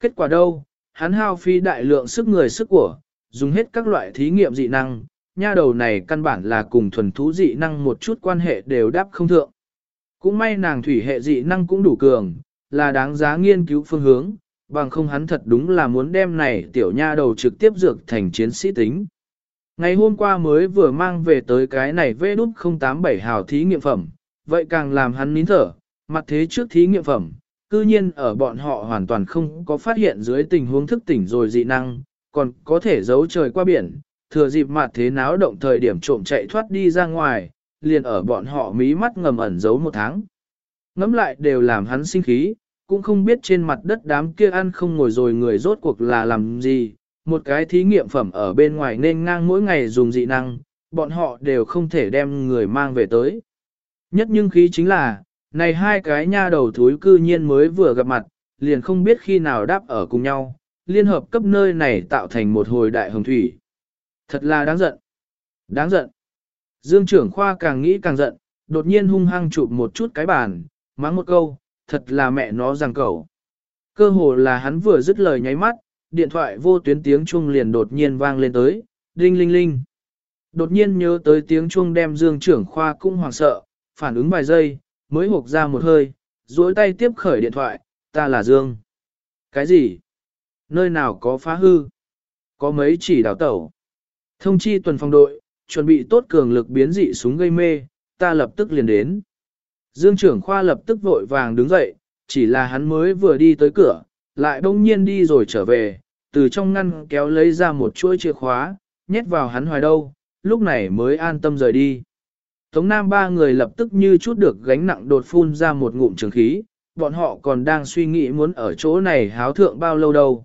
Kết quả đâu, hắn hao phi đại lượng sức người sức của, dùng hết các loại thí nghiệm dị năng, nha đầu này căn bản là cùng thuần thú dị năng một chút quan hệ đều đáp không thượng. Cũng may nàng thủy hệ dị năng cũng đủ cường, là đáng giá nghiên cứu phương hướng, bằng không hắn thật đúng là muốn đem này tiểu nha đầu trực tiếp dược thành chiến sĩ tính. Ngày hôm qua mới vừa mang về tới cái này vê đút 087 hào thí nghiệm phẩm, vậy càng làm hắn nín thở, mặt thế trước thí nghiệm phẩm, cư nhiên ở bọn họ hoàn toàn không có phát hiện dưới tình huống thức tỉnh rồi dị năng, còn có thể giấu trời qua biển, thừa dịp mặt thế náo động thời điểm trộm chạy thoát đi ra ngoài, liền ở bọn họ mí mắt ngầm ẩn giấu một tháng. Ngắm lại đều làm hắn sinh khí, cũng không biết trên mặt đất đám kia ăn không ngồi rồi người rốt cuộc là làm gì, một cái thí nghiệm phẩm ở bên ngoài nên ngang mỗi ngày dùng dị năng, bọn họ đều không thể đem người mang về tới. Nhất nhưng khí chính là, này hai cái nha đầu thúi cư nhiên mới vừa gặp mặt, liền không biết khi nào đáp ở cùng nhau, liên hợp cấp nơi này tạo thành một hồi đại hồng thủy. Thật là đáng giận. Đáng giận. Dương trưởng khoa càng nghĩ càng giận, đột nhiên hung hăng chụp một chút cái bàn, mắng một câu, thật là mẹ nó rằng cầu. Cơ hồ là hắn vừa dứt lời nháy mắt, điện thoại vô tuyến tiếng chuông liền đột nhiên vang lên tới, đinh linh linh. Đột nhiên nhớ tới tiếng chuông đem dương trưởng khoa cũng hoảng sợ, phản ứng vài giây, mới hộp ra một hơi, duỗi tay tiếp khởi điện thoại, ta là Dương. Cái gì? Nơi nào có phá hư? Có mấy chỉ đào tẩu? Thông chi tuần phòng đội, chuẩn bị tốt cường lực biến dị súng gây mê, ta lập tức liền đến. Dương trưởng khoa lập tức vội vàng đứng dậy, chỉ là hắn mới vừa đi tới cửa, lại đông nhiên đi rồi trở về, từ trong ngăn kéo lấy ra một chuỗi chìa khóa, nhét vào hắn hoài đâu, lúc này mới an tâm rời đi. Tống Nam ba người lập tức như chút được gánh nặng đột phun ra một ngụm trường khí, bọn họ còn đang suy nghĩ muốn ở chỗ này háo thượng bao lâu đâu.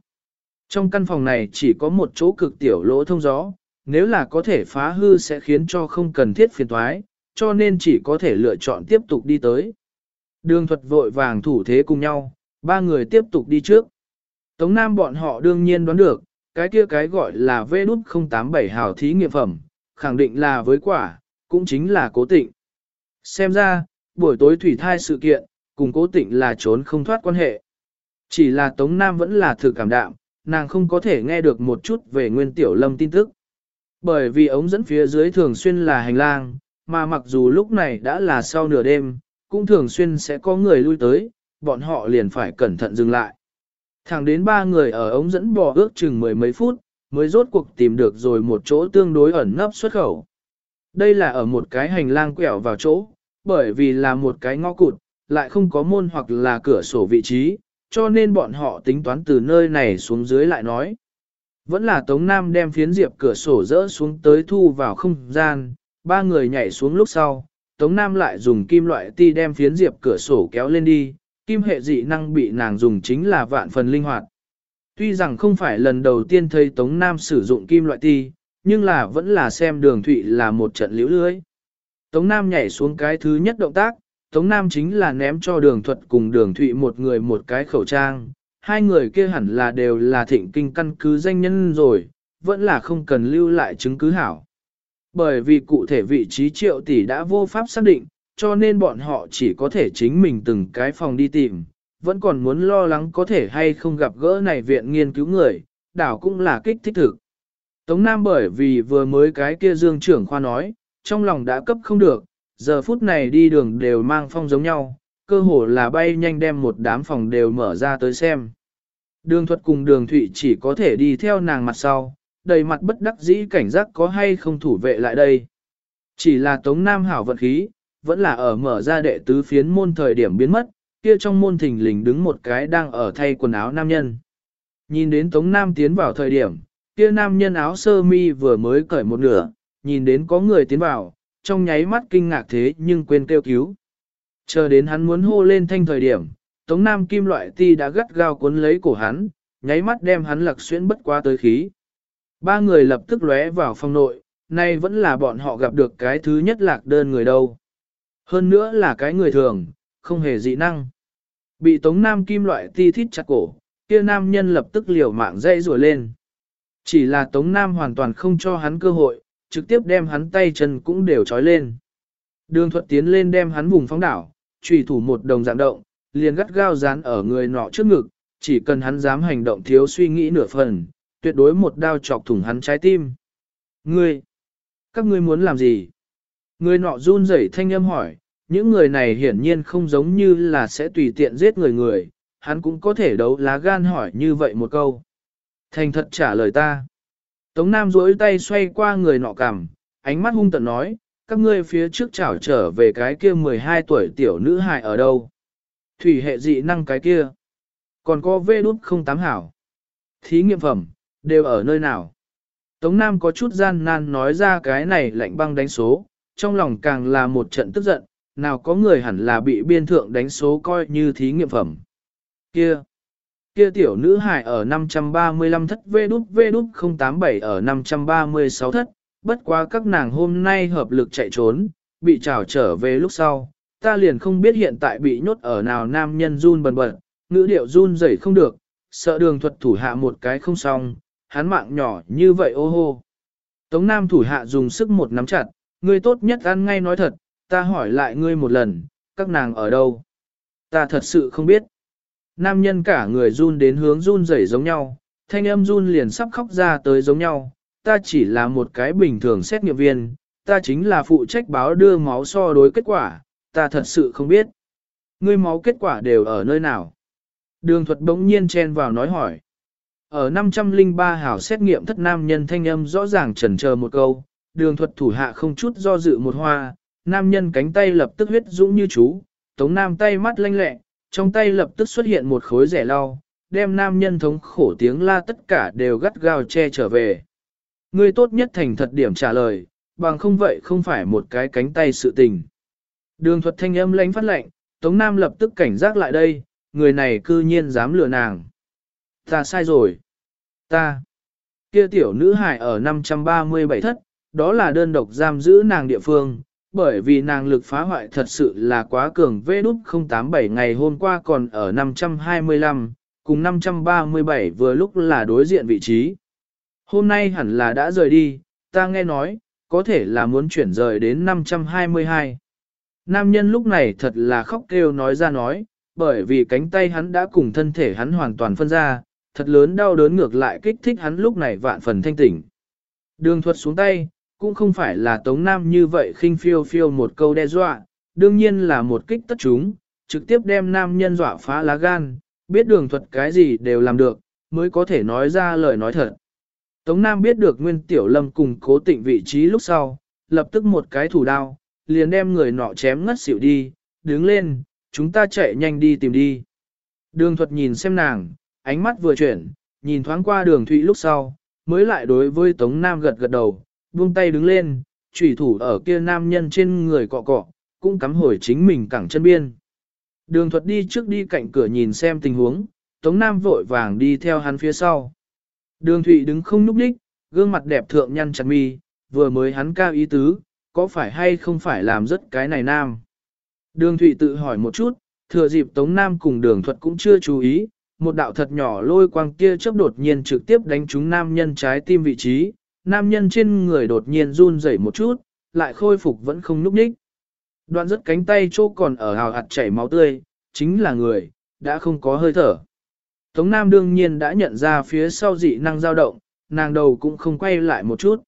Trong căn phòng này chỉ có một chỗ cực tiểu lỗ thông gió, nếu là có thể phá hư sẽ khiến cho không cần thiết phiền thoái, cho nên chỉ có thể lựa chọn tiếp tục đi tới. Đường thuật vội vàng thủ thế cùng nhau, ba người tiếp tục đi trước. Tống Nam bọn họ đương nhiên đoán được, cái kia cái gọi là v 087 hào thí nghiệm phẩm, khẳng định là với quả, cũng chính là cố tịnh. Xem ra, buổi tối thủy thai sự kiện, cùng cố tịnh là trốn không thoát quan hệ. Chỉ là Tống Nam vẫn là thử cảm đạm, nàng không có thể nghe được một chút về nguyên tiểu lâm tin tức. Bởi vì ống dẫn phía dưới thường xuyên là hành lang, mà mặc dù lúc này đã là sau nửa đêm, cũng thường xuyên sẽ có người lui tới, bọn họ liền phải cẩn thận dừng lại. Thẳng đến ba người ở ống dẫn bò ước chừng mười mấy phút, mới rốt cuộc tìm được rồi một chỗ tương đối ẩn nấp xuất khẩu. Đây là ở một cái hành lang quẹo vào chỗ, bởi vì là một cái ngõ cụt, lại không có môn hoặc là cửa sổ vị trí, cho nên bọn họ tính toán từ nơi này xuống dưới lại nói. Vẫn là Tống Nam đem phiến diệp cửa sổ rỡ xuống tới thu vào không gian, ba người nhảy xuống lúc sau, Tống Nam lại dùng kim loại ti đem phiến diệp cửa sổ kéo lên đi, kim hệ dị năng bị nàng dùng chính là vạn phần linh hoạt. Tuy rằng không phải lần đầu tiên thấy Tống Nam sử dụng kim loại ti, nhưng là vẫn là xem đường thụy là một trận liễu lưới. Tống Nam nhảy xuống cái thứ nhất động tác, Tống Nam chính là ném cho đường thuật cùng đường thụy một người một cái khẩu trang. Hai người kia hẳn là đều là thịnh kinh căn cứ danh nhân rồi, vẫn là không cần lưu lại chứng cứ hảo. Bởi vì cụ thể vị trí triệu tỷ đã vô pháp xác định, cho nên bọn họ chỉ có thể chính mình từng cái phòng đi tìm, vẫn còn muốn lo lắng có thể hay không gặp gỡ này viện nghiên cứu người, đảo cũng là kích thích thực. Tống Nam bởi vì vừa mới cái kia dương trưởng khoa nói, trong lòng đã cấp không được, giờ phút này đi đường đều mang phong giống nhau, cơ hồ là bay nhanh đem một đám phòng đều mở ra tới xem. Đường thuật cùng đường thụy chỉ có thể đi theo nàng mặt sau, đầy mặt bất đắc dĩ cảnh giác có hay không thủ vệ lại đây. Chỉ là Tống Nam hảo vận khí, vẫn là ở mở ra đệ tứ phiến môn thời điểm biến mất, kia trong môn thình lình đứng một cái đang ở thay quần áo nam nhân. Nhìn đến Tống Nam tiến vào thời điểm, kia nam nhân áo sơ mi vừa mới cởi một nửa, nhìn đến có người tiến vào, trong nháy mắt kinh ngạc thế nhưng quên kêu cứu. Chờ đến hắn muốn hô lên thanh thời điểm, Tống Nam kim loại ti đã gắt gao cuốn lấy cổ hắn, nháy mắt đem hắn lặc xuyên bất qua tới khí. Ba người lập tức lóe vào phòng nội, nay vẫn là bọn họ gặp được cái thứ nhất lạc đơn người đâu. Hơn nữa là cái người thường, không hề dị năng. Bị Tống Nam kim loại ti thít chặt cổ, kia nam nhân lập tức liều mạng dây rùa lên. Chỉ là Tống Nam hoàn toàn không cho hắn cơ hội, trực tiếp đem hắn tay chân cũng đều trói lên. Đường thuật tiến lên đem hắn vùng phóng đảo, trùy thủ một đồng dạng động, liền gắt gao dán ở người nọ trước ngực, chỉ cần hắn dám hành động thiếu suy nghĩ nửa phần, tuyệt đối một đao chọc thủng hắn trái tim. Ngươi, các ngươi muốn làm gì? Người nọ run rẩy thanh âm hỏi, những người này hiển nhiên không giống như là sẽ tùy tiện giết người người, hắn cũng có thể đấu lá gan hỏi như vậy một câu. Thành thật trả lời ta. Tống Nam duỗi tay xoay qua người nọ cằm, ánh mắt hung tận nói, các ngươi phía trước chảo trở về cái kia 12 tuổi tiểu nữ hài ở đâu? Thủy hệ dị năng cái kia. Còn có vê đút không tám hảo. Thí nghiệm phẩm, đều ở nơi nào. Tống Nam có chút gian nan nói ra cái này lạnh băng đánh số, trong lòng càng là một trận tức giận, nào có người hẳn là bị biên thượng đánh số coi như thí nghiệm phẩm. Kia! Kia tiểu nữ hải ở 535 thất vê đút vê đút 087 ở 536 thất, bất quá các nàng hôm nay hợp lực chạy trốn, bị trào trở về lúc sau, ta liền không biết hiện tại bị nhốt ở nào nam nhân run bần bật, ngữ điệu run rẩy không được, sợ đường thuật thủ hạ một cái không xong, hắn mạng nhỏ như vậy ô hô. Tống Nam thủ hạ dùng sức một nắm chặt, ngươi tốt nhất ăn ngay nói thật, ta hỏi lại ngươi một lần, các nàng ở đâu? Ta thật sự không biết. Nam nhân cả người run đến hướng run rẩy giống nhau, thanh âm run liền sắp khóc ra tới giống nhau, ta chỉ là một cái bình thường xét nghiệm viên, ta chính là phụ trách báo đưa máu so đối kết quả, ta thật sự không biết. Ngươi máu kết quả đều ở nơi nào? Đường thuật bỗng nhiên chen vào nói hỏi. Ở 503 hảo xét nghiệm thất nam nhân thanh âm rõ ràng trần chờ một câu, đường thuật thủ hạ không chút do dự một hoa, nam nhân cánh tay lập tức huyết dũng như chú, tống nam tay mắt lanh lẹ, trong tay lập tức xuất hiện một khối rẻ lau, đem nam nhân thống khổ tiếng la tất cả đều gắt gao che trở về. Ngươi tốt nhất thành thật điểm trả lời, bằng không vậy không phải một cái cánh tay sự tình. Đường thuật thanh âm lãnh phát lệnh, Tống Nam lập tức cảnh giác lại đây, người này cư nhiên dám lừa nàng. Ta sai rồi. Ta. Kia tiểu nữ hải ở 537 thất, đó là đơn độc giam giữ nàng địa phương, bởi vì nàng lực phá hoại thật sự là quá cường vê đút 087 ngày hôm qua còn ở 525, cùng 537 vừa lúc là đối diện vị trí. Hôm nay hẳn là đã rời đi, ta nghe nói, có thể là muốn chuyển rời đến 522. Nam nhân lúc này thật là khóc kêu nói ra nói, bởi vì cánh tay hắn đã cùng thân thể hắn hoàn toàn phân ra, thật lớn đau đớn ngược lại kích thích hắn lúc này vạn phần thanh tỉnh. Đường thuật xuống tay, cũng không phải là Tống Nam như vậy khinh phiêu phiêu một câu đe dọa, đương nhiên là một kích tất chúng, trực tiếp đem nam nhân dọa phá lá gan, biết đường thuật cái gì đều làm được, mới có thể nói ra lời nói thật. Tống Nam biết được Nguyên Tiểu Lâm cùng cố tịnh vị trí lúc sau, lập tức một cái thủ đao, liền đem người nọ chém ngất xỉu đi, đứng lên, chúng ta chạy nhanh đi tìm đi. Đường thuật nhìn xem nàng, ánh mắt vừa chuyển, nhìn thoáng qua đường thụy lúc sau, mới lại đối với Tống Nam gật gật đầu, buông tay đứng lên, chủy thủ ở kia nam nhân trên người cọ cọ, cũng cắm hồi chính mình cẳng chân biên. Đường thuật đi trước đi cạnh cửa nhìn xem tình huống, Tống Nam vội vàng đi theo hắn phía sau. Đường Thụy đứng không núp đích, gương mặt đẹp thượng nhăn chặt mi, vừa mới hắn cao ý tứ, có phải hay không phải làm rất cái này nam. Đường Thụy tự hỏi một chút, thừa dịp Tống Nam cùng đường thuật cũng chưa chú ý, một đạo thật nhỏ lôi quang kia chớp đột nhiên trực tiếp đánh trúng nam nhân trái tim vị trí, nam nhân trên người đột nhiên run rẩy một chút, lại khôi phục vẫn không núp đích. Đoạn rất cánh tay chỗ còn ở hào hạt chảy máu tươi, chính là người, đã không có hơi thở. Tống Nam đương nhiên đã nhận ra phía sau dị năng dao động, nàng đầu cũng không quay lại một chút.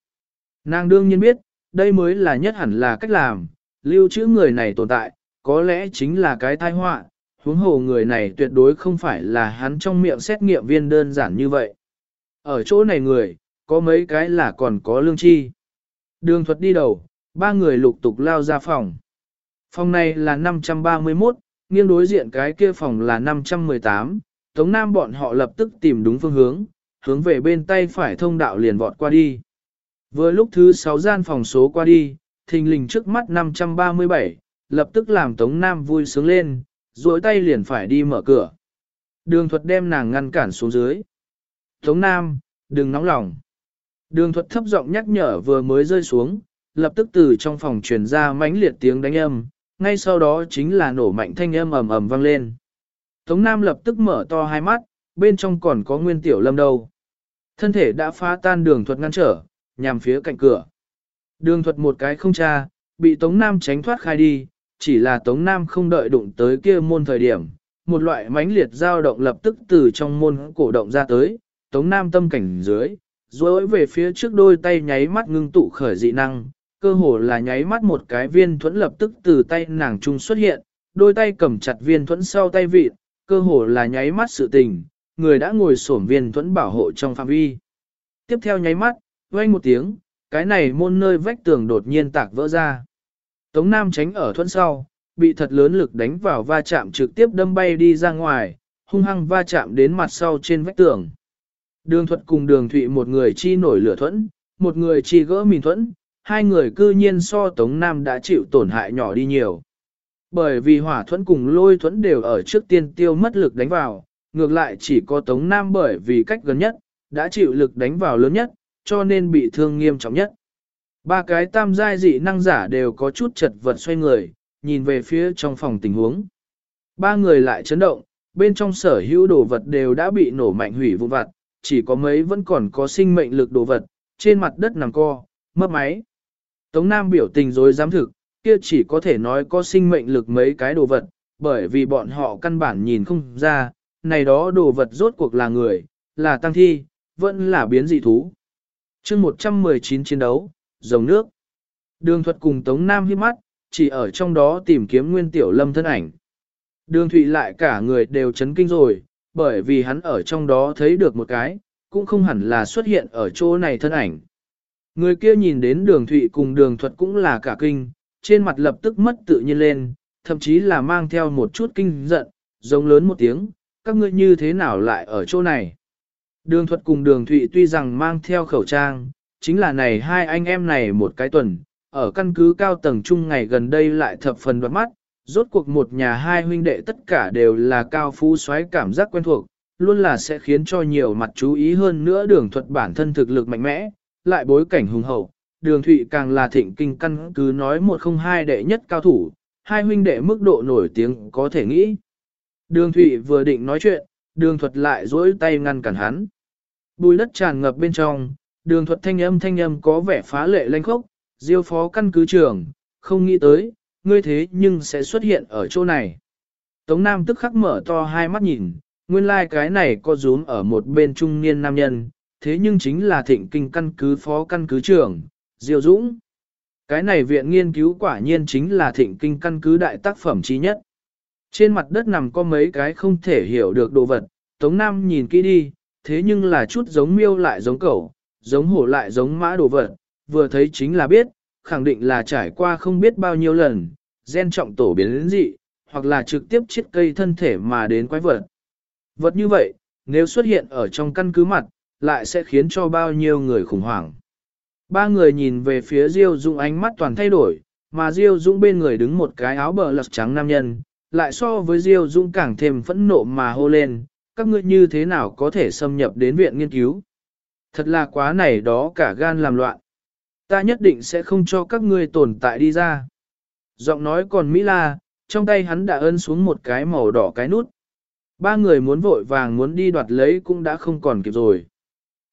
Nàng đương nhiên biết, đây mới là nhất hẳn là cách làm, lưu trữ người này tồn tại, có lẽ chính là cái tai họa, huống hồ người này tuyệt đối không phải là hắn trong miệng xét nghiệm viên đơn giản như vậy. Ở chỗ này người, có mấy cái là còn có lương chi. Đường thuật đi đầu, ba người lục tục lao ra phòng. Phòng này là 531, nghiêng đối diện cái kia phòng là 518, Tống Nam bọn họ lập tức tìm đúng phương hướng, hướng về bên tay phải thông đạo liền vọt qua đi. Vừa lúc thứ 6 gian phòng số qua đi, thình lình trước mắt 537, lập tức làm Tống Nam vui sướng lên, duỗi tay liền phải đi mở cửa. Đường thuật đem nàng ngăn cản xuống dưới. Tống Nam, đừng nóng lòng. Đường thuật thấp giọng nhắc nhở vừa mới rơi xuống, lập tức từ trong phòng truyền ra mãnh liệt tiếng đánh âm, ngay sau đó chính là nổ mạnh thanh âm ầm ầm vang lên. Tống Nam lập tức mở to hai mắt, bên trong còn có nguyên tiểu lâm đâu. Thân thể đã phá tan đường thuật ngăn trở, nhằm phía cạnh cửa. Đường thuật một cái không tra, bị Tống Nam tránh thoát khai đi, chỉ là Tống Nam không đợi đụng tới kia môn thời điểm. Một loại mãnh liệt dao động lập tức từ trong môn cổ động ra tới, Tống Nam tâm cảnh dưới, rồi về phía trước đôi tay nháy mắt ngưng tụ khởi dị năng, cơ hồ là nháy mắt một cái viên thuẫn lập tức từ tay nàng trung xuất hiện, đôi tay cầm chặt viên thuẫn sau tay vịt, cơ hồ là nháy mắt sự tình, người đã ngồi xổm viên thuẫn bảo hộ trong phạm vi. Tiếp theo nháy mắt, vang một tiếng, cái này môn nơi vách tường đột nhiên tạc vỡ ra. Tống Nam tránh ở thuẫn sau, bị thật lớn lực đánh vào va chạm trực tiếp đâm bay đi ra ngoài, hung hăng va chạm đến mặt sau trên vách tường. Đường thuật cùng đường thụy một người chi nổi lửa thuẫn, một người chi gỡ mìn thuẫn, hai người cư nhiên so Tống Nam đã chịu tổn hại nhỏ đi nhiều. Bởi vì hỏa thuẫn cùng lôi thuẫn đều ở trước tiên tiêu mất lực đánh vào, ngược lại chỉ có Tống Nam bởi vì cách gần nhất, đã chịu lực đánh vào lớn nhất, cho nên bị thương nghiêm trọng nhất. Ba cái tam giai dị năng giả đều có chút chật vật xoay người, nhìn về phía trong phòng tình huống. Ba người lại chấn động, bên trong sở hữu đồ vật đều đã bị nổ mạnh hủy vụn vặt, chỉ có mấy vẫn còn có sinh mệnh lực đồ vật, trên mặt đất nằm co, mất máy. Tống Nam biểu tình dối dám thực, kia chỉ có thể nói có sinh mệnh lực mấy cái đồ vật, bởi vì bọn họ căn bản nhìn không ra, này đó đồ vật rốt cuộc là người, là tăng thi, vẫn là biến dị thú. chương 119 chiến đấu, dòng nước. Đường thuật cùng Tống Nam hiếp mắt, chỉ ở trong đó tìm kiếm nguyên tiểu lâm thân ảnh. Đường thụy lại cả người đều chấn kinh rồi, bởi vì hắn ở trong đó thấy được một cái, cũng không hẳn là xuất hiện ở chỗ này thân ảnh. Người kia nhìn đến đường thụy cùng đường thuật cũng là cả kinh, trên mặt lập tức mất tự nhiên lên, thậm chí là mang theo một chút kinh giận, giống lớn một tiếng, các ngươi như thế nào lại ở chỗ này. Đường thuật cùng đường thụy tuy rằng mang theo khẩu trang, chính là này hai anh em này một cái tuần, ở căn cứ cao tầng chung ngày gần đây lại thập phần đoạt mắt, rốt cuộc một nhà hai huynh đệ tất cả đều là cao phú xoáy cảm giác quen thuộc, luôn là sẽ khiến cho nhiều mặt chú ý hơn nữa đường thuật bản thân thực lực mạnh mẽ, lại bối cảnh hùng hậu, đường thụy càng là thịnh kinh căn cứ nói một không hai đệ nhất cao thủ, hai huynh đệ mức độ nổi tiếng có thể nghĩ. Đường thụy vừa định nói chuyện, đường thuật lại dối tay ngăn cản hắn. Bùi đất tràn ngập bên trong, đường thuật thanh âm thanh âm có vẻ phá lệ lanh khốc, diêu phó căn cứ trưởng, không nghĩ tới, ngươi thế nhưng sẽ xuất hiện ở chỗ này. Tống Nam tức khắc mở to hai mắt nhìn, nguyên lai like cái này có rúm ở một bên trung niên nam nhân, thế nhưng chính là thịnh kinh căn cứ phó căn cứ trưởng, Diêu Dũng. Cái này viện nghiên cứu quả nhiên chính là thịnh kinh căn cứ đại tác phẩm trí nhất. Trên mặt đất nằm có mấy cái không thể hiểu được đồ vật, Tống Nam nhìn kỹ đi, thế nhưng là chút giống miêu lại giống cẩu, giống hổ lại giống mã đồ vật, vừa thấy chính là biết, khẳng định là trải qua không biết bao nhiêu lần, gen trọng tổ biến đến dị, hoặc là trực tiếp chiết cây thân thể mà đến quái vật. Vật như vậy, nếu xuất hiện ở trong căn cứ mặt, lại sẽ khiến cho bao nhiêu người khủng hoảng. Ba người nhìn về phía Diêu Dung ánh mắt toàn thay đổi, mà Diêu Dung bên người đứng một cái áo bờ lật trắng nam nhân, lại so với Diêu Dung càng thêm phẫn nộ mà hô lên, các ngươi như thế nào có thể xâm nhập đến viện nghiên cứu. Thật là quá này đó cả gan làm loạn. Ta nhất định sẽ không cho các ngươi tồn tại đi ra. Giọng nói còn Mỹ La, trong tay hắn đã ấn xuống một cái màu đỏ cái nút. Ba người muốn vội vàng muốn đi đoạt lấy cũng đã không còn kịp rồi.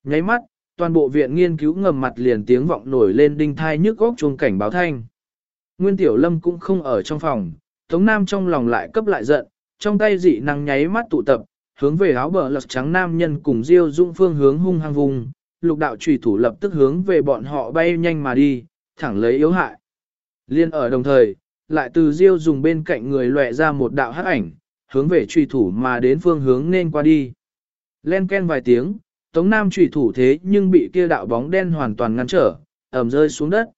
Nháy mắt, toàn bộ viện nghiên cứu ngầm mặt liền tiếng vọng nổi lên đinh thai nhức góc chuông cảnh báo thanh. Nguyên Tiểu Lâm cũng không ở trong phòng, Tống Nam trong lòng lại cấp lại giận, trong tay dị năng nháy mắt tụ tập, hướng về áo bờ lật trắng nam nhân cùng Diêu Dung phương hướng hung hăng vùng, lục đạo trùy thủ lập tức hướng về bọn họ bay nhanh mà đi, thẳng lấy yếu hại. Liên ở đồng thời, lại từ Diêu dùng bên cạnh người lệ ra một đạo hắc ảnh, hướng về trùy thủ mà đến phương hướng nên qua đi. Len ken vài tiếng, Tống Nam trùy thủ thế nhưng bị kia đạo bóng đen hoàn toàn ngăn trở, ẩm rơi xuống đất.